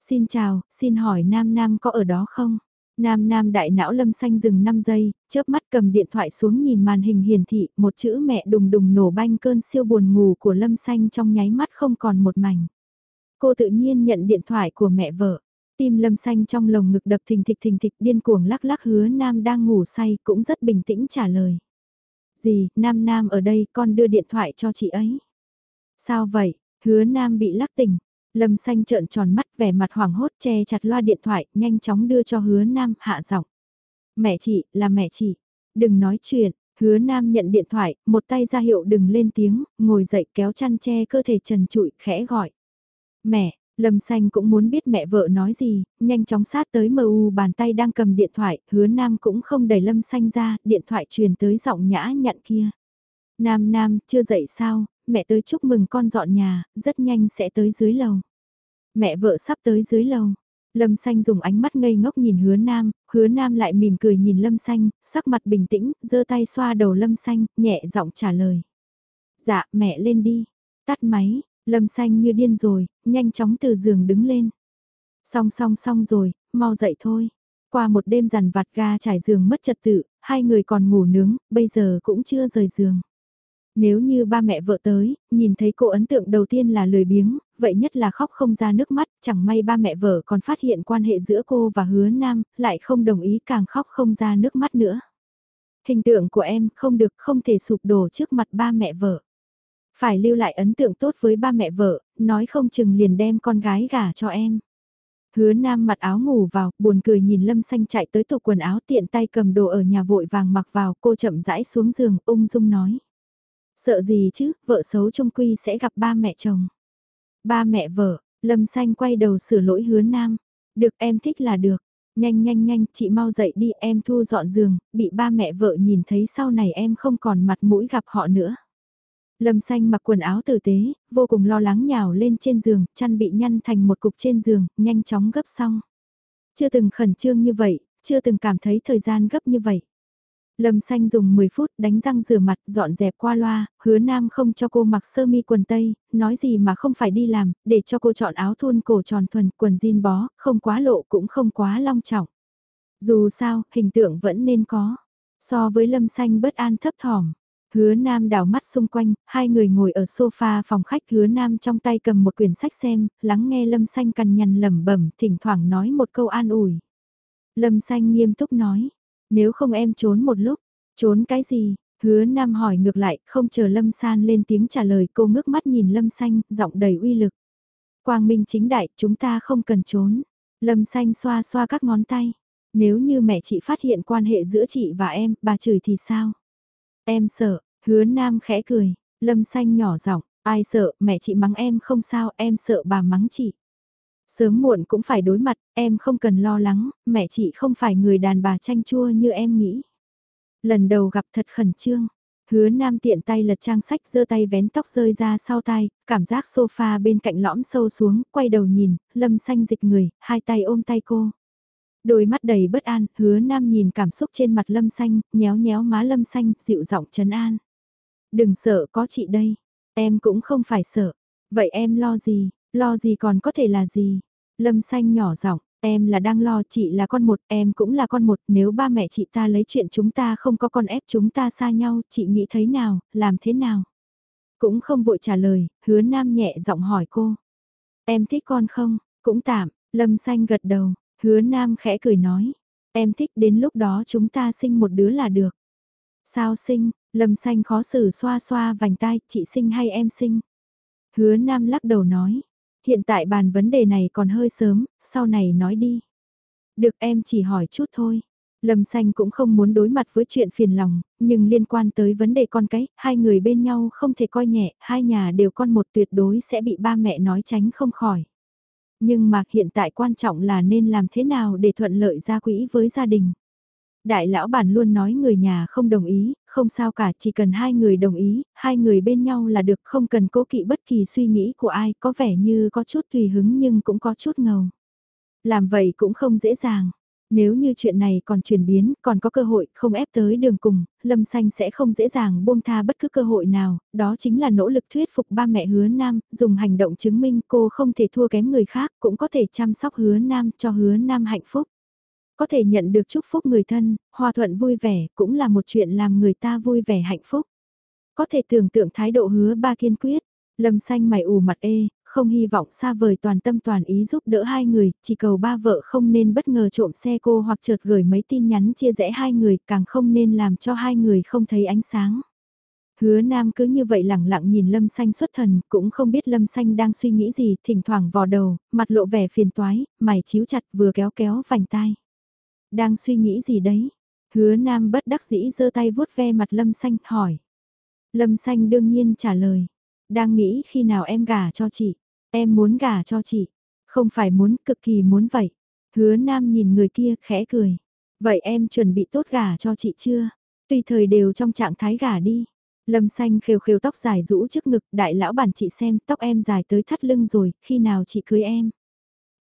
Xin chào, xin hỏi Nam Nam có ở đó không? Nam Nam đại não Lâm Xanh dừng 5 giây, chớp mắt cầm điện thoại xuống nhìn màn hình hiển thị, một chữ mẹ đùng đùng nổ banh cơn siêu buồn ngủ của Lâm Xanh trong nháy mắt không còn một mảnh. Cô tự nhiên nhận điện thoại của mẹ vợ. Tim lâm xanh trong lồng ngực đập thình thịch thình thịch điên cuồng lắc lắc hứa nam đang ngủ say cũng rất bình tĩnh trả lời. Gì, nam nam ở đây con đưa điện thoại cho chị ấy. Sao vậy, hứa nam bị lắc tỉnh. Lâm xanh trợn tròn mắt vẻ mặt hoảng hốt che chặt loa điện thoại nhanh chóng đưa cho hứa nam hạ giọng. Mẹ chị, là mẹ chị. Đừng nói chuyện, hứa nam nhận điện thoại, một tay ra hiệu đừng lên tiếng, ngồi dậy kéo chăn che cơ thể trần trụi khẽ gọi. Mẹ, Lâm Xanh cũng muốn biết mẹ vợ nói gì, nhanh chóng sát tới mờ u bàn tay đang cầm điện thoại, hứa Nam cũng không đẩy Lâm Xanh ra, điện thoại truyền tới giọng nhã nhặn kia. Nam Nam, chưa dậy sao, mẹ tới chúc mừng con dọn nhà, rất nhanh sẽ tới dưới lầu. Mẹ vợ sắp tới dưới lầu. Lâm Xanh dùng ánh mắt ngây ngốc nhìn hứa Nam, hứa Nam lại mỉm cười nhìn Lâm Xanh, sắc mặt bình tĩnh, giơ tay xoa đầu Lâm Xanh, nhẹ giọng trả lời. Dạ, mẹ lên đi. Tắt máy, Lâm xanh như điên rồi, nhanh chóng từ giường đứng lên. Xong xong xong rồi, mau dậy thôi. Qua một đêm rằn vặt ga trải giường mất trật tự, hai người còn ngủ nướng, bây giờ cũng chưa rời giường. Nếu như ba mẹ vợ tới, nhìn thấy cô ấn tượng đầu tiên là lười biếng, vậy nhất là khóc không ra nước mắt, chẳng may ba mẹ vợ còn phát hiện quan hệ giữa cô và hứa nam, lại không đồng ý càng khóc không ra nước mắt nữa. Hình tượng của em không được không thể sụp đổ trước mặt ba mẹ vợ. Phải lưu lại ấn tượng tốt với ba mẹ vợ, nói không chừng liền đem con gái gả cho em. Hứa nam mặc áo ngủ vào, buồn cười nhìn Lâm Xanh chạy tới tủ quần áo tiện tay cầm đồ ở nhà vội vàng mặc vào, cô chậm rãi xuống giường, ung dung nói. Sợ gì chứ, vợ xấu trung quy sẽ gặp ba mẹ chồng. Ba mẹ vợ, Lâm Xanh quay đầu sửa lỗi hứa nam. Được em thích là được. Nhanh nhanh nhanh, chị mau dậy đi em thu dọn giường, bị ba mẹ vợ nhìn thấy sau này em không còn mặt mũi gặp họ nữa. Lâm xanh mặc quần áo tử tế, vô cùng lo lắng nhào lên trên giường, chăn bị nhăn thành một cục trên giường, nhanh chóng gấp xong. Chưa từng khẩn trương như vậy, chưa từng cảm thấy thời gian gấp như vậy. Lâm xanh dùng 10 phút đánh răng rửa mặt, dọn dẹp qua loa, hứa nam không cho cô mặc sơ mi quần tây, nói gì mà không phải đi làm, để cho cô chọn áo thun cổ tròn thuần, quần jean bó, không quá lộ cũng không quá long trọng. Dù sao, hình tượng vẫn nên có. So với lâm xanh bất an thấp thỏm, Hứa Nam đảo mắt xung quanh, hai người ngồi ở sofa phòng khách Hứa Nam trong tay cầm một quyển sách xem, lắng nghe Lâm Xanh cằn nhằn lẩm bẩm, thỉnh thoảng nói một câu an ủi. Lâm Xanh nghiêm túc nói, nếu không em trốn một lúc, trốn cái gì? Hứa Nam hỏi ngược lại, không chờ Lâm San lên tiếng trả lời cô ngước mắt nhìn Lâm Xanh, giọng đầy uy lực. Quang Minh chính đại, chúng ta không cần trốn. Lâm Xanh xoa xoa các ngón tay. Nếu như mẹ chị phát hiện quan hệ giữa chị và em, bà chửi thì sao? Em sợ, hứa nam khẽ cười, lâm xanh nhỏ giọng, ai sợ, mẹ chị mắng em không sao, em sợ bà mắng chị. Sớm muộn cũng phải đối mặt, em không cần lo lắng, mẹ chị không phải người đàn bà chanh chua như em nghĩ. Lần đầu gặp thật khẩn trương, hứa nam tiện tay lật trang sách giơ tay vén tóc rơi ra sau tai, cảm giác sofa bên cạnh lõm sâu xuống, quay đầu nhìn, lâm xanh dịch người, hai tay ôm tay cô. Đôi mắt đầy bất an, hứa nam nhìn cảm xúc trên mặt lâm xanh, nhéo nhéo má lâm xanh, dịu giọng trấn an. Đừng sợ có chị đây, em cũng không phải sợ. Vậy em lo gì, lo gì còn có thể là gì? Lâm xanh nhỏ giọng, em là đang lo chị là con một, em cũng là con một, nếu ba mẹ chị ta lấy chuyện chúng ta không có con ép chúng ta xa nhau, chị nghĩ thế nào, làm thế nào? Cũng không vội trả lời, hứa nam nhẹ giọng hỏi cô. Em thích con không? Cũng tạm, lâm xanh gật đầu, Hứa Nam khẽ cười nói, Em thích đến lúc đó chúng ta sinh một đứa là được. Sao sinh, Lâm Xanh khó xử xoa xoa vành tai, chị sinh hay em sinh? Hứa Nam lắc đầu nói, hiện tại bàn vấn đề này còn hơi sớm, sau này nói đi. Được em chỉ hỏi chút thôi. Lâm Xanh cũng không muốn đối mặt với chuyện phiền lòng, nhưng liên quan tới vấn đề con cái, hai người bên nhau không thể coi nhẹ, hai nhà đều con một tuyệt đối sẽ bị ba mẹ nói tránh không khỏi. Nhưng mà hiện tại quan trọng là nên làm thế nào để thuận lợi ra quỹ với gia đình. Đại lão bản luôn nói người nhà không đồng ý, không sao cả, chỉ cần hai người đồng ý, hai người bên nhau là được, không cần cố kỵ bất kỳ suy nghĩ của ai, có vẻ như có chút tùy hứng nhưng cũng có chút ngầu. Làm vậy cũng không dễ dàng. Nếu như chuyện này còn chuyển biến, còn có cơ hội không ép tới đường cùng, Lâm Xanh sẽ không dễ dàng buông tha bất cứ cơ hội nào, đó chính là nỗ lực thuyết phục ba mẹ hứa nam, dùng hành động chứng minh cô không thể thua kém người khác, cũng có thể chăm sóc hứa nam cho hứa nam hạnh phúc. Có thể nhận được chúc phúc người thân, hòa thuận vui vẻ cũng là một chuyện làm người ta vui vẻ hạnh phúc. Có thể tưởng tượng thái độ hứa ba kiên quyết, Lâm xanh mày ủ mặt ê, không hy vọng xa vời toàn tâm toàn ý giúp đỡ hai người, chỉ cầu ba vợ không nên bất ngờ trộm xe cô hoặc chợt gửi mấy tin nhắn chia rẽ hai người, càng không nên làm cho hai người không thấy ánh sáng. Hứa Nam cứ như vậy lẳng lặng nhìn Lâm Xanh xuất thần, cũng không biết Lâm Xanh đang suy nghĩ gì, thỉnh thoảng vò đầu, mặt lộ vẻ phiền toái, mày chiếu chặt vừa kéo kéo vành tai. Đang suy nghĩ gì đấy? Hứa Nam bất đắc dĩ giơ tay vuốt ve mặt Lâm Xanh, hỏi. Lâm Xanh đương nhiên trả lời. Đang nghĩ khi nào em gả cho chị. Em muốn gả cho chị. Không phải muốn, cực kỳ muốn vậy. Hứa Nam nhìn người kia, khẽ cười. Vậy em chuẩn bị tốt gả cho chị chưa? Tùy thời đều trong trạng thái gả đi. Lâm xanh khều khều tóc dài rũ trước ngực, đại lão bản chị xem, tóc em dài tới thắt lưng rồi, khi nào chị cưới em?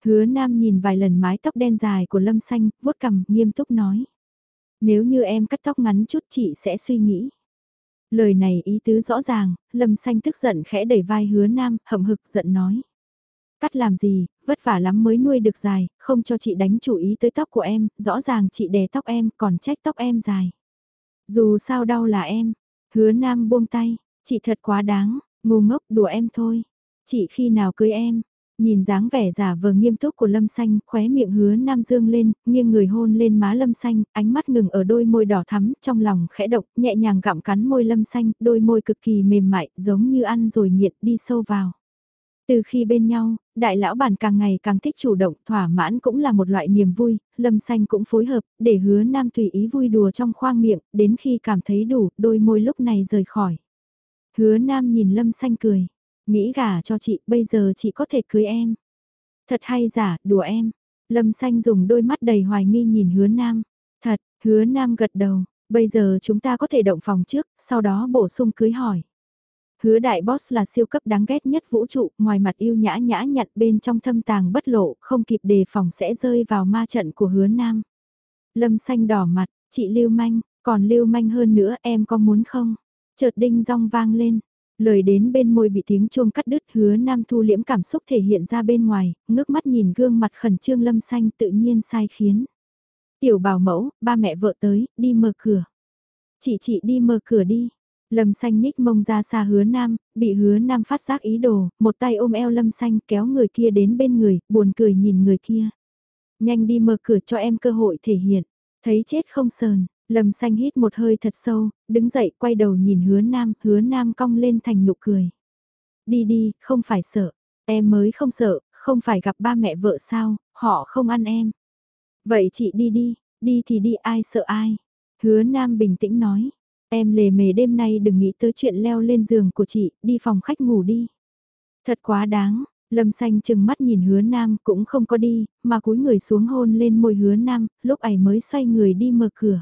Hứa Nam nhìn vài lần mái tóc đen dài của Lâm xanh, vuốt cằm, nghiêm túc nói. Nếu như em cắt tóc ngắn chút chị sẽ suy nghĩ. Lời này ý tứ rõ ràng, Lâm Xanh tức giận khẽ đẩy vai hứa nam, hậm hực giận nói. Cắt làm gì, vất vả lắm mới nuôi được dài, không cho chị đánh chủ ý tới tóc của em, rõ ràng chị đè tóc em, còn trách tóc em dài. Dù sao đau là em, hứa nam buông tay, chị thật quá đáng, ngu ngốc đùa em thôi. Chị khi nào cưới em, Nhìn dáng vẻ giả vờ nghiêm túc của Lâm Xanh, khóe miệng hứa Nam Dương lên, nghiêng người hôn lên má Lâm Xanh, ánh mắt ngừng ở đôi môi đỏ thắm, trong lòng khẽ động, nhẹ nhàng gặm cắn môi Lâm Xanh, đôi môi cực kỳ mềm mại, giống như ăn rồi nghiện đi sâu vào. Từ khi bên nhau, đại lão bản càng ngày càng thích chủ động, thỏa mãn cũng là một loại niềm vui, Lâm Xanh cũng phối hợp, để hứa Nam tùy ý vui đùa trong khoang miệng, đến khi cảm thấy đủ, đôi môi lúc này rời khỏi. Hứa Nam nhìn Lâm Xanh cười. Nghĩ gả cho chị, bây giờ chị có thể cưới em. Thật hay giả, đùa em. Lâm xanh dùng đôi mắt đầy hoài nghi nhìn hứa nam. Thật, hứa nam gật đầu. Bây giờ chúng ta có thể động phòng trước, sau đó bổ sung cưới hỏi. Hứa đại boss là siêu cấp đáng ghét nhất vũ trụ, ngoài mặt yêu nhã nhã nhặn bên trong thâm tàng bất lộ, không kịp đề phòng sẽ rơi vào ma trận của hứa nam. Lâm xanh đỏ mặt, chị lưu manh, còn lưu manh hơn nữa em có muốn không? Chợt đinh rong vang lên, Lời đến bên môi bị tiếng chuông cắt đứt hứa nam thu liễm cảm xúc thể hiện ra bên ngoài, ngước mắt nhìn gương mặt khẩn trương lâm xanh tự nhiên sai khiến. Tiểu bảo mẫu, ba mẹ vợ tới, đi mở cửa. Chị chị đi mở cửa đi. Lâm xanh nhích mông ra xa hứa nam, bị hứa nam phát giác ý đồ, một tay ôm eo lâm xanh kéo người kia đến bên người, buồn cười nhìn người kia. Nhanh đi mở cửa cho em cơ hội thể hiện, thấy chết không sờn, Lâm xanh hít một hơi thật sâu, đứng dậy quay đầu nhìn hứa nam, hứa nam cong lên thành nụ cười. Đi đi, không phải sợ, em mới không sợ, không phải gặp ba mẹ vợ sao, họ không ăn em. Vậy chị đi đi, đi thì đi ai sợ ai. Hứa nam bình tĩnh nói, em lề mề đêm nay đừng nghĩ tới chuyện leo lên giường của chị, đi phòng khách ngủ đi. Thật quá đáng, Lâm xanh chừng mắt nhìn hứa nam cũng không có đi, mà cúi người xuống hôn lên môi hứa nam, lúc ấy mới xoay người đi mở cửa.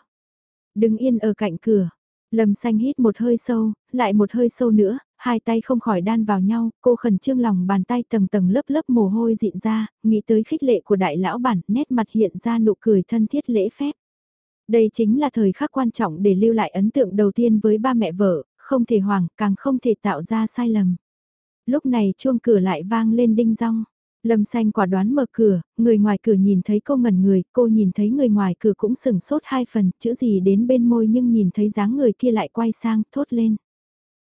Đứng yên ở cạnh cửa. Lâm xanh hít một hơi sâu, lại một hơi sâu nữa, hai tay không khỏi đan vào nhau, cô khẩn trương lòng bàn tay tầng tầng lớp lớp mồ hôi dịn ra, nghĩ tới khích lệ của đại lão bản, nét mặt hiện ra nụ cười thân thiết lễ phép. Đây chính là thời khắc quan trọng để lưu lại ấn tượng đầu tiên với ba mẹ vợ, không thể hoảng, càng không thể tạo ra sai lầm. Lúc này chuông cửa lại vang lên đinh rong. Lâm xanh quả đoán mở cửa, người ngoài cửa nhìn thấy cô ngẩn người, cô nhìn thấy người ngoài cửa cũng sừng sốt hai phần, chữ gì đến bên môi nhưng nhìn thấy dáng người kia lại quay sang, thốt lên.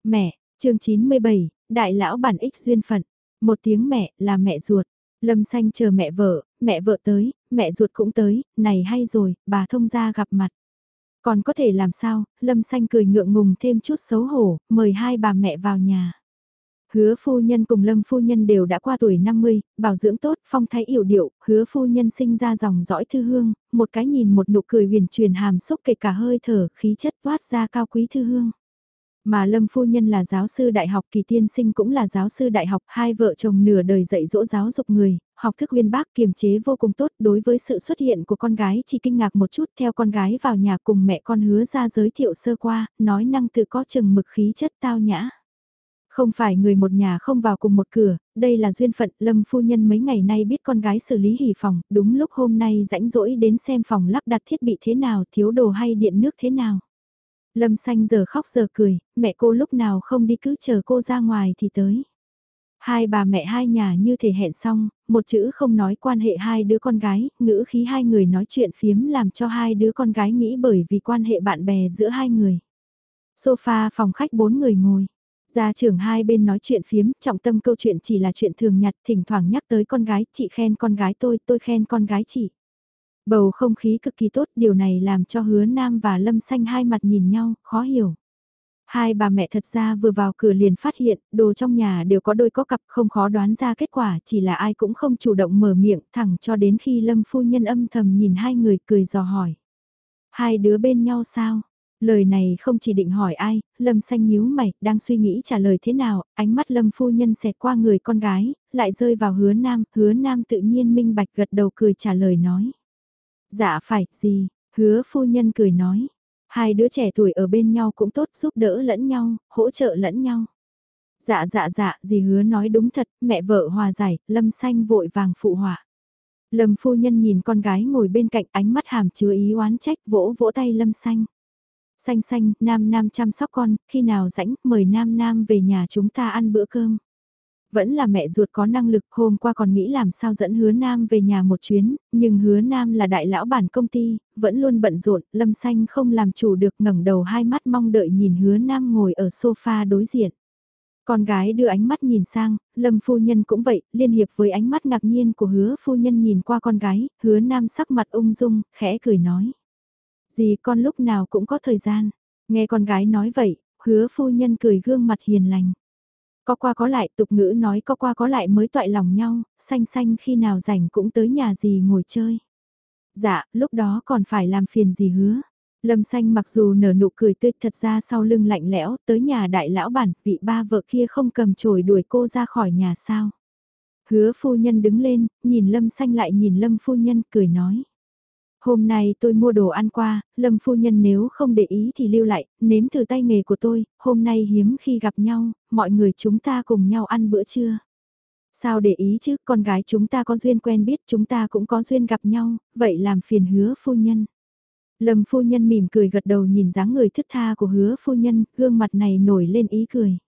Mẹ, chương 97, đại lão bản ích duyên phận, một tiếng mẹ là mẹ ruột. Lâm xanh chờ mẹ vợ, mẹ vợ tới, mẹ ruột cũng tới, này hay rồi, bà thông gia gặp mặt. Còn có thể làm sao, Lâm Xanh cười ngượng ngùng thêm chút xấu hổ, mời hai bà mẹ vào nhà. Hứa phu nhân cùng Lâm phu nhân đều đã qua tuổi 50, bảo dưỡng tốt, phong thái yểu điệu, hứa phu nhân sinh ra dòng dõi thư hương, một cái nhìn một nụ cười huyền truyền hàm xúc kể cả hơi thở, khí chất toát ra cao quý thư hương. Mà Lâm phu nhân là giáo sư đại học kỳ tiên sinh cũng là giáo sư đại học, hai vợ chồng nửa đời dạy dỗ giáo dục người, học thức uyên bác kiềm chế vô cùng tốt đối với sự xuất hiện của con gái chỉ kinh ngạc một chút theo con gái vào nhà cùng mẹ con hứa ra giới thiệu sơ qua, nói năng tự có chừng mực khí chất tao nhã. Không phải người một nhà không vào cùng một cửa, đây là duyên phận, Lâm phu nhân mấy ngày nay biết con gái xử lý hỉ phòng, đúng lúc hôm nay rãnh rỗi đến xem phòng lắp đặt thiết bị thế nào, thiếu đồ hay điện nước thế nào. Lâm xanh giờ khóc giờ cười, mẹ cô lúc nào không đi cứ chờ cô ra ngoài thì tới. Hai bà mẹ hai nhà như thể hẹn xong, một chữ không nói quan hệ hai đứa con gái, ngữ khí hai người nói chuyện phiếm làm cho hai đứa con gái nghĩ bởi vì quan hệ bạn bè giữa hai người. Sofa phòng khách bốn người ngồi. Gia trưởng hai bên nói chuyện phiếm, trọng tâm câu chuyện chỉ là chuyện thường nhặt, thỉnh thoảng nhắc tới con gái, chị khen con gái tôi, tôi khen con gái chị. Bầu không khí cực kỳ tốt, điều này làm cho hứa nam và lâm xanh hai mặt nhìn nhau, khó hiểu. Hai bà mẹ thật ra vừa vào cửa liền phát hiện, đồ trong nhà đều có đôi có cặp không khó đoán ra kết quả, chỉ là ai cũng không chủ động mở miệng thẳng cho đến khi lâm phu nhân âm thầm nhìn hai người cười dò hỏi. Hai đứa bên nhau sao? Lời này không chỉ định hỏi ai, Lâm xanh nhíu mày, đang suy nghĩ trả lời thế nào, ánh mắt Lâm phu nhân xẹt qua người con gái, lại rơi vào hứa nam, hứa nam tự nhiên minh bạch gật đầu cười trả lời nói. Dạ phải, gì, hứa phu nhân cười nói. Hai đứa trẻ tuổi ở bên nhau cũng tốt giúp đỡ lẫn nhau, hỗ trợ lẫn nhau. Dạ dạ dạ, dì hứa nói đúng thật, mẹ vợ hòa giải, lâm xanh vội vàng phụ họa. Lâm phu nhân nhìn con gái ngồi bên cạnh ánh mắt hàm chứa ý oán trách vỗ vỗ tay lâm xanh. Xanh xanh, nam nam chăm sóc con, khi nào rảnh, mời nam nam về nhà chúng ta ăn bữa cơm. Vẫn là mẹ ruột có năng lực, hôm qua còn nghĩ làm sao dẫn hứa nam về nhà một chuyến, nhưng hứa nam là đại lão bản công ty, vẫn luôn bận rộn, lâm xanh không làm chủ được ngẩng đầu hai mắt mong đợi nhìn hứa nam ngồi ở sofa đối diện. Con gái đưa ánh mắt nhìn sang, lâm phu nhân cũng vậy, liên hiệp với ánh mắt ngạc nhiên của hứa phu nhân nhìn qua con gái, hứa nam sắc mặt ung dung, khẽ cười nói. Gì con lúc nào cũng có thời gian, nghe con gái nói vậy, hứa phu nhân cười gương mặt hiền lành. Có qua có lại tục ngữ nói có qua có lại mới toại lòng nhau, xanh xanh khi nào rảnh cũng tới nhà gì ngồi chơi. Dạ, lúc đó còn phải làm phiền gì hứa. Lâm xanh mặc dù nở nụ cười tươi thật ra sau lưng lạnh lẽo tới nhà đại lão bản, vị ba vợ kia không cầm chổi đuổi cô ra khỏi nhà sao. Hứa phu nhân đứng lên, nhìn lâm xanh lại nhìn lâm phu nhân cười nói. Hôm nay tôi mua đồ ăn qua, Lâm phu nhân nếu không để ý thì lưu lại, nếm thử tay nghề của tôi, hôm nay hiếm khi gặp nhau, mọi người chúng ta cùng nhau ăn bữa trưa. Sao để ý chứ, con gái chúng ta có duyên quen biết chúng ta cũng có duyên gặp nhau, vậy làm phiền hứa phu nhân. Lâm phu nhân mỉm cười gật đầu nhìn dáng người thức tha của hứa phu nhân, gương mặt này nổi lên ý cười.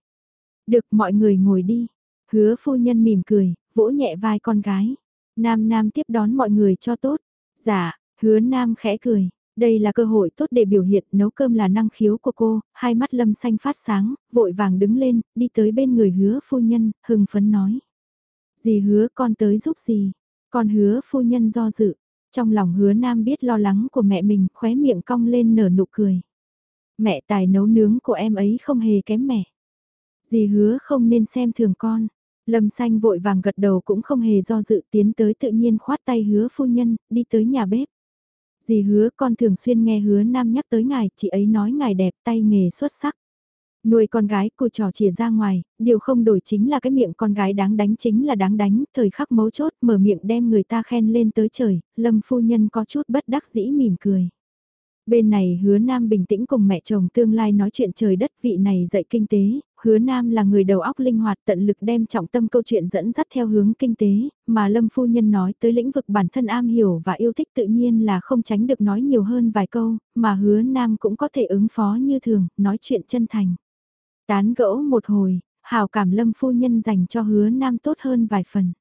Được mọi người ngồi đi. Hứa phu nhân mỉm cười, vỗ nhẹ vai con gái. Nam Nam tiếp đón mọi người cho tốt. Dạ, Hứa Nam khẽ cười, đây là cơ hội tốt để biểu hiện nấu cơm là năng khiếu của cô, hai mắt lâm xanh phát sáng, vội vàng đứng lên, đi tới bên người hứa phu nhân, hưng phấn nói. Dì hứa con tới giúp gì? Con hứa phu nhân do dự. Trong lòng hứa nam biết lo lắng của mẹ mình, khóe miệng cong lên nở nụ cười. Mẹ tài nấu nướng của em ấy không hề kém mẹ. Dì hứa không nên xem thường con. Lâm xanh vội vàng gật đầu cũng không hề do dự tiến tới tự nhiên khoát tay hứa phu nhân, đi tới nhà bếp. Dì hứa con thường xuyên nghe hứa nam nhắc tới ngài, chị ấy nói ngài đẹp tay nghề xuất sắc. Nuôi con gái cô trò chìa ra ngoài, điều không đổi chính là cái miệng con gái đáng đánh chính là đáng đánh, thời khắc mấu chốt mở miệng đem người ta khen lên tới trời, lâm phu nhân có chút bất đắc dĩ mỉm cười. Bên này hứa nam bình tĩnh cùng mẹ chồng tương lai nói chuyện trời đất vị này dạy kinh tế, hứa nam là người đầu óc linh hoạt tận lực đem trọng tâm câu chuyện dẫn dắt theo hướng kinh tế, mà lâm phu nhân nói tới lĩnh vực bản thân am hiểu và yêu thích tự nhiên là không tránh được nói nhiều hơn vài câu, mà hứa nam cũng có thể ứng phó như thường, nói chuyện chân thành. Tán gẫu một hồi, hào cảm lâm phu nhân dành cho hứa nam tốt hơn vài phần.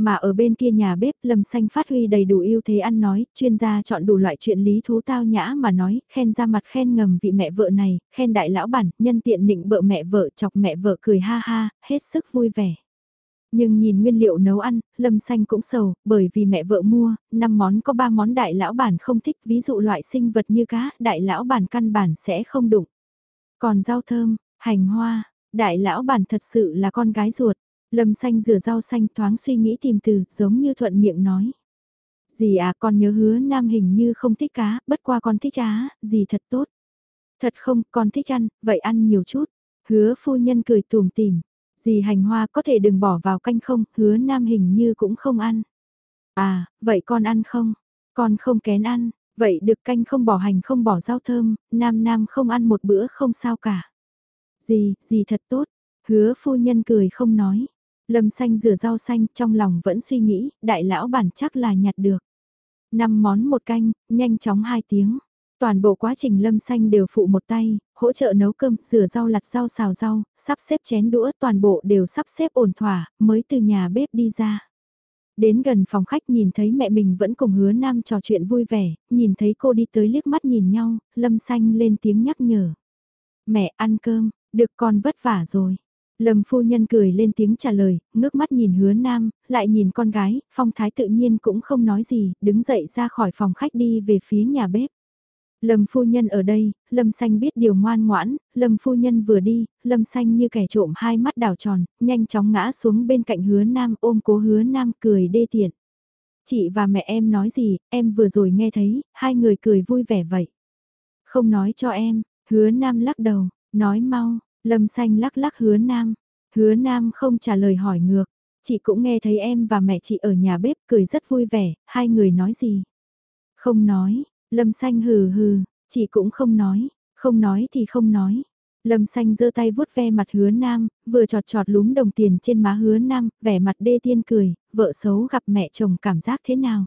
Mà ở bên kia nhà bếp Lâm Xanh phát huy đầy đủ ưu thế ăn nói, chuyên gia chọn đủ loại chuyện lý thú tao nhã mà nói, khen ra mặt khen ngầm vị mẹ vợ này, khen đại lão bản, nhân tiện nịnh bợ mẹ vợ chọc mẹ vợ cười ha ha, hết sức vui vẻ. Nhưng nhìn nguyên liệu nấu ăn, Lâm Xanh cũng sầu, bởi vì mẹ vợ mua, 5 món có 3 món đại lão bản không thích, ví dụ loại sinh vật như cá, đại lão bản căn bản sẽ không đụng. Còn rau thơm, hành hoa, đại lão bản thật sự là con gái ruột. Lâm Xanh rửa rau xanh thoáng suy nghĩ tìm từ, giống như thuận miệng nói. Dì à con nhớ hứa nam hình như không thích cá, bất qua con thích á, dì thật tốt. Thật không, con thích ăn, vậy ăn nhiều chút. Hứa phu nhân cười tùm tìm. Dì hành hoa có thể đừng bỏ vào canh không, hứa nam hình như cũng không ăn. À, vậy con ăn không? Con không kén ăn, vậy được canh không bỏ hành không bỏ rau thơm, nam nam không ăn một bữa không sao cả. Dì, dì thật tốt, hứa phu nhân cười không nói. Lâm xanh rửa rau xanh trong lòng vẫn suy nghĩ, đại lão bản chắc là nhặt được. Năm món một canh, nhanh chóng hai tiếng. Toàn bộ quá trình lâm xanh đều phụ một tay, hỗ trợ nấu cơm, rửa rau lặt rau xào rau, sắp xếp chén đũa toàn bộ đều sắp xếp ổn thỏa, mới từ nhà bếp đi ra. Đến gần phòng khách nhìn thấy mẹ mình vẫn cùng hứa nam trò chuyện vui vẻ, nhìn thấy cô đi tới liếc mắt nhìn nhau, lâm xanh lên tiếng nhắc nhở. Mẹ ăn cơm, được con vất vả rồi. Lâm phu nhân cười lên tiếng trả lời, ngước mắt nhìn hứa nam, lại nhìn con gái, phong thái tự nhiên cũng không nói gì, đứng dậy ra khỏi phòng khách đi về phía nhà bếp. Lâm phu nhân ở đây, Lâm xanh biết điều ngoan ngoãn, Lâm phu nhân vừa đi, Lâm xanh như kẻ trộm hai mắt đảo tròn, nhanh chóng ngã xuống bên cạnh hứa nam ôm cố hứa nam cười đê tiện. Chị và mẹ em nói gì, em vừa rồi nghe thấy, hai người cười vui vẻ vậy. Không nói cho em, hứa nam lắc đầu, nói mau, Lâm xanh lắc lắc hứa nam, hứa nam không trả lời hỏi ngược, chị cũng nghe thấy em và mẹ chị ở nhà bếp cười rất vui vẻ, hai người nói gì. Không nói, Lâm xanh hừ hừ, chị cũng không nói, không nói thì không nói. Lâm xanh giơ tay vuốt ve mặt hứa nam, vừa trọt trọt lúm đồng tiền trên má hứa nam, vẻ mặt đê tiên cười, vợ xấu gặp mẹ chồng cảm giác thế nào?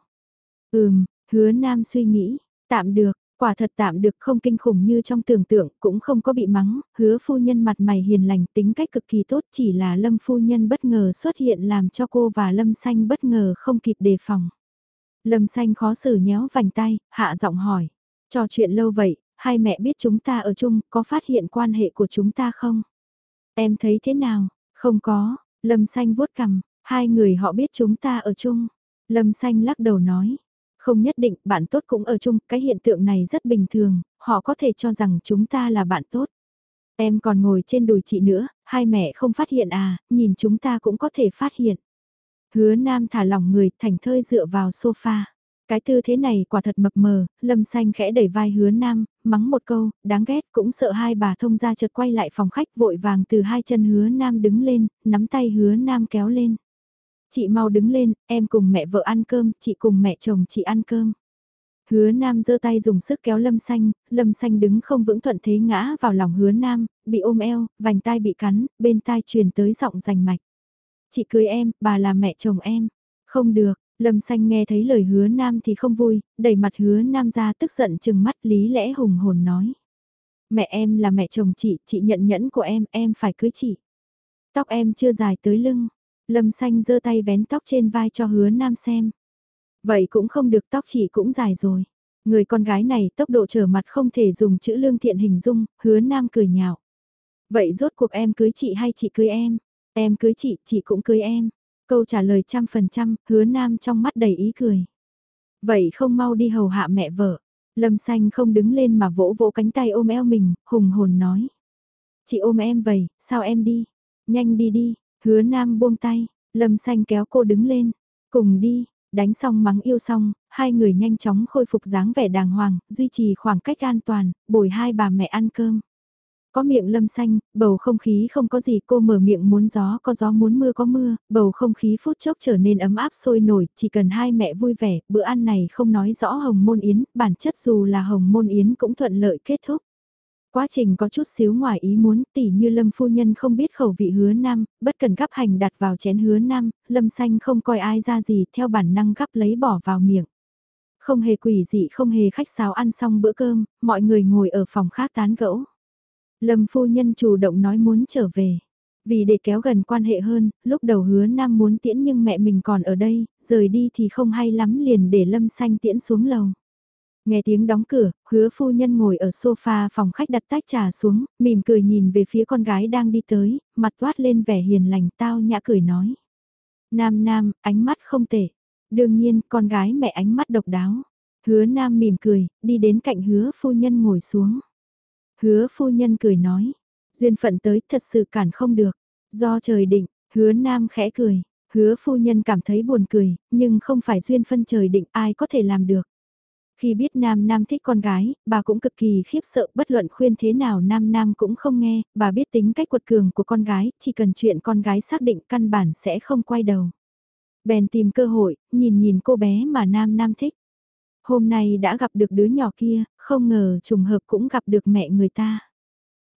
Ừm, hứa nam suy nghĩ, tạm được, quả thật tạm được không kinh khủng như trong tưởng tượng, cũng không có bị mắng, hứa phu nhân mặt mày hiền lành tính cách cực kỳ tốt chỉ là lâm phu nhân bất ngờ xuất hiện làm cho cô và lâm xanh bất ngờ không kịp đề phòng. Lâm xanh khó xử nhéo vành tay, hạ giọng hỏi. Trò chuyện lâu vậy, hai mẹ biết chúng ta ở chung, có phát hiện quan hệ của chúng ta không? Em thấy thế nào? Không có, Lâm xanh vuốt cằm, hai người họ biết chúng ta ở chung. Lâm xanh lắc đầu nói. Không nhất định, bạn tốt cũng ở chung, cái hiện tượng này rất bình thường, họ có thể cho rằng chúng ta là bạn tốt. Em còn ngồi trên đùi chị nữa, hai mẹ không phát hiện à, nhìn chúng ta cũng có thể phát hiện. Hứa Nam thả lỏng người, thành thơi dựa vào sofa. Cái tư thế này quả thật mập mờ, lâm xanh khẽ đẩy vai hứa nam, mắng một câu, đáng ghét cũng sợ hai bà thông ra chợt quay lại phòng khách vội vàng từ hai chân hứa nam đứng lên, nắm tay hứa nam kéo lên. Chị mau đứng lên, em cùng mẹ vợ ăn cơm, chị cùng mẹ chồng chị ăn cơm. Hứa Nam giơ tay dùng sức kéo Lâm Xanh, Lâm Xanh đứng không vững thuận thế ngã vào lòng Hứa Nam, bị ôm eo, vành tai bị cắn, bên tai truyền tới giọng rành mạch. Chị cưới em, bà là mẹ chồng em. Không được, Lâm Xanh nghe thấy lời hứa nam thì không vui, đẩy mặt hứa nam ra tức giận chừng mắt lý lẽ hùng hồn nói. Mẹ em là mẹ chồng chị, chị nhận nhẫn của em, em phải cưới chị. Tóc em chưa dài tới lưng. Lâm Xanh giơ tay vén tóc trên vai cho hứa nam xem. Vậy cũng không được tóc chị cũng dài rồi. Người con gái này tốc độ trở mặt không thể dùng chữ lương thiện hình dung, hứa nam cười nhạo. Vậy rốt cuộc em cưới chị hay chị cưới em? Em cưới chị, chị cũng cưới em. Câu trả lời trăm phần trăm, hứa nam trong mắt đầy ý cười. Vậy không mau đi hầu hạ mẹ vợ. Lâm xanh không đứng lên mà vỗ vỗ cánh tay ôm eo mình, hùng hồn nói. Chị ôm em vậy, sao em đi? Nhanh đi đi, hứa nam buông tay, lâm xanh kéo cô đứng lên. Cùng đi, đánh xong mắng yêu xong, hai người nhanh chóng khôi phục dáng vẻ đàng hoàng, duy trì khoảng cách an toàn, bồi hai bà mẹ ăn cơm. Có miệng lâm xanh, bầu không khí không có gì cô mở miệng muốn gió có gió muốn mưa có mưa, bầu không khí phút chốc trở nên ấm áp sôi nổi, chỉ cần hai mẹ vui vẻ, bữa ăn này không nói rõ hồng môn yến, bản chất dù là hồng môn yến cũng thuận lợi kết thúc. Quá trình có chút xíu ngoài ý muốn tỉ như lâm phu nhân không biết khẩu vị hứa nam, bất cần gắp hành đặt vào chén hứa nam, lâm xanh không coi ai ra gì theo bản năng gắp lấy bỏ vào miệng. Không hề quỷ dị không hề khách sáo ăn xong bữa cơm, mọi người ngồi ở phòng khác tán gẫu. Lâm phu nhân chủ động nói muốn trở về. Vì để kéo gần quan hệ hơn, lúc đầu hứa nam muốn tiễn nhưng mẹ mình còn ở đây, rời đi thì không hay lắm liền để lâm xanh tiễn xuống lầu. Nghe tiếng đóng cửa, hứa phu nhân ngồi ở sofa phòng khách đặt tách trà xuống, mỉm cười nhìn về phía con gái đang đi tới, mặt toát lên vẻ hiền lành tao nhã cười nói. Nam Nam, ánh mắt không tệ. Đương nhiên, con gái mẹ ánh mắt độc đáo. Hứa Nam mỉm cười, đi đến cạnh hứa phu nhân ngồi xuống. Hứa phu nhân cười nói, duyên phận tới thật sự cản không được. Do trời định, hứa Nam khẽ cười, hứa phu nhân cảm thấy buồn cười, nhưng không phải duyên phân trời định ai có thể làm được. Khi biết Nam Nam thích con gái, bà cũng cực kỳ khiếp sợ bất luận khuyên thế nào Nam Nam cũng không nghe, bà biết tính cách quật cường của con gái, chỉ cần chuyện con gái xác định căn bản sẽ không quay đầu. Bèn tìm cơ hội, nhìn nhìn cô bé mà Nam Nam thích. Hôm nay đã gặp được đứa nhỏ kia, không ngờ trùng hợp cũng gặp được mẹ người ta.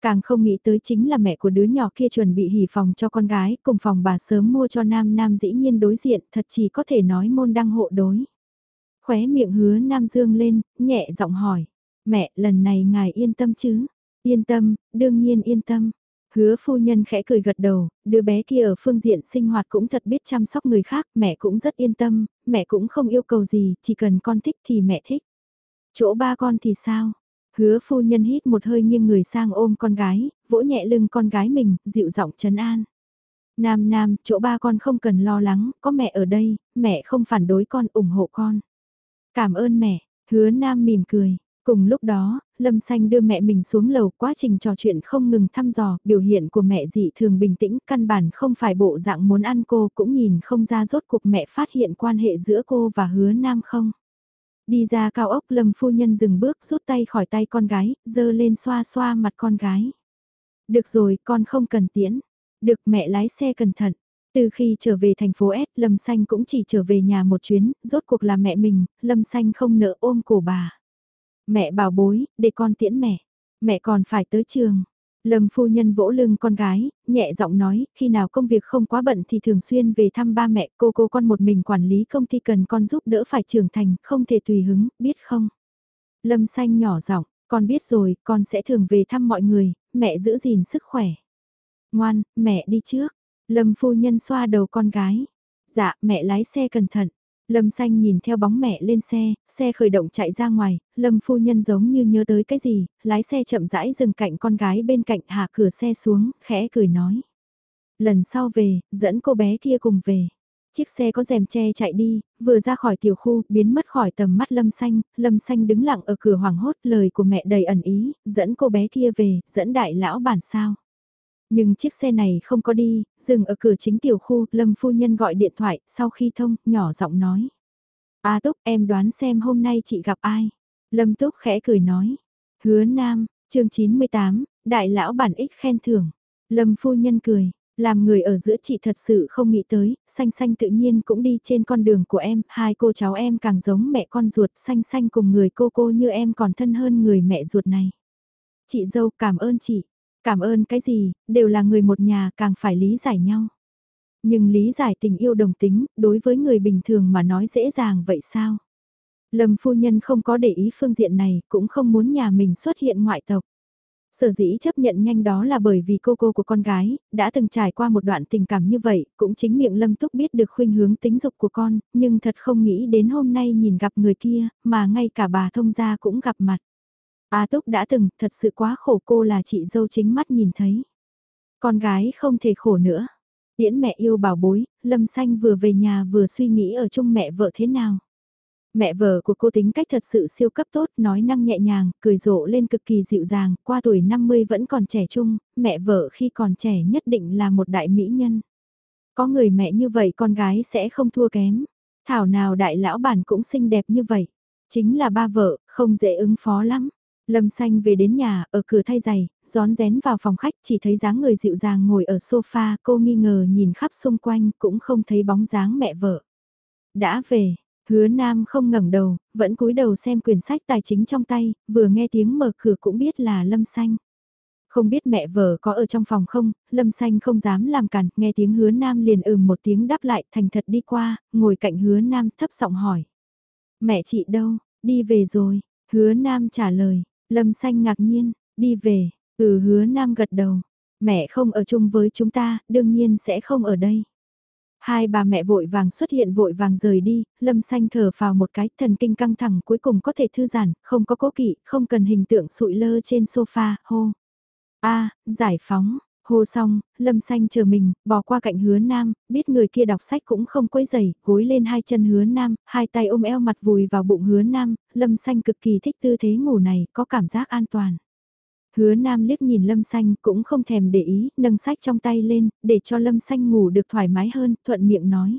Càng không nghĩ tới chính là mẹ của đứa nhỏ kia chuẩn bị hỉ phòng cho con gái, cùng phòng bà sớm mua cho Nam Nam dĩ nhiên đối diện, thật chỉ có thể nói môn đăng hộ đối. Khóe miệng hứa Nam Dương lên, nhẹ giọng hỏi, mẹ lần này ngài yên tâm chứ? Yên tâm, đương nhiên yên tâm. Hứa phu nhân khẽ cười gật đầu, đứa bé kia ở phương diện sinh hoạt cũng thật biết chăm sóc người khác, mẹ cũng rất yên tâm, mẹ cũng không yêu cầu gì, chỉ cần con thích thì mẹ thích. Chỗ ba con thì sao? Hứa phu nhân hít một hơi nghiêng người sang ôm con gái, vỗ nhẹ lưng con gái mình, dịu giọng trấn an. Nam nam, chỗ ba con không cần lo lắng, có mẹ ở đây, mẹ không phản đối con, ủng hộ con. Cảm ơn mẹ, hứa nam mỉm cười. Cùng lúc đó, Lâm Xanh đưa mẹ mình xuống lầu quá trình trò chuyện không ngừng thăm dò, biểu hiện của mẹ dị thường bình tĩnh, căn bản không phải bộ dạng muốn ăn cô cũng nhìn không ra rốt cuộc mẹ phát hiện quan hệ giữa cô và hứa nam không. Đi ra cao ốc Lâm phu nhân dừng bước rút tay khỏi tay con gái, dơ lên xoa xoa mặt con gái. Được rồi, con không cần tiễn. Được mẹ lái xe cẩn thận. Từ khi trở về thành phố S, Lâm Xanh cũng chỉ trở về nhà một chuyến, rốt cuộc là mẹ mình, Lâm Xanh không nỡ ôm cổ bà. Mẹ bảo bối, để con tiễn mẹ. Mẹ còn phải tới trường. Lâm phu nhân vỗ lưng con gái, nhẹ giọng nói, khi nào công việc không quá bận thì thường xuyên về thăm ba mẹ, cô cô con một mình quản lý công ty cần con giúp đỡ phải trưởng thành, không thể tùy hứng, biết không? Lâm xanh nhỏ giọng, con biết rồi, con sẽ thường về thăm mọi người, mẹ giữ gìn sức khỏe. Ngoan, mẹ đi trước. Lâm phu nhân xoa đầu con gái. Dạ, mẹ lái xe cẩn thận. Lâm xanh nhìn theo bóng mẹ lên xe, xe khởi động chạy ra ngoài, Lâm phu nhân giống như nhớ tới cái gì, lái xe chậm rãi dừng cạnh con gái bên cạnh hạ cửa xe xuống, khẽ cười nói. Lần sau về, dẫn cô bé kia cùng về. Chiếc xe có rèm che chạy đi, vừa ra khỏi tiểu khu, biến mất khỏi tầm mắt Lâm Xanh, Lâm Xanh đứng lặng ở cửa hoảng hốt lời của mẹ đầy ẩn ý, dẫn cô bé kia về, dẫn đại lão bản sao. Nhưng chiếc xe này không có đi, dừng ở cửa chính tiểu khu, Lâm phu nhân gọi điện thoại, sau khi thông, nhỏ giọng nói. A Túc, em đoán xem hôm nay chị gặp ai? Lâm Túc khẽ cười nói. Hứa Nam, chương 98, đại lão bản ích khen thưởng. Lâm phu nhân cười, làm người ở giữa chị thật sự không nghĩ tới, xanh xanh tự nhiên cũng đi trên con đường của em, hai cô cháu em càng giống mẹ con ruột, xanh xanh cùng người cô cô như em còn thân hơn người mẹ ruột này. Chị dâu cảm ơn chị, Cảm ơn cái gì, đều là người một nhà càng phải lý giải nhau. Nhưng lý giải tình yêu đồng tính, đối với người bình thường mà nói dễ dàng vậy sao? Lâm phu nhân không có để ý phương diện này, cũng không muốn nhà mình xuất hiện ngoại tộc. Sở dĩ chấp nhận nhanh đó là bởi vì cô cô của con gái, đã từng trải qua một đoạn tình cảm như vậy, cũng chính miệng Lâm Túc biết được khuynh hướng tính dục của con, nhưng thật không nghĩ đến hôm nay nhìn gặp người kia, mà ngay cả bà thông gia cũng gặp mặt. A Túc đã từng, thật sự quá khổ cô là chị dâu chính mắt nhìn thấy. Con gái không thể khổ nữa. Điễn mẹ yêu bảo bối, Lâm Xanh vừa về nhà vừa suy nghĩ ở chung mẹ vợ thế nào. Mẹ vợ của cô tính cách thật sự siêu cấp tốt, nói năng nhẹ nhàng, cười rộ lên cực kỳ dịu dàng, qua tuổi 50 vẫn còn trẻ trung, mẹ vợ khi còn trẻ nhất định là một đại mỹ nhân. Có người mẹ như vậy con gái sẽ không thua kém. Thảo nào đại lão bản cũng xinh đẹp như vậy. Chính là ba vợ, không dễ ứng phó lắm. Lâm Xanh về đến nhà, ở cửa thay giày, gión rén vào phòng khách chỉ thấy dáng người dịu dàng ngồi ở sofa, cô nghi ngờ nhìn khắp xung quanh cũng không thấy bóng dáng mẹ vợ. Đã về, hứa nam không ngẩng đầu, vẫn cúi đầu xem quyển sách tài chính trong tay, vừa nghe tiếng mở cửa cũng biết là Lâm Xanh. Không biết mẹ vợ có ở trong phòng không, Lâm Xanh không dám làm cản, nghe tiếng hứa nam liền ừm một tiếng đáp lại thành thật đi qua, ngồi cạnh hứa nam thấp giọng hỏi. Mẹ chị đâu, đi về rồi, hứa nam trả lời, Lâm xanh ngạc nhiên, đi về, ừ hứa nam gật đầu, mẹ không ở chung với chúng ta, đương nhiên sẽ không ở đây. Hai bà mẹ vội vàng xuất hiện vội vàng rời đi, lâm xanh thở vào một cái thần kinh căng thẳng cuối cùng có thể thư giãn, không có cố kỵ, không cần hình tượng sụi lơ trên sofa, hô. a giải phóng, Hô xong, Lâm Xanh chờ mình, bỏ qua cạnh hứa nam, biết người kia đọc sách cũng không quấy giày, gối lên hai chân hứa nam, hai tay ôm eo mặt vùi vào bụng hứa nam, Lâm Xanh cực kỳ thích tư thế ngủ này, có cảm giác an toàn. Hứa nam liếc nhìn Lâm Xanh cũng không thèm để ý, nâng sách trong tay lên, để cho Lâm Xanh ngủ được thoải mái hơn, thuận miệng nói.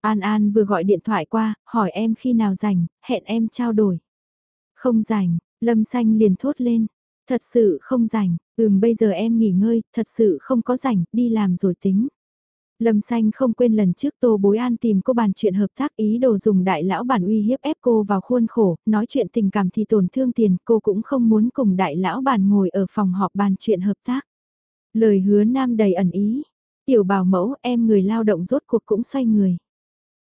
An An vừa gọi điện thoại qua, hỏi em khi nào rảnh, hẹn em trao đổi. Không rảnh, Lâm Xanh liền thốt lên. Thật sự không rảnh, ừm bây giờ em nghỉ ngơi, thật sự không có rảnh, đi làm rồi tính. Lâm Xanh không quên lần trước Tô Bối An tìm cô bàn chuyện hợp tác ý đồ dùng đại lão bản uy hiếp ép cô vào khuôn khổ, nói chuyện tình cảm thì tổn thương tiền, cô cũng không muốn cùng đại lão bản ngồi ở phòng họp bàn chuyện hợp tác. Lời hứa nam đầy ẩn ý, tiểu bảo mẫu em người lao động rốt cuộc cũng xoay người.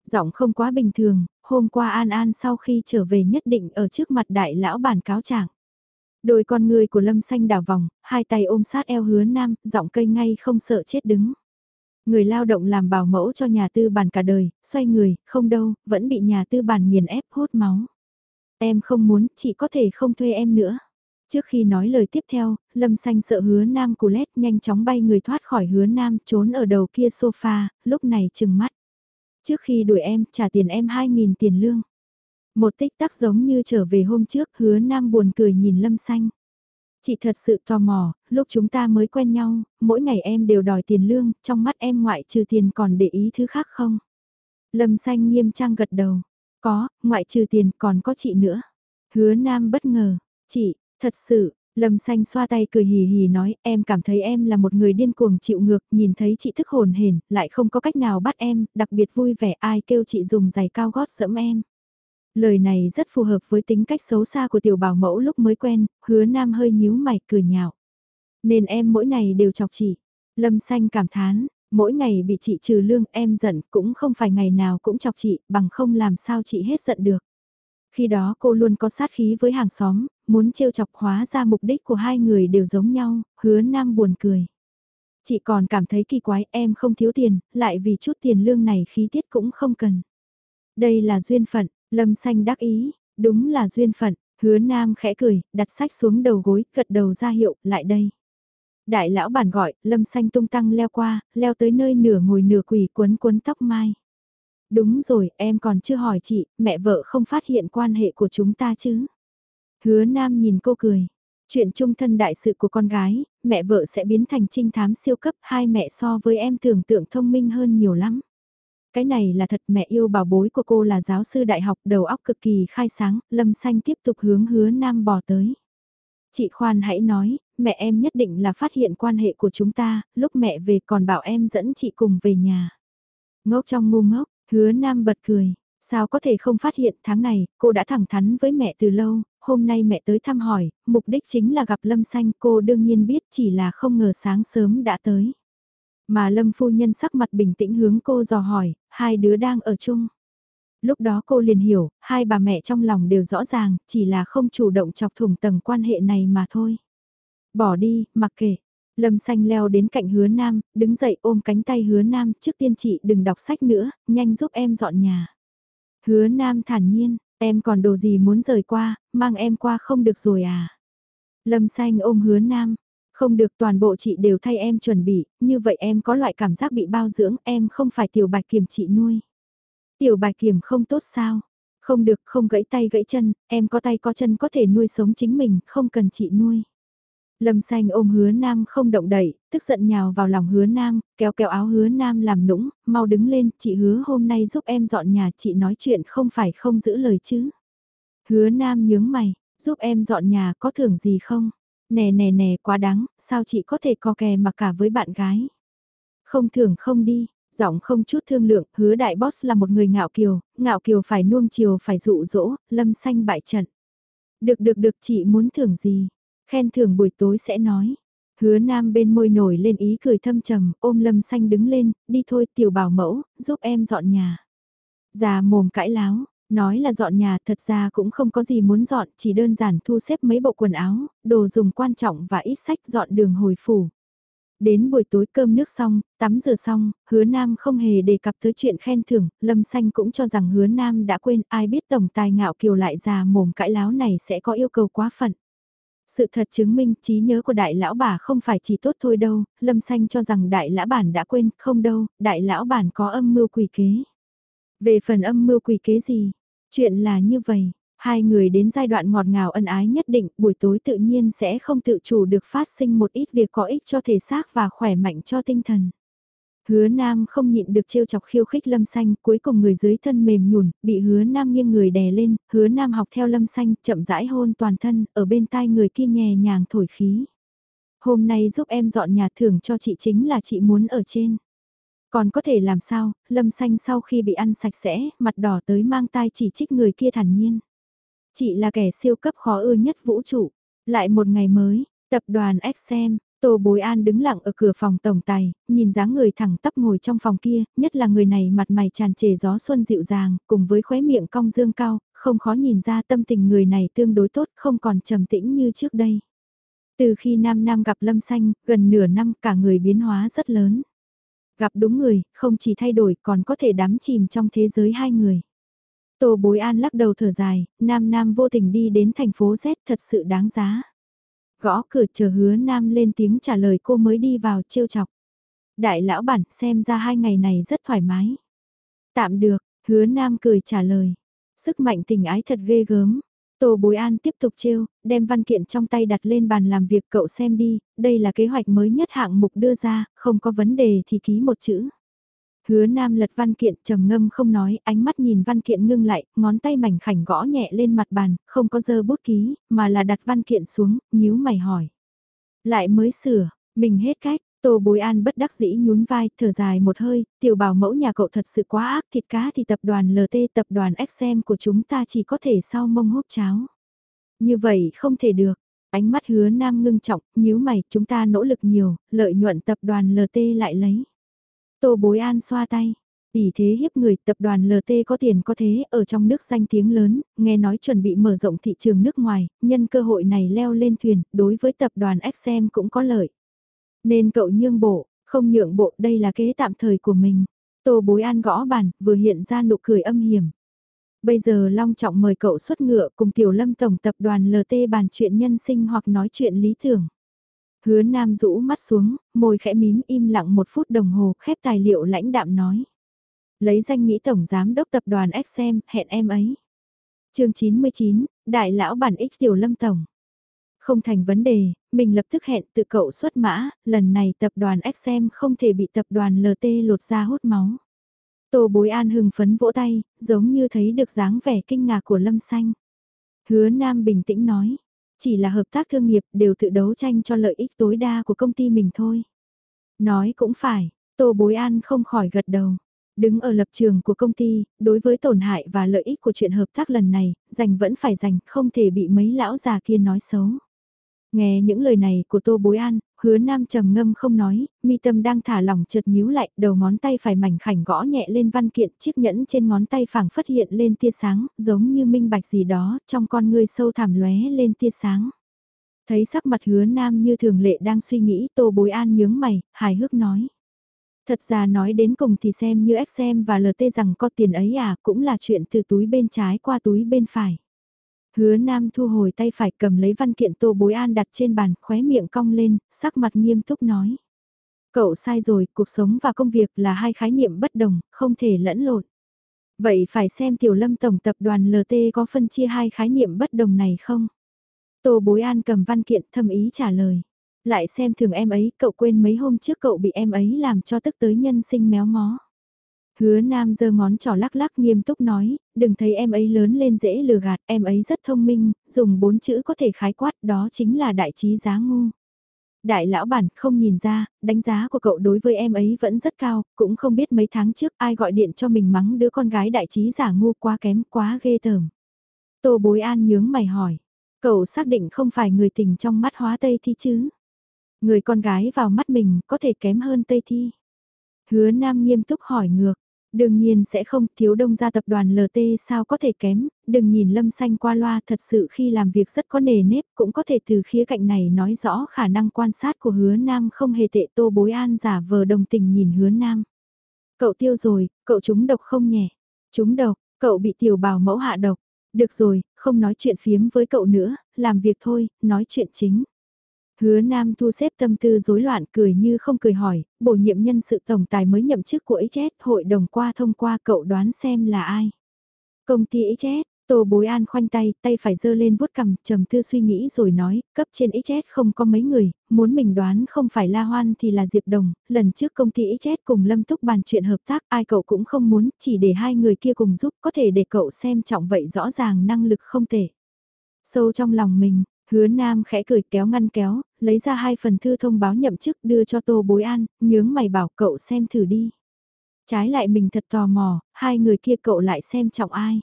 Giọng không quá bình thường, hôm qua An An sau khi trở về nhất định ở trước mặt đại lão bản cáo trạng. Đôi con người của Lâm Xanh đảo vòng, hai tay ôm sát eo hứa nam, giọng cây ngay không sợ chết đứng. Người lao động làm bảo mẫu cho nhà tư bản cả đời, xoay người, không đâu, vẫn bị nhà tư bản nghiền ép hút máu. Em không muốn, chị có thể không thuê em nữa. Trước khi nói lời tiếp theo, Lâm Xanh sợ hứa nam cù lét nhanh chóng bay người thoát khỏi hứa nam trốn ở đầu kia sofa, lúc này chừng mắt. Trước khi đuổi em, trả tiền em 2.000 tiền lương. Một tích tắc giống như trở về hôm trước, hứa nam buồn cười nhìn Lâm Xanh. Chị thật sự tò mò, lúc chúng ta mới quen nhau, mỗi ngày em đều đòi tiền lương, trong mắt em ngoại trừ tiền còn để ý thứ khác không? Lâm xanh nghiêm trang gật đầu. Có, ngoại trừ tiền còn có chị nữa. Hứa nam bất ngờ. Chị, thật sự, Lâm xanh xoa tay cười hì hì nói em cảm thấy em là một người điên cuồng chịu ngược, nhìn thấy chị thức hồn hển, lại không có cách nào bắt em, đặc biệt vui vẻ ai kêu chị dùng giày cao gót dẫm em. Lời này rất phù hợp với tính cách xấu xa của tiểu bảo mẫu lúc mới quen, hứa nam hơi nhíu mày cười nhạo. Nên em mỗi ngày đều chọc chị. Lâm xanh cảm thán, mỗi ngày bị chị trừ lương em giận cũng không phải ngày nào cũng chọc chị, bằng không làm sao chị hết giận được. Khi đó cô luôn có sát khí với hàng xóm, muốn trêu chọc hóa ra mục đích của hai người đều giống nhau, hứa nam buồn cười. Chị còn cảm thấy kỳ quái em không thiếu tiền, lại vì chút tiền lương này khí tiết cũng không cần. Đây là duyên phận, Lâm xanh đắc ý, đúng là duyên phận, hứa nam khẽ cười, đặt sách xuống đầu gối, gật đầu ra hiệu, lại đây. Đại lão bản gọi, lâm xanh tung tăng leo qua, leo tới nơi nửa ngồi nửa quỳ quấn quấn tóc mai. Đúng rồi, em còn chưa hỏi chị, mẹ vợ không phát hiện quan hệ của chúng ta chứ. Hứa nam nhìn cô cười. Chuyện trung thân đại sự của con gái, mẹ vợ sẽ biến thành trinh thám siêu cấp hai mẹ so với em tưởng tượng thông minh hơn nhiều lắm. Cái này là thật mẹ yêu bảo bối của cô là giáo sư đại học đầu óc cực kỳ khai sáng, Lâm Xanh tiếp tục hướng hứa nam bò tới. Chị khoan hãy nói, mẹ em nhất định là phát hiện quan hệ của chúng ta, lúc mẹ về còn bảo em dẫn chị cùng về nhà. Ngốc trong ngu ngốc, hứa nam bật cười, sao có thể không phát hiện tháng này, cô đã thẳng thắn với mẹ từ lâu, hôm nay mẹ tới thăm hỏi, mục đích chính là gặp Lâm Xanh cô đương nhiên biết chỉ là không ngờ sáng sớm đã tới. Mà Lâm phu nhân sắc mặt bình tĩnh hướng cô dò hỏi, hai đứa đang ở chung. Lúc đó cô liền hiểu, hai bà mẹ trong lòng đều rõ ràng, chỉ là không chủ động chọc thủng tầng quan hệ này mà thôi. Bỏ đi, mặc kệ. Lâm xanh leo đến cạnh hứa nam, đứng dậy ôm cánh tay hứa nam, trước tiên chị đừng đọc sách nữa, nhanh giúp em dọn nhà. Hứa nam thản nhiên, em còn đồ gì muốn rời qua, mang em qua không được rồi à. Lâm xanh ôm hứa nam, không được toàn bộ chị đều thay em chuẩn bị, như vậy em có loại cảm giác bị bao dưỡng, em không phải tiểu bạch kiểm chị nuôi. Tiểu bạch kiểm không tốt sao? Không được, không gãy tay gãy chân, em có tay có chân có thể nuôi sống chính mình, không cần chị nuôi. Lâm xanh ôm hứa nam không động đậy, tức giận nhào vào lòng hứa nam, kéo kéo áo hứa nam làm nũng, mau đứng lên, chị hứa hôm nay giúp em dọn nhà, chị nói chuyện không phải không giữ lời chứ. Hứa nam nhướng mày, giúp em dọn nhà có thưởng gì không? Nè nè nè quá đáng, sao chị có thể co kè mà cả với bạn gái? Không thưởng không đi, giọng không chút thương lượng, hứa đại boss là một người ngạo kiều, ngạo kiều phải nuông chiều phải dụ dỗ, lâm xanh bại trận. Được được được chị muốn thưởng gì? Khen thưởng buổi tối sẽ nói. Hứa nam bên môi nổi lên ý cười thâm trầm, ôm lâm xanh đứng lên, đi thôi tiểu bảo mẫu, giúp em dọn nhà. Già mồm cãi láo, Nói là dọn nhà thật ra cũng không có gì muốn dọn, chỉ đơn giản thu xếp mấy bộ quần áo, đồ dùng quan trọng và ít sách dọn đường hồi phủ. Đến buổi tối cơm nước xong, tắm rửa xong, hứa nam không hề đề cập tới chuyện khen thưởng, lâm xanh cũng cho rằng hứa nam đã quên ai biết tổng tài ngạo kiều lại già mồm cãi láo này sẽ có yêu cầu quá phận. Sự thật chứng minh trí nhớ của đại lão bà không phải chỉ tốt thôi đâu, Lâm Xanh cho rằng đại lão bản đã quên, không đâu, đại lão bản có âm mưu quỷ kế. Về phần âm mưu quỷ kế gì? Chuyện là như vậy, hai người đến giai đoạn ngọt ngào ân ái nhất định, buổi tối tự nhiên sẽ không tự chủ được phát sinh một ít việc có ích cho thể xác và khỏe mạnh cho tinh thần. Hứa Nam không nhịn được trêu chọc khiêu khích Lâm Xanh, cuối cùng người dưới thân mềm nhùn, bị Hứa Nam nghiêng người đè lên, Hứa Nam học theo Lâm Xanh, chậm rãi hôn toàn thân, ở bên tai người kia nhẹ nhàng thổi khí. Hôm nay giúp em dọn nhà thưởng cho chị chính là chị muốn ở trên. Còn có thể làm sao, Lâm Xanh sau khi bị ăn sạch sẽ, mặt đỏ tới mang tai chỉ trích người kia thản nhiên. Chị là kẻ siêu cấp khó ưa nhất vũ trụ. Lại một ngày mới, tập đoàn XM, Tô Bối An đứng lặng ở cửa phòng tổng tài, nhìn dáng người thẳng tắp ngồi trong phòng kia, nhất là người này mặt mày tràn trề gió xuân dịu dàng, cùng với khóe miệng cong dương cao, không khó nhìn ra tâm tình người này tương đối tốt, không còn trầm tĩnh như trước đây. Từ khi Nam Nam gặp Lâm Xanh, gần nửa năm cả người biến hóa rất lớn. Gặp đúng người, không chỉ thay đổi còn có thể đắm chìm trong thế giới hai người. Tô Bối An lắc đầu thở dài, Nam Nam vô tình đi đến thành phố Z thật sự đáng giá. Gõ cửa chờ hứa nam lên tiếng trả lời cô mới đi vào trêu chọc. Đại lão bản xem ra hai ngày này rất thoải mái. Tạm được, hứa nam cười trả lời. Sức mạnh tình ái thật ghê gớm. Tô Bối An tiếp tục trêu, đem văn kiện trong tay đặt lên bàn làm việc cậu xem đi, đây là kế hoạch mới nhất hạng mục đưa ra, không có vấn đề thì ký một chữ. Hứa Nam lật văn kiện trầm ngâm không nói, ánh mắt nhìn văn kiện ngưng lại, ngón tay mảnh khảnh gõ nhẹ lên mặt bàn, không có dơ bút ký, mà là đặt văn kiện xuống, nhíu mày hỏi. Lại mới sửa, mình hết cách, Tô Bối An bất đắc dĩ nhún vai, thở dài một hơi, tiểu bảo mẫu nhà cậu thật sự quá ác thịt cá thì tập đoàn LT tập đoàn XM của chúng ta chỉ có thể sau mông hút cháo. Như vậy không thể được, ánh mắt hứa nam ngưng trọng, nhíu mày, chúng ta nỗ lực nhiều, lợi nhuận tập đoàn LT lại lấy. Tô Bối An xoa tay. vì thế hiếp người, tập đoàn LT có tiền có thế, ở trong nước danh tiếng lớn, nghe nói chuẩn bị mở rộng thị trường nước ngoài, nhân cơ hội này leo lên thuyền, đối với tập đoàn XM cũng có lợi. Nên cậu nhương bộ, không nhượng bộ, đây là kế tạm thời của mình. Tô Bối An gõ bàn, vừa hiện ra nụ cười âm hiểm. Bây giờ long trọng mời cậu xuất ngựa cùng Tiểu Lâm Tổng tập đoàn LT bàn chuyện nhân sinh hoặc nói chuyện lý tưởng. Hứa Nam rũ mắt xuống, môi khẽ mím im lặng một phút đồng hồ khép tài liệu lãnh đạm nói. Lấy danh nghĩ Tổng Giám đốc Tập đoàn XM, hẹn em ấy. chương 99, Đại lão bản X Tiểu Lâm Tổng. Không thành vấn đề, mình lập tức hẹn tự cậu xuất mã, lần này tập đoàn XM không thể bị tập đoàn LT lột ra hút máu. Tô bối an hưng phấn vỗ tay, giống như thấy được dáng vẻ kinh ngạc của Lâm Xanh. Hứa Nam bình tĩnh nói, chỉ là hợp tác thương nghiệp đều tự đấu tranh cho lợi ích tối đa của công ty mình thôi. Nói cũng phải, Tô Bối An không khỏi gật đầu. Đứng ở lập trường của công ty, đối với tổn hại và lợi ích của chuyện hợp tác lần này, giành vẫn phải giành, không thể bị mấy lão già kia nói xấu. Nghe những lời này của Tô Bối An, hứa nam trầm ngâm không nói, mi tâm đang thả lỏng chợt nhíu lại, đầu ngón tay phải mảnh khảnh gõ nhẹ lên văn kiện, chiếc nhẫn trên ngón tay phảng phất hiện lên tia sáng, giống như minh bạch gì đó, trong con ngươi sâu thẳm lóe lên tia sáng. Thấy sắc mặt hứa nam như thường lệ đang suy nghĩ, Tô Bối An nhướng mày, hài hước nói. Thật ra nói đến cùng thì xem như XM và LT rằng có tiền ấy à, cũng là chuyện từ túi bên trái qua túi bên phải. Hứa Nam thu hồi tay phải cầm lấy văn kiện Tô Bối An đặt trên bàn, khóe miệng cong lên, sắc mặt nghiêm túc nói. Cậu sai rồi, cuộc sống và công việc là hai khái niệm bất đồng, không thể lẫn lộn. Vậy phải xem Tiểu Lâm Tổng Tập đoàn LT có phân chia hai khái niệm bất đồng này không? Tô Bối An cầm văn kiện thâm ý trả lời. Lại xem thường em ấy, cậu quên mấy hôm trước cậu bị em ấy làm cho tức tới nhân sinh méo mó. Hứa Nam giơ ngón trỏ lắc lắc nghiêm túc nói, đừng thấy em ấy lớn lên dễ lừa gạt, em ấy rất thông minh, dùng bốn chữ có thể khái quát đó chính là đại trí giá ngu. Đại lão bản không nhìn ra, đánh giá của cậu đối với em ấy vẫn rất cao, cũng không biết mấy tháng trước ai gọi điện cho mình mắng đứa con gái đại trí giả ngu quá kém quá ghê tởm. Tô bối an nhướng mày hỏi, cậu xác định không phải người tình trong mắt hóa Tây Thi chứ? Người con gái vào mắt mình có thể kém hơn Tây Thi. Hứa Nam nghiêm túc hỏi ngược, Đương nhiên sẽ không, thiếu đông gia tập đoàn LT sao có thể kém, đừng nhìn lâm xanh qua loa thật sự khi làm việc rất có nề nếp cũng có thể từ khía cạnh này nói rõ khả năng quan sát của hứa nam không hề tệ tô bối an giả vờ đồng tình nhìn hứa nam. Cậu tiêu rồi, cậu trúng độc không nhẹ, trúng độc, cậu bị tiểu bảo mẫu hạ độc, Được rồi, không nói chuyện phiếm với cậu nữa, làm việc thôi, nói chuyện chính. Hứa Nam thu xếp tâm tư rối loạn cười như không cười hỏi, bổ nhiệm nhân sự tổng tài mới nhậm chức của XZ, hội đồng qua thông qua cậu đoán xem là ai. Công ty XZ, Tô Bối An khoanh tay, tay phải dơ lên vuốt cầm, trầm tư suy nghĩ rồi nói, cấp trên XZ không có mấy người, muốn mình đoán không phải La Hoan thì là Diệp Đồng, lần trước công ty XZ cùng Lâm Túc bàn chuyện hợp tác, ai cậu cũng không muốn, chỉ để hai người kia cùng giúp, có thể để cậu xem trọng vậy rõ ràng năng lực không tệ. Sâu trong lòng mình, hứa nam khẽ cười kéo ngăn kéo, lấy ra hai phần thư thông báo nhậm chức đưa cho Tô Bối An, nhướng mày bảo cậu xem thử đi. Trái lại mình thật tò mò, hai người kia cậu lại xem trọng ai.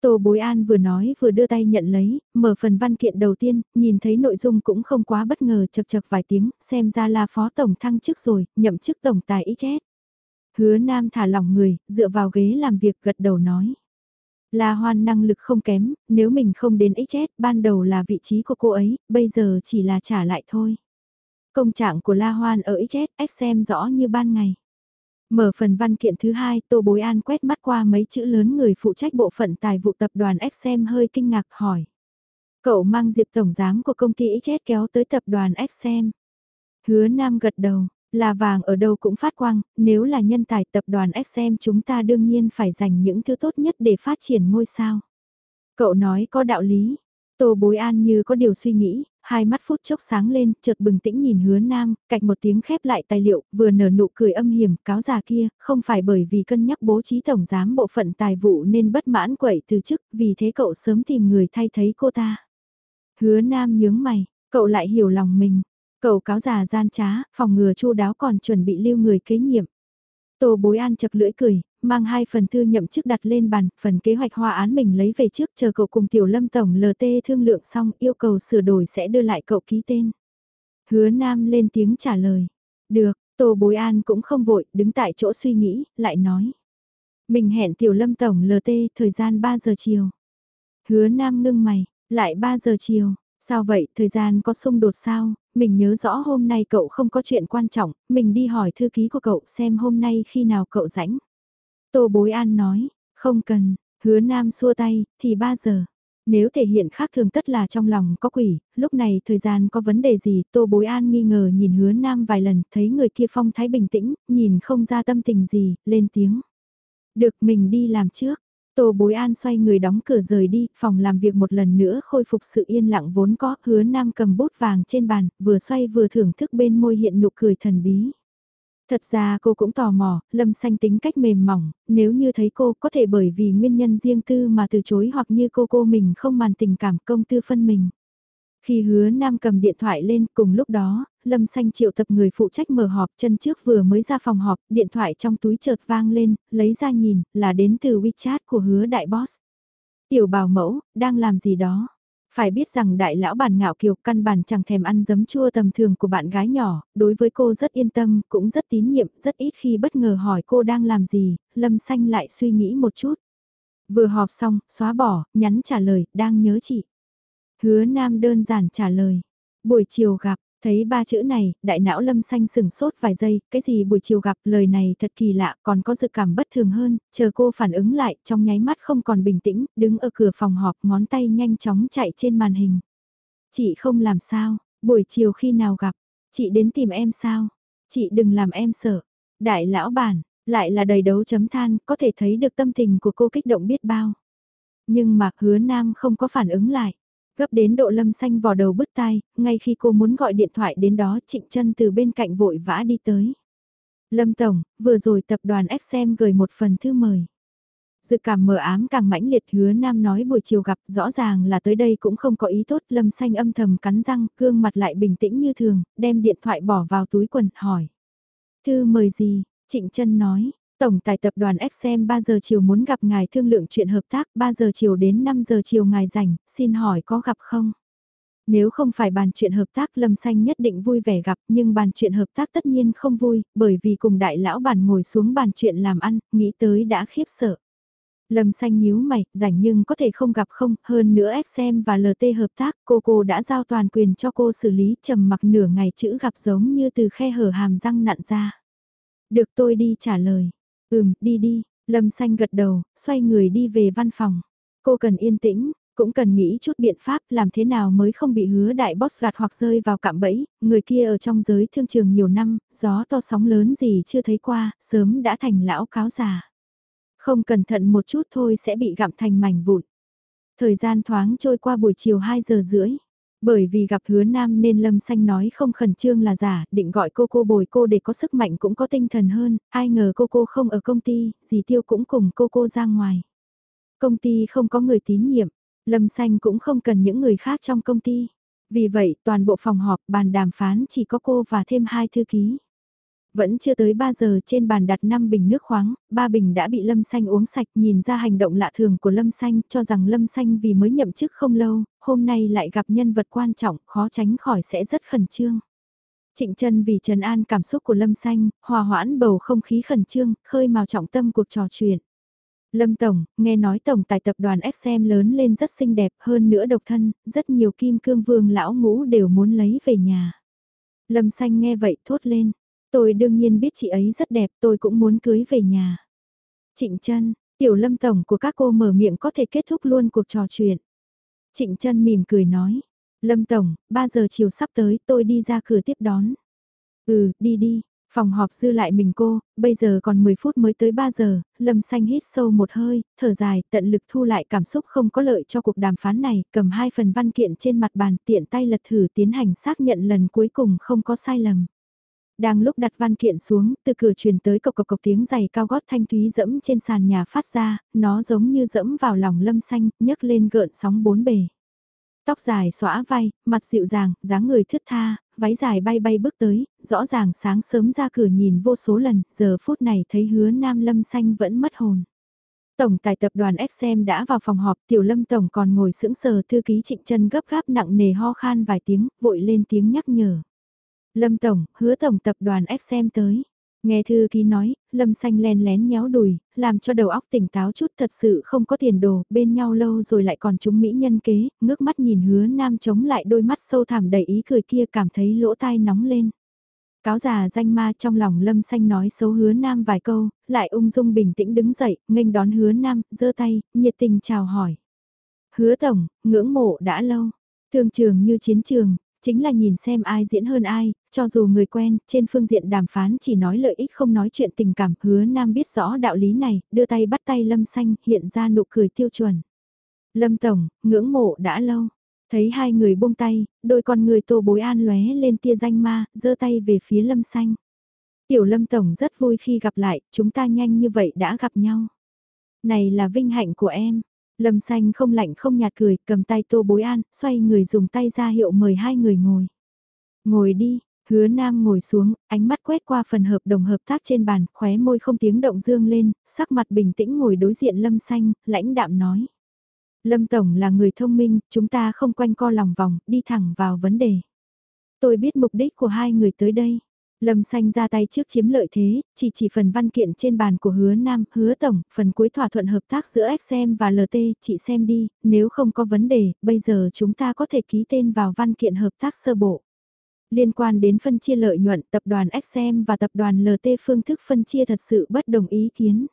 Tô Bối An vừa nói vừa đưa tay nhận lấy, mở phần văn kiện đầu tiên, nhìn thấy nội dung cũng không quá bất ngờ chật chật vài tiếng, xem ra là phó tổng thăng chức rồi, nhậm chức tổng tài XS. Hứa Nam thả lỏng người, dựa vào ghế làm việc gật đầu nói. La Hoan năng lực không kém, nếu mình không đến XS, ban đầu là vị trí của cô ấy, bây giờ chỉ là trả lại thôi. Công trạng của La Hoan ở XS, X xem rõ như ban ngày. Mở phần văn kiện thứ hai, Tô Bối An quét mắt qua mấy chữ lớn người phụ trách bộ phận tài vụ tập đoàn XM hơi kinh ngạc hỏi. Cậu mang Diệp Tổng Giám của công ty XS kéo tới tập đoàn XM. Hứa Nam gật đầu, là vàng ở đâu cũng phát quang, nếu là nhân tài tập đoàn XM chúng ta đương nhiên phải dành những thứ tốt nhất để phát triển ngôi sao. Cậu nói có đạo lý, Tô Bối An như có điều suy nghĩ, hai mắt phút chốc sáng lên, chợt bừng tĩnh nhìn hứa nam, cạch một tiếng khép lại tài liệu, vừa nở nụ cười âm hiểm, cáo già kia, không phải bởi vì cân nhắc bố trí tổng giám bộ phận tài vụ nên bất mãn quậy từ chức, vì thế cậu sớm tìm người thay thế cô ta. Hứa nam nhướng mày, cậu lại hiểu lòng mình, cậu cáo già gian trá, phòng ngừa chu đáo còn chuẩn bị lưu người kế nhiệm. Tô bối an chật lưỡi cười, mang hai phần thư nhậm chức đặt lên bàn, phần kế hoạch hòa án mình lấy về trước chờ cậu cùng tiểu lâm tổng LT thương lượng xong yêu cầu sửa đổi sẽ đưa lại cậu ký tên. Hứa Nam lên tiếng trả lời. Được, Tô Bối An cũng không vội, đứng tại chỗ suy nghĩ, lại nói. Mình hẹn tiểu lâm tổng LT thời gian 3 giờ chiều. Hứa Nam ngưng mày, lại 3 giờ chiều, sao vậy, thời gian có xung đột sao, mình nhớ rõ hôm nay cậu không có chuyện quan trọng, mình đi hỏi thư ký của cậu xem hôm nay khi nào cậu rảnh. Tô Bối An nói, không cần, hứa nam xua tay, thì 3 giờ. Nếu thể hiện khác thường tất là trong lòng có quỷ, lúc này thời gian có vấn đề gì, Tô Bối An nghi ngờ nhìn hứa nam vài lần, thấy người kia phong thái bình tĩnh, nhìn không ra tâm tình gì, lên tiếng. Được mình đi làm trước. Tô Bối An xoay người đóng cửa rời đi, phòng làm việc một lần nữa khôi phục sự yên lặng vốn có, hứa nam cầm bút vàng trên bàn, vừa xoay vừa thưởng thức bên môi hiện nụ cười thần bí. Thật ra cô cũng tò mò, Lâm Xanh tính cách mềm mỏng, nếu như thấy cô có thể bởi vì nguyên nhân riêng tư mà từ chối hoặc như cô cô mình không màn tình cảm công tư phân mình. Khi hứa Nam cầm điện thoại lên cùng lúc đó, Lâm Xanh triệu tập người phụ trách mở họp chân trước vừa mới ra phòng họp, điện thoại trong túi chợt vang lên, lấy ra nhìn, là đến từ WeChat của hứa đại boss. Tiểu bảo mẫu, đang làm gì đó? Phải biết rằng đại lão bản ngạo kiều căn bản chẳng thèm ăn giấm chua tầm thường của bạn gái nhỏ, đối với cô rất yên tâm, cũng rất tín nhiệm, rất ít khi bất ngờ hỏi cô đang làm gì, Lâm Xanh lại suy nghĩ một chút. Vừa họp xong, xóa bỏ, nhắn trả lời, đang nhớ chị. Hứa Nam đơn giản trả lời. Buổi chiều gặp, Thấy ba chữ này, đại não lâm xanh sừng sốt vài giây, cái gì buổi chiều gặp lời này thật kỳ lạ, còn có dự cảm bất thường hơn, chờ cô phản ứng lại, trong nháy mắt không còn bình tĩnh, đứng ở cửa phòng họp ngón tay nhanh chóng chạy trên màn hình. Chị không làm sao, buổi chiều khi nào gặp, chị đến tìm em sao, chị đừng làm em sợ. Đại lão bản, lại là đầy đấu chấm than, có thể thấy được tâm tình của cô kích động biết bao. Nhưng mà hứa nam không có phản ứng lại. Gấp đến độ lâm xanh vò đầu bứt tai, ngay khi cô muốn gọi điện thoại đến đó trịnh chân từ bên cạnh vội vã đi tới. Lâm Tổng, vừa rồi tập đoàn XM gửi một phần thư mời. Dự cảm mờ ám càng mãnh liệt hứa nam nói buổi chiều gặp rõ ràng là tới đây cũng không có ý tốt lâm xanh âm thầm cắn răng gương mặt lại bình tĩnh như thường đem điện thoại bỏ vào túi quần hỏi. Thư mời gì? Trịnh chân nói, Tổng tài tập đoàn XM 3 giờ chiều muốn gặp ngài thương lượng chuyện hợp tác 3 giờ chiều đến 5 giờ chiều ngài rảnh, xin hỏi có gặp không? Nếu không phải bàn chuyện hợp tác Lâm Xanh nhất định vui vẻ gặp nhưng bàn chuyện hợp tác tất nhiên không vui bởi vì cùng đại lão bàn ngồi xuống bàn chuyện làm ăn, nghĩ tới đã khiếp sợ. Lâm Xanh nhíu mày, rảnh nhưng có thể không gặp không, hơn nữa XM và LT hợp tác, cô cô đã giao toàn quyền cho cô xử lý trầm mặc nửa ngày chữ gặp giống như từ khe hở hàm răng nặn ra. Được tôi đi trả lời. Ừm, đi đi, Lâm Xanh gật đầu, xoay người đi về văn phòng. Cô cần yên tĩnh, cũng cần nghĩ chút biện pháp làm thế nào mới không bị hứa đại boss gạt hoặc rơi vào cạm bẫy, người kia ở trong giới thương trường nhiều năm, gió to sóng lớn gì chưa thấy qua, sớm đã thành lão cáo già. Không cẩn thận một chút thôi sẽ bị gặm thành mảnh vụn. Thời gian thoáng trôi qua buổi chiều 2 giờ rưỡi. Bởi vì gặp hứa nam nên Lâm Xanh nói không khẩn trương là giả, định gọi cô cô bồi cô để có sức mạnh cũng có tinh thần hơn, ai ngờ cô cô không ở công ty, dì Tiêu cũng cùng cô cô ra ngoài. Công ty không có người tín nhiệm, Lâm Xanh cũng không cần những người khác trong công ty. Vì vậy, toàn bộ phòng họp bàn đàm phán chỉ có cô và thêm hai thư ký. Vẫn chưa tới 3 giờ trên bàn đặt 5 bình nước khoáng, ba bình đã bị Lâm Xanh uống sạch nhìn ra hành động lạ thường của Lâm Xanh cho rằng Lâm Xanh vì mới nhậm chức không lâu, hôm nay lại gặp nhân vật quan trọng khó tránh khỏi sẽ rất khẩn trương. Trịnh chân vì trần an cảm xúc của Lâm Xanh, hòa hoãn bầu không khí khẩn trương, khơi mào trọng tâm cuộc trò chuyện. Lâm Tổng, nghe nói Tổng tài tập đoàn XM lớn lên rất xinh đẹp hơn nữa độc thân, rất nhiều kim cương vương lão ngũ đều muốn lấy về nhà. Lâm Xanh nghe vậy thốt lên, tôi đương nhiên biết chị ấy rất đẹp tôi cũng muốn cưới về nhà. Trịnh chân tiểu Lâm Tổng của các cô mở miệng có thể kết thúc luôn cuộc trò chuyện. Trịnh chân mỉm cười nói, Lâm Tổng, 3 giờ chiều sắp tới tôi đi ra cửa tiếp đón. Ừ, đi đi, Phòng họp dư lại mình cô, bây giờ còn 10 phút mới tới 3 giờ, Lâm Xanh hít sâu một hơi, thở dài, tận lực thu lại cảm xúc không có lợi cho cuộc đàm phán này, cầm hai phần văn kiện trên mặt bàn tiện tay lật thử tiến hành xác nhận lần cuối cùng không có sai lầm. Đang lúc đặt văn kiện xuống, từ cửa truyền tới cộc cộc cộc tiếng giày cao gót thanh thúy dẫm trên sàn nhà phát ra, nó giống như dẫm vào lòng lâm xanh, nhấc lên gợn sóng bốn bề. Tóc dài xõa vai, mặt dịu dàng, dáng người thướt tha, váy dài bay bay bước tới, rõ ràng sáng sớm ra cửa nhìn vô số lần, giờ phút này thấy hứa nam lâm xanh vẫn mất hồn. Tổng tài tập đoàn XM đã vào phòng họp, tiểu lâm tổng còn ngồi sững sờ thư ký trịnh chân gấp gáp nặng nề ho khan vài tiếng, vội lên tiếng nhắc nhở. Lâm tổng, hứa tổng tập đoàn xem tới. Nghe thư ký nói, lâm xanh len lén nhéo đùi, làm cho đầu óc tỉnh táo chút thật sự không có tiền đồ, bên nhau lâu rồi lại còn chúng mỹ nhân kế, ngước mắt nhìn hứa nam chống lại đôi mắt sâu thẳm đầy ý cười kia cảm thấy lỗ tai nóng lên. Cáo già danh ma trong lòng lâm xanh nói xấu hứa nam vài câu, lại ung dung bình tĩnh đứng dậy, nghênh đón hứa nam, giơ tay, nhiệt tình chào hỏi. Hứa tổng, ngưỡng mộ đã lâu. Thương trường như chiến trường, chính là nhìn xem ai diễn hơn ai, cho dù người quen, trên phương diện đàm phán chỉ nói lợi ích không nói chuyện tình cảm, hứa nam biết rõ đạo lý này, đưa tay bắt tay Lâm Xanh, hiện ra nụ cười tiêu chuẩn. Lâm Tổng, ngưỡng mộ đã lâu, thấy hai người buông tay, đôi con người tô bối an lóe lên tia danh ma, giơ tay về phía Lâm Xanh. Tiểu Lâm Tổng rất vui khi gặp lại, chúng ta nhanh như vậy đã gặp nhau. Này là vinh hạnh của em, Lâm xanh không lạnh không nhạt cười, cầm tay tô bối an, xoay người dùng tay ra hiệu mời hai người ngồi. Ngồi đi, hứa nam ngồi xuống, ánh mắt quét qua phần hợp đồng hợp tác trên bàn, khóe môi không tiếng động dương lên, sắc mặt bình tĩnh ngồi đối diện lâm xanh, lãnh đạm nói. Lâm Tổng là người thông minh, chúng ta không quanh co lòng vòng, đi thẳng vào vấn đề. Tôi biết mục đích của hai người tới đây. Lâm Xanh ra tay trước chiếm lợi thế, chỉ chỉ phần văn kiện trên bàn của hứa Nam, hứa Tổng, phần cuối thỏa thuận hợp tác giữa XM và LT, chị xem đi, nếu không có vấn đề, bây giờ chúng ta có thể ký tên vào văn kiện hợp tác sơ bộ. Liên quan đến phân chia lợi nhuận, tập đoàn XM và tập đoàn LT phương thức phân chia thật sự bất đồng ý kiến.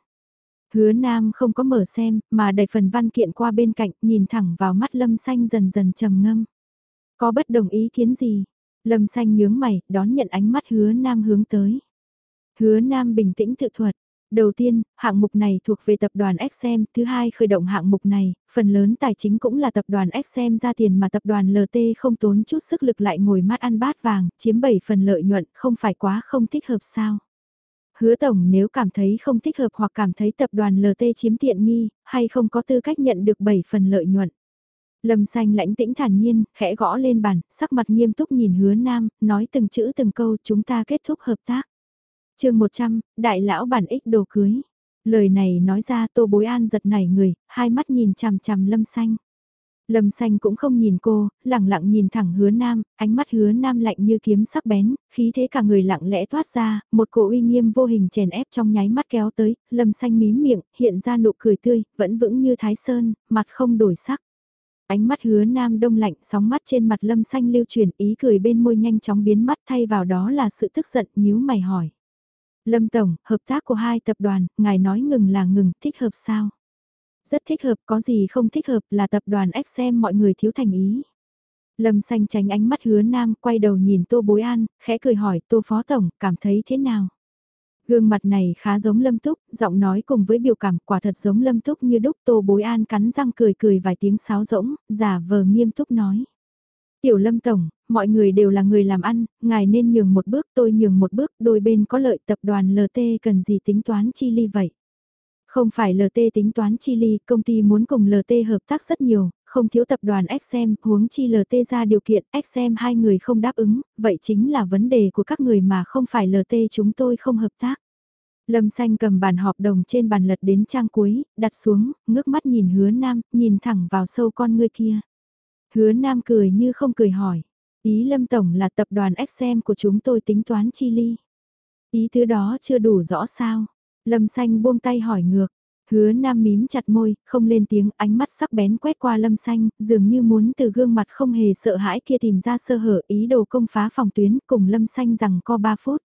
Hứa Nam không có mở xem, mà đẩy phần văn kiện qua bên cạnh, nhìn thẳng vào mắt Lâm Xanh dần dần trầm ngâm. Có bất đồng ý kiến gì? Lâm xanh nhướng mày, đón nhận ánh mắt hứa nam hướng tới. Hứa nam bình tĩnh tự thuật. Đầu tiên, hạng mục này thuộc về tập đoàn XM, thứ hai khởi động hạng mục này, phần lớn tài chính cũng là tập đoàn XM ra tiền mà tập đoàn LT không tốn chút sức lực lại ngồi mát ăn bát vàng, chiếm 7 phần lợi nhuận, không phải quá không thích hợp sao. Hứa Tổng nếu cảm thấy không thích hợp hoặc cảm thấy tập đoàn LT chiếm tiện nghi, hay không có tư cách nhận được 7 phần lợi nhuận. Lâm xanh lãnh tĩnh thản nhiên, khẽ gõ lên bàn, sắc mặt nghiêm túc nhìn hứa nam, nói từng chữ từng câu chúng ta kết thúc hợp tác. chương 100, đại lão bản ích đồ cưới. Lời này nói ra tô bối an giật nảy người, hai mắt nhìn chằm chằm lâm xanh. Lâm xanh cũng không nhìn cô, lặng lặng nhìn thẳng hứa nam, ánh mắt hứa nam lạnh như kiếm sắc bén, khí thế cả người lặng lẽ toát ra, một cổ uy nghiêm vô hình chèn ép trong nháy mắt kéo tới, lâm xanh mím miệng, hiện ra nụ cười tươi, vẫn vững như thái sơn, mặt không đổi sắc. Ánh mắt hứa nam đông lạnh sóng mắt trên mặt lâm xanh lưu truyền ý cười bên môi nhanh chóng biến mất thay vào đó là sự tức giận nhíu mày hỏi. Lâm Tổng, hợp tác của hai tập đoàn, ngài nói ngừng là ngừng, thích hợp sao? Rất thích hợp, có gì không thích hợp là tập đoàn X xem mọi người thiếu thành ý. Lâm xanh tránh ánh mắt hứa nam, quay đầu nhìn tô bối an, khẽ cười hỏi tô phó tổng, cảm thấy thế nào? Gương mặt này khá giống Lâm Túc, giọng nói cùng với biểu cảm quả thật giống Lâm Túc như đúc tô bối an cắn răng cười cười vài tiếng sáo rỗng, giả vờ nghiêm túc nói. Tiểu Lâm Tổng, mọi người đều là người làm ăn, ngài nên nhường một bước tôi nhường một bước, đôi bên có lợi tập đoàn LT cần gì tính toán chi ly vậy? Không phải LT tính toán chi ly, công ty muốn cùng LT hợp tác rất nhiều, không thiếu tập đoàn XM, huống chi LT ra điều kiện, XM hai người không đáp ứng, vậy chính là vấn đề của các người mà không phải LT chúng tôi không hợp tác. Lâm xanh cầm bàn họp đồng trên bàn lật đến trang cuối, đặt xuống, ngước mắt nhìn hứa nam, nhìn thẳng vào sâu con ngươi kia. Hứa nam cười như không cười hỏi, ý Lâm Tổng là tập đoàn XM của chúng tôi tính toán chi ly. Ý thứ đó chưa đủ rõ sao. Lâm xanh buông tay hỏi ngược, Hứa nam mím chặt môi, không lên tiếng, ánh mắt sắc bén quét qua lâm xanh, dường như muốn từ gương mặt không hề sợ hãi kia tìm ra sơ hở ý đồ công phá phòng tuyến cùng lâm xanh rằng co 3 phút.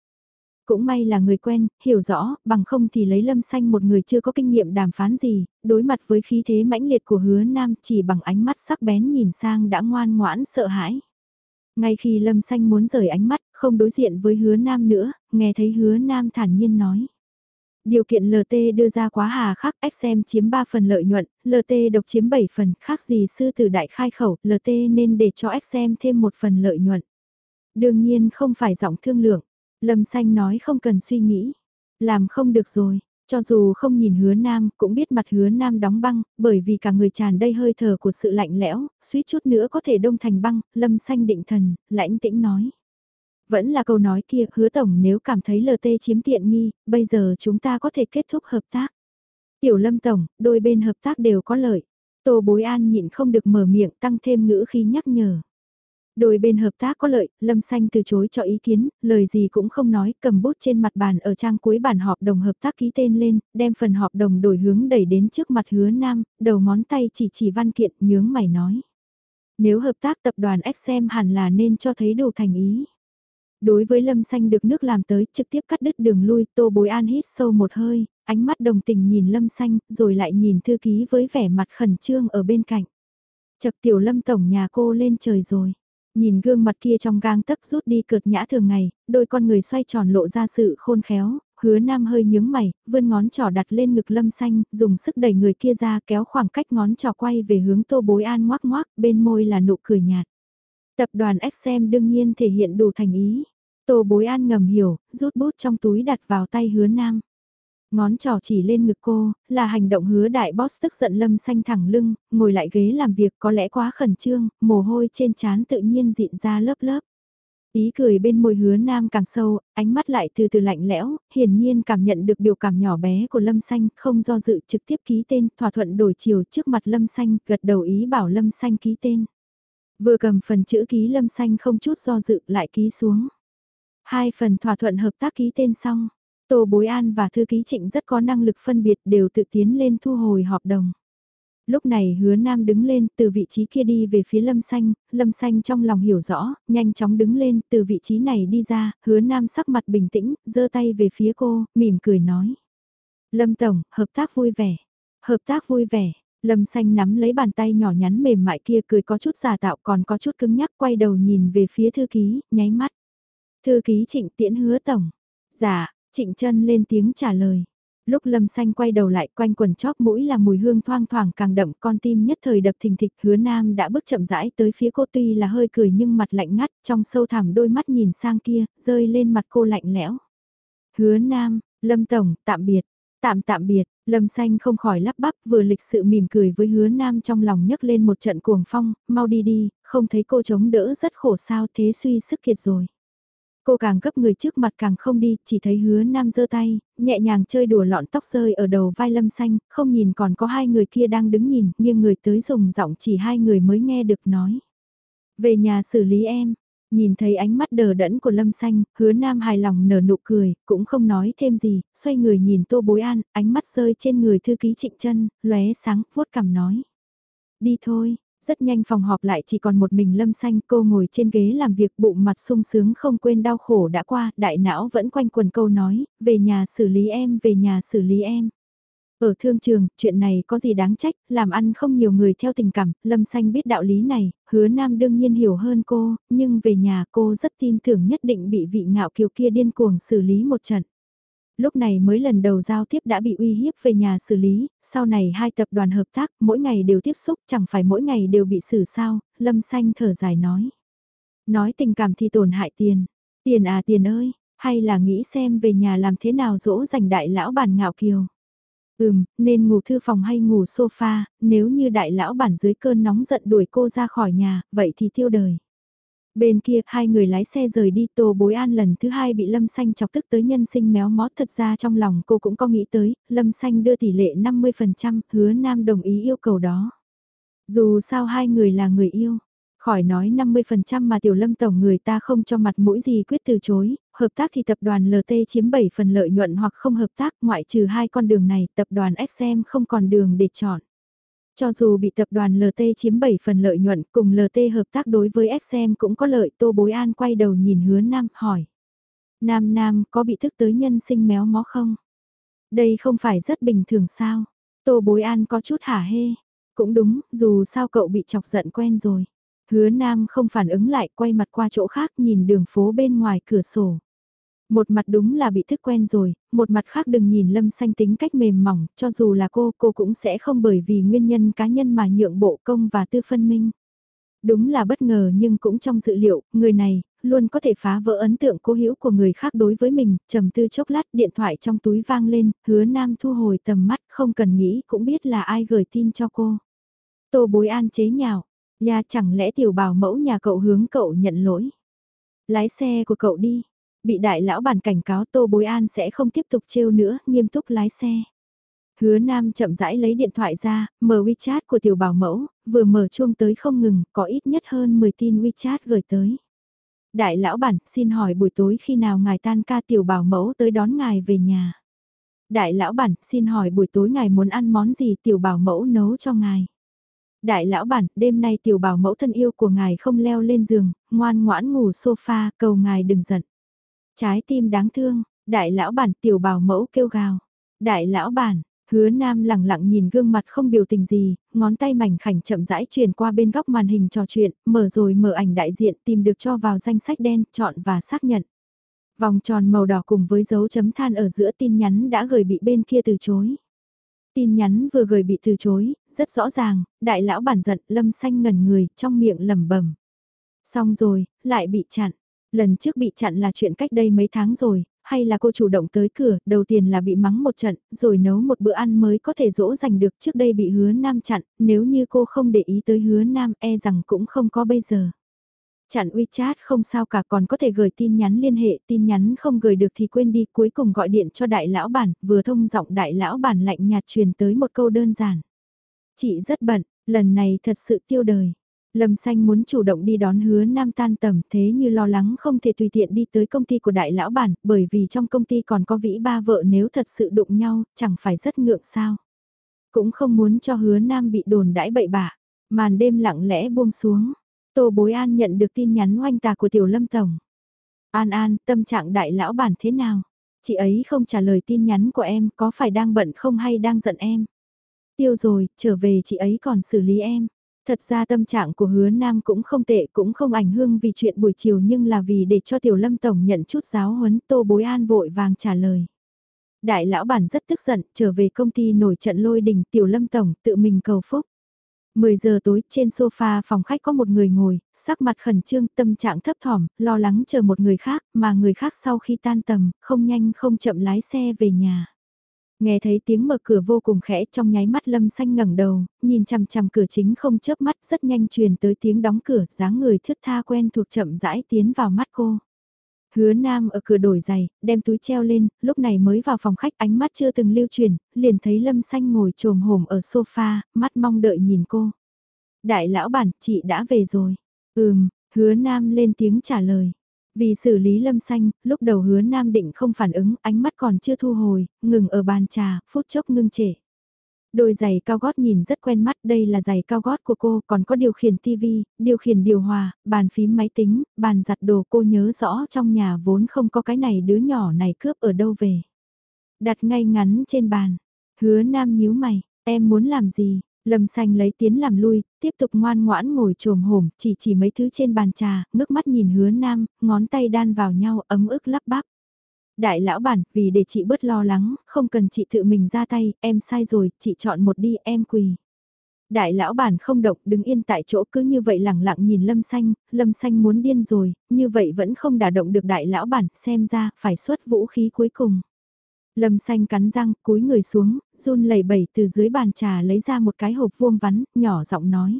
Cũng may là người quen, hiểu rõ, bằng không thì lấy lâm xanh một người chưa có kinh nghiệm đàm phán gì, đối mặt với khí thế mãnh liệt của hứa nam chỉ bằng ánh mắt sắc bén nhìn sang đã ngoan ngoãn sợ hãi. Ngay khi lâm xanh muốn rời ánh mắt, không đối diện với hứa nam nữa, nghe thấy hứa nam thản nhiên nói. Điều kiện LT đưa ra quá hà khắc, XM chiếm 3 phần lợi nhuận, LT độc chiếm 7 phần, khác gì sư tử đại khai khẩu, LT nên để cho XM thêm một phần lợi nhuận. Đương nhiên không phải giọng thương lượng, Lâm Xanh nói không cần suy nghĩ, làm không được rồi, cho dù không nhìn hứa nam, cũng biết mặt hứa nam đóng băng, bởi vì cả người tràn đầy hơi thở của sự lạnh lẽo, suýt chút nữa có thể đông thành băng, lâm xanh định thần, lãnh tĩnh nói. Vẫn là câu nói kia, hứa tổng nếu cảm thấy LT chiếm tiện nghi, bây giờ chúng ta có thể kết thúc hợp tác. Tiểu lâm tổng, đôi bên hợp tác đều có lợi. Tô bối an nhịn không được mở miệng tăng thêm ngữ khi nhắc nhở. Đôi bên hợp tác có lợi, Lâm Xanh từ chối cho ý kiến, lời gì cũng không nói, cầm bút trên mặt bàn ở trang cuối bản họp đồng hợp tác ký tên lên, đem phần họp đồng đổi hướng đẩy đến trước mặt hứa nam, đầu ngón tay chỉ chỉ văn kiện nhướng mày nói. Nếu hợp tác tập đoàn XM hẳn là nên cho thấy đủ thành ý. Đối với lâm xanh được nước làm tới trực tiếp cắt đứt đường lui, tô bối an hít sâu một hơi, ánh mắt đồng tình nhìn lâm xanh, rồi lại nhìn thư ký với vẻ mặt khẩn trương ở bên cạnh. Chật tiểu lâm tổng nhà cô lên trời rồi. Nhìn gương mặt kia trong gang tấc rút đi cợt nhã thường ngày, đôi con người xoay tròn lộ ra sự khôn khéo, hứa nam hơi nhướng mày, vươn ngón trỏ đặt lên ngực lâm xanh, dùng sức đẩy người kia ra kéo khoảng cách ngón trỏ quay về hướng tô bối an ngoác ngoác, bên môi là nụ cười nhạt. Tập đoàn XM đương nhiên thể hiện đủ thành ý. Tô bối an ngầm hiểu, rút bút trong túi đặt vào tay hứa nam. Ngón trỏ chỉ lên ngực cô, là hành động hứa đại boss tức giận lâm xanh thẳng lưng, ngồi lại ghế làm việc có lẽ quá khẩn trương, mồ hôi trên trán tự nhiên dịn ra lớp lớp. Ý cười bên môi hứa nam càng sâu, ánh mắt lại từ từ lạnh lẽo, hiển nhiên cảm nhận được biểu cảm nhỏ bé của lâm xanh, không do dự trực tiếp ký tên, thỏa thuận đổi chiều trước mặt lâm xanh, gật đầu ý bảo lâm xanh ký tên. Vừa cầm phần chữ ký lâm xanh không chút do dự lại ký xuống. Hai phần thỏa thuận hợp tác ký tên xong, Tô Bối An và thư ký trịnh rất có năng lực phân biệt đều tự tiến lên thu hồi họp đồng. Lúc này hứa nam đứng lên từ vị trí kia đi về phía lâm xanh, lâm xanh trong lòng hiểu rõ, nhanh chóng đứng lên từ vị trí này đi ra, hứa nam sắc mặt bình tĩnh, giơ tay về phía cô, mỉm cười nói. Lâm Tổng, hợp tác vui vẻ, hợp tác vui vẻ, lâm xanh nắm lấy bàn tay nhỏ nhắn mềm mại kia cười có chút giả tạo còn có chút cứng nhắc quay đầu nhìn về phía thư ký, nháy mắt. Thư ký trịnh tiễn hứa tổng. Dạ, trịnh chân lên tiếng trả lời. Lúc lâm xanh quay đầu lại quanh quần chóp mũi là mùi hương thoang thoảng càng đậm con tim nhất thời đập thình thịch hứa nam đã bước chậm rãi tới phía cô tuy là hơi cười nhưng mặt lạnh ngắt trong sâu thẳm đôi mắt nhìn sang kia rơi lên mặt cô lạnh lẽo. Hứa nam, lâm tổng, tạm biệt. Tạm tạm biệt, Lâm Xanh không khỏi lắp bắp vừa lịch sự mỉm cười với hứa nam trong lòng nhấc lên một trận cuồng phong, mau đi đi, không thấy cô chống đỡ rất khổ sao thế suy sức kiệt rồi. Cô càng gấp người trước mặt càng không đi, chỉ thấy hứa nam giơ tay, nhẹ nhàng chơi đùa lọn tóc rơi ở đầu vai lâm xanh, không nhìn còn có hai người kia đang đứng nhìn, nhưng người tới dùng giọng chỉ hai người mới nghe được nói. Về nhà xử lý em, nhìn thấy ánh mắt đờ đẫn của lâm xanh, hứa nam hài lòng nở nụ cười, cũng không nói thêm gì, xoay người nhìn tô bối an, ánh mắt rơi trên người thư ký trịnh chân, lóe sáng, vuốt cằm nói. Đi thôi, rất nhanh phòng họp lại chỉ còn một mình lâm xanh cô ngồi trên ghế làm việc bụng mặt sung sướng không quên đau khổ đã qua, đại não vẫn quanh quần câu nói, về nhà xử lý em, về nhà xử lý em. Ở thương trường, chuyện này có gì đáng trách, làm ăn không nhiều người theo tình cảm, Lâm Xanh biết đạo lý này, hứa nam đương nhiên hiểu hơn cô, nhưng về nhà cô rất tin tưởng nhất định bị vị ngạo kiều kia điên cuồng xử lý một trận. Lúc này mới lần đầu giao tiếp đã bị uy hiếp về nhà xử lý, sau này hai tập đoàn hợp tác, mỗi ngày đều tiếp xúc, chẳng phải mỗi ngày đều bị xử sao, Lâm Xanh thở dài nói. Nói tình cảm thì tổn hại tiền, tiền à tiền ơi, hay là nghĩ xem về nhà làm thế nào dỗ dành đại lão bản ngạo kiều. Ừm, nên ngủ thư phòng hay ngủ sofa, nếu như đại lão bản dưới cơn nóng giận đuổi cô ra khỏi nhà, vậy thì tiêu đời. Bên kia, hai người lái xe rời đi Tô Bối An lần thứ hai bị Lâm Xanh chọc tức tới nhân sinh méo mó thật ra trong lòng cô cũng có nghĩ tới, Lâm Xanh đưa tỷ lệ 50%, hứa Nam đồng ý yêu cầu đó. Dù sao hai người là người yêu, khỏi nói 50% mà tiểu lâm tổng người ta không cho mặt mũi gì quyết từ chối, hợp tác thì tập đoàn LT chiếm 7 phần lợi nhuận hoặc không hợp tác ngoại trừ hai con đường này tập đoàn XM không còn đường để chọn. Cho dù bị tập đoàn LT chiếm 7 phần lợi nhuận cùng LT hợp tác đối với XM cũng có lợi Tô Bối An quay đầu nhìn hứa Nam hỏi. Nam Nam có bị thức tới nhân sinh méo mó không? Đây không phải rất bình thường sao? Tô Bối An có chút hả hê. Cũng đúng, dù sao cậu bị chọc giận quen rồi. Hứa Nam không phản ứng lại quay mặt qua chỗ khác nhìn đường phố bên ngoài cửa sổ. Một mặt đúng là bị thức quen rồi, một mặt khác đừng nhìn lâm xanh tính cách mềm mỏng, cho dù là cô, cô cũng sẽ không bởi vì nguyên nhân cá nhân mà nhượng bộ công và tư phân minh. Đúng là bất ngờ nhưng cũng trong dự liệu, người này, luôn có thể phá vỡ ấn tượng cố hữu của người khác đối với mình, trầm tư chốc lát điện thoại trong túi vang lên, hứa nam thu hồi tầm mắt không cần nghĩ cũng biết là ai gửi tin cho cô. Tô bối an chế nhạo, ya chẳng lẽ tiểu bảo mẫu nhà cậu hướng cậu nhận lỗi. Lái xe của cậu đi, Bị đại lão bản cảnh cáo Tô Bối An sẽ không tiếp tục trêu nữa, nghiêm túc lái xe. Hứa Nam chậm rãi lấy điện thoại ra, mở WeChat của tiểu bảo mẫu, vừa mở chuông tới không ngừng, có ít nhất hơn 10 tin WeChat gửi tới. Đại lão bản, xin hỏi buổi tối khi nào ngài tan ca tiểu bảo mẫu tới đón ngài về nhà. Đại lão bản, xin hỏi buổi tối ngài muốn ăn món gì tiểu bảo mẫu nấu cho ngài. Đại lão bản, đêm nay tiểu bảo mẫu thân yêu của ngài không leo lên giường, ngoan ngoãn ngủ sofa, cầu ngài đừng giận. Trái tim đáng thương, đại lão bản tiểu bảo mẫu kêu gào. Đại lão bản, hứa nam lặng lặng nhìn gương mặt không biểu tình gì, ngón tay mảnh khảnh chậm rãi chuyển qua bên góc màn hình trò chuyện, mở rồi mở ảnh đại diện tìm được cho vào danh sách đen, chọn và xác nhận. Vòng tròn màu đỏ cùng với dấu chấm than ở giữa tin nhắn đã gửi bị bên kia từ chối. Tin nhắn vừa gửi bị từ chối, rất rõ ràng, đại lão bản giận, lâm xanh ngẩn người, trong miệng lẩm bẩm. Xong rồi, lại bị chặn. Lần trước bị chặn là chuyện cách đây mấy tháng rồi, hay là cô chủ động tới cửa, đầu tiên là bị mắng một trận, rồi nấu một bữa ăn mới có thể dỗ dành được trước đây bị hứa nam chặn, nếu như cô không để ý tới hứa nam e rằng cũng không có bây giờ. Chặn WeChat không sao cả còn có thể gửi tin nhắn liên hệ, tin nhắn không gửi được thì quên đi, cuối cùng gọi điện cho đại lão bản, vừa thông giọng đại lão bản lạnh nhạt truyền tới một câu đơn giản. Chị rất bận, lần này thật sự tiêu đời. Lâm Xanh muốn chủ động đi đón hứa nam tan tầm thế như lo lắng không thể tùy tiện đi tới công ty của đại lão bản bởi vì trong công ty còn có vĩ ba vợ nếu thật sự đụng nhau chẳng phải rất ngượng sao. Cũng không muốn cho hứa nam bị đồn đãi bậy bạ, màn đêm lặng lẽ buông xuống. Tô Bối An nhận được tin nhắn oanh tạc của Tiểu Lâm Tổng. An An, tâm trạng đại lão bản thế nào? Chị ấy không trả lời tin nhắn của em có phải đang bận không hay đang giận em? Tiêu rồi, trở về chị ấy còn xử lý em. Thật ra tâm trạng của hứa nam cũng không tệ cũng không ảnh hưởng vì chuyện buổi chiều nhưng là vì để cho tiểu lâm tổng nhận chút giáo huấn tô bối an vội vàng trả lời. Đại lão bản rất tức giận trở về công ty nổi trận lôi đình tiểu lâm tổng tự mình cầu phúc. 10 giờ tối trên sofa phòng khách có một người ngồi, sắc mặt khẩn trương, tâm trạng thấp thỏm, lo lắng chờ một người khác, mà người khác sau khi tan tầm, không nhanh không chậm lái xe về nhà. Nghe thấy tiếng mở cửa vô cùng khẽ trong nháy mắt lâm xanh ngẩng đầu, nhìn chằm chằm cửa chính không chớp mắt rất nhanh truyền tới tiếng đóng cửa, dáng người thức tha quen thuộc chậm rãi tiến vào mắt cô. Hứa Nam ở cửa đổi giày, đem túi treo lên, lúc này mới vào phòng khách ánh mắt chưa từng lưu truyền, liền thấy Lâm Xanh ngồi trồm hổm ở sofa, mắt mong đợi nhìn cô. Đại lão bản, chị đã về rồi. Ừm, hứa Nam lên tiếng trả lời. Vì xử lý lâm xanh, lúc đầu hứa nam định không phản ứng, ánh mắt còn chưa thu hồi, ngừng ở bàn trà, phút chốc ngưng trệ. Đôi giày cao gót nhìn rất quen mắt, đây là giày cao gót của cô, còn có điều khiển tivi, điều khiển điều hòa, bàn phím máy tính, bàn giặt đồ cô nhớ rõ trong nhà vốn không có cái này đứa nhỏ này cướp ở đâu về. Đặt ngay ngắn trên bàn, Hứa Nam nhíu mày, em muốn làm gì? Lâm xanh lấy tiến làm lui, tiếp tục ngoan ngoãn ngồi trồm hổm, chỉ chỉ mấy thứ trên bàn trà, ngước mắt nhìn hứa nam, ngón tay đan vào nhau ấm ức lắp bắp. Đại lão bản, vì để chị bớt lo lắng, không cần chị tự mình ra tay, em sai rồi, chị chọn một đi, em quỳ. Đại lão bản không động, đứng yên tại chỗ cứ như vậy lẳng lặng nhìn lâm xanh, lâm xanh muốn điên rồi, như vậy vẫn không đả động được đại lão bản, xem ra, phải xuất vũ khí cuối cùng. Lâm xanh cắn răng, cúi người xuống, run lẩy bẩy từ dưới bàn trà lấy ra một cái hộp vuông vắn, nhỏ giọng nói.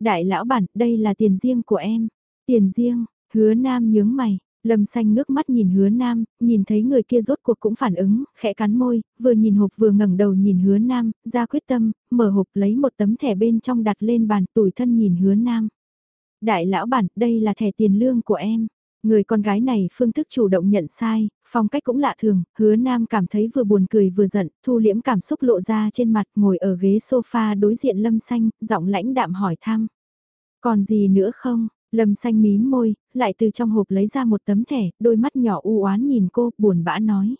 Đại lão bản, đây là tiền riêng của em. Tiền riêng, hứa nam nhướng mày, Lâm xanh ngước mắt nhìn hứa nam, nhìn thấy người kia rốt cuộc cũng phản ứng, khẽ cắn môi, vừa nhìn hộp vừa ngẩng đầu nhìn hứa nam, ra quyết tâm, mở hộp lấy một tấm thẻ bên trong đặt lên bàn tủi thân nhìn hứa nam. Đại lão bản, đây là thẻ tiền lương của em. Người con gái này phương thức chủ động nhận sai, phong cách cũng lạ thường, hứa nam cảm thấy vừa buồn cười vừa giận, thu liễm cảm xúc lộ ra trên mặt ngồi ở ghế sofa đối diện lâm xanh, giọng lãnh đạm hỏi thăm. Còn gì nữa không? Lâm xanh mím môi, lại từ trong hộp lấy ra một tấm thẻ, đôi mắt nhỏ u oán nhìn cô, buồn bã nói.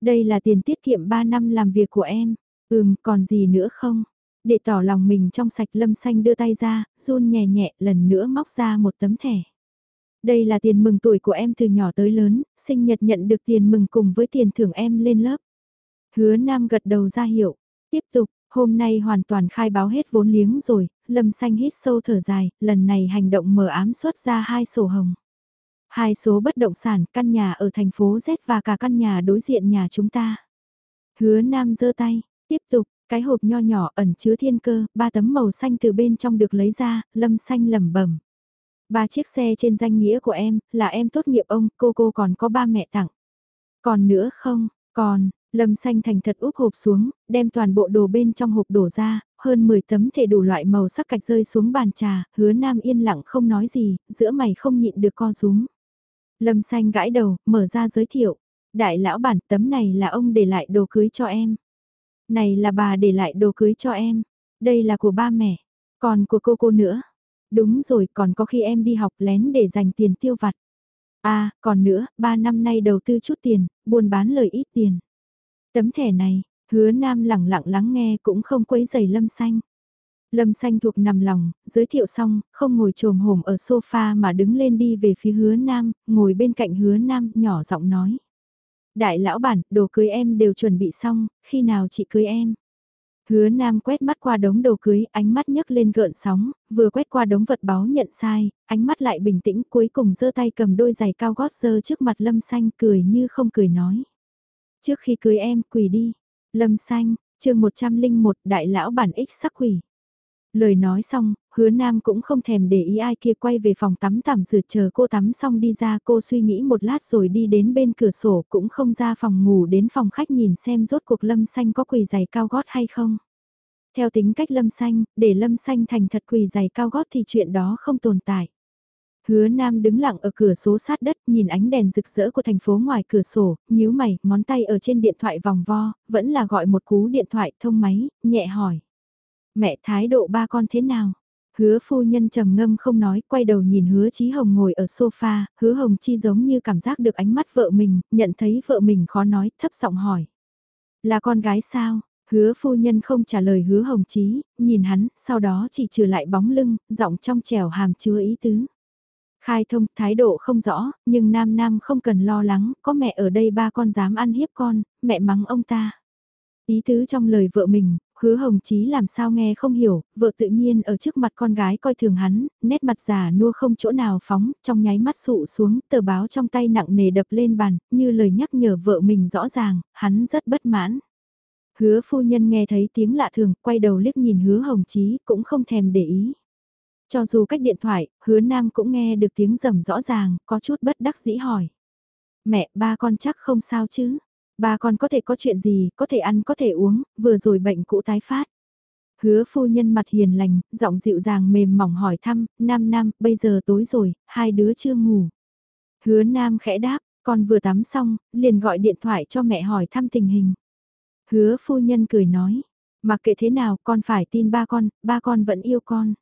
Đây là tiền tiết kiệm 3 năm làm việc của em. Ừm, còn gì nữa không? Để tỏ lòng mình trong sạch lâm xanh đưa tay ra, run nhẹ nhẹ lần nữa móc ra một tấm thẻ. Đây là tiền mừng tuổi của em từ nhỏ tới lớn, sinh nhật nhận được tiền mừng cùng với tiền thưởng em lên lớp. Hứa Nam gật đầu ra hiệu. Tiếp tục, hôm nay hoàn toàn khai báo hết vốn liếng rồi, Lâm Xanh hít sâu thở dài, lần này hành động mờ ám xuất ra hai sổ hồng. Hai số bất động sản, căn nhà ở thành phố Z và cả căn nhà đối diện nhà chúng ta. Hứa Nam giơ tay, tiếp tục, cái hộp nho nhỏ ẩn chứa thiên cơ, ba tấm màu xanh từ bên trong được lấy ra, Lâm Xanh lẩm bẩm. Ba chiếc xe trên danh nghĩa của em, là em tốt nghiệp ông, cô cô còn có ba mẹ tặng. Còn nữa không, còn, Lâm xanh thành thật úp hộp xuống, đem toàn bộ đồ bên trong hộp đổ ra, hơn 10 tấm thể đủ loại màu sắc cạch rơi xuống bàn trà, hứa nam yên lặng không nói gì, giữa mày không nhịn được co rúm. Lâm xanh gãi đầu, mở ra giới thiệu. Đại lão bản tấm này là ông để lại đồ cưới cho em. Này là bà để lại đồ cưới cho em. Đây là của ba mẹ. Còn của cô cô nữa. Đúng rồi, còn có khi em đi học lén để dành tiền tiêu vặt. À, còn nữa, ba năm nay đầu tư chút tiền, buôn bán lời ít tiền. Tấm thẻ này, hứa nam lẳng lặng lắng nghe cũng không quấy giày lâm xanh. Lâm xanh thuộc nằm lòng, giới thiệu xong, không ngồi trồm hổm ở sofa mà đứng lên đi về phía hứa nam, ngồi bên cạnh hứa nam, nhỏ giọng nói. Đại lão bản, đồ cưới em đều chuẩn bị xong, khi nào chị cưới em? Hứa Nam quét mắt qua đống đồ cưới, ánh mắt nhấc lên gợn sóng, vừa quét qua đống vật báo nhận sai, ánh mắt lại bình tĩnh cuối cùng giơ tay cầm đôi giày cao gót dơ trước mặt Lâm Xanh cười như không cười nói. Trước khi cưới em, quỳ đi. Lâm Xanh, chương 101 đại lão bản ích sắc quỷ. Lời nói xong, hứa nam cũng không thèm để ý ai kia quay về phòng tắm tắm rửa chờ cô tắm xong đi ra cô suy nghĩ một lát rồi đi đến bên cửa sổ cũng không ra phòng ngủ đến phòng khách nhìn xem rốt cuộc lâm xanh có quỳ giày cao gót hay không. Theo tính cách lâm xanh, để lâm xanh thành thật quỳ giày cao gót thì chuyện đó không tồn tại. Hứa Nam đứng lặng ở cửa số sát đất nhìn ánh đèn rực rỡ của thành phố ngoài cửa sổ, nhíu mày, ngón tay ở trên điện thoại vòng vo, vẫn là gọi một cú điện thoại thông máy, nhẹ hỏi. Mẹ thái độ ba con thế nào? Hứa phu nhân trầm ngâm không nói, quay đầu nhìn hứa Chí Hồng ngồi ở sofa, hứa Hồng Chi giống như cảm giác được ánh mắt vợ mình, nhận thấy vợ mình khó nói, thấp giọng hỏi. Là con gái sao? Hứa phu nhân không trả lời hứa Hồng Chí, nhìn hắn, sau đó chỉ trừ lại bóng lưng, giọng trong trẻo hàm chứa ý tứ. Khai thông, thái độ không rõ, nhưng nam nam không cần lo lắng, có mẹ ở đây ba con dám ăn hiếp con, mẹ mắng ông ta. Ý tứ trong lời vợ mình, hứa hồng chí làm sao nghe không hiểu, vợ tự nhiên ở trước mặt con gái coi thường hắn, nét mặt già nua không chỗ nào phóng, trong nháy mắt sụ xuống, tờ báo trong tay nặng nề đập lên bàn, như lời nhắc nhở vợ mình rõ ràng, hắn rất bất mãn. Hứa phu nhân nghe thấy tiếng lạ thường, quay đầu liếc nhìn hứa hồng chí, cũng không thèm để ý. Cho dù cách điện thoại, hứa nam cũng nghe được tiếng rầm rõ ràng, có chút bất đắc dĩ hỏi. Mẹ, ba con chắc không sao chứ? Ba con có thể có chuyện gì, có thể ăn có thể uống, vừa rồi bệnh cũ tái phát. Hứa phu nhân mặt hiền lành, giọng dịu dàng mềm mỏng hỏi thăm, nam nam, bây giờ tối rồi, hai đứa chưa ngủ. Hứa nam khẽ đáp, con vừa tắm xong, liền gọi điện thoại cho mẹ hỏi thăm tình hình. Hứa phu nhân cười nói, mặc kệ thế nào con phải tin ba con, ba con vẫn yêu con.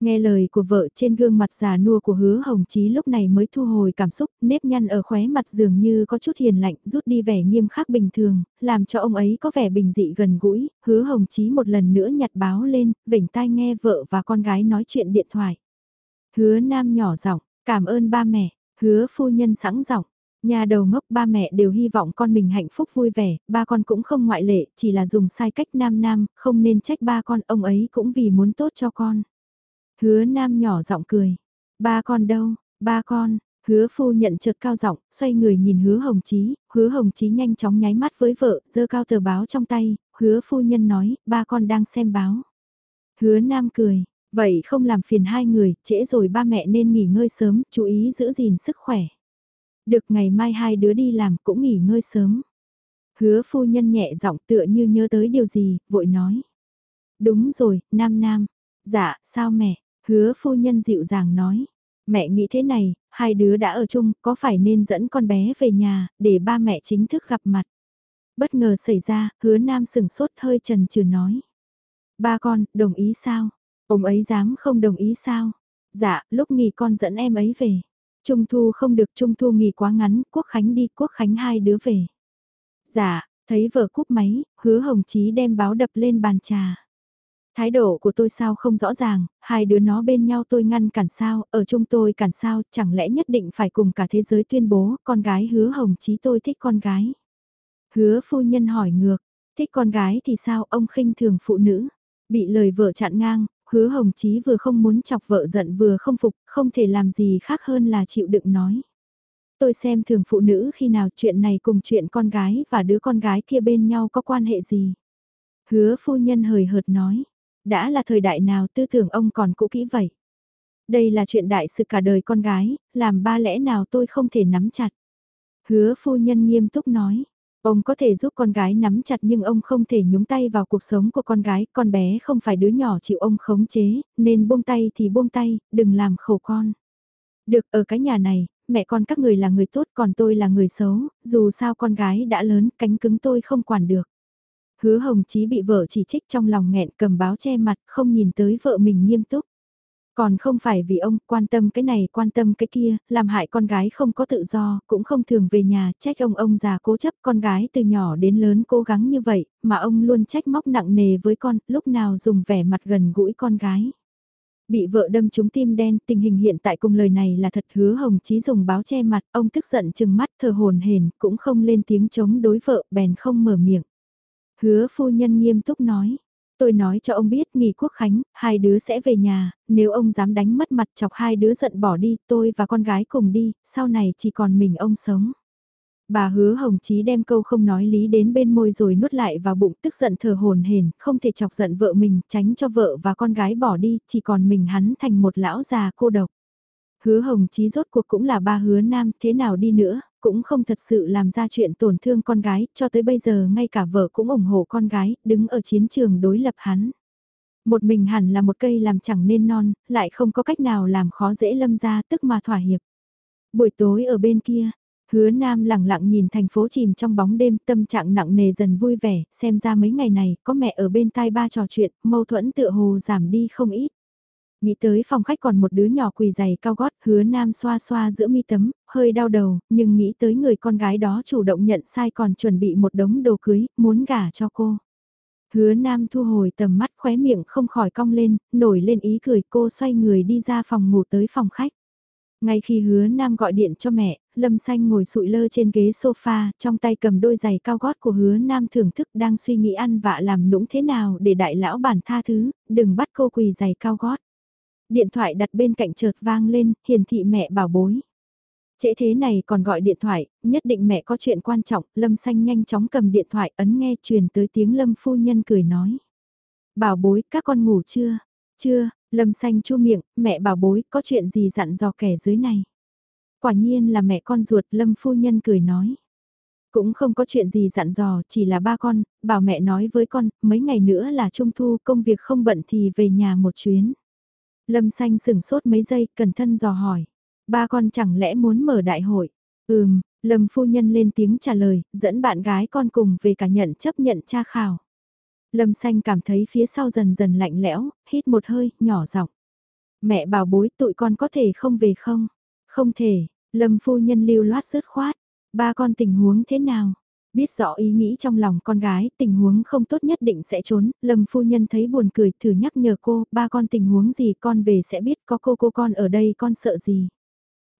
Nghe lời của vợ trên gương mặt già nua của hứa hồng chí lúc này mới thu hồi cảm xúc, nếp nhăn ở khóe mặt dường như có chút hiền lạnh, rút đi vẻ nghiêm khắc bình thường, làm cho ông ấy có vẻ bình dị gần gũi, hứa hồng chí một lần nữa nhặt báo lên, vỉnh tai nghe vợ và con gái nói chuyện điện thoại. Hứa nam nhỏ giọng, cảm ơn ba mẹ, hứa phu nhân sẵn giọng, Nhà đầu ngốc ba mẹ đều hy vọng con mình hạnh phúc vui vẻ, ba con cũng không ngoại lệ, chỉ là dùng sai cách nam nam, không nên trách ba con, ông ấy cũng vì muốn tốt cho con. Hứa nam nhỏ giọng cười. Ba con đâu, ba con, hứa phu nhận chợt cao giọng, xoay người nhìn hứa hồng chí, hứa hồng chí nhanh chóng nháy mắt với vợ, giơ cao tờ báo trong tay, hứa phu nhân nói, ba con đang xem báo. Hứa nam cười, vậy không làm phiền hai người, trễ rồi ba mẹ nên nghỉ ngơi sớm, chú ý giữ gìn sức khỏe. Được ngày mai hai đứa đi làm cũng nghỉ ngơi sớm. Hứa phu nhân nhẹ giọng tựa như nhớ tới điều gì, vội nói. Đúng rồi, nam nam. Dạ, sao mẹ? Hứa phu nhân dịu dàng nói. Mẹ nghĩ thế này, hai đứa đã ở chung, có phải nên dẫn con bé về nhà, để ba mẹ chính thức gặp mặt. Bất ngờ xảy ra, hứa nam sừng sốt hơi trần trừ nói. Ba con, đồng ý sao? Ông ấy dám không đồng ý sao? Dạ, lúc nghỉ con dẫn em ấy về. Trung thu không được trung thu nghỉ quá ngắn, quốc khánh đi, quốc khánh hai đứa về. Dạ, thấy vợ cúp máy, hứa hồng chí đem báo đập lên bàn trà. Thái độ của tôi sao không rõ ràng, hai đứa nó bên nhau tôi ngăn cản sao, ở chung tôi cản sao, chẳng lẽ nhất định phải cùng cả thế giới tuyên bố, con gái hứa hồng chí tôi thích con gái. Hứa phu nhân hỏi ngược, thích con gái thì sao ông khinh thường phụ nữ, bị lời vợ chặn ngang, hứa hồng chí vừa không muốn chọc vợ giận vừa không phục, không thể làm gì khác hơn là chịu đựng nói. Tôi xem thường phụ nữ khi nào chuyện này cùng chuyện con gái và đứa con gái kia bên nhau có quan hệ gì. Hứa phu nhân hời hợt nói, đã là thời đại nào tư tưởng ông còn cũ kỹ vậy. Đây là chuyện đại sự cả đời con gái, làm ba lẽ nào tôi không thể nắm chặt. Hứa phu nhân nghiêm túc nói, Ông có thể giúp con gái nắm chặt nhưng ông không thể nhúng tay vào cuộc sống của con gái, con bé không phải đứa nhỏ chịu ông khống chế, nên buông tay thì buông tay, đừng làm khổ con. Được ở cái nhà này, mẹ con các người là người tốt còn tôi là người xấu, dù sao con gái đã lớn, cánh cứng tôi không quản được. Hứa Hồng Chí bị vợ chỉ trích trong lòng nghẹn cầm báo che mặt không nhìn tới vợ mình nghiêm túc. Còn không phải vì ông quan tâm cái này quan tâm cái kia, làm hại con gái không có tự do, cũng không thường về nhà, trách ông ông già cố chấp con gái từ nhỏ đến lớn cố gắng như vậy, mà ông luôn trách móc nặng nề với con, lúc nào dùng vẻ mặt gần gũi con gái. Bị vợ đâm trúng tim đen, tình hình hiện tại cùng lời này là thật hứa hồng chí dùng báo che mặt, ông tức giận chừng mắt thờ hồn hền, cũng không lên tiếng chống đối vợ, bèn không mở miệng. Hứa phu nhân nghiêm túc nói, Tôi nói cho ông biết nghỉ quốc khánh, hai đứa sẽ về nhà, nếu ông dám đánh mất mặt chọc hai đứa giận bỏ đi, tôi và con gái cùng đi, sau này chỉ còn mình ông sống. Bà hứa hồng chí đem câu không nói lý đến bên môi rồi nuốt lại vào bụng tức giận thờ hồn hền, không thể chọc giận vợ mình, tránh cho vợ và con gái bỏ đi, chỉ còn mình hắn thành một lão già cô độc. Hứa hồng chí rốt cuộc cũng là ba hứa nam, thế nào đi nữa, cũng không thật sự làm ra chuyện tổn thương con gái, cho tới bây giờ ngay cả vợ cũng ủng hộ con gái, đứng ở chiến trường đối lập hắn. Một mình hẳn là một cây làm chẳng nên non, lại không có cách nào làm khó dễ lâm ra tức mà thỏa hiệp. Buổi tối ở bên kia, hứa nam lặng lặng nhìn thành phố chìm trong bóng đêm tâm trạng nặng nề dần vui vẻ, xem ra mấy ngày này có mẹ ở bên tai ba trò chuyện, mâu thuẫn tựa hồ giảm đi không ít. Nghĩ tới phòng khách còn một đứa nhỏ quỳ giày cao gót, hứa nam xoa xoa giữa mi tấm, hơi đau đầu, nhưng nghĩ tới người con gái đó chủ động nhận sai còn chuẩn bị một đống đồ cưới, muốn gả cho cô. Hứa nam thu hồi tầm mắt khóe miệng không khỏi cong lên, nổi lên ý cười cô xoay người đi ra phòng ngủ tới phòng khách. Ngay khi hứa nam gọi điện cho mẹ, Lâm Xanh ngồi sụi lơ trên ghế sofa, trong tay cầm đôi giày cao gót của hứa nam thưởng thức đang suy nghĩ ăn vạ làm nũng thế nào để đại lão bản tha thứ, đừng bắt cô quỳ giày cao gót. Điện thoại đặt bên cạnh chợt vang lên, hiển thị mẹ bảo bối. Trễ thế này còn gọi điện thoại, nhất định mẹ có chuyện quan trọng, Lâm Xanh nhanh chóng cầm điện thoại ấn nghe truyền tới tiếng Lâm phu nhân cười nói. Bảo bối, các con ngủ chưa? Chưa, Lâm Xanh chu miệng, mẹ bảo bối, có chuyện gì dặn dò kẻ dưới này? Quả nhiên là mẹ con ruột, Lâm phu nhân cười nói. Cũng không có chuyện gì dặn dò, chỉ là ba con, bảo mẹ nói với con, mấy ngày nữa là trung thu, công việc không bận thì về nhà một chuyến. Lâm xanh sừng sốt mấy giây, cẩn thân dò hỏi. Ba con chẳng lẽ muốn mở đại hội? Ừm, Lâm phu nhân lên tiếng trả lời, dẫn bạn gái con cùng về cả nhận chấp nhận tra khảo. Lâm xanh cảm thấy phía sau dần dần lạnh lẽo, hít một hơi, nhỏ giọng. Mẹ bảo bối tụi con có thể không về không? Không thể, Lâm phu nhân lưu loát rớt khoát. Ba con tình huống thế nào? Biết rõ ý nghĩ trong lòng con gái, tình huống không tốt nhất định sẽ trốn, Lâm phu nhân thấy buồn cười thử nhắc nhở cô, ba con tình huống gì con về sẽ biết có cô cô con ở đây con sợ gì.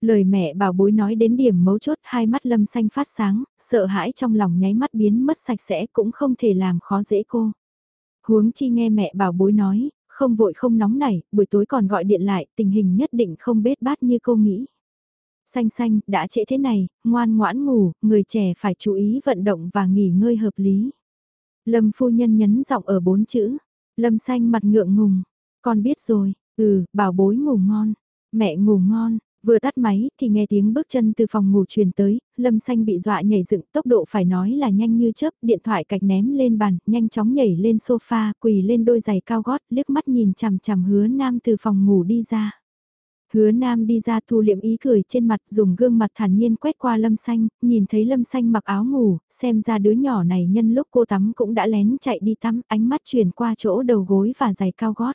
Lời mẹ bảo bối nói đến điểm mấu chốt hai mắt lâm xanh phát sáng, sợ hãi trong lòng nháy mắt biến mất sạch sẽ cũng không thể làm khó dễ cô. Huống chi nghe mẹ bảo bối nói, không vội không nóng nảy, buổi tối còn gọi điện lại, tình hình nhất định không bết bát như cô nghĩ. Xanh xanh, đã trễ thế này, ngoan ngoãn ngủ, người trẻ phải chú ý vận động và nghỉ ngơi hợp lý. Lâm phu nhân nhấn giọng ở bốn chữ. Lâm xanh mặt ngượng ngùng. Con biết rồi, ừ, bảo bối ngủ ngon. Mẹ ngủ ngon, vừa tắt máy thì nghe tiếng bước chân từ phòng ngủ truyền tới, Lâm Xanh bị dọa nhảy dựng tốc độ phải nói là nhanh như chớp, điện thoại cạch ném lên bàn, nhanh chóng nhảy lên sofa, quỳ lên đôi giày cao gót, liếc mắt nhìn chằm chằm hứa nam từ phòng ngủ đi ra. Hứa Nam đi ra thu liệm ý cười trên mặt dùng gương mặt thản nhiên quét qua Lâm Xanh, nhìn thấy Lâm Xanh mặc áo ngủ, xem ra đứa nhỏ này nhân lúc cô tắm cũng đã lén chạy đi tắm, ánh mắt chuyển qua chỗ đầu gối và giày cao gót.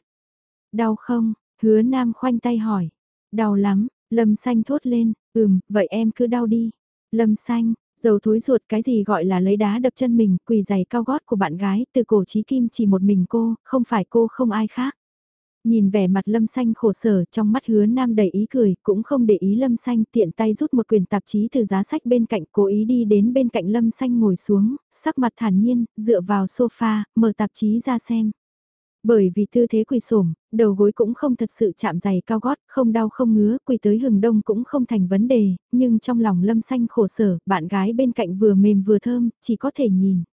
Đau không? Hứa Nam khoanh tay hỏi. Đau lắm, Lâm Xanh thốt lên, ừm, vậy em cứ đau đi. Lâm Xanh, dầu thối ruột cái gì gọi là lấy đá đập chân mình, quỳ giày cao gót của bạn gái, từ cổ chí kim chỉ một mình cô, không phải cô không ai khác. Nhìn vẻ mặt lâm xanh khổ sở trong mắt hứa nam đầy ý cười, cũng không để ý lâm xanh tiện tay rút một quyển tạp chí từ giá sách bên cạnh cố ý đi đến bên cạnh lâm xanh ngồi xuống, sắc mặt thản nhiên, dựa vào sofa, mở tạp chí ra xem. Bởi vì tư thế quỳ xổm đầu gối cũng không thật sự chạm giày cao gót, không đau không ngứa, quỳ tới hừng đông cũng không thành vấn đề, nhưng trong lòng lâm xanh khổ sở, bạn gái bên cạnh vừa mềm vừa thơm, chỉ có thể nhìn.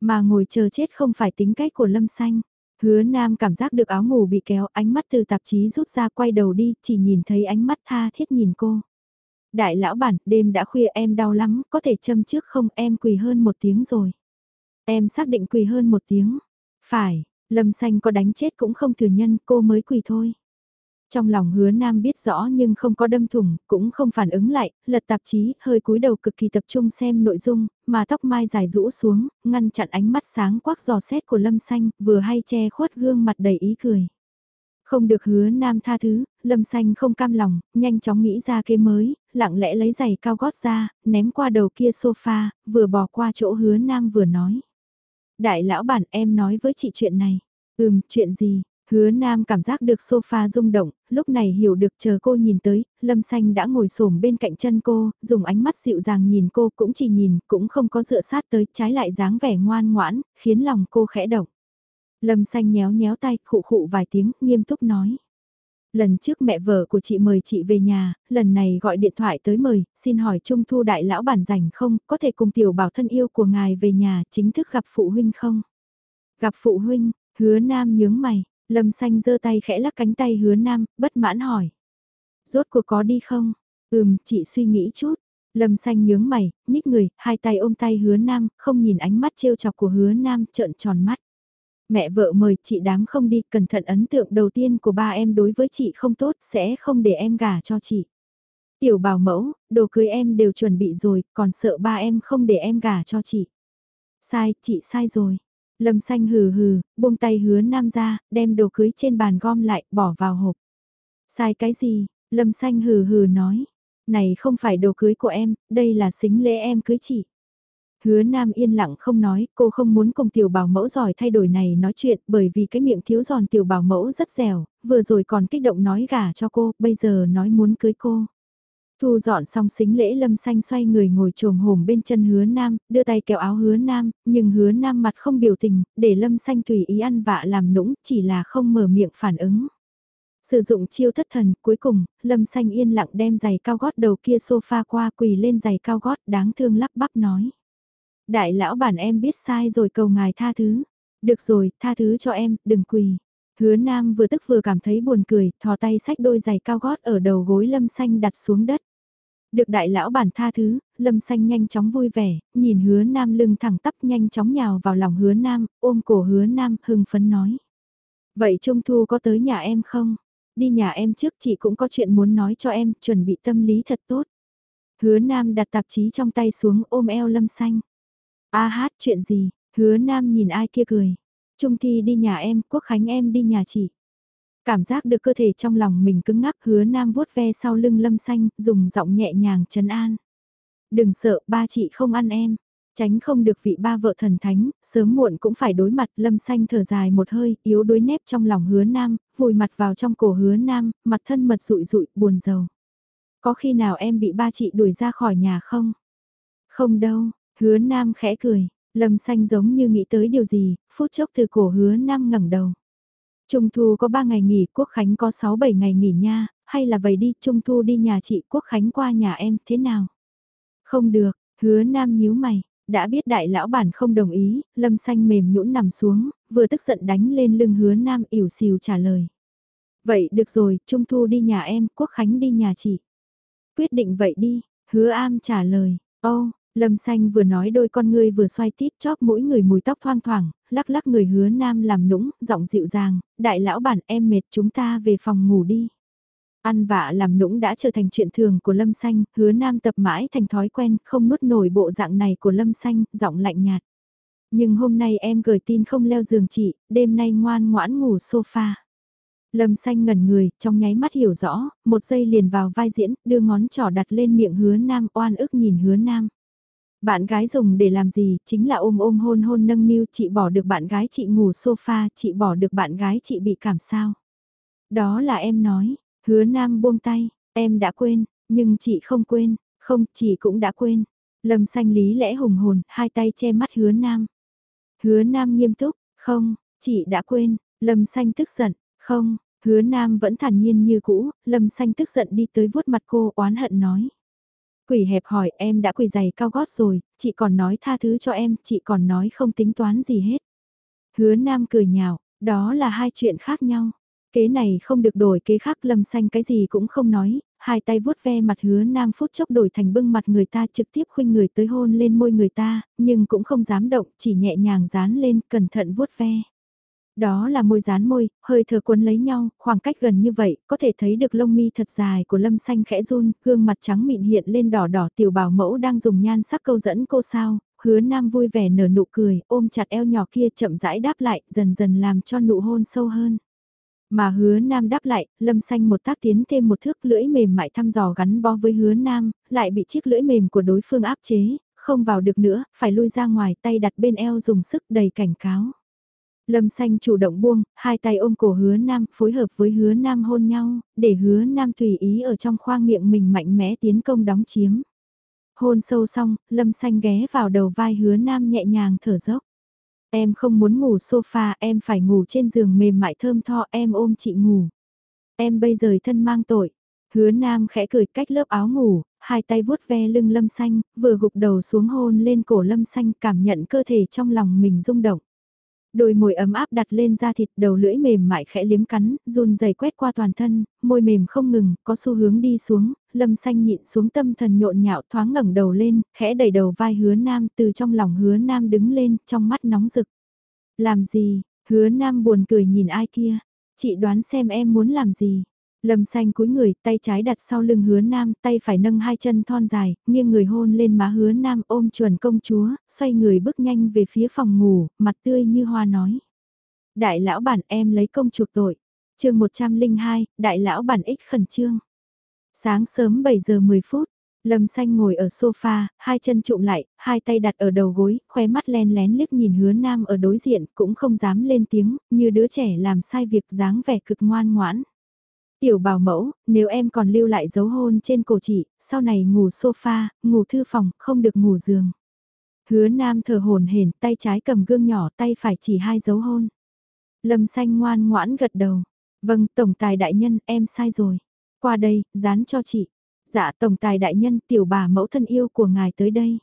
Mà ngồi chờ chết không phải tính cách của lâm xanh. Hứa Nam cảm giác được áo ngủ bị kéo, ánh mắt từ tạp chí rút ra quay đầu đi, chỉ nhìn thấy ánh mắt tha thiết nhìn cô. Đại lão bản, đêm đã khuya em đau lắm, có thể châm trước không em quỳ hơn một tiếng rồi. Em xác định quỳ hơn một tiếng. Phải, Lâm Xanh có đánh chết cũng không thừa nhân, cô mới quỳ thôi. Trong lòng hứa nam biết rõ nhưng không có đâm thủng, cũng không phản ứng lại, lật tạp chí, hơi cúi đầu cực kỳ tập trung xem nội dung, mà tóc mai dài rũ xuống, ngăn chặn ánh mắt sáng quắc giò xét của lâm xanh, vừa hay che khuất gương mặt đầy ý cười. Không được hứa nam tha thứ, lâm xanh không cam lòng, nhanh chóng nghĩ ra kế mới, lặng lẽ lấy giày cao gót ra, ném qua đầu kia sofa, vừa bỏ qua chỗ hứa nam vừa nói. Đại lão bản em nói với chị chuyện này. Ừm, chuyện gì? Hứa Nam cảm giác được sofa rung động, lúc này hiểu được chờ cô nhìn tới, Lâm Xanh đã ngồi xổm bên cạnh chân cô, dùng ánh mắt dịu dàng nhìn cô cũng chỉ nhìn, cũng không có dựa sát tới, trái lại dáng vẻ ngoan ngoãn, khiến lòng cô khẽ động. Lâm Xanh nhéo nhéo tay, khụ khụ vài tiếng, nghiêm túc nói. Lần trước mẹ vợ của chị mời chị về nhà, lần này gọi điện thoại tới mời, xin hỏi Trung Thu Đại Lão bản rảnh không, có thể cùng tiểu bảo thân yêu của ngài về nhà, chính thức gặp phụ huynh không? Gặp phụ huynh, hứa nam nhướng mày, Lâm xanh giơ tay khẽ lắc cánh tay hứa nam, bất mãn hỏi. Rốt cuộc có đi không? Ừm, chị suy nghĩ chút. Lâm xanh nhướng mày, nhích người, hai tay ôm tay hứa nam, không nhìn ánh mắt trêu chọc của hứa nam, trợn tròn mắt. Mẹ vợ mời chị đám không đi, cẩn thận ấn tượng đầu tiên của ba em đối với chị không tốt, sẽ không để em gả cho chị. Tiểu bảo mẫu, đồ cưới em đều chuẩn bị rồi, còn sợ ba em không để em gả cho chị. Sai, chị sai rồi. Lâm xanh hừ hừ, buông tay hứa nam ra, đem đồ cưới trên bàn gom lại, bỏ vào hộp. Sai cái gì? Lâm xanh hừ hừ nói. Này không phải đồ cưới của em, đây là xính lễ em cưới chị. Hứa Nam yên lặng không nói, cô không muốn cùng tiểu bảo mẫu giỏi thay đổi này nói chuyện bởi vì cái miệng thiếu giòn tiểu bảo mẫu rất dẻo, vừa rồi còn kích động nói gả cho cô, bây giờ nói muốn cưới cô. Thu dọn xong xính lễ lâm xanh xoay người ngồi trồm hổm bên chân hứa nam, đưa tay kéo áo hứa nam, nhưng hứa nam mặt không biểu tình, để lâm xanh tùy ý ăn vạ làm nũng, chỉ là không mở miệng phản ứng. Sử dụng chiêu thất thần, cuối cùng, lâm xanh yên lặng đem giày cao gót đầu kia sofa qua quỳ lên giày cao gót đáng thương lắp bắp nói. Đại lão bản em biết sai rồi cầu ngài tha thứ. Được rồi, tha thứ cho em, đừng quỳ. Hứa Nam vừa tức vừa cảm thấy buồn cười, thò tay xách đôi giày cao gót ở đầu gối lâm xanh đặt xuống đất. Được đại lão bản tha thứ, lâm xanh nhanh chóng vui vẻ, nhìn hứa nam lưng thẳng tắp nhanh chóng nhào vào lòng hứa nam, ôm cổ hứa nam, hưng phấn nói. Vậy Trung Thu có tới nhà em không? Đi nhà em trước chị cũng có chuyện muốn nói cho em, chuẩn bị tâm lý thật tốt. Hứa nam đặt tạp chí trong tay xuống ôm eo lâm xanh. A hát chuyện gì? Hứa nam nhìn ai kia cười. Trung Thi đi nhà em, Quốc Khánh em đi nhà chị. Cảm giác được cơ thể trong lòng mình cứng ngắc hứa nam vuốt ve sau lưng lâm xanh, dùng giọng nhẹ nhàng trấn an. Đừng sợ, ba chị không ăn em. Tránh không được vị ba vợ thần thánh, sớm muộn cũng phải đối mặt, lâm xanh thở dài một hơi, yếu đuối nếp trong lòng hứa nam, vùi mặt vào trong cổ hứa nam, mặt thân mật rụi rụi, buồn rầu. Có khi nào em bị ba chị đuổi ra khỏi nhà không? Không đâu, hứa nam khẽ cười, lâm xanh giống như nghĩ tới điều gì, phút chốc từ cổ hứa nam ngẩng đầu. Trung thu có 3 ngày nghỉ, Quốc Khánh có 6-7 ngày nghỉ nha, hay là vậy đi, Trung thu đi nhà chị Quốc Khánh qua nhà em, thế nào? Không được, hứa nam nhíu mày, đã biết đại lão bản không đồng ý, lâm xanh mềm nhũn nằm xuống, vừa tức giận đánh lên lưng hứa nam ỉu xìu trả lời. Vậy được rồi, Trung thu đi nhà em, Quốc Khánh đi nhà chị. Quyết định vậy đi, hứa am trả lời, ô, Lâm xanh vừa nói đôi con ngươi vừa xoay tít chóp mỗi người mùi tóc thoang thoảng, lắc lắc người hứa nam làm nũng, giọng dịu dàng, đại lão bản em mệt chúng ta về phòng ngủ đi. Ăn vạ làm nũng đã trở thành chuyện thường của Lâm Xanh, hứa nam tập mãi thành thói quen, không nuốt nổi bộ dạng này của Lâm Xanh, giọng lạnh nhạt. Nhưng hôm nay em gửi tin không leo giường chị, đêm nay ngoan ngoãn ngủ sofa. Lâm xanh ngẩn người, trong nháy mắt hiểu rõ, một giây liền vào vai diễn, đưa ngón trỏ đặt lên miệng hứa nam oan ức nhìn hứa nam. Bạn gái dùng để làm gì, chính là ôm ôm hôn hôn nâng niu chị bỏ được bạn gái chị ngủ sofa, chị bỏ được bạn gái chị bị cảm sao. Đó là em nói, hứa nam buông tay, em đã quên, nhưng chị không quên, không, chị cũng đã quên. Lâm xanh lý lẽ hùng hồn, hai tay che mắt hứa nam. Hứa nam nghiêm túc, không, chị đã quên, lâm xanh tức giận, không, hứa nam vẫn thản nhiên như cũ, lâm xanh tức giận đi tới vuốt mặt cô oán hận nói. Quỷ hẹp hỏi em đã quỳ giày cao gót rồi, chị còn nói tha thứ cho em, chị còn nói không tính toán gì hết. Hứa Nam cười nhạo, đó là hai chuyện khác nhau. Kế này không được đổi kế khác lâm xanh cái gì cũng không nói, hai tay vuốt ve mặt hứa nam phút chốc đổi thành bưng mặt người ta trực tiếp khuynh người tới hôn lên môi người ta, nhưng cũng không dám động, chỉ nhẹ nhàng dán lên, cẩn thận vuốt ve. Đó là môi dán môi, hơi thở cuốn lấy nhau, khoảng cách gần như vậy, có thể thấy được lông mi thật dài của lâm xanh khẽ run, gương mặt trắng mịn hiện lên đỏ đỏ tiểu bảo mẫu đang dùng nhan sắc câu dẫn cô sao, hứa nam vui vẻ nở nụ cười, ôm chặt eo nhỏ kia chậm rãi đáp lại, dần dần làm cho nụ hôn sâu hơn. Mà hứa nam đáp lại, lâm xanh một tác tiến thêm một thước lưỡi mềm mại thăm dò gắn bó với hứa nam, lại bị chiếc lưỡi mềm của đối phương áp chế, không vào được nữa, phải lui ra ngoài tay đặt bên eo dùng sức đầy cảnh cáo. Lâm xanh chủ động buông, hai tay ôm cổ hứa nam, phối hợp với hứa nam hôn nhau, để hứa nam tùy ý ở trong khoang miệng mình mạnh mẽ tiến công đóng chiếm. Hôn sâu xong, lâm xanh ghé vào đầu vai hứa nam nhẹ nhàng thở dốc. Em không muốn ngủ sofa, em phải ngủ trên giường mềm mại thơm tho, em ôm chị ngủ. Em bây giờ thân mang tội. Hứa nam khẽ cười cách lớp áo ngủ, hai tay vuốt ve lưng lâm xanh, vừa gục đầu xuống hôn lên cổ lâm xanh cảm nhận cơ thể trong lòng mình rung động. Đôi môi ấm áp đặt lên da thịt đầu lưỡi mềm mại khẽ liếm cắn, run dày quét qua toàn thân, môi mềm không ngừng, có xu hướng đi xuống, lâm xanh nhịn xuống tâm thần nhộn nhạo thoáng ngẩng đầu lên, khẽ đẩy đầu vai hứa nam từ trong lòng hứa nam đứng lên, trong mắt nóng rực. Làm gì, hứa nam buồn cười nhìn ai kia, chị đoán xem em muốn làm gì. Lâm xanh cúi người, tay trái đặt sau lưng hứa nam, tay phải nâng hai chân thon dài, nghiêng người hôn lên má hứa nam ôm chuẩn công chúa, xoay người bước nhanh về phía phòng ngủ, mặt tươi như hoa nói. Đại lão bản em lấy công chuộc tội. chương 102, đại lão bản ích khẩn trương. Sáng sớm 7 giờ 10 phút, Lâm xanh ngồi ở sofa, hai chân trụm lại, hai tay đặt ở đầu gối, khoe mắt len lén liếc nhìn hứa nam ở đối diện, cũng không dám lên tiếng, như đứa trẻ làm sai việc dáng vẻ cực ngoan ngoãn. Tiểu bảo mẫu, nếu em còn lưu lại dấu hôn trên cổ chị, sau này ngủ sofa, ngủ thư phòng, không được ngủ giường. Hứa nam thở hồn hển, tay trái cầm gương nhỏ, tay phải chỉ hai dấu hôn. Lâm xanh ngoan ngoãn gật đầu. Vâng, tổng tài đại nhân, em sai rồi. Qua đây, dán cho chị. Dạ, tổng tài đại nhân, tiểu bà mẫu thân yêu của ngài tới đây.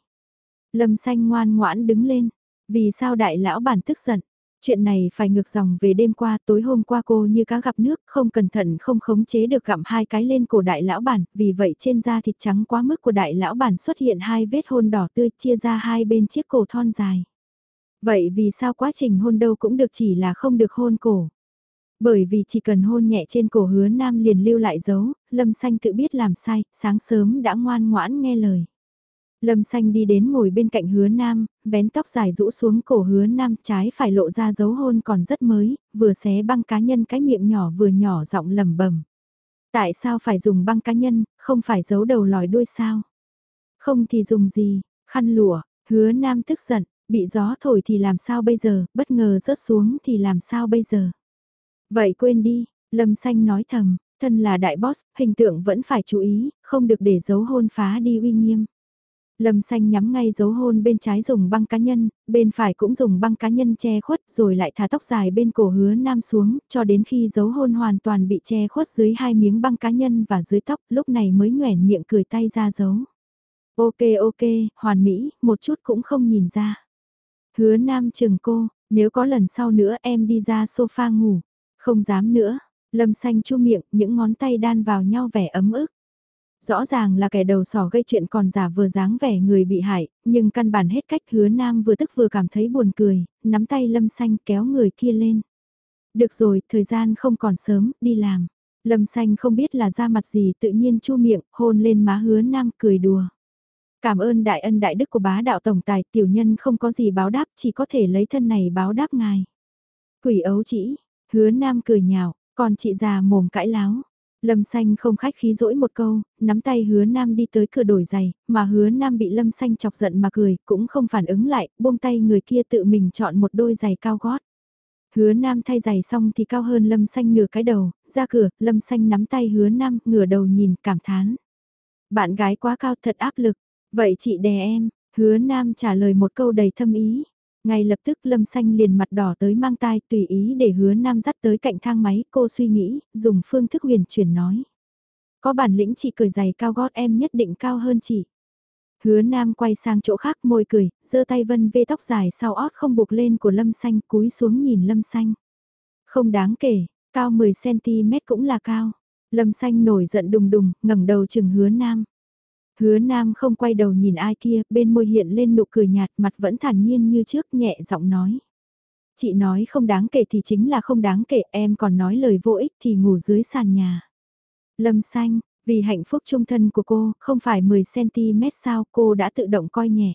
Lâm xanh ngoan ngoãn đứng lên. Vì sao đại lão bản tức giận? Chuyện này phải ngược dòng về đêm qua tối hôm qua cô như cá gặp nước không cẩn thận không khống chế được gặm hai cái lên cổ đại lão bản, vì vậy trên da thịt trắng quá mức của đại lão bản xuất hiện hai vết hôn đỏ tươi chia ra hai bên chiếc cổ thon dài. Vậy vì sao quá trình hôn đâu cũng được chỉ là không được hôn cổ? Bởi vì chỉ cần hôn nhẹ trên cổ hứa nam liền lưu lại dấu, lâm xanh tự biết làm sai, sáng sớm đã ngoan ngoãn nghe lời. Lâm xanh đi đến ngồi bên cạnh hứa nam, vén tóc dài rũ xuống cổ hứa nam trái phải lộ ra dấu hôn còn rất mới, vừa xé băng cá nhân cái miệng nhỏ vừa nhỏ giọng lầm bẩm Tại sao phải dùng băng cá nhân, không phải giấu đầu lòi đuôi sao? Không thì dùng gì, khăn lụa, hứa nam tức giận, bị gió thổi thì làm sao bây giờ, bất ngờ rớt xuống thì làm sao bây giờ? Vậy quên đi, Lâm Xanh nói thầm, thân là đại boss, hình tượng vẫn phải chú ý, không được để dấu hôn phá đi uy nghiêm. Lâm xanh nhắm ngay dấu hôn bên trái dùng băng cá nhân, bên phải cũng dùng băng cá nhân che khuất rồi lại thả tóc dài bên cổ hứa nam xuống, cho đến khi dấu hôn hoàn toàn bị che khuất dưới hai miếng băng cá nhân và dưới tóc, lúc này mới nhoẻn miệng cười tay ra dấu. Ok ok, hoàn mỹ, một chút cũng không nhìn ra. Hứa nam chừng cô, nếu có lần sau nữa em đi ra sofa ngủ, không dám nữa. Lâm xanh chu miệng, những ngón tay đan vào nhau vẻ ấm ức. Rõ ràng là kẻ đầu sỏ gây chuyện còn giả vừa dáng vẻ người bị hại, nhưng căn bản hết cách hứa nam vừa tức vừa cảm thấy buồn cười, nắm tay lâm xanh kéo người kia lên. Được rồi, thời gian không còn sớm, đi làm. Lâm xanh không biết là ra mặt gì tự nhiên chu miệng, hôn lên má hứa nam cười đùa. Cảm ơn đại ân đại đức của bá đạo tổng tài tiểu nhân không có gì báo đáp chỉ có thể lấy thân này báo đáp ngài. Quỷ ấu chỉ, hứa nam cười nhạo, còn chị già mồm cãi láo. Lâm xanh không khách khí dỗi một câu, nắm tay hứa nam đi tới cửa đổi giày, mà hứa nam bị lâm xanh chọc giận mà cười, cũng không phản ứng lại, buông tay người kia tự mình chọn một đôi giày cao gót. Hứa nam thay giày xong thì cao hơn lâm xanh nửa cái đầu, ra cửa, lâm xanh nắm tay hứa nam, ngửa đầu nhìn, cảm thán. Bạn gái quá cao thật áp lực, vậy chị đè em, hứa nam trả lời một câu đầy thâm ý. Ngay lập tức Lâm Xanh liền mặt đỏ tới mang tai tùy ý để hứa nam dắt tới cạnh thang máy cô suy nghĩ, dùng phương thức huyền chuyển nói. Có bản lĩnh chị cười giày cao gót em nhất định cao hơn chị. Hứa nam quay sang chỗ khác môi cười, giơ tay vân vê tóc dài sau ót không buộc lên của Lâm Xanh cúi xuống nhìn Lâm Xanh. Không đáng kể, cao 10cm cũng là cao. Lâm Xanh nổi giận đùng đùng, ngẩng đầu chừng hứa nam. Hứa Nam không quay đầu nhìn ai kia, bên môi hiện lên nụ cười nhạt, mặt vẫn thản nhiên như trước, nhẹ giọng nói. Chị nói không đáng kể thì chính là không đáng kể, em còn nói lời vô ích thì ngủ dưới sàn nhà. Lâm xanh, vì hạnh phúc trung thân của cô, không phải 10cm sao cô đã tự động coi nhẹ.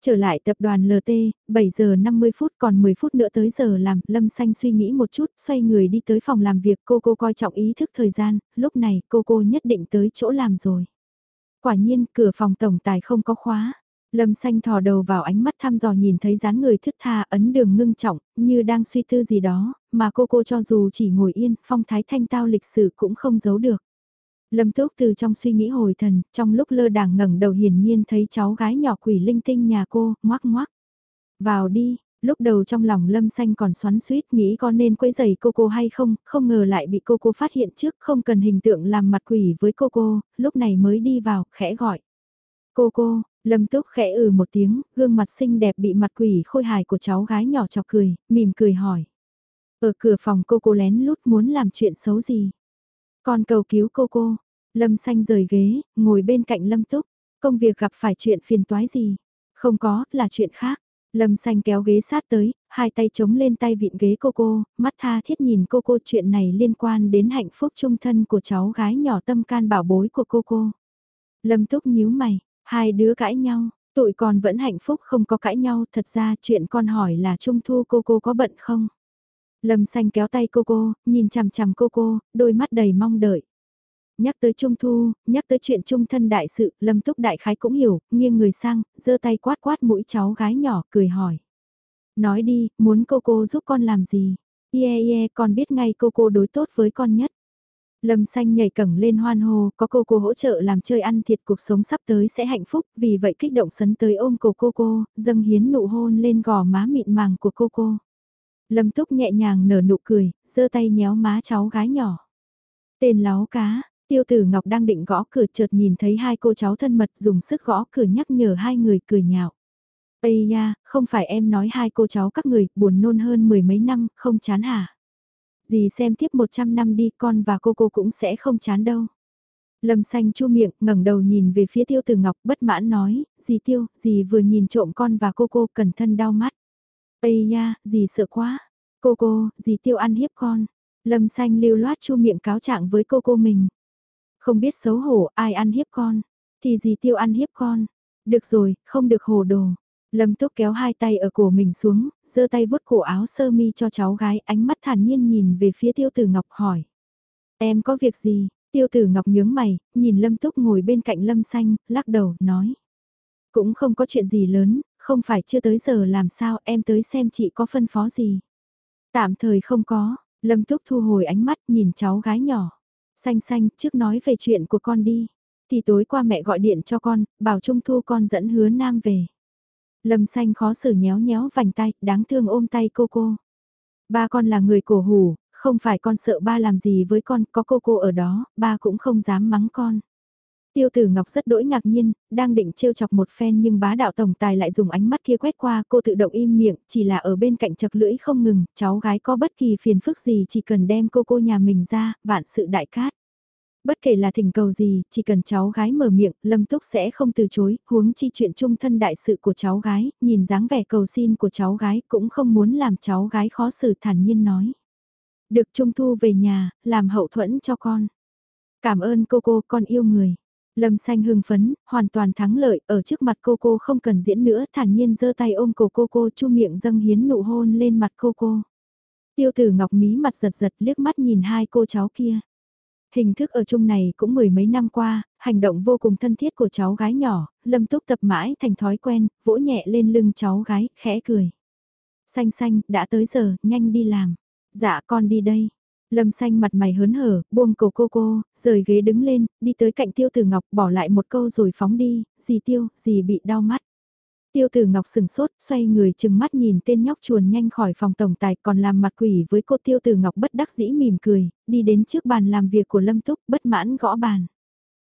Trở lại tập đoàn LT, 7 giờ 50 phút còn 10 phút nữa tới giờ làm, Lâm Xanh suy nghĩ một chút, xoay người đi tới phòng làm việc cô cô coi trọng ý thức thời gian, lúc này cô cô nhất định tới chỗ làm rồi. Quả nhiên, cửa phòng tổng tài không có khóa. Lâm xanh thò đầu vào ánh mắt thăm dò nhìn thấy dáng người thức tha ấn đường ngưng trọng, như đang suy tư gì đó, mà cô cô cho dù chỉ ngồi yên, phong thái thanh tao lịch sử cũng không giấu được. Lâm Túc từ trong suy nghĩ hồi thần, trong lúc lơ đảng ngẩng đầu hiển nhiên thấy cháu gái nhỏ quỷ linh tinh nhà cô, ngoác ngoác. Vào đi, lúc đầu trong lòng lâm xanh còn xoắn suýt nghĩ có nên quấy giày cô cô hay không, không ngờ lại bị cô cô phát hiện trước không cần hình tượng làm mặt quỷ với cô cô, lúc này mới đi vào, khẽ gọi. Cô cô, lâm túc khẽ ừ một tiếng, gương mặt xinh đẹp bị mặt quỷ khôi hài của cháu gái nhỏ chọc cười, mỉm cười hỏi. Ở cửa phòng cô cô lén lút muốn làm chuyện xấu gì? Con cầu cứu cô cô, lâm xanh rời ghế, ngồi bên cạnh lâm túc, công việc gặp phải chuyện phiền toái gì? Không có, là chuyện khác. Lâm xanh kéo ghế sát tới, hai tay chống lên tay vịn ghế cô cô, mắt tha thiết nhìn cô cô chuyện này liên quan đến hạnh phúc trung thân của cháu gái nhỏ tâm can bảo bối của cô cô. Lâm túc nhíu mày, hai đứa cãi nhau, tụi con vẫn hạnh phúc không có cãi nhau, thật ra chuyện con hỏi là trung thu cô cô có bận không? Lâm xanh kéo tay cô cô, nhìn chằm chằm cô cô, đôi mắt đầy mong đợi. Nhắc tới Trung Thu, nhắc tới chuyện trung thân đại sự, Lâm Túc Đại Khái cũng hiểu, nghiêng người sang, giơ tay quát quát mũi cháu gái nhỏ, cười hỏi. Nói đi, muốn cô cô giúp con làm gì? Yeah yeah, con biết ngay cô cô đối tốt với con nhất. Lâm xanh nhảy cẳng lên hoan hô, có cô cô hỗ trợ làm chơi ăn thiệt cuộc sống sắp tới sẽ hạnh phúc, vì vậy kích động sấn tới ôm cổ cô cô, dâng hiến nụ hôn lên gò má mịn màng của cô cô. Lâm túc nhẹ nhàng nở nụ cười, giơ tay nhéo má cháu gái nhỏ. Tên láo cá, Tiêu tử Ngọc đang định gõ cửa chợt nhìn thấy hai cô cháu thân mật dùng sức gõ cửa nhắc nhở hai người cười nhạo. Ây nha, không phải em nói hai cô cháu các người buồn nôn hơn mười mấy năm, không chán hả? Dì xem tiếp 100 năm đi con và cô cô cũng sẽ không chán đâu. Lâm xanh chu miệng ngẩng đầu nhìn về phía tiêu tử ngọc bất mãn nói, dì tiêu, dì vừa nhìn trộm con và cô cô cẩn thân đau mắt. Ây nha, dì sợ quá. Cô cô, dì tiêu ăn hiếp con. Lâm xanh lưu loát chu miệng cáo trạng với cô cô mình. Không biết xấu hổ ai ăn hiếp con, thì gì tiêu ăn hiếp con. Được rồi, không được hồ đồ. Lâm Túc kéo hai tay ở cổ mình xuống, giơ tay vuốt cổ áo sơ mi cho cháu gái, ánh mắt thản nhiên nhìn về phía Tiêu Tử Ngọc hỏi. Em có việc gì? Tiêu Tử Ngọc nhướng mày, nhìn Lâm Túc ngồi bên cạnh Lâm Xanh, lắc đầu, nói. Cũng không có chuyện gì lớn, không phải chưa tới giờ làm sao em tới xem chị có phân phó gì. Tạm thời không có, Lâm Túc thu hồi ánh mắt nhìn cháu gái nhỏ. Xanh xanh, trước nói về chuyện của con đi. Thì tối qua mẹ gọi điện cho con, bảo Trung Thu con dẫn hứa Nam về. Lâm xanh khó xử nhéo nhéo vành tay, đáng thương ôm tay cô cô. Ba con là người cổ hủ, không phải con sợ ba làm gì với con, có cô cô ở đó, ba cũng không dám mắng con. Tiêu tử Ngọc rất đỗi ngạc nhiên, đang định trêu chọc một phen nhưng bá đạo tổng tài lại dùng ánh mắt kia quét qua cô tự động im miệng, chỉ là ở bên cạnh chật lưỡi không ngừng, cháu gái có bất kỳ phiền phức gì chỉ cần đem cô cô nhà mình ra, vạn sự đại cát. Bất kể là thỉnh cầu gì, chỉ cần cháu gái mở miệng, Lâm Túc sẽ không từ chối, huống chi chuyện chung thân đại sự của cháu gái, nhìn dáng vẻ cầu xin của cháu gái cũng không muốn làm cháu gái khó xử thản nhiên nói. Được Trung Thu về nhà, làm hậu thuẫn cho con. Cảm ơn cô cô, con yêu người. Lâm xanh hưng phấn, hoàn toàn thắng lợi, ở trước mặt cô cô không cần diễn nữa, thản nhiên giơ tay ôm cổ cô cô chu miệng dâng hiến nụ hôn lên mặt cô cô. Tiêu tử ngọc mí mặt giật giật liếc mắt nhìn hai cô cháu kia. Hình thức ở chung này cũng mười mấy năm qua, hành động vô cùng thân thiết của cháu gái nhỏ, lâm túc tập mãi thành thói quen, vỗ nhẹ lên lưng cháu gái, khẽ cười. Xanh xanh, đã tới giờ, nhanh đi làm. Dạ con đi đây. Lâm xanh mặt mày hớn hở, buông cổ cô cô, rời ghế đứng lên, đi tới cạnh tiêu tử ngọc bỏ lại một câu rồi phóng đi, gì tiêu, gì bị đau mắt. Tiêu tử ngọc sừng sốt, xoay người chừng mắt nhìn tên nhóc chuồn nhanh khỏi phòng tổng tài còn làm mặt quỷ với cô tiêu tử ngọc bất đắc dĩ mỉm cười, đi đến trước bàn làm việc của Lâm Túc bất mãn gõ bàn.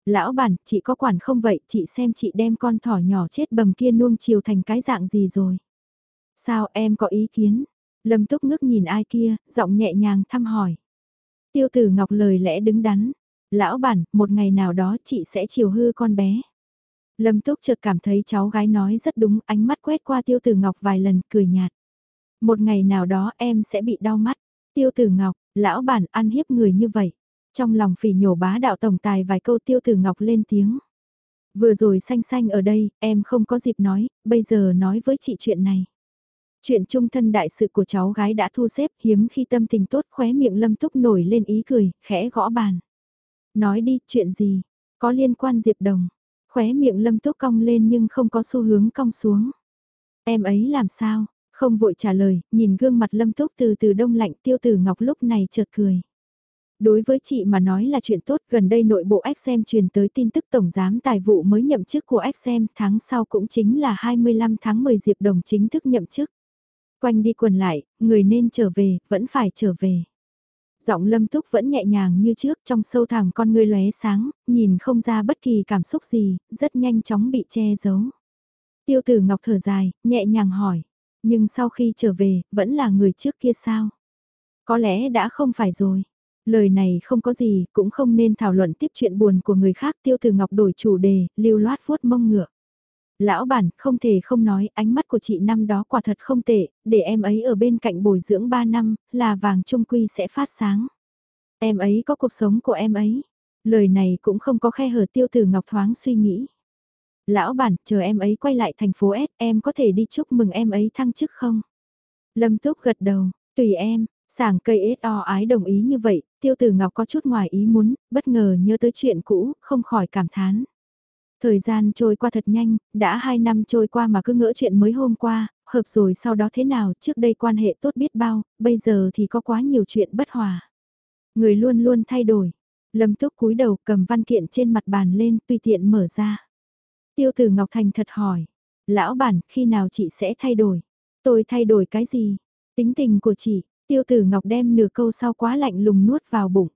Lão bản, chị có quản không vậy, chị xem chị đem con thỏ nhỏ chết bầm kia nuông chiều thành cái dạng gì rồi. Sao em có ý kiến? Lâm Túc ngước nhìn ai kia, giọng nhẹ nhàng thăm hỏi. Tiêu tử ngọc lời lẽ đứng đắn. Lão bản, một ngày nào đó chị sẽ chiều hư con bé. Lâm Túc chợt cảm thấy cháu gái nói rất đúng, ánh mắt quét qua Tiêu Tử Ngọc vài lần, cười nhạt. Một ngày nào đó em sẽ bị đau mắt. Tiêu Tử Ngọc, lão bản ăn hiếp người như vậy. Trong lòng phỉ nhổ bá đạo tổng tài vài câu Tiêu Tử Ngọc lên tiếng. Vừa rồi xanh xanh ở đây, em không có dịp nói, bây giờ nói với chị chuyện này. Chuyện trung thân đại sự của cháu gái đã thu xếp hiếm khi tâm tình tốt khóe miệng lâm túc nổi lên ý cười, khẽ gõ bàn. Nói đi, chuyện gì? Có liên quan Diệp Đồng. Khóe miệng lâm túc cong lên nhưng không có xu hướng cong xuống. Em ấy làm sao? Không vội trả lời, nhìn gương mặt lâm túc từ từ đông lạnh tiêu tử ngọc lúc này chợt cười. Đối với chị mà nói là chuyện tốt, gần đây nội bộ XM truyền tới tin tức Tổng Giám Tài vụ mới nhậm chức của XM tháng sau cũng chính là 25 tháng 10 Diệp Đồng chính thức nhậm chức. Quanh đi quần lại, người nên trở về, vẫn phải trở về. Giọng lâm túc vẫn nhẹ nhàng như trước trong sâu thẳm con ngươi lóe sáng, nhìn không ra bất kỳ cảm xúc gì, rất nhanh chóng bị che giấu. Tiêu tử ngọc thở dài, nhẹ nhàng hỏi, nhưng sau khi trở về, vẫn là người trước kia sao? Có lẽ đã không phải rồi. Lời này không có gì, cũng không nên thảo luận tiếp chuyện buồn của người khác. Tiêu tử ngọc đổi chủ đề, lưu loát vuốt mông ngựa. Lão bản, không thể không nói, ánh mắt của chị năm đó quả thật không tệ, để em ấy ở bên cạnh bồi dưỡng 3 năm, là vàng trung quy sẽ phát sáng. Em ấy có cuộc sống của em ấy. Lời này cũng không có khe hở tiêu từ Ngọc Thoáng suy nghĩ. Lão bản, chờ em ấy quay lại thành phố S, em có thể đi chúc mừng em ấy thăng chức không? Lâm Túc gật đầu, tùy em, sảng cây s o ái đồng ý như vậy, tiêu tử Ngọc có chút ngoài ý muốn, bất ngờ nhớ tới chuyện cũ, không khỏi cảm thán. Thời gian trôi qua thật nhanh, đã 2 năm trôi qua mà cứ ngỡ chuyện mới hôm qua, hợp rồi sau đó thế nào, trước đây quan hệ tốt biết bao, bây giờ thì có quá nhiều chuyện bất hòa. Người luôn luôn thay đổi. Lâm Túc cúi đầu cầm văn kiện trên mặt bàn lên tùy tiện mở ra. Tiêu tử Ngọc Thành thật hỏi. Lão bản, khi nào chị sẽ thay đổi? Tôi thay đổi cái gì? Tính tình của chị, tiêu tử Ngọc đem nửa câu sau quá lạnh lùng nuốt vào bụng.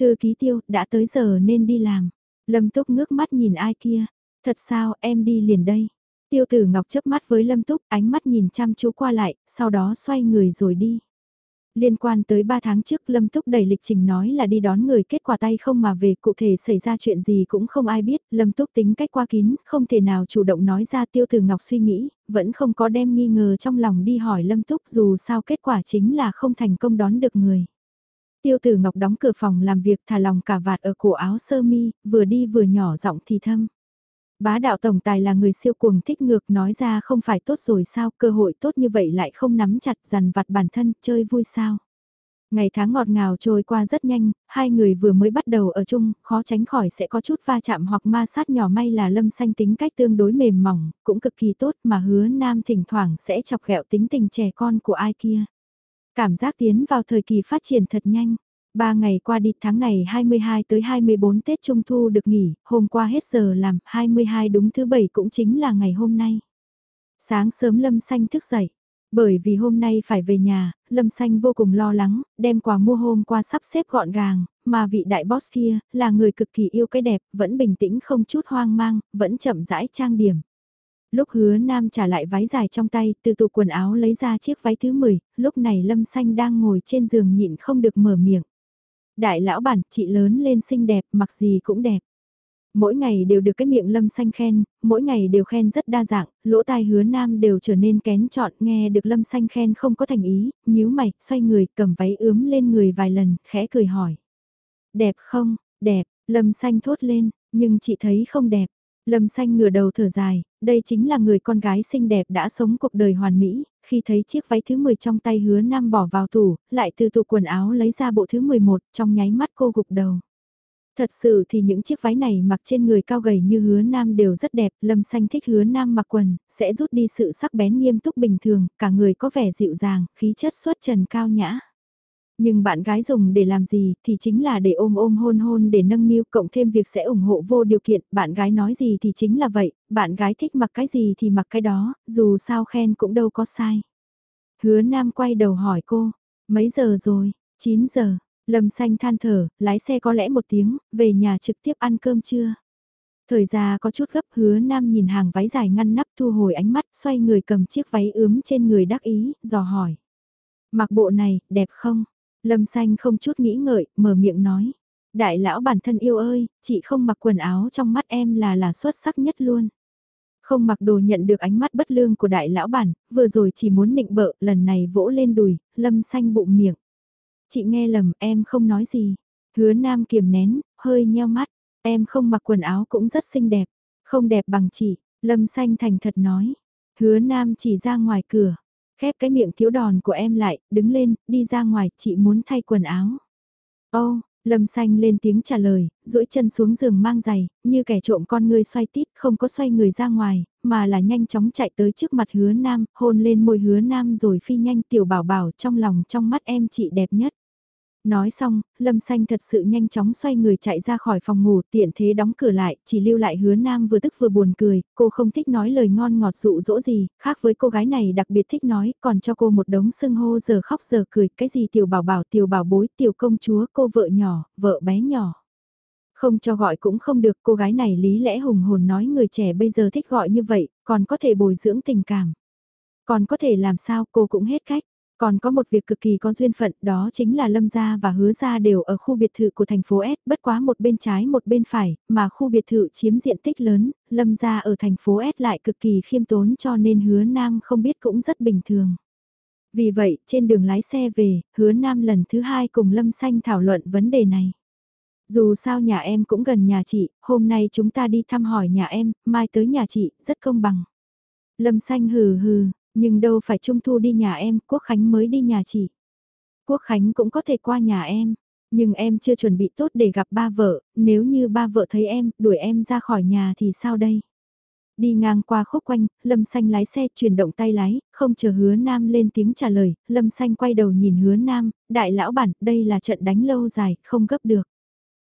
Thư ký tiêu, đã tới giờ nên đi làm. Lâm Túc ngước mắt nhìn ai kia. Thật sao em đi liền đây. Tiêu tử Ngọc chớp mắt với Lâm Túc ánh mắt nhìn chăm chú qua lại, sau đó xoay người rồi đi. Liên quan tới 3 tháng trước Lâm Túc đẩy lịch trình nói là đi đón người kết quả tay không mà về cụ thể xảy ra chuyện gì cũng không ai biết. Lâm Túc tính cách qua kín, không thể nào chủ động nói ra tiêu tử Ngọc suy nghĩ, vẫn không có đem nghi ngờ trong lòng đi hỏi Lâm Túc dù sao kết quả chính là không thành công đón được người. Tiêu tử Ngọc đóng cửa phòng làm việc thả lòng cả vạt ở cổ áo sơ mi, vừa đi vừa nhỏ giọng thì thâm. Bá đạo tổng tài là người siêu cuồng thích ngược nói ra không phải tốt rồi sao, cơ hội tốt như vậy lại không nắm chặt dằn vặt bản thân, chơi vui sao. Ngày tháng ngọt ngào trôi qua rất nhanh, hai người vừa mới bắt đầu ở chung, khó tránh khỏi sẽ có chút va chạm hoặc ma sát nhỏ may là lâm xanh tính cách tương đối mềm mỏng, cũng cực kỳ tốt mà hứa nam thỉnh thoảng sẽ chọc ghẹo tính tình trẻ con của ai kia. Cảm giác tiến vào thời kỳ phát triển thật nhanh. Ba ngày qua đi tháng này 22 tới 24 Tết Trung Thu được nghỉ, hôm qua hết giờ làm, 22 đúng thứ bảy cũng chính là ngày hôm nay. Sáng sớm Lâm Xanh thức dậy, bởi vì hôm nay phải về nhà, Lâm Xanh vô cùng lo lắng, đem quà mua hôm qua sắp xếp gọn gàng, mà vị đại boss kia, là người cực kỳ yêu cái đẹp, vẫn bình tĩnh không chút hoang mang, vẫn chậm rãi trang điểm. Lúc hứa nam trả lại váy dài trong tay, từ tủ quần áo lấy ra chiếc váy thứ 10, lúc này Lâm Xanh đang ngồi trên giường nhịn không được mở miệng. Đại lão bản, chị lớn lên xinh đẹp, mặc gì cũng đẹp. Mỗi ngày đều được cái miệng lâm xanh khen, mỗi ngày đều khen rất đa dạng, lỗ tai hứa nam đều trở nên kén chọn nghe được lâm xanh khen không có thành ý, nhíu mày, xoay người, cầm váy ướm lên người vài lần, khẽ cười hỏi. Đẹp không, đẹp, lâm xanh thốt lên, nhưng chị thấy không đẹp. Lâm xanh ngửa đầu thở dài, đây chính là người con gái xinh đẹp đã sống cuộc đời hoàn mỹ, khi thấy chiếc váy thứ 10 trong tay hứa nam bỏ vào tủ, lại từ tủ quần áo lấy ra bộ thứ 11, trong nháy mắt cô gục đầu. Thật sự thì những chiếc váy này mặc trên người cao gầy như hứa nam đều rất đẹp, lâm xanh thích hứa nam mặc quần, sẽ rút đi sự sắc bén nghiêm túc bình thường, cả người có vẻ dịu dàng, khí chất xuất trần cao nhã. Nhưng bạn gái dùng để làm gì thì chính là để ôm ôm hôn hôn để nâng niu cộng thêm việc sẽ ủng hộ vô điều kiện, bạn gái nói gì thì chính là vậy, bạn gái thích mặc cái gì thì mặc cái đó, dù sao khen cũng đâu có sai. Hứa Nam quay đầu hỏi cô, mấy giờ rồi, 9 giờ, Lâm Xanh than thở, lái xe có lẽ một tiếng, về nhà trực tiếp ăn cơm trưa. Thời gian có chút gấp hứa Nam nhìn hàng váy dài ngăn nắp thu hồi ánh mắt, xoay người cầm chiếc váy ướm trên người đắc ý, dò hỏi. Mặc bộ này, đẹp không? Lâm xanh không chút nghĩ ngợi, mở miệng nói. Đại lão bản thân yêu ơi, chị không mặc quần áo trong mắt em là là xuất sắc nhất luôn. Không mặc đồ nhận được ánh mắt bất lương của đại lão bản, vừa rồi chỉ muốn nịnh bợ, lần này vỗ lên đùi, lâm xanh bụng miệng. Chị nghe lầm, em không nói gì. Hứa nam kiềm nén, hơi nheo mắt, em không mặc quần áo cũng rất xinh đẹp, không đẹp bằng chị, lâm xanh thành thật nói. Hứa nam chỉ ra ngoài cửa, Khép cái miệng thiếu đòn của em lại, đứng lên, đi ra ngoài, chị muốn thay quần áo. Ô, oh, Lâm xanh lên tiếng trả lời, duỗi chân xuống giường mang giày, như kẻ trộm con ngươi xoay tít, không có xoay người ra ngoài, mà là nhanh chóng chạy tới trước mặt hứa nam, hôn lên môi hứa nam rồi phi nhanh tiểu bảo bảo trong lòng trong mắt em chị đẹp nhất. Nói xong, Lâm Xanh thật sự nhanh chóng xoay người chạy ra khỏi phòng ngủ tiện thế đóng cửa lại, chỉ lưu lại hứa nam vừa tức vừa buồn cười, cô không thích nói lời ngon ngọt dụ dỗ gì, khác với cô gái này đặc biệt thích nói, còn cho cô một đống sưng hô giờ khóc giờ cười, cái gì tiểu bảo bảo tiểu bảo bối tiểu công chúa cô vợ nhỏ, vợ bé nhỏ. Không cho gọi cũng không được cô gái này lý lẽ hùng hồn nói người trẻ bây giờ thích gọi như vậy, còn có thể bồi dưỡng tình cảm. Còn có thể làm sao cô cũng hết cách. Còn có một việc cực kỳ có duyên phận đó chính là Lâm Gia và Hứa Gia đều ở khu biệt thự của thành phố S, bất quá một bên trái một bên phải, mà khu biệt thự chiếm diện tích lớn, Lâm Gia ở thành phố S lại cực kỳ khiêm tốn cho nên Hứa Nam không biết cũng rất bình thường. Vì vậy, trên đường lái xe về, Hứa Nam lần thứ hai cùng Lâm Xanh thảo luận vấn đề này. Dù sao nhà em cũng gần nhà chị, hôm nay chúng ta đi thăm hỏi nhà em, mai tới nhà chị, rất công bằng. Lâm Xanh hừ hừ, nhưng đâu phải Trung Thu đi nhà em, Quốc Khánh mới đi nhà chị. Quốc Khánh cũng có thể qua nhà em, nhưng em chưa chuẩn bị tốt để gặp ba vợ, nếu như ba vợ thấy em, đuổi em ra khỏi nhà thì sao đây? Đi ngang qua khúc quanh, Lâm Xanh lái xe chuyển động tay lái, không chờ hứa Nam lên tiếng trả lời, Lâm Xanh quay đầu nhìn hứa Nam, đại lão bản, đây là trận đánh lâu dài, không gấp được.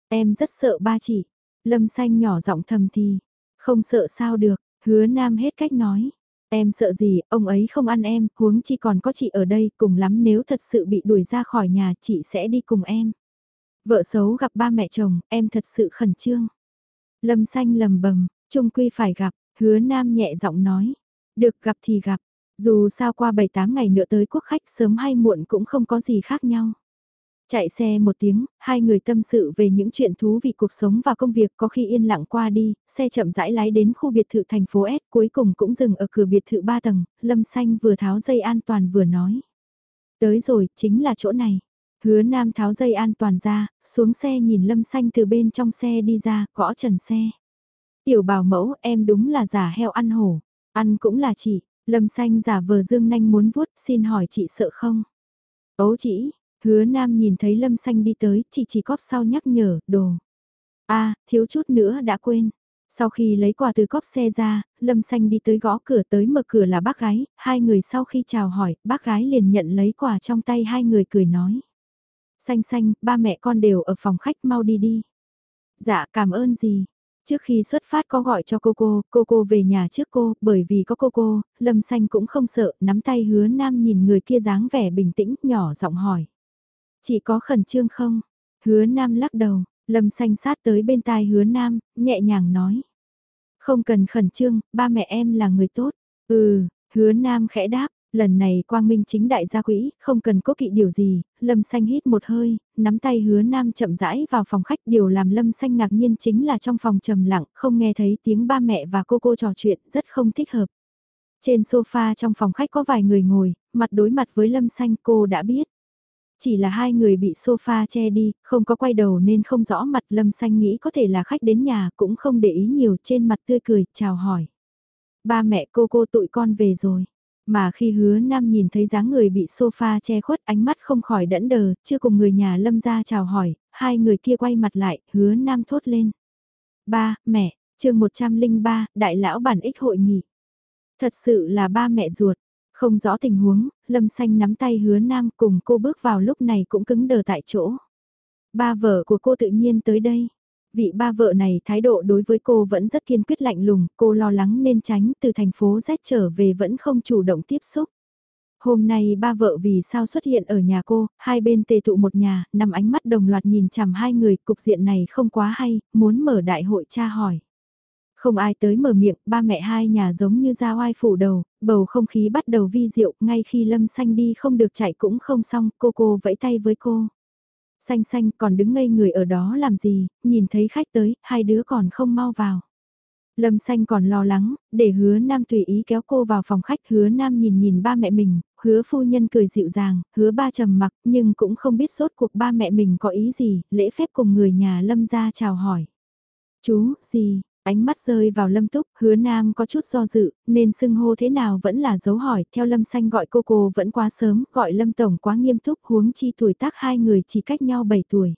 Em rất sợ ba chị. Lâm Xanh nhỏ giọng thầm thì, không sợ sao được, hứa Nam hết cách nói. Em sợ gì, ông ấy không ăn em, huống chi còn có chị ở đây, cùng lắm nếu thật sự bị đuổi ra khỏi nhà, chị sẽ đi cùng em. Vợ xấu gặp ba mẹ chồng, em thật sự khẩn trương. Lâm xanh lầm bầm, trung quy phải gặp, hứa nam nhẹ giọng nói. Được gặp thì gặp, dù sao qua 7-8 ngày nữa tới quốc khách sớm hay muộn cũng không có gì khác nhau. Chạy xe một tiếng, hai người tâm sự về những chuyện thú vị cuộc sống và công việc có khi yên lặng qua đi, xe chậm rãi lái đến khu biệt thự thành phố S cuối cùng cũng dừng ở cửa biệt thự ba tầng, Lâm Xanh vừa tháo dây an toàn vừa nói. Tới rồi, chính là chỗ này. Hứa Nam tháo dây an toàn ra, xuống xe nhìn Lâm Xanh từ bên trong xe đi ra, gõ trần xe. Tiểu bảo mẫu em đúng là giả heo ăn hổ, ăn cũng là chị, lâm xanh giả vờ dương nanh muốn vuốt xin hỏi chị sợ không? Ấu chỉ, hứa nam nhìn thấy lâm xanh đi tới, chị chỉ cóp sau nhắc nhở, đồ. a thiếu chút nữa đã quên. Sau khi lấy quà từ cóp xe ra, Lâm Xanh đi tới gõ cửa tới mở cửa là bác gái, hai người sau khi chào hỏi, bác gái liền nhận lấy quà trong tay hai người cười nói. Xanh xanh, ba mẹ con đều ở phòng khách mau đi đi. Dạ cảm ơn gì. Trước khi xuất phát có gọi cho cô cô, cô cô về nhà trước cô, bởi vì có cô cô, Lâm Xanh cũng không sợ, nắm tay hứa nam nhìn người kia dáng vẻ bình tĩnh, nhỏ giọng hỏi. Chỉ có khẩn trương không? Hứa nam lắc đầu, Lâm xanh sát tới bên tai hứa nam, nhẹ nhàng nói. Không cần khẩn trương, ba mẹ em là người tốt. Ừ, hứa nam khẽ đáp, lần này quang minh chính đại gia quỹ, không cần cố kỵ điều gì, lâm xanh hít một hơi, nắm tay hứa nam chậm rãi vào phòng khách. Điều làm lâm xanh ngạc nhiên chính là trong phòng trầm lặng, không nghe thấy tiếng ba mẹ và cô cô trò chuyện, rất không thích hợp. Trên sofa trong phòng khách có vài người ngồi, mặt đối mặt với lâm xanh cô đã biết. Chỉ là hai người bị sofa che đi, không có quay đầu nên không rõ mặt Lâm Xanh nghĩ có thể là khách đến nhà cũng không để ý nhiều trên mặt tươi cười, chào hỏi. Ba mẹ cô cô tụi con về rồi. Mà khi hứa nam nhìn thấy dáng người bị sofa che khuất ánh mắt không khỏi đẫn đờ, chưa cùng người nhà lâm ra chào hỏi, hai người kia quay mặt lại, hứa nam thốt lên. Ba, mẹ, chương 103, đại lão bản ích hội nghị. Thật sự là ba mẹ ruột, không rõ tình huống, Lâm Xanh nắm tay hứa nam cùng cô bước vào lúc này cũng cứng đờ tại chỗ. Ba vợ của cô tự nhiên tới đây. Vị ba vợ này thái độ đối với cô vẫn rất kiên quyết lạnh lùng, cô lo lắng nên tránh từ thành phố Z trở về vẫn không chủ động tiếp xúc. Hôm nay ba vợ vì sao xuất hiện ở nhà cô, hai bên tề tụ một nhà, nằm ánh mắt đồng loạt nhìn chằm hai người, cục diện này không quá hay, muốn mở đại hội tra hỏi. Không ai tới mở miệng, ba mẹ hai nhà giống như dao oai phủ đầu, bầu không khí bắt đầu vi diệu, ngay khi Lâm Xanh đi không được chạy cũng không xong, cô cô vẫy tay với cô. Xanh xanh còn đứng ngây người ở đó làm gì, nhìn thấy khách tới, hai đứa còn không mau vào. Lâm xanh còn lo lắng, để hứa nam tùy ý kéo cô vào phòng khách hứa nam nhìn nhìn ba mẹ mình, hứa phu nhân cười dịu dàng, hứa ba trầm mặc nhưng cũng không biết sốt cuộc ba mẹ mình có ý gì, lễ phép cùng người nhà lâm ra chào hỏi. Chú, gì, Ánh mắt rơi vào lâm túc, hứa nam có chút do dự, nên xưng hô thế nào vẫn là dấu hỏi, theo lâm xanh gọi cô cô vẫn quá sớm, gọi lâm tổng quá nghiêm túc huống chi tuổi tác hai người chỉ cách nhau 7 tuổi.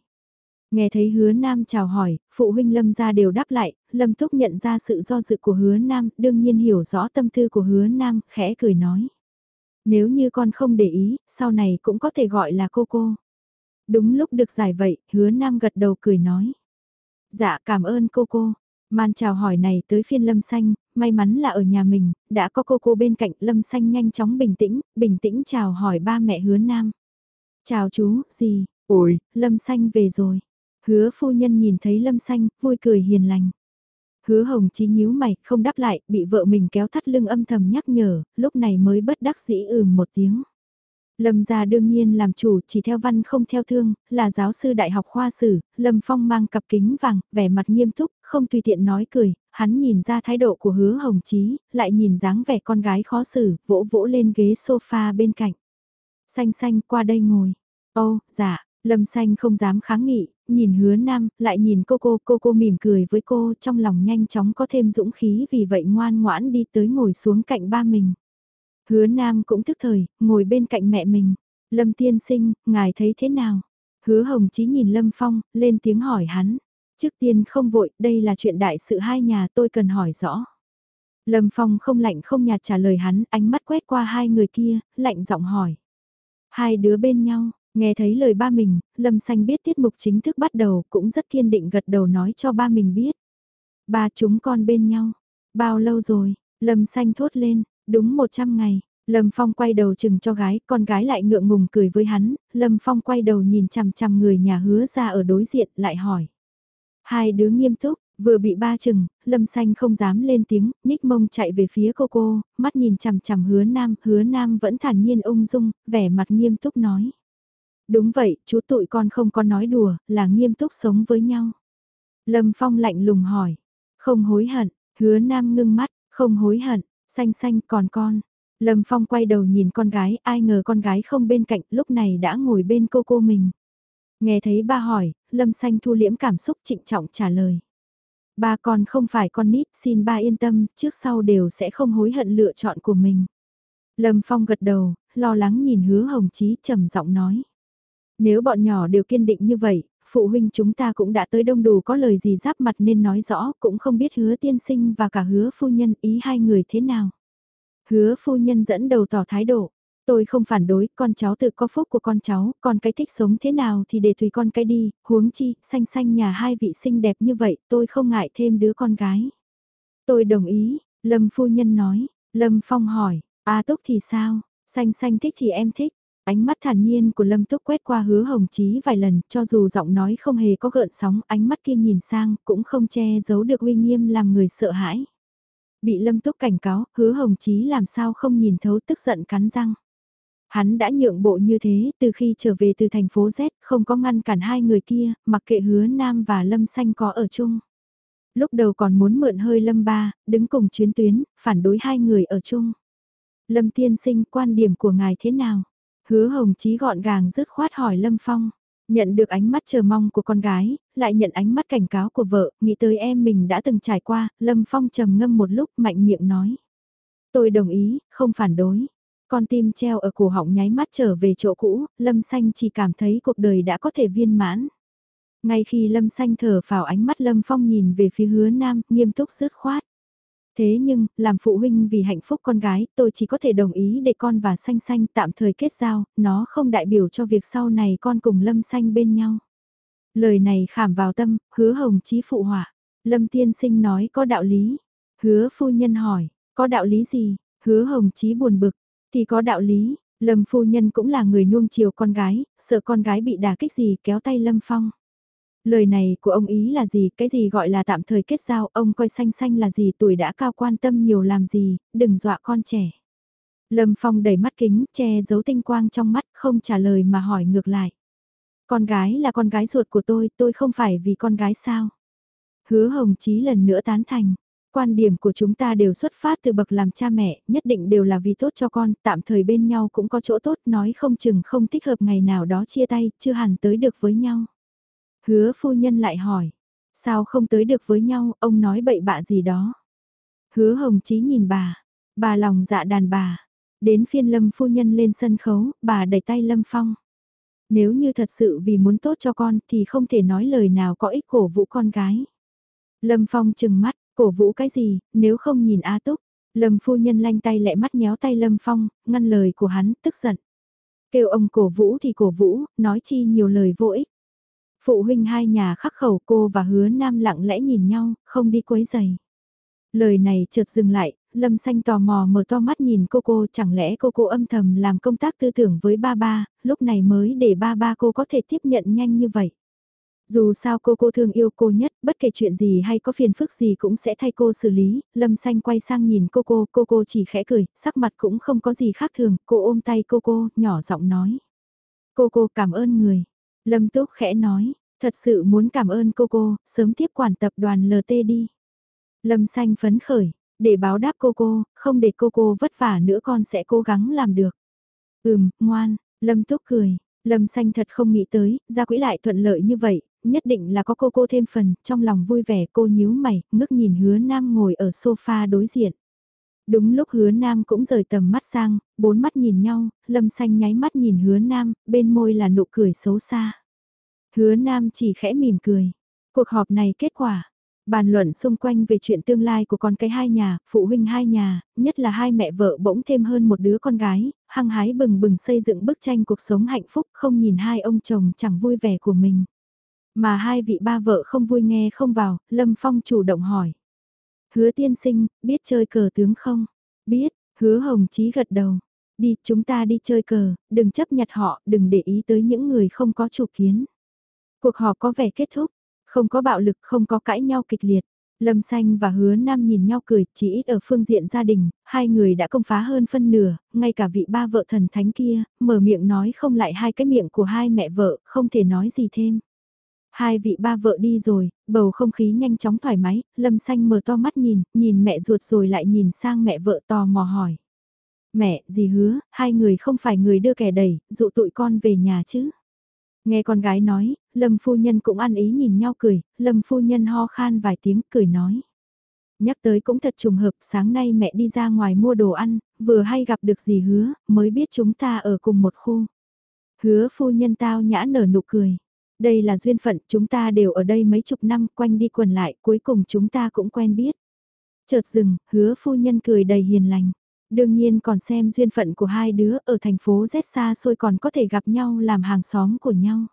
Nghe thấy hứa nam chào hỏi, phụ huynh lâm ra đều đáp lại, lâm túc nhận ra sự do dự của hứa nam, đương nhiên hiểu rõ tâm tư của hứa nam, khẽ cười nói. Nếu như con không để ý, sau này cũng có thể gọi là cô cô. Đúng lúc được giải vậy, hứa nam gật đầu cười nói. Dạ cảm ơn cô cô, Man chào hỏi này tới phiên Lâm Xanh, may mắn là ở nhà mình, đã có cô cô bên cạnh Lâm Xanh nhanh chóng bình tĩnh, bình tĩnh chào hỏi ba mẹ hứa nam. Chào chú, gì? Ôi, Lâm Xanh về rồi. Hứa phu nhân nhìn thấy Lâm Xanh, vui cười hiền lành. Hứa hồng chí nhíu mày, không đáp lại, bị vợ mình kéo thắt lưng âm thầm nhắc nhở, lúc này mới bất đắc dĩ ừm một tiếng. Lâm gia đương nhiên làm chủ chỉ theo văn không theo thương, là giáo sư đại học khoa sử, Lâm Phong mang cặp kính vàng, vẻ mặt nghiêm túc, không tùy tiện nói cười, hắn nhìn ra thái độ của hứa hồng chí, lại nhìn dáng vẻ con gái khó xử, vỗ vỗ lên ghế sofa bên cạnh. Xanh xanh qua đây ngồi. Ô, dạ, Lâm xanh không dám kháng nghị, nhìn hứa nam, lại nhìn cô cô, cô cô mỉm cười với cô trong lòng nhanh chóng có thêm dũng khí vì vậy ngoan ngoãn đi tới ngồi xuống cạnh ba mình. Hứa Nam cũng thức thời, ngồi bên cạnh mẹ mình. Lâm tiên sinh, ngài thấy thế nào? Hứa Hồng Chí nhìn Lâm Phong, lên tiếng hỏi hắn. Trước tiên không vội, đây là chuyện đại sự hai nhà tôi cần hỏi rõ. Lâm Phong không lạnh không nhạt trả lời hắn, ánh mắt quét qua hai người kia, lạnh giọng hỏi. Hai đứa bên nhau, nghe thấy lời ba mình, Lâm Xanh biết tiết mục chính thức bắt đầu, cũng rất kiên định gật đầu nói cho ba mình biết. Ba chúng con bên nhau, bao lâu rồi, Lâm Xanh thốt lên, Đúng 100 ngày, Lâm Phong quay đầu chừng cho gái, con gái lại ngượng ngùng cười với hắn, Lâm Phong quay đầu nhìn chằm chằm người nhà hứa ra ở đối diện, lại hỏi. Hai đứa nghiêm túc, vừa bị ba chừng, Lâm Xanh không dám lên tiếng, nhích mông chạy về phía cô cô, mắt nhìn chằm chằm hứa nam, hứa nam vẫn thản nhiên ung dung, vẻ mặt nghiêm túc nói. Đúng vậy, chú tụi con không có nói đùa, là nghiêm túc sống với nhau. Lâm Phong lạnh lùng hỏi, không hối hận, hứa nam ngưng mắt, không hối hận, Xanh xanh còn con. Lâm Phong quay đầu nhìn con gái, ai ngờ con gái không bên cạnh, lúc này đã ngồi bên cô cô mình. Nghe thấy ba hỏi, Lâm Xanh thu liễm cảm xúc trịnh trọng trả lời. Ba con không phải con nít, xin ba yên tâm, trước sau đều sẽ không hối hận lựa chọn của mình. Lâm Phong gật đầu, lo lắng nhìn hứa hồng chí trầm giọng nói. Nếu bọn nhỏ đều kiên định như vậy, phụ huynh chúng ta cũng đã tới đông đủ có lời gì giáp mặt nên nói rõ, cũng không biết hứa tiên sinh và cả hứa phu nhân ý hai người thế nào. Hứa phu nhân dẫn đầu tỏ thái độ, tôi không phản đối, con cháu tự có phúc của con cháu, còn cái thích sống thế nào thì để tùy con cái đi, huống chi, xanh xanh nhà hai vị xinh đẹp như vậy, tôi không ngại thêm đứa con gái. Tôi đồng ý, Lâm phu nhân nói, Lâm Phong hỏi, A Túc thì sao, xanh xanh thích thì em thích. Ánh mắt thản nhiên của Lâm Túc quét qua hứa hồng chí vài lần, cho dù giọng nói không hề có gợn sóng, ánh mắt kia nhìn sang, cũng không che giấu được uy nghiêm làm người sợ hãi. Bị Lâm Túc cảnh cáo, hứa hồng chí làm sao không nhìn thấu tức giận cắn răng. Hắn đã nhượng bộ như thế từ khi trở về từ thành phố Z, không có ngăn cản hai người kia, mặc kệ hứa Nam và Lâm Xanh có ở chung. Lúc đầu còn muốn mượn hơi Lâm Ba, đứng cùng chuyến tuyến, phản đối hai người ở chung. Lâm tiên sinh quan điểm của ngài thế nào? Hứa hồng chí gọn gàng dứt khoát hỏi Lâm Phong. Nhận được ánh mắt chờ mong của con gái, lại nhận ánh mắt cảnh cáo của vợ, nghĩ tới em mình đã từng trải qua, Lâm Phong trầm ngâm một lúc mạnh miệng nói. Tôi đồng ý, không phản đối. Con tim treo ở cổ họng nháy mắt trở về chỗ cũ, Lâm Xanh chỉ cảm thấy cuộc đời đã có thể viên mãn. Ngay khi Lâm Xanh thở vào ánh mắt Lâm Phong nhìn về phía hứa nam, nghiêm túc dứt khoát. Thế nhưng, làm phụ huynh vì hạnh phúc con gái, tôi chỉ có thể đồng ý để con và Xanh Xanh tạm thời kết giao, nó không đại biểu cho việc sau này con cùng Lâm Xanh bên nhau. Lời này khảm vào tâm, hứa hồng chí phụ họa. Lâm tiên sinh nói có đạo lý. Hứa phu nhân hỏi, có đạo lý gì? Hứa hồng chí buồn bực, thì có đạo lý. Lâm phu nhân cũng là người nuông chiều con gái, sợ con gái bị đả kích gì kéo tay Lâm Phong. Lời này của ông ý là gì, cái gì gọi là tạm thời kết giao, ông coi xanh xanh là gì tuổi đã cao quan tâm nhiều làm gì, đừng dọa con trẻ. Lâm Phong đẩy mắt kính, che giấu tinh quang trong mắt, không trả lời mà hỏi ngược lại. Con gái là con gái ruột của tôi, tôi không phải vì con gái sao? Hứa Hồng Chí lần nữa tán thành. Quan điểm của chúng ta đều xuất phát từ bậc làm cha mẹ, nhất định đều là vì tốt cho con, tạm thời bên nhau cũng có chỗ tốt, nói không chừng không thích hợp ngày nào đó chia tay, chưa hẳn tới được với nhau. Hứa phu nhân lại hỏi, sao không tới được với nhau, ông nói bậy bạ gì đó. Hứa hồng chí nhìn bà, bà lòng dạ đàn bà. Đến phiên lâm phu nhân lên sân khấu, bà đẩy tay lâm phong. Nếu như thật sự vì muốn tốt cho con thì không thể nói lời nào có ích cổ vũ con gái. Lâm phong chừng mắt, cổ vũ cái gì, nếu không nhìn Á Túc. Lâm phu nhân lanh tay lẹ mắt nhéo tay Lâm Phong, ngăn lời của hắn, tức giận. Kêu ông cổ vũ thì cổ vũ, nói chi nhiều lời vô ích. Phụ huynh hai nhà khắc khẩu cô và hứa nam lặng lẽ nhìn nhau, không đi quấy giày. Lời này chợt dừng lại, Lâm Xanh tò mò mở to mắt nhìn cô cô chẳng lẽ cô cô âm thầm làm công tác tư tưởng với ba ba, lúc này mới để ba ba cô có thể tiếp nhận nhanh như vậy. Dù sao cô cô thương yêu cô nhất, bất kể chuyện gì hay có phiền phức gì cũng sẽ thay cô xử lý, Lâm Xanh quay sang nhìn cô cô, cô cô chỉ khẽ cười, sắc mặt cũng không có gì khác thường, cô ôm tay cô cô, nhỏ giọng nói. Cô cô cảm ơn người. Lâm Túc khẽ nói, thật sự muốn cảm ơn cô cô, sớm tiếp quản tập đoàn LT đi. Lâm Xanh phấn khởi, để báo đáp cô cô, không để cô cô vất vả nữa con sẽ cố gắng làm được. Ừm, ngoan, Lâm Túc cười, Lâm Xanh thật không nghĩ tới, ra quỹ lại thuận lợi như vậy, nhất định là có cô cô thêm phần, trong lòng vui vẻ cô nhíu mày, ngước nhìn hứa nam ngồi ở sofa đối diện. Đúng lúc hứa nam cũng rời tầm mắt sang, bốn mắt nhìn nhau, lâm xanh nháy mắt nhìn hứa nam, bên môi là nụ cười xấu xa. Hứa nam chỉ khẽ mỉm cười. Cuộc họp này kết quả, bàn luận xung quanh về chuyện tương lai của con cái hai nhà, phụ huynh hai nhà, nhất là hai mẹ vợ bỗng thêm hơn một đứa con gái, hăng hái bừng bừng xây dựng bức tranh cuộc sống hạnh phúc không nhìn hai ông chồng chẳng vui vẻ của mình. Mà hai vị ba vợ không vui nghe không vào, Lâm Phong chủ động hỏi. Hứa tiên sinh, biết chơi cờ tướng không? Biết, hứa hồng chí gật đầu. Đi, chúng ta đi chơi cờ, đừng chấp nhặt họ, đừng để ý tới những người không có chủ kiến. Cuộc họp có vẻ kết thúc, không có bạo lực, không có cãi nhau kịch liệt. Lâm Xanh và Hứa Nam nhìn nhau cười, chỉ ít ở phương diện gia đình, hai người đã công phá hơn phân nửa, ngay cả vị ba vợ thần thánh kia, mở miệng nói không lại hai cái miệng của hai mẹ vợ, không thể nói gì thêm. Hai vị ba vợ đi rồi, bầu không khí nhanh chóng thoải mái, Lâm Xanh mở to mắt nhìn, nhìn mẹ ruột rồi lại nhìn sang mẹ vợ tò mò hỏi. Mẹ, gì hứa, hai người không phải người đưa kẻ đẩy, dụ tụi con về nhà chứ? Nghe con gái nói, Lâm phu nhân cũng ăn ý nhìn nhau cười, Lâm phu nhân ho khan vài tiếng cười nói. Nhắc tới cũng thật trùng hợp, sáng nay mẹ đi ra ngoài mua đồ ăn, vừa hay gặp được gì hứa, mới biết chúng ta ở cùng một khu. Hứa phu nhân tao nhã nở nụ cười. Đây là duyên phận, chúng ta đều ở đây mấy chục năm quanh đi quần lại, cuối cùng chúng ta cũng quen biết. Chợt dừng, hứa phu nhân cười đầy hiền lành. Đương nhiên còn xem duyên phận của hai đứa ở thành phố Z xa xôi còn có thể gặp nhau làm hàng xóm của nhau.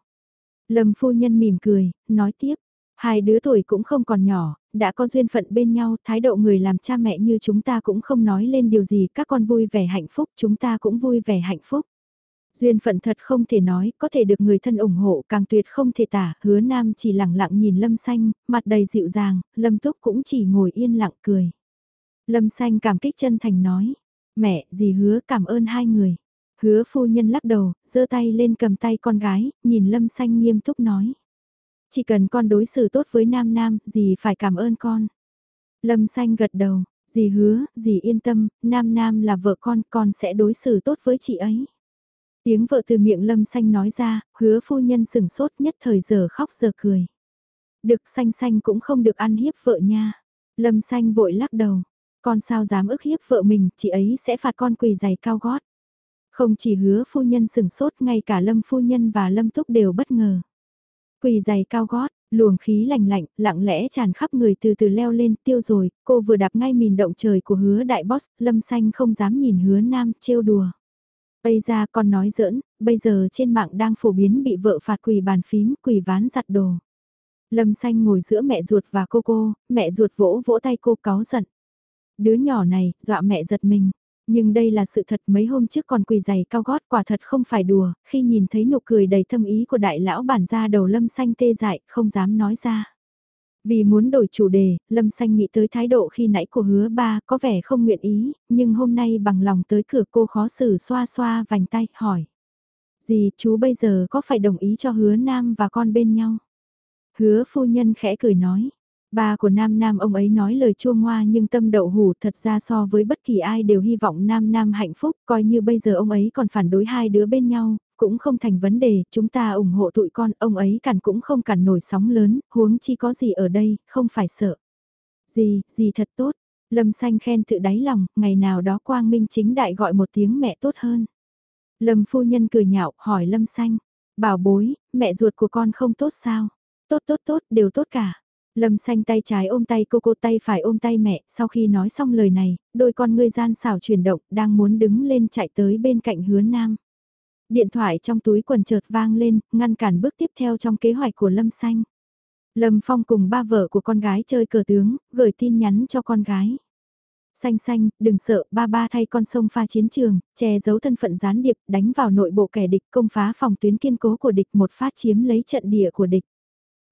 Lâm phu nhân mỉm cười, nói tiếp, hai đứa tuổi cũng không còn nhỏ, đã có duyên phận bên nhau, thái độ người làm cha mẹ như chúng ta cũng không nói lên điều gì, các con vui vẻ hạnh phúc, chúng ta cũng vui vẻ hạnh phúc. Duyên phận thật không thể nói, có thể được người thân ủng hộ càng tuyệt không thể tả, hứa nam chỉ lặng lặng nhìn lâm xanh, mặt đầy dịu dàng, lâm túc cũng chỉ ngồi yên lặng cười. Lâm xanh cảm kích chân thành nói, mẹ, dì hứa cảm ơn hai người. Hứa phu nhân lắc đầu, giơ tay lên cầm tay con gái, nhìn lâm xanh nghiêm túc nói. Chỉ cần con đối xử tốt với nam nam, dì phải cảm ơn con. Lâm xanh gật đầu, dì hứa, dì yên tâm, nam nam là vợ con, con sẽ đối xử tốt với chị ấy. Tiếng vợ từ miệng lâm xanh nói ra, hứa phu nhân sừng sốt nhất thời giờ khóc giờ cười. Được xanh xanh cũng không được ăn hiếp vợ nha. Lâm xanh vội lắc đầu, con sao dám ức hiếp vợ mình, chị ấy sẽ phạt con quỳ giày cao gót. Không chỉ hứa phu nhân sừng sốt, ngay cả lâm phu nhân và lâm túc đều bất ngờ. Quỳ giày cao gót, luồng khí lạnh lạnh, lặng lẽ tràn khắp người từ từ leo lên tiêu rồi, cô vừa đạp ngay mìn động trời của hứa đại boss, lâm xanh không dám nhìn hứa nam, trêu đùa. Bây ra con nói giỡn, bây giờ trên mạng đang phổ biến bị vợ phạt quỳ bàn phím, quỳ ván giặt đồ. Lâm xanh ngồi giữa mẹ ruột và cô cô, mẹ ruột vỗ vỗ tay cô cáu giận. Đứa nhỏ này, dọa mẹ giật mình. Nhưng đây là sự thật mấy hôm trước còn quỳ giày cao gót quả thật không phải đùa, khi nhìn thấy nụ cười đầy thâm ý của đại lão bản ra đầu lâm xanh tê dại, không dám nói ra. Vì muốn đổi chủ đề, Lâm Xanh nghĩ tới thái độ khi nãy của hứa ba có vẻ không nguyện ý, nhưng hôm nay bằng lòng tới cửa cô khó xử xoa xoa vành tay, hỏi. Dì, chú bây giờ có phải đồng ý cho hứa nam và con bên nhau? Hứa phu nhân khẽ cười nói. Ba của Nam Nam ông ấy nói lời chua ngoa nhưng tâm đậu hủ thật ra so với bất kỳ ai đều hy vọng Nam Nam hạnh phúc, coi như bây giờ ông ấy còn phản đối hai đứa bên nhau, cũng không thành vấn đề, chúng ta ủng hộ tụi con, ông ấy cản cũng không cản nổi sóng lớn, huống chi có gì ở đây, không phải sợ. Gì, gì thật tốt, Lâm Xanh khen tự đáy lòng, ngày nào đó Quang Minh chính đại gọi một tiếng mẹ tốt hơn. Lâm phu nhân cười nhạo, hỏi Lâm Xanh, bảo bối, mẹ ruột của con không tốt sao? Tốt tốt tốt, đều tốt cả. Lâm xanh tay trái ôm tay cô cô tay phải ôm tay mẹ, sau khi nói xong lời này, đôi con ngươi gian xảo chuyển động, đang muốn đứng lên chạy tới bên cạnh hứa nam. Điện thoại trong túi quần chợt vang lên, ngăn cản bước tiếp theo trong kế hoạch của Lâm Xanh. Lâm Phong cùng ba vợ của con gái chơi cờ tướng, gửi tin nhắn cho con gái. Xanh xanh, đừng sợ, ba ba thay con sông pha chiến trường, che giấu thân phận gián điệp, đánh vào nội bộ kẻ địch, công phá phòng tuyến kiên cố của địch một phát chiếm lấy trận địa của địch.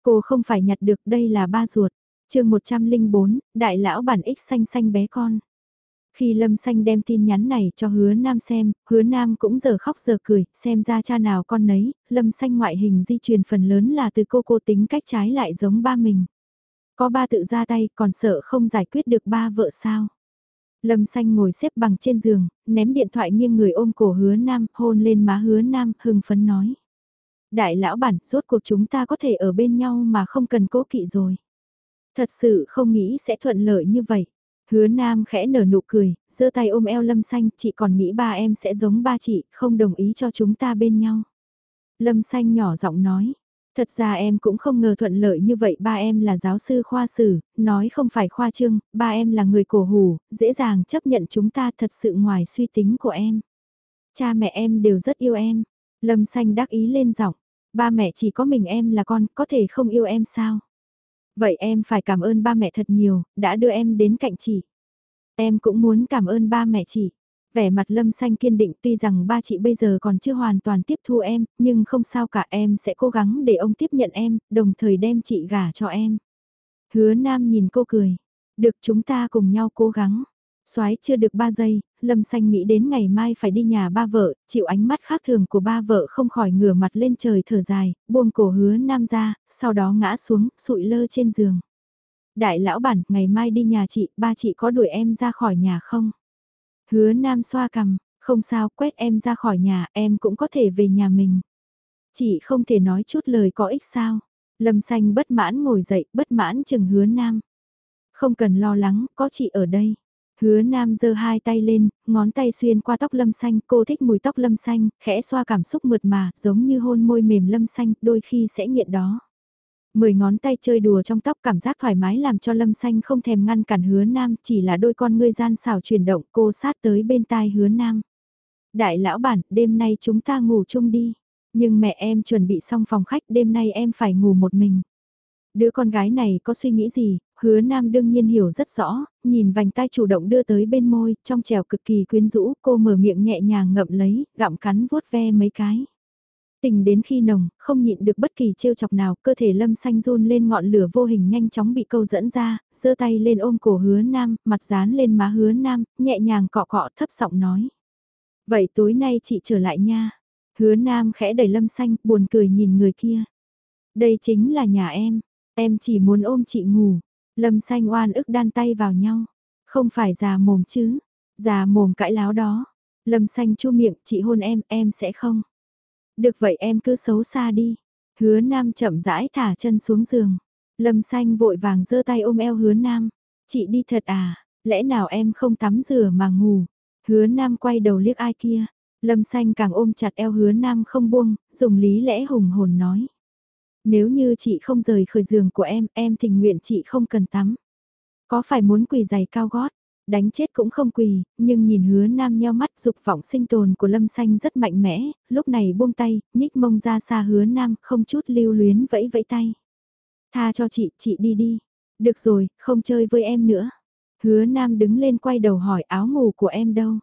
Cô không phải nhặt được đây là ba ruột. chương 104, đại lão bản ích xanh xanh bé con. Khi Lâm Xanh đem tin nhắn này cho hứa Nam xem, hứa Nam cũng giờ khóc giờ cười, xem ra cha nào con nấy, Lâm Xanh ngoại hình di truyền phần lớn là từ cô cô tính cách trái lại giống ba mình. Có ba tự ra tay còn sợ không giải quyết được ba vợ sao. Lâm Xanh ngồi xếp bằng trên giường, ném điện thoại nghiêng người ôm cổ hứa Nam, hôn lên má hứa Nam, hưng phấn nói. Đại lão bản, rốt cuộc chúng ta có thể ở bên nhau mà không cần cố kỵ rồi. Thật sự không nghĩ sẽ thuận lợi như vậy. Hứa Nam khẽ nở nụ cười, giơ tay ôm eo Lâm Xanh, chị còn nghĩ ba em sẽ giống ba chị, không đồng ý cho chúng ta bên nhau. Lâm Xanh nhỏ giọng nói, thật ra em cũng không ngờ thuận lợi như vậy ba em là giáo sư khoa sử, nói không phải khoa trương, ba em là người cổ hủ, dễ dàng chấp nhận chúng ta thật sự ngoài suy tính của em. Cha mẹ em đều rất yêu em. Lâm Xanh đắc ý lên giọng, ba mẹ chỉ có mình em là con, có thể không yêu em sao? Vậy em phải cảm ơn ba mẹ thật nhiều, đã đưa em đến cạnh chị. Em cũng muốn cảm ơn ba mẹ chị. Vẻ mặt lâm xanh kiên định tuy rằng ba chị bây giờ còn chưa hoàn toàn tiếp thu em, nhưng không sao cả em sẽ cố gắng để ông tiếp nhận em, đồng thời đem chị gả cho em. Hứa Nam nhìn cô cười. Được chúng ta cùng nhau cố gắng. Soái chưa được 3 giây, Lâm Xanh nghĩ đến ngày mai phải đi nhà ba vợ, chịu ánh mắt khác thường của ba vợ không khỏi ngửa mặt lên trời thở dài, buông cổ hứa nam ra, sau đó ngã xuống, sụi lơ trên giường. Đại lão bản, ngày mai đi nhà chị, ba chị có đuổi em ra khỏi nhà không? Hứa nam xoa cằm, không sao, quét em ra khỏi nhà, em cũng có thể về nhà mình. Chị không thể nói chút lời có ích sao. Lâm xanh bất mãn ngồi dậy, bất mãn chừng hứa nam. Không cần lo lắng, có chị ở đây. Hứa nam giơ hai tay lên, ngón tay xuyên qua tóc lâm xanh, cô thích mùi tóc lâm xanh, khẽ xoa cảm xúc mượt mà, giống như hôn môi mềm lâm xanh, đôi khi sẽ nghiện đó. Mười ngón tay chơi đùa trong tóc cảm giác thoải mái làm cho lâm xanh không thèm ngăn cản hứa nam, chỉ là đôi con ngươi gian xảo chuyển động cô sát tới bên tai hứa nam. Đại lão bản, đêm nay chúng ta ngủ chung đi. Nhưng mẹ em chuẩn bị xong phòng khách đêm nay em phải ngủ một mình. Đứa con gái này có suy nghĩ gì, hứa nam đương nhiên hiểu rất rõ, nhìn vành tay chủ động đưa tới bên môi, trong trèo cực kỳ quyến rũ, cô mở miệng nhẹ nhàng ngậm lấy, gặm cắn vuốt ve mấy cái. Tình đến khi nồng, không nhịn được bất kỳ trêu chọc nào, cơ thể lâm xanh run lên ngọn lửa vô hình nhanh chóng bị câu dẫn ra, giơ tay lên ôm cổ hứa nam, mặt dán lên má hứa nam, nhẹ nhàng cọ cọ thấp giọng nói. Vậy tối nay chị trở lại nha. Hứa nam khẽ đẩy lâm xanh, buồn cười nhìn người kia. Đây chính là nhà em, em chỉ muốn ôm chị ngủ. Lâm xanh oan ức đan tay vào nhau. Không phải già mồm chứ, già mồm cãi láo đó. Lâm xanh chu miệng, chị hôn em, em sẽ không. Được vậy em cứ xấu xa đi. Hứa nam chậm rãi thả chân xuống giường. Lâm xanh vội vàng giơ tay ôm eo hứa nam. Chị đi thật à, lẽ nào em không tắm rửa mà ngủ. Hứa nam quay đầu liếc ai kia. Lâm xanh càng ôm chặt eo hứa nam không buông, dùng lý lẽ hùng hồn nói. Nếu như chị không rời khỏi giường của em, em tình nguyện chị không cần tắm. Có phải muốn quỳ giày cao gót? Đánh chết cũng không quỳ, nhưng nhìn hứa nam nheo mắt dục vọng sinh tồn của lâm xanh rất mạnh mẽ, lúc này buông tay, nhích mông ra xa hứa nam, không chút lưu luyến vẫy vẫy tay. Tha cho chị, chị đi đi. Được rồi, không chơi với em nữa. Hứa nam đứng lên quay đầu hỏi áo ngủ của em đâu.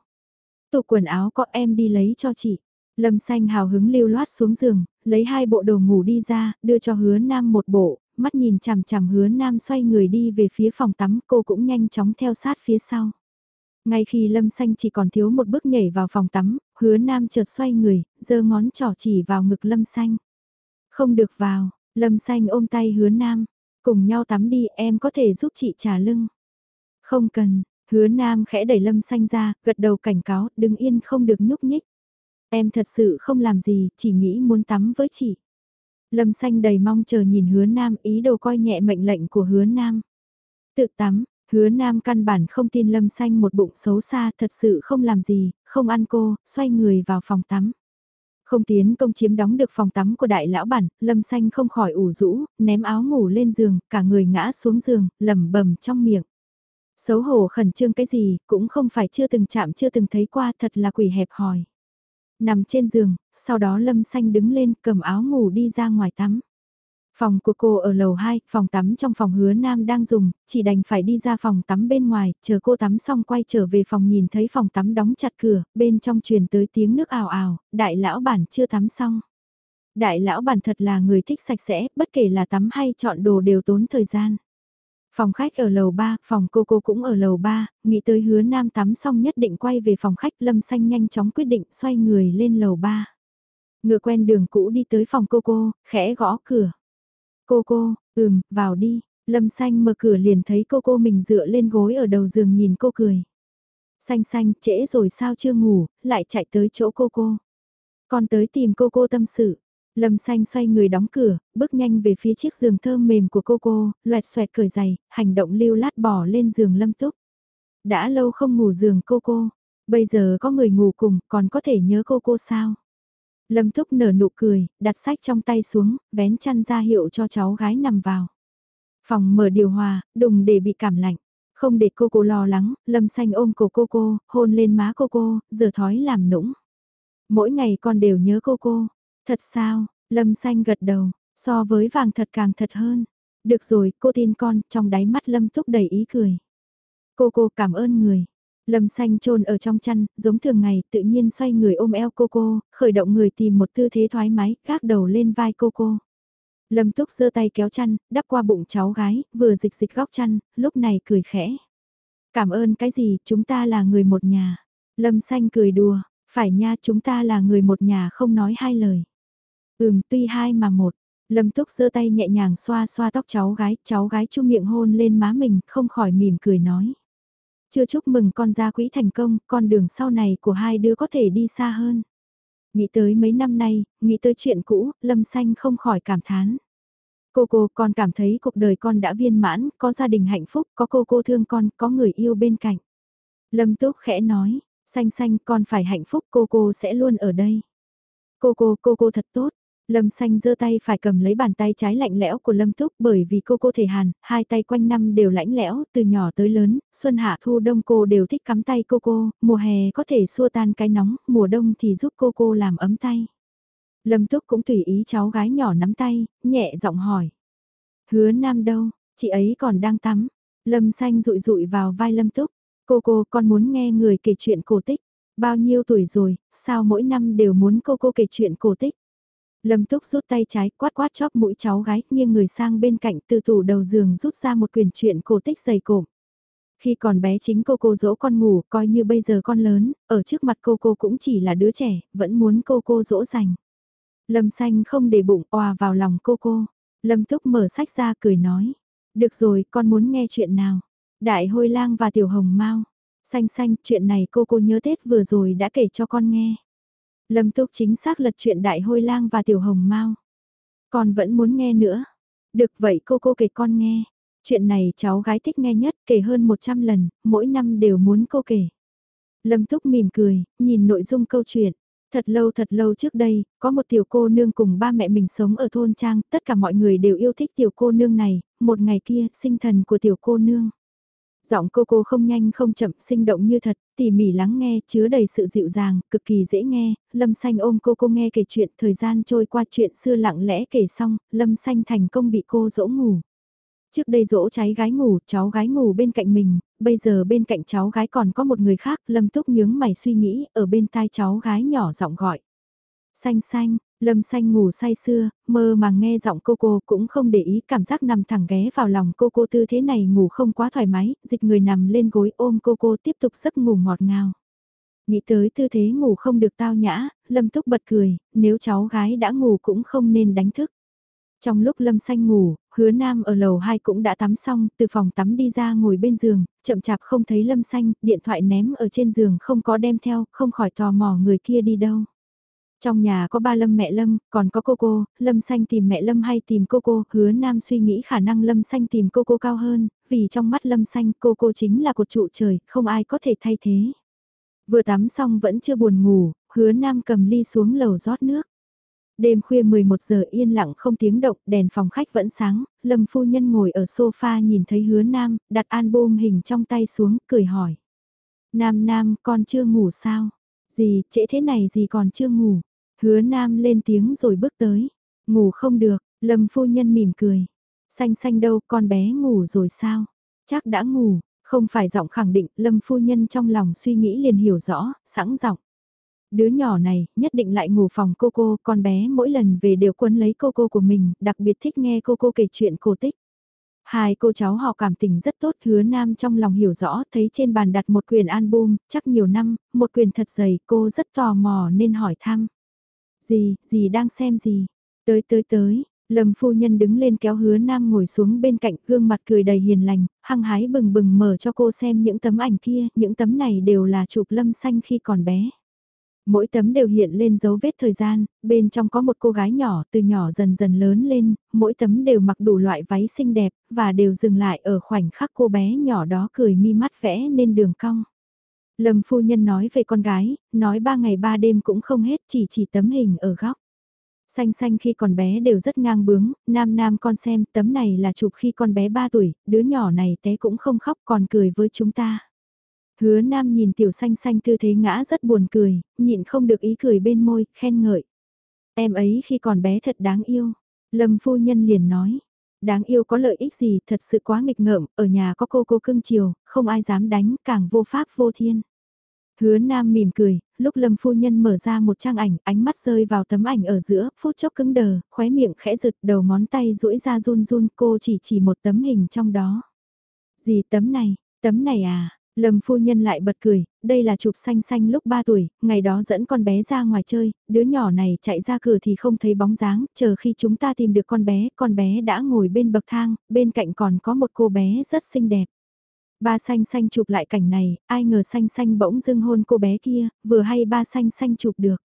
Tủ quần áo có em đi lấy cho chị. Lâm xanh hào hứng lưu loát xuống giường, lấy hai bộ đồ ngủ đi ra, đưa cho hứa nam một bộ, mắt nhìn chằm chằm hứa nam xoay người đi về phía phòng tắm cô cũng nhanh chóng theo sát phía sau. Ngay khi lâm xanh chỉ còn thiếu một bước nhảy vào phòng tắm, hứa nam chợt xoay người, giơ ngón trỏ chỉ vào ngực lâm xanh. Không được vào, lâm xanh ôm tay hứa nam, cùng nhau tắm đi em có thể giúp chị trả lưng. Không cần, hứa nam khẽ đẩy lâm xanh ra, gật đầu cảnh cáo, đừng yên không được nhúc nhích. Em thật sự không làm gì, chỉ nghĩ muốn tắm với chị. Lâm xanh đầy mong chờ nhìn hứa nam ý đồ coi nhẹ mệnh lệnh của hứa nam. Tự tắm, hứa nam căn bản không tin lâm xanh một bụng xấu xa thật sự không làm gì, không ăn cô, xoay người vào phòng tắm. Không tiến công chiếm đóng được phòng tắm của đại lão bản, lâm xanh không khỏi ủ rũ, ném áo ngủ lên giường, cả người ngã xuống giường, lẩm bẩm trong miệng. Xấu hổ khẩn trương cái gì, cũng không phải chưa từng chạm chưa từng thấy qua thật là quỷ hẹp hòi. Nằm trên giường, sau đó Lâm Xanh đứng lên cầm áo ngủ đi ra ngoài tắm. Phòng của cô ở lầu 2, phòng tắm trong phòng hứa nam đang dùng, chỉ đành phải đi ra phòng tắm bên ngoài, chờ cô tắm xong quay trở về phòng nhìn thấy phòng tắm đóng chặt cửa, bên trong truyền tới tiếng nước ào ào, đại lão bản chưa tắm xong. Đại lão bản thật là người thích sạch sẽ, bất kể là tắm hay chọn đồ đều tốn thời gian. Phòng khách ở lầu 3, phòng cô cô cũng ở lầu 3, nghĩ tới hứa nam tắm xong nhất định quay về phòng khách lâm xanh nhanh chóng quyết định xoay người lên lầu 3. Ngựa quen đường cũ đi tới phòng cô cô, khẽ gõ cửa. Cô cô, ừm, vào đi, lâm xanh mở cửa liền thấy cô cô mình dựa lên gối ở đầu giường nhìn cô cười. Xanh xanh, trễ rồi sao chưa ngủ, lại chạy tới chỗ cô cô. Con tới tìm cô cô tâm sự. Lâm xanh xoay người đóng cửa, bước nhanh về phía chiếc giường thơm mềm của cô cô, loẹt xoẹt cởi giày, hành động lưu lát bỏ lên giường lâm túc. Đã lâu không ngủ giường cô cô, bây giờ có người ngủ cùng còn có thể nhớ cô cô sao? Lâm túc nở nụ cười, đặt sách trong tay xuống, vén chăn ra hiệu cho cháu gái nằm vào. Phòng mở điều hòa, đùng để bị cảm lạnh. Không để cô cô lo lắng, Lâm xanh ôm cổ cô cô, hôn lên má cô cô, giờ thói làm nũng. Mỗi ngày con đều nhớ cô cô, Thật sao, Lâm Xanh gật đầu, so với vàng thật càng thật hơn. Được rồi, cô tin con, trong đáy mắt Lâm Túc đầy ý cười. Cô cô cảm ơn người. Lâm xanh trôn ở trong chăn, giống thường ngày, tự nhiên xoay người ôm eo cô cô, khởi động người tìm một tư thế thoải mái, gác đầu lên vai cô cô. Lâm túc giơ tay kéo chăn, đắp qua bụng cháu gái, vừa dịch dịch góc chăn, lúc này cười khẽ. Cảm ơn cái gì, chúng ta là người một nhà. Lâm xanh cười đùa, phải nha chúng ta là người một nhà không nói hai lời. Ừm tuy hai mà một. Lâm Túc giơ tay nhẹ nhàng xoa xoa tóc cháu gái, cháu gái chu miệng hôn lên má mình, không khỏi mỉm cười nói. Chưa chúc mừng con ra quỹ thành công, con đường sau này của hai đứa có thể đi xa hơn. Nghĩ tới mấy năm nay, nghĩ tới chuyện cũ, Lâm Xanh không khỏi cảm thán. Cô cô con cảm thấy cuộc đời con đã viên mãn, có gia đình hạnh phúc, có cô cô thương con, có người yêu bên cạnh. Lâm Túc khẽ nói, xanh xanh con phải hạnh phúc cô cô sẽ luôn ở đây. Cô cô cô cô thật tốt. Lâm xanh giơ tay phải cầm lấy bàn tay trái lạnh lẽo của Lâm Túc bởi vì cô cô thể hàn, hai tay quanh năm đều lạnh lẽo, từ nhỏ tới lớn, xuân hạ thu đông cô đều thích cắm tay cô cô, mùa hè có thể xua tan cái nóng, mùa đông thì giúp cô cô làm ấm tay. Lâm Túc cũng tùy ý cháu gái nhỏ nắm tay, nhẹ giọng hỏi. Hứa Nam đâu, chị ấy còn đang tắm. Lâm xanh rụi rụi vào vai Lâm Túc. Cô cô con muốn nghe người kể chuyện cổ tích. Bao nhiêu tuổi rồi, sao mỗi năm đều muốn cô cô kể chuyện cổ tích. Lâm Túc rút tay trái quát quát chóp mũi cháu gái nghiêng người sang bên cạnh từ tủ đầu giường rút ra một quyển truyện cổ tích dày cộm. Khi còn bé chính cô cô dỗ con ngủ coi như bây giờ con lớn, ở trước mặt cô cô cũng chỉ là đứa trẻ, vẫn muốn cô cô dỗ dành. Lâm xanh không để bụng òa vào lòng cô cô. Lâm Túc mở sách ra cười nói. Được rồi, con muốn nghe chuyện nào? Đại hôi lang và tiểu hồng mau. Xanh xanh, chuyện này cô cô nhớ Tết vừa rồi đã kể cho con nghe. Lâm Túc chính xác lật chuyện đại hôi lang và tiểu hồng mau. Con vẫn muốn nghe nữa. Được vậy cô cô kể con nghe. Chuyện này cháu gái thích nghe nhất, kể hơn 100 lần, mỗi năm đều muốn cô kể. Lâm Túc mỉm cười, nhìn nội dung câu chuyện. Thật lâu thật lâu trước đây, có một tiểu cô nương cùng ba mẹ mình sống ở thôn trang, tất cả mọi người đều yêu thích tiểu cô nương này, một ngày kia, sinh thần của tiểu cô nương. Giọng cô cô không nhanh không chậm, sinh động như thật, tỉ mỉ lắng nghe, chứa đầy sự dịu dàng, cực kỳ dễ nghe, Lâm Xanh ôm cô cô nghe kể chuyện, thời gian trôi qua chuyện xưa lặng lẽ kể xong, Lâm Xanh thành công bị cô dỗ ngủ. Trước đây dỗ cháy gái ngủ, cháu gái ngủ bên cạnh mình, bây giờ bên cạnh cháu gái còn có một người khác, Lâm Túc nhướng mày suy nghĩ, ở bên tai cháu gái nhỏ giọng gọi. Xanh xanh, Lâm xanh ngủ say sưa, mơ mà nghe giọng cô cô cũng không để ý cảm giác nằm thẳng ghé vào lòng cô cô tư thế này ngủ không quá thoải mái, dịch người nằm lên gối ôm cô cô tiếp tục giấc ngủ ngọt ngào. Nghĩ tới tư thế ngủ không được tao nhã, Lâm Túc bật cười, nếu cháu gái đã ngủ cũng không nên đánh thức. Trong lúc Lâm Xanh ngủ, hứa nam ở lầu 2 cũng đã tắm xong, từ phòng tắm đi ra ngồi bên giường, chậm chạp không thấy Lâm Xanh, điện thoại ném ở trên giường không có đem theo, không khỏi tò mò người kia đi đâu. Trong nhà có ba Lâm mẹ Lâm, còn có cô cô, Lâm Xanh tìm mẹ Lâm hay tìm cô cô, hứa nam suy nghĩ khả năng Lâm Xanh tìm cô cô cao hơn, vì trong mắt Lâm Xanh cô cô chính là cột trụ trời, không ai có thể thay thế. Vừa tắm xong vẫn chưa buồn ngủ, hứa nam cầm ly xuống lầu rót nước. Đêm khuya 11 giờ yên lặng không tiếng động, đèn phòng khách vẫn sáng, Lâm phu nhân ngồi ở sofa nhìn thấy hứa nam, đặt album hình trong tay xuống, cười hỏi. Nam Nam, con chưa ngủ sao? Gì, trễ thế này gì còn chưa ngủ? Hứa Nam lên tiếng rồi bước tới. Ngủ không được, Lâm phu nhân mỉm cười. Xanh xanh đâu, con bé ngủ rồi sao? Chắc đã ngủ, không phải giọng khẳng định, Lâm phu nhân trong lòng suy nghĩ liền hiểu rõ, sẵn giọng. Đứa nhỏ này, nhất định lại ngủ phòng cô cô, con bé mỗi lần về đều quấn lấy cô cô của mình, đặc biệt thích nghe cô cô kể chuyện cổ tích. Hai cô cháu họ cảm tình rất tốt hứa nam trong lòng hiểu rõ thấy trên bàn đặt một quyền album, chắc nhiều năm, một quyền thật dày cô rất tò mò nên hỏi thăm. Gì, gì đang xem gì? Tới tới tới, Lâm phu nhân đứng lên kéo hứa nam ngồi xuống bên cạnh gương mặt cười đầy hiền lành, hăng hái bừng bừng mở cho cô xem những tấm ảnh kia, những tấm này đều là chụp lâm xanh khi còn bé. Mỗi tấm đều hiện lên dấu vết thời gian, bên trong có một cô gái nhỏ từ nhỏ dần dần lớn lên, mỗi tấm đều mặc đủ loại váy xinh đẹp, và đều dừng lại ở khoảnh khắc cô bé nhỏ đó cười mi mắt vẽ nên đường cong. Lâm phu nhân nói về con gái, nói ba ngày ba đêm cũng không hết chỉ chỉ tấm hình ở góc. Xanh xanh khi còn bé đều rất ngang bướng, nam nam con xem tấm này là chụp khi con bé 3 tuổi, đứa nhỏ này té cũng không khóc còn cười với chúng ta. Hứa nam nhìn tiểu xanh xanh tư thế ngã rất buồn cười, nhịn không được ý cười bên môi, khen ngợi. Em ấy khi còn bé thật đáng yêu. Lâm phu nhân liền nói. Đáng yêu có lợi ích gì thật sự quá nghịch ngợm, ở nhà có cô cô cưng chiều, không ai dám đánh, càng vô pháp vô thiên. Hứa Nam mỉm cười, lúc Lâm phu nhân mở ra một trang ảnh, ánh mắt rơi vào tấm ảnh ở giữa, phút chốc cứng đờ, khóe miệng khẽ giật, đầu ngón tay duỗi ra run run, cô chỉ chỉ một tấm hình trong đó. Gì tấm này, tấm này à, Lâm phu nhân lại bật cười, đây là chụp xanh xanh lúc 3 tuổi, ngày đó dẫn con bé ra ngoài chơi, đứa nhỏ này chạy ra cửa thì không thấy bóng dáng, chờ khi chúng ta tìm được con bé, con bé đã ngồi bên bậc thang, bên cạnh còn có một cô bé rất xinh đẹp. Ba xanh xanh chụp lại cảnh này, ai ngờ xanh xanh bỗng dưng hôn cô bé kia, vừa hay ba xanh xanh chụp được.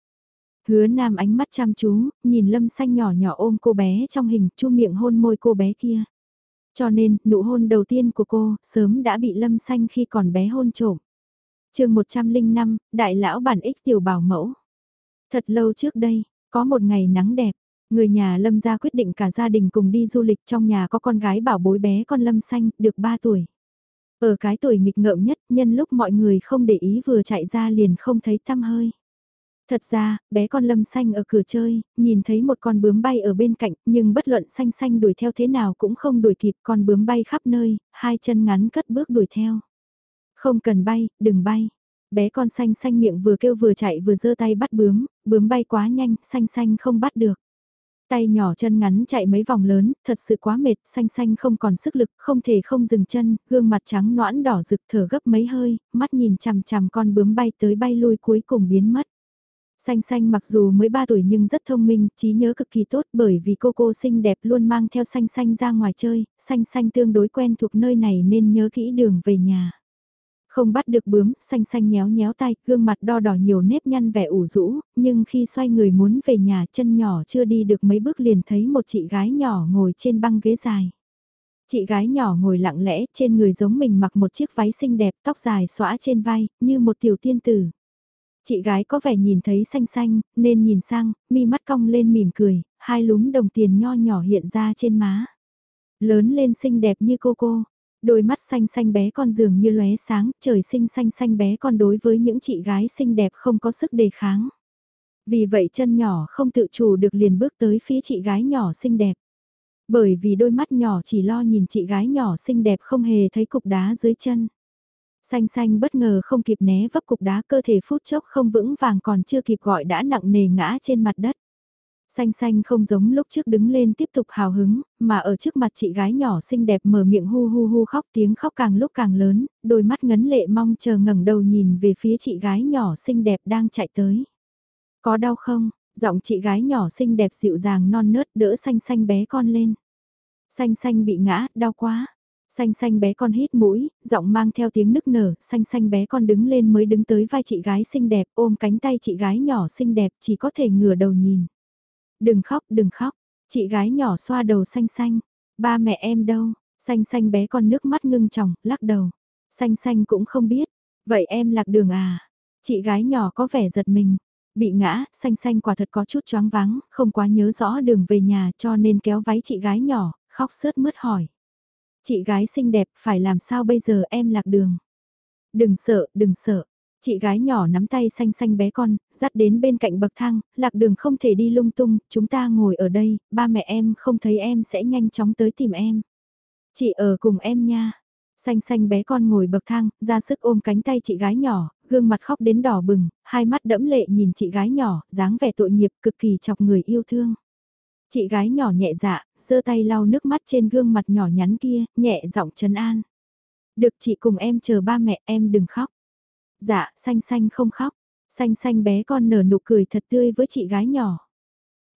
Hứa Nam ánh mắt chăm chú, nhìn Lâm Xanh nhỏ nhỏ ôm cô bé trong hình, chu miệng hôn môi cô bé kia. Cho nên, nụ hôn đầu tiên của cô, sớm đã bị Lâm Xanh khi còn bé hôn trộm. chương 105, Đại lão bản ích tiểu bảo mẫu. Thật lâu trước đây, có một ngày nắng đẹp, người nhà Lâm ra quyết định cả gia đình cùng đi du lịch trong nhà có con gái bảo bối bé con Lâm Xanh, được 3 tuổi. Ở cái tuổi nghịch ngợm nhất, nhân lúc mọi người không để ý vừa chạy ra liền không thấy tăm hơi. Thật ra, bé con lâm xanh ở cửa chơi, nhìn thấy một con bướm bay ở bên cạnh, nhưng bất luận xanh xanh đuổi theo thế nào cũng không đuổi kịp con bướm bay khắp nơi, hai chân ngắn cất bước đuổi theo. Không cần bay, đừng bay. Bé con xanh xanh miệng vừa kêu vừa chạy vừa giơ tay bắt bướm, bướm bay quá nhanh, xanh xanh không bắt được. Tay nhỏ chân ngắn chạy mấy vòng lớn, thật sự quá mệt, xanh xanh không còn sức lực, không thể không dừng chân, gương mặt trắng noãn đỏ rực thở gấp mấy hơi, mắt nhìn chằm chằm con bướm bay tới bay lui cuối cùng biến mất. Xanh xanh mặc dù mới 3 tuổi nhưng rất thông minh, trí nhớ cực kỳ tốt bởi vì cô cô xinh đẹp luôn mang theo xanh xanh ra ngoài chơi, xanh xanh tương đối quen thuộc nơi này nên nhớ kỹ đường về nhà. Không bắt được bướm, xanh xanh nhéo nhéo tay, gương mặt đo đỏ nhiều nếp nhăn vẻ ủ rũ, nhưng khi xoay người muốn về nhà chân nhỏ chưa đi được mấy bước liền thấy một chị gái nhỏ ngồi trên băng ghế dài. Chị gái nhỏ ngồi lặng lẽ, trên người giống mình mặc một chiếc váy xinh đẹp, tóc dài xõa trên vai, như một tiểu tiên tử. Chị gái có vẻ nhìn thấy xanh xanh, nên nhìn sang, mi mắt cong lên mỉm cười, hai lúm đồng tiền nho nhỏ hiện ra trên má. Lớn lên xinh đẹp như cô cô, đôi mắt xanh xanh bé con dường như lóe sáng, trời xinh xanh xanh bé con đối với những chị gái xinh đẹp không có sức đề kháng. Vì vậy chân nhỏ không tự chủ được liền bước tới phía chị gái nhỏ xinh đẹp. Bởi vì đôi mắt nhỏ chỉ lo nhìn chị gái nhỏ xinh đẹp không hề thấy cục đá dưới chân. Xanh xanh bất ngờ không kịp né vấp cục đá cơ thể phút chốc không vững vàng còn chưa kịp gọi đã nặng nề ngã trên mặt đất. Xanh xanh không giống lúc trước đứng lên tiếp tục hào hứng, mà ở trước mặt chị gái nhỏ xinh đẹp mở miệng hu hu hu khóc tiếng khóc càng lúc càng lớn, đôi mắt ngấn lệ mong chờ ngẩng đầu nhìn về phía chị gái nhỏ xinh đẹp đang chạy tới. Có đau không? Giọng chị gái nhỏ xinh đẹp dịu dàng non nớt đỡ xanh xanh bé con lên. Xanh xanh bị ngã, đau quá. Xanh xanh bé con hít mũi, giọng mang theo tiếng nức nở, xanh xanh bé con đứng lên mới đứng tới vai chị gái xinh đẹp ôm cánh tay chị gái nhỏ xinh đẹp chỉ có thể ngửa đầu nhìn. Đừng khóc, đừng khóc, chị gái nhỏ xoa đầu xanh xanh, ba mẹ em đâu, xanh xanh bé con nước mắt ngưng tròng, lắc đầu. Xanh xanh cũng không biết, vậy em lạc đường à? Chị gái nhỏ có vẻ giật mình, bị ngã, xanh xanh quả thật có chút choáng váng, không quá nhớ rõ đường về nhà cho nên kéo váy chị gái nhỏ, khóc sướt mướt hỏi. Chị gái xinh đẹp, phải làm sao bây giờ em lạc đường? Đừng sợ, đừng sợ. Chị gái nhỏ nắm tay xanh xanh bé con, dắt đến bên cạnh bậc thang, lạc đường không thể đi lung tung, chúng ta ngồi ở đây, ba mẹ em không thấy em sẽ nhanh chóng tới tìm em. Chị ở cùng em nha. Xanh xanh bé con ngồi bậc thang, ra sức ôm cánh tay chị gái nhỏ, gương mặt khóc đến đỏ bừng, hai mắt đẫm lệ nhìn chị gái nhỏ, dáng vẻ tội nghiệp cực kỳ chọc người yêu thương. Chị gái nhỏ nhẹ dạ, giơ tay lau nước mắt trên gương mặt nhỏ nhắn kia, nhẹ giọng trấn an. Được chị cùng em chờ ba mẹ em đừng khóc. Dạ, xanh xanh không khóc. Xanh xanh bé con nở nụ cười thật tươi với chị gái nhỏ.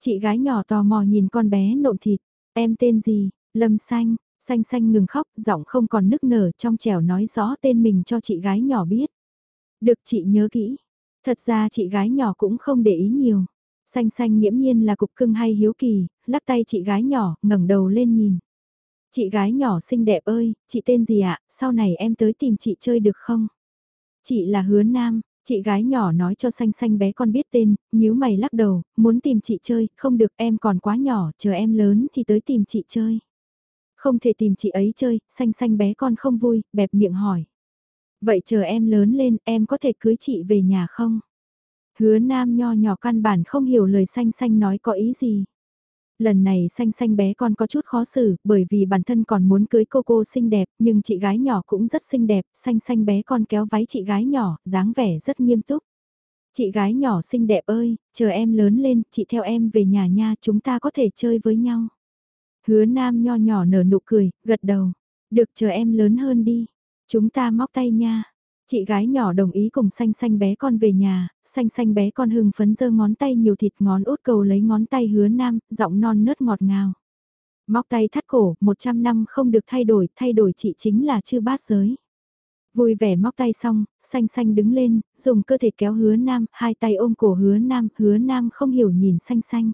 Chị gái nhỏ tò mò nhìn con bé nộn thịt. Em tên gì? Lâm xanh. Xanh xanh ngừng khóc, giọng không còn nức nở trong trẻo nói rõ tên mình cho chị gái nhỏ biết. Được chị nhớ kỹ. Thật ra chị gái nhỏ cũng không để ý nhiều. Xanh xanh nghiễm nhiên là cục cưng hay hiếu kỳ, lắc tay chị gái nhỏ, ngẩng đầu lên nhìn. Chị gái nhỏ xinh đẹp ơi, chị tên gì ạ, sau này em tới tìm chị chơi được không? Chị là Hứa Nam, chị gái nhỏ nói cho xanh xanh bé con biết tên, nhíu mày lắc đầu, muốn tìm chị chơi, không được em còn quá nhỏ, chờ em lớn thì tới tìm chị chơi. Không thể tìm chị ấy chơi, xanh xanh bé con không vui, bẹp miệng hỏi. Vậy chờ em lớn lên, em có thể cưới chị về nhà không? Hứa nam nho nhỏ căn bản không hiểu lời xanh xanh nói có ý gì. Lần này xanh xanh bé con có chút khó xử, bởi vì bản thân còn muốn cưới cô cô xinh đẹp, nhưng chị gái nhỏ cũng rất xinh đẹp, xanh xanh bé con kéo váy chị gái nhỏ, dáng vẻ rất nghiêm túc. Chị gái nhỏ xinh đẹp ơi, chờ em lớn lên, chị theo em về nhà nha, chúng ta có thể chơi với nhau. Hứa nam nho nhỏ nở nụ cười, gật đầu. Được chờ em lớn hơn đi. Chúng ta móc tay nha. Chị gái nhỏ đồng ý cùng xanh xanh bé con về nhà, xanh xanh bé con hưng phấn giơ ngón tay nhiều thịt ngón út cầu lấy ngón tay hứa nam, giọng non nớt ngọt ngào. Móc tay thắt cổ, 100 năm không được thay đổi, thay đổi chị chính là chư bát giới. Vui vẻ móc tay xong, xanh xanh đứng lên, dùng cơ thể kéo hứa nam, hai tay ôm cổ hứa nam, hứa nam không hiểu nhìn xanh xanh.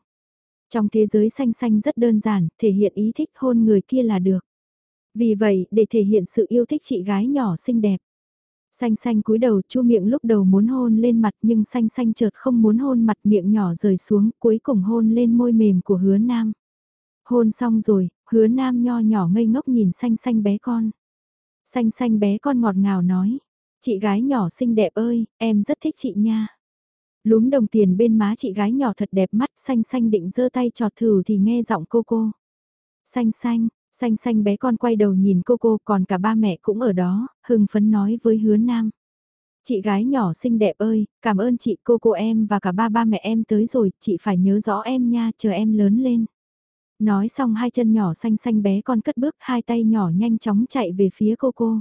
Trong thế giới xanh xanh rất đơn giản, thể hiện ý thích hôn người kia là được. Vì vậy, để thể hiện sự yêu thích chị gái nhỏ xinh đẹp. Xanh xanh cúi đầu chu miệng lúc đầu muốn hôn lên mặt nhưng xanh xanh chợt không muốn hôn mặt miệng nhỏ rời xuống cuối cùng hôn lên môi mềm của hứa nam. Hôn xong rồi, hứa nam nho nhỏ ngây ngốc nhìn xanh xanh bé con. Xanh xanh bé con ngọt ngào nói, chị gái nhỏ xinh đẹp ơi, em rất thích chị nha. Lúm đồng tiền bên má chị gái nhỏ thật đẹp mắt xanh xanh định giơ tay trọt thử thì nghe giọng cô cô. Xanh xanh, xanh xanh bé con quay đầu nhìn cô cô còn cả ba mẹ cũng ở đó, hưng phấn nói với hứa nam. Chị gái nhỏ xinh đẹp ơi, cảm ơn chị cô cô em và cả ba ba mẹ em tới rồi, chị phải nhớ rõ em nha, chờ em lớn lên. Nói xong hai chân nhỏ xanh xanh bé con cất bước hai tay nhỏ nhanh chóng chạy về phía cô cô.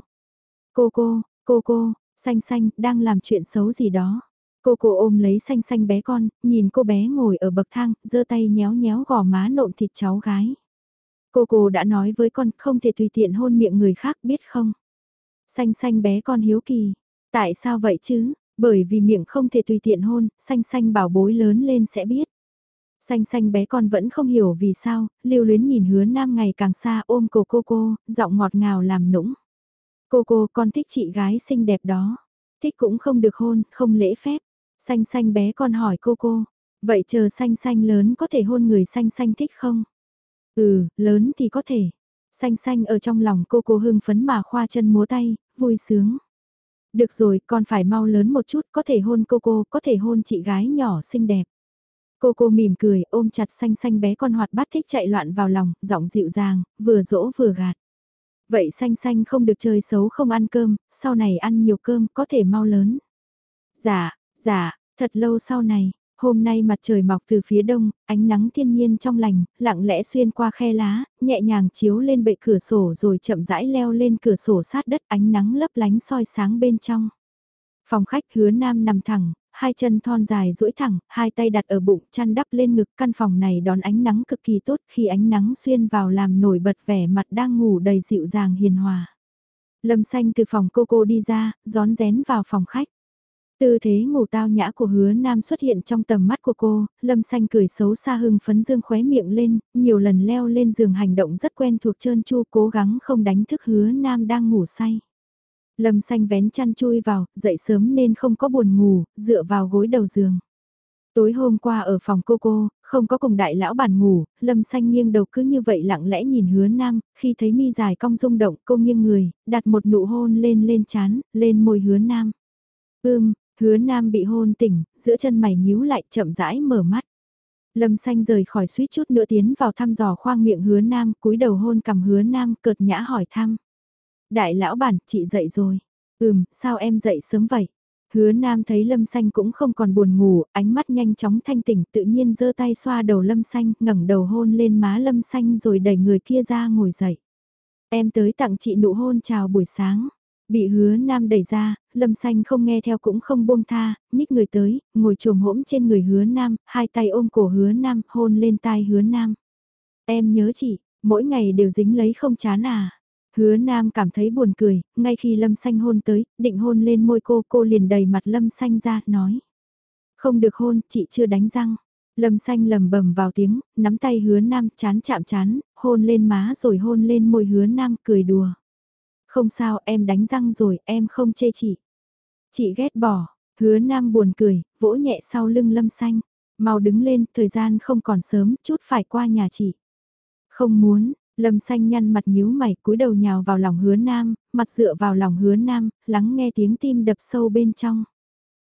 Cô cô, cô cô, xanh xanh, đang làm chuyện xấu gì đó. Cô cô ôm lấy xanh xanh bé con, nhìn cô bé ngồi ở bậc thang, giơ tay nhéo nhéo gò má nộm thịt cháu gái. Cô cô đã nói với con không thể tùy tiện hôn miệng người khác biết không? Xanh xanh bé con hiếu kỳ. Tại sao vậy chứ? Bởi vì miệng không thể tùy tiện hôn, xanh xanh bảo bối lớn lên sẽ biết. Xanh xanh bé con vẫn không hiểu vì sao, lưu luyến nhìn hứa nam ngày càng xa ôm cổ cô cô, giọng ngọt ngào làm nũng. Cô cô con thích chị gái xinh đẹp đó. Thích cũng không được hôn, không lễ phép. Xanh xanh bé con hỏi cô cô, vậy chờ xanh xanh lớn có thể hôn người xanh xanh thích không? Ừ, lớn thì có thể. Xanh xanh ở trong lòng cô cô hưng phấn mà khoa chân múa tay, vui sướng. Được rồi, con phải mau lớn một chút, có thể hôn cô cô, có thể hôn chị gái nhỏ xinh đẹp. Cô cô mỉm cười, ôm chặt xanh xanh bé con hoạt bát thích chạy loạn vào lòng, giọng dịu dàng, vừa dỗ vừa gạt. Vậy xanh xanh không được chơi xấu không ăn cơm, sau này ăn nhiều cơm có thể mau lớn. Dạ, dạ, thật lâu sau này, hôm nay mặt trời mọc từ phía đông, ánh nắng thiên nhiên trong lành, lặng lẽ xuyên qua khe lá, nhẹ nhàng chiếu lên bệ cửa sổ rồi chậm rãi leo lên cửa sổ sát đất ánh nắng lấp lánh soi sáng bên trong. Phòng khách hứa nam nằm thẳng, hai chân thon dài duỗi thẳng, hai tay đặt ở bụng, chăn đắp lên ngực. Căn phòng này đón ánh nắng cực kỳ tốt khi ánh nắng xuyên vào làm nổi bật vẻ mặt đang ngủ đầy dịu dàng hiền hòa. Lâm xanh từ phòng cô cô đi ra, gión rén vào phòng khách. Tư thế ngủ tao nhã của hứa nam xuất hiện trong tầm mắt của cô, lâm xanh cười xấu xa hưng phấn dương khóe miệng lên, nhiều lần leo lên giường hành động rất quen thuộc trơn chu cố gắng không đánh thức hứa nam đang ngủ say. Lâm xanh vén chăn chui vào, dậy sớm nên không có buồn ngủ, dựa vào gối đầu giường. Tối hôm qua ở phòng cô cô, không có cùng đại lão bàn ngủ, lâm xanh nghiêng đầu cứ như vậy lặng lẽ nhìn hứa nam, khi thấy mi dài cong rung động cô nghiêng người, đặt một nụ hôn lên lên chán, lên môi hứa nam. Ưm, hứa nam bị hôn tỉnh, giữa chân mày nhíu lại chậm rãi mở mắt. Lâm xanh rời khỏi suýt chút nữa tiến vào thăm dò khoang miệng hứa nam, cúi đầu hôn cầm hứa nam, cợt nhã hỏi thăm. Đại lão bản, chị dậy rồi. Ừm, sao em dậy sớm vậy? Hứa Nam thấy Lâm Xanh cũng không còn buồn ngủ, ánh mắt nhanh chóng thanh tỉnh tự nhiên giơ tay xoa đầu Lâm Xanh, ngẩng đầu hôn lên má Lâm Xanh rồi đẩy người kia ra ngồi dậy. Em tới tặng chị nụ hôn chào buổi sáng. Bị hứa Nam đẩy ra, Lâm Xanh không nghe theo cũng không buông tha, nhích người tới, ngồi trồm hỗn trên người hứa Nam, hai tay ôm cổ hứa Nam, hôn lên tai hứa Nam. Em nhớ chị, mỗi ngày đều dính lấy không chán à. Hứa Nam cảm thấy buồn cười, ngay khi Lâm Xanh hôn tới, định hôn lên môi cô, cô liền đầy mặt Lâm Xanh ra, nói. Không được hôn, chị chưa đánh răng. Lâm Xanh lầm bầm vào tiếng, nắm tay hứa Nam chán chạm chán, hôn lên má rồi hôn lên môi hứa Nam cười đùa. Không sao em đánh răng rồi, em không chê chị. Chị ghét bỏ, hứa Nam buồn cười, vỗ nhẹ sau lưng Lâm Xanh. Mau đứng lên, thời gian không còn sớm, chút phải qua nhà chị. Không muốn, Lâm xanh nhăn mặt nhíu mày cúi đầu nhào vào lòng hứa nam, mặt dựa vào lòng hứa nam, lắng nghe tiếng tim đập sâu bên trong.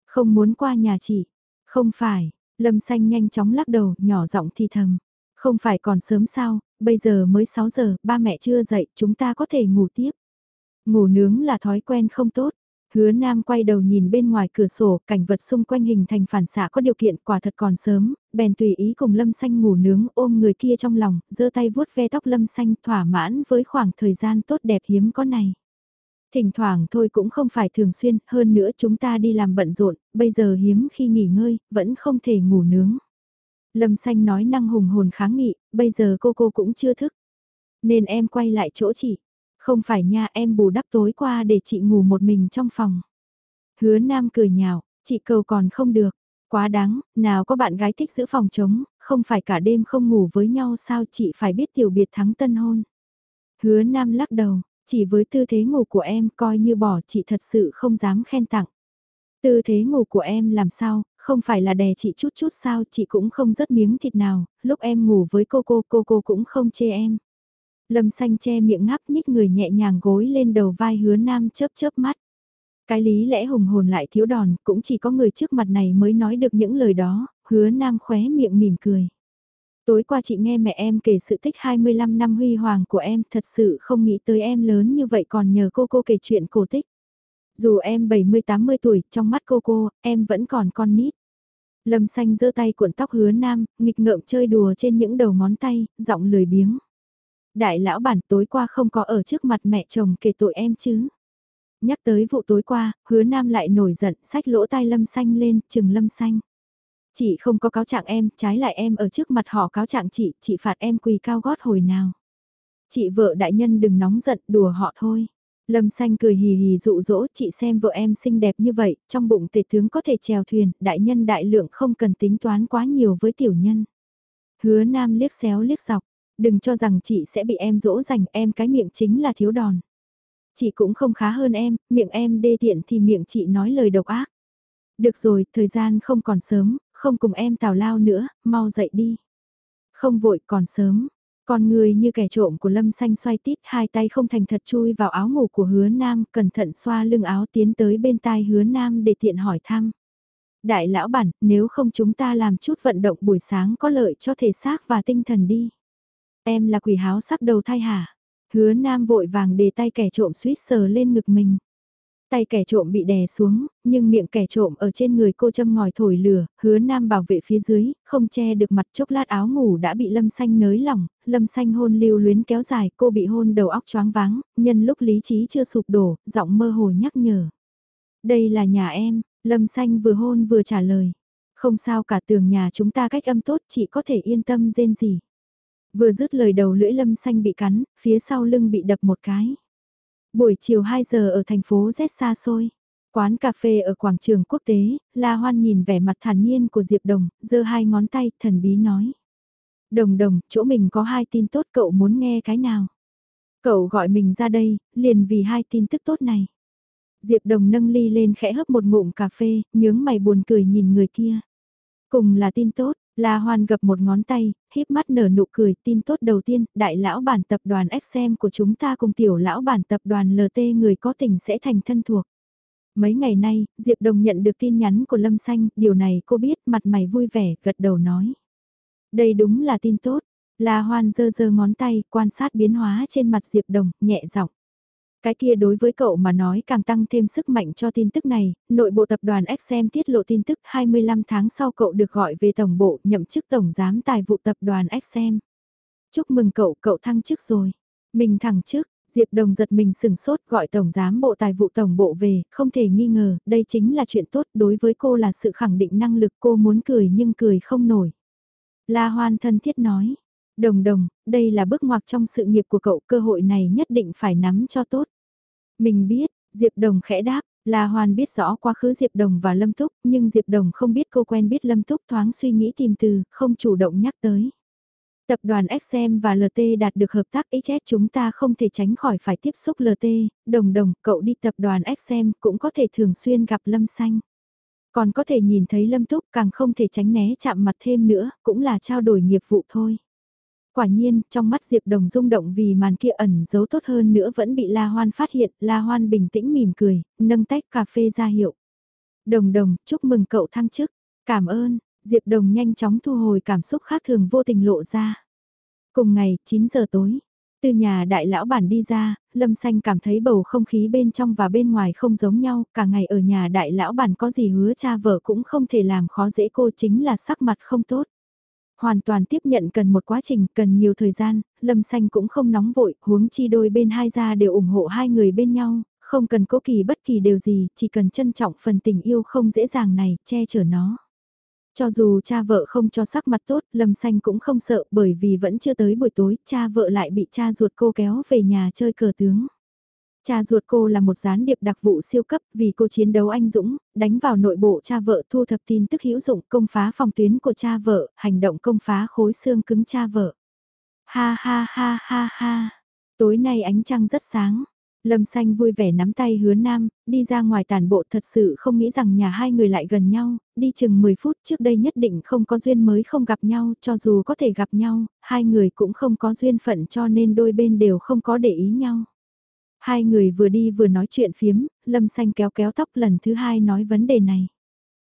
Không muốn qua nhà chị. Không phải, lâm xanh nhanh chóng lắc đầu, nhỏ giọng thi thầm. Không phải còn sớm sao, bây giờ mới 6 giờ, ba mẹ chưa dậy, chúng ta có thể ngủ tiếp. Ngủ nướng là thói quen không tốt, Hứa Nam quay đầu nhìn bên ngoài cửa sổ, cảnh vật xung quanh hình thành phản xạ có điều kiện quả thật còn sớm, bèn tùy ý cùng Lâm Xanh ngủ nướng ôm người kia trong lòng, giơ tay vuốt ve tóc Lâm Xanh thỏa mãn với khoảng thời gian tốt đẹp hiếm có này. Thỉnh thoảng thôi cũng không phải thường xuyên, hơn nữa chúng ta đi làm bận rộn, bây giờ hiếm khi nghỉ ngơi, vẫn không thể ngủ nướng. Lâm Xanh nói năng hùng hồn kháng nghị, bây giờ cô cô cũng chưa thức. Nên em quay lại chỗ chị. Không phải nha em bù đắp tối qua để chị ngủ một mình trong phòng. Hứa Nam cười nhạo, chị cầu còn không được. Quá đáng, nào có bạn gái thích giữ phòng trống, không phải cả đêm không ngủ với nhau sao chị phải biết tiểu biệt thắng tân hôn. Hứa Nam lắc đầu, chỉ với tư thế ngủ của em coi như bỏ chị thật sự không dám khen tặng. Tư thế ngủ của em làm sao, không phải là đè chị chút chút sao chị cũng không rớt miếng thịt nào, lúc em ngủ với cô cô cô cô cũng không chê em. Lâm xanh che miệng ngáp nhích người nhẹ nhàng gối lên đầu vai hứa nam chớp chớp mắt. Cái lý lẽ hùng hồn lại thiếu đòn, cũng chỉ có người trước mặt này mới nói được những lời đó, hứa nam khóe miệng mỉm cười. Tối qua chị nghe mẹ em kể sự tích 25 năm huy hoàng của em, thật sự không nghĩ tới em lớn như vậy còn nhờ cô cô kể chuyện cổ tích. Dù em 70-80 tuổi, trong mắt cô cô, em vẫn còn con nít. Lâm xanh giơ tay cuộn tóc hứa nam, nghịch ngợm chơi đùa trên những đầu ngón tay, giọng lười biếng. Đại lão bản tối qua không có ở trước mặt mẹ chồng kể tội em chứ. Nhắc tới vụ tối qua, hứa nam lại nổi giận, sách lỗ tai lâm xanh lên, chừng lâm xanh. Chị không có cáo trạng em, trái lại em ở trước mặt họ cáo trạng chị, chị phạt em quỳ cao gót hồi nào. Chị vợ đại nhân đừng nóng giận, đùa họ thôi. Lâm xanh cười hì hì dụ dỗ chị xem vợ em xinh đẹp như vậy, trong bụng tể tướng có thể chèo thuyền, đại nhân đại lượng không cần tính toán quá nhiều với tiểu nhân. Hứa nam liếc xéo liếc dọc, đừng cho rằng chị sẽ bị em dỗ dành em cái miệng chính là thiếu đòn. Chị cũng không khá hơn em, miệng em đê tiện thì miệng chị nói lời độc ác. Được rồi, thời gian không còn sớm, không cùng em tào lao nữa, mau dậy đi. Không vội còn sớm, con người như kẻ trộm của lâm xanh xoay tít hai tay không thành thật chui vào áo ngủ của hứa nam, cẩn thận xoa lưng áo tiến tới bên tai hứa nam để tiện hỏi thăm. Đại lão bản, nếu không chúng ta làm chút vận động buổi sáng có lợi cho thể xác và tinh thần đi. Em là quỷ háo sắp đầu thai hả? Hứa nam vội vàng để tay kẻ trộm suýt sờ lên ngực mình. Tay kẻ trộm bị đè xuống, nhưng miệng kẻ trộm ở trên người cô châm ngòi thổi lửa, hứa nam bảo vệ phía dưới, không che được mặt chốc lát áo ngủ đã bị lâm xanh nới lỏng, lâm xanh hôn lưu luyến kéo dài, cô bị hôn đầu óc choáng váng, nhân lúc lý trí chưa sụp đổ, giọng mơ hồ nhắc nhở. Đây là nhà em, lâm xanh vừa hôn vừa trả lời. Không sao cả tường nhà chúng ta cách âm tốt, chị có thể yên tâm rên gì. Vừa dứt lời đầu lưỡi lâm xanh bị cắn, phía sau lưng bị đập một cái. Buổi chiều 2 giờ ở thành phố Z xa xôi. Quán cà phê ở quảng trường quốc tế, La Hoan nhìn vẻ mặt thản nhiên của Diệp Đồng, giơ hai ngón tay, thần bí nói. Đồng đồng, chỗ mình có hai tin tốt cậu muốn nghe cái nào? Cậu gọi mình ra đây, liền vì hai tin tức tốt này. Diệp Đồng nâng ly lên khẽ hấp một ngụm cà phê, nhướng mày buồn cười nhìn người kia. Cùng là tin tốt, La Hoan gập một ngón tay, híp mắt nở nụ cười, tin tốt đầu tiên, đại lão bản tập đoàn XM của chúng ta cùng tiểu lão bản tập đoàn LT người có tình sẽ thành thân thuộc. Mấy ngày nay, Diệp Đồng nhận được tin nhắn của Lâm Xanh, điều này cô biết, mặt mày vui vẻ, gật đầu nói. Đây đúng là tin tốt. La Hoan dơ dơ ngón tay, quan sát biến hóa trên mặt Diệp Đồng, nhẹ giọng. Cái kia đối với cậu mà nói càng tăng thêm sức mạnh cho tin tức này, nội bộ tập đoàn XM tiết lộ tin tức 25 tháng sau cậu được gọi về tổng bộ nhậm chức tổng giám tài vụ tập đoàn XM. Chúc mừng cậu, cậu thăng chức rồi. Mình thẳng chức, Diệp Đồng giật mình sừng sốt gọi tổng giám bộ tài vụ tổng bộ về, không thể nghi ngờ, đây chính là chuyện tốt đối với cô là sự khẳng định năng lực cô muốn cười nhưng cười không nổi. La Hoan thân thiết nói, Đồng đồng, đây là bước ngoặt trong sự nghiệp của cậu, cơ hội này nhất định phải nắm cho tốt. Mình biết, Diệp Đồng khẽ đáp, là hoàn biết rõ quá khứ Diệp Đồng và Lâm Túc, nhưng Diệp Đồng không biết cô quen biết Lâm Túc thoáng suy nghĩ tìm từ, không chủ động nhắc tới. Tập đoàn XM và LT đạt được hợp tác XS chúng ta không thể tránh khỏi phải tiếp xúc LT, đồng đồng, cậu đi tập đoàn XM cũng có thể thường xuyên gặp Lâm Xanh. Còn có thể nhìn thấy Lâm Túc càng không thể tránh né chạm mặt thêm nữa, cũng là trao đổi nghiệp vụ thôi. Quả nhiên, trong mắt Diệp Đồng rung động vì màn kia ẩn giấu tốt hơn nữa vẫn bị La Hoan phát hiện, La Hoan bình tĩnh mỉm cười, nâng tách cà phê ra hiệu. Đồng đồng, chúc mừng cậu thăng chức. Cảm ơn, Diệp Đồng nhanh chóng thu hồi cảm xúc khác thường vô tình lộ ra. Cùng ngày, 9 giờ tối, từ nhà đại lão bản đi ra, Lâm Xanh cảm thấy bầu không khí bên trong và bên ngoài không giống nhau, cả ngày ở nhà đại lão bản có gì hứa cha vợ cũng không thể làm khó dễ cô chính là sắc mặt không tốt. Hoàn toàn tiếp nhận cần một quá trình, cần nhiều thời gian, Lâm Xanh cũng không nóng vội, huống chi đôi bên hai gia đều ủng hộ hai người bên nhau, không cần cố kỳ bất kỳ điều gì, chỉ cần trân trọng phần tình yêu không dễ dàng này, che chở nó. Cho dù cha vợ không cho sắc mặt tốt, Lâm Xanh cũng không sợ bởi vì vẫn chưa tới buổi tối, cha vợ lại bị cha ruột cô kéo về nhà chơi cờ tướng. Cha ruột cô là một gián điệp đặc vụ siêu cấp vì cô chiến đấu anh dũng, đánh vào nội bộ cha vợ thu thập tin tức hữu dụng công phá phòng tuyến của cha vợ, hành động công phá khối xương cứng cha vợ. Ha ha ha ha ha, tối nay ánh trăng rất sáng. Lâm Xanh vui vẻ nắm tay hứa nam, đi ra ngoài tàn bộ thật sự không nghĩ rằng nhà hai người lại gần nhau, đi chừng 10 phút trước đây nhất định không có duyên mới không gặp nhau, cho dù có thể gặp nhau, hai người cũng không có duyên phận cho nên đôi bên đều không có để ý nhau. Hai người vừa đi vừa nói chuyện phiếm, Lâm Xanh kéo kéo tóc lần thứ hai nói vấn đề này.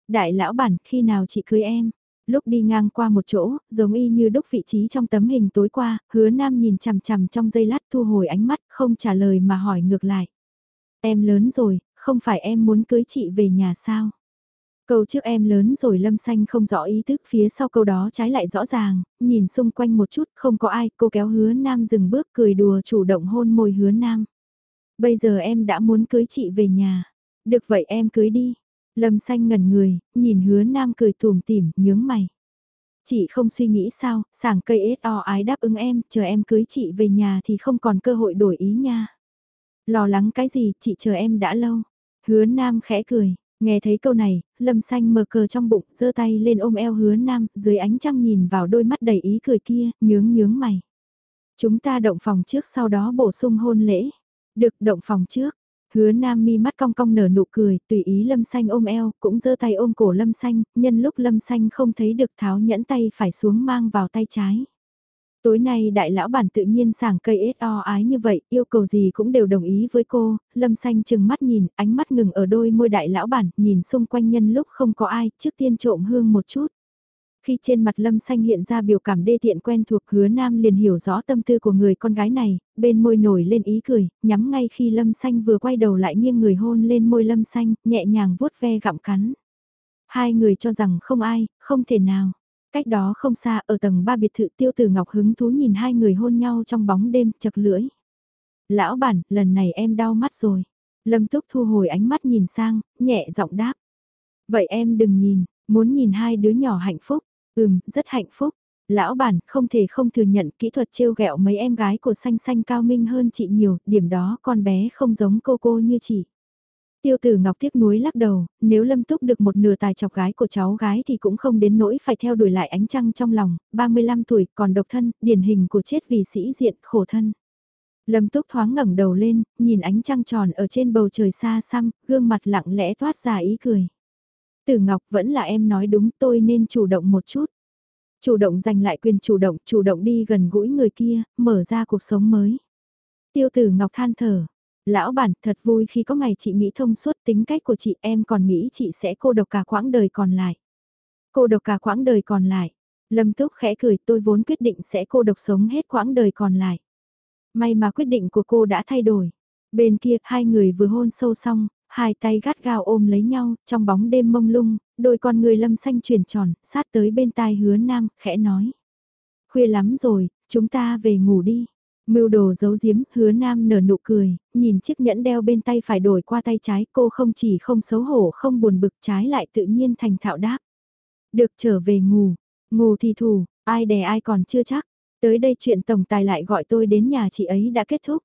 Đại lão bản, khi nào chị cưới em? Lúc đi ngang qua một chỗ, giống y như đúc vị trí trong tấm hình tối qua, hứa nam nhìn chằm chằm trong giây lát thu hồi ánh mắt, không trả lời mà hỏi ngược lại. Em lớn rồi, không phải em muốn cưới chị về nhà sao? Câu trước em lớn rồi lâm xanh không rõ ý thức phía sau câu đó trái lại rõ ràng, nhìn xung quanh một chút không có ai, cô kéo hứa nam dừng bước cười đùa chủ động hôn môi hứa nam. Bây giờ em đã muốn cưới chị về nhà. Được vậy em cưới đi. Lâm xanh ngẩn người, nhìn hứa nam cười tùm tìm, nhướng mày. Chị không suy nghĩ sao, sảng cây ết o ái đáp ứng em, chờ em cưới chị về nhà thì không còn cơ hội đổi ý nha. Lo lắng cái gì, chị chờ em đã lâu. Hứa nam khẽ cười, nghe thấy câu này, lâm xanh mờ cờ trong bụng, giơ tay lên ôm eo hứa nam, dưới ánh trăng nhìn vào đôi mắt đầy ý cười kia, nhướng nhướng mày. Chúng ta động phòng trước sau đó bổ sung hôn lễ. Được động phòng trước. Hứa nam mi mắt cong cong nở nụ cười, tùy ý lâm xanh ôm eo, cũng giơ tay ôm cổ lâm xanh, nhân lúc lâm xanh không thấy được tháo nhẫn tay phải xuống mang vào tay trái. Tối nay đại lão bản tự nhiên sảng cây ết o ái như vậy, yêu cầu gì cũng đều đồng ý với cô, lâm xanh chừng mắt nhìn, ánh mắt ngừng ở đôi môi đại lão bản, nhìn xung quanh nhân lúc không có ai, trước tiên trộm hương một chút. Khi trên mặt Lâm Xanh hiện ra biểu cảm đê tiện quen thuộc hứa nam liền hiểu rõ tâm tư của người con gái này, bên môi nổi lên ý cười, nhắm ngay khi Lâm Xanh vừa quay đầu lại nghiêng người hôn lên môi Lâm Xanh, nhẹ nhàng vuốt ve gặm cắn. Hai người cho rằng không ai, không thể nào. Cách đó không xa ở tầng ba biệt thự tiêu tử ngọc hứng thú nhìn hai người hôn nhau trong bóng đêm chật lưỡi. Lão bản, lần này em đau mắt rồi. Lâm Túc thu hồi ánh mắt nhìn sang, nhẹ giọng đáp. Vậy em đừng nhìn, muốn nhìn hai đứa nhỏ hạnh phúc. Ừm, rất hạnh phúc. Lão bản không thể không thừa nhận kỹ thuật trêu ghẹo mấy em gái của xanh xanh cao minh hơn chị nhiều, điểm đó con bé không giống cô cô như chị. Tiêu tử Ngọc tiếc nuối lắc đầu, nếu lâm túc được một nửa tài chọc gái của cháu gái thì cũng không đến nỗi phải theo đuổi lại ánh trăng trong lòng, 35 tuổi còn độc thân, điển hình của chết vì sĩ diện khổ thân. Lâm túc thoáng ngẩng đầu lên, nhìn ánh trăng tròn ở trên bầu trời xa xăm, gương mặt lặng lẽ toát ra ý cười. Tử Ngọc vẫn là em nói đúng tôi nên chủ động một chút. Chủ động giành lại quyền chủ động, chủ động đi gần gũi người kia, mở ra cuộc sống mới. Tiêu tử Ngọc than thở. Lão bản thật vui khi có ngày chị nghĩ thông suốt tính cách của chị em còn nghĩ chị sẽ cô độc cả quãng đời còn lại. Cô độc cả quãng đời còn lại. Lâm Túc khẽ cười tôi vốn quyết định sẽ cô độc sống hết quãng đời còn lại. May mà quyết định của cô đã thay đổi. Bên kia hai người vừa hôn sâu xong, hai tay gắt gao ôm lấy nhau, trong bóng đêm mông lung, đôi con người lâm xanh chuyển tròn, sát tới bên tai hứa nam, khẽ nói. Khuya lắm rồi, chúng ta về ngủ đi. Mưu đồ giấu giếm, hứa nam nở nụ cười, nhìn chiếc nhẫn đeo bên tay phải đổi qua tay trái cô không chỉ không xấu hổ không buồn bực trái lại tự nhiên thành thạo đáp. Được trở về ngủ, ngủ thì thủ, ai đè ai còn chưa chắc. Tới đây chuyện tổng tài lại gọi tôi đến nhà chị ấy đã kết thúc.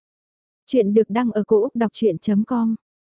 Chuyện được đăng ở cổ Úc đọc chuyện.com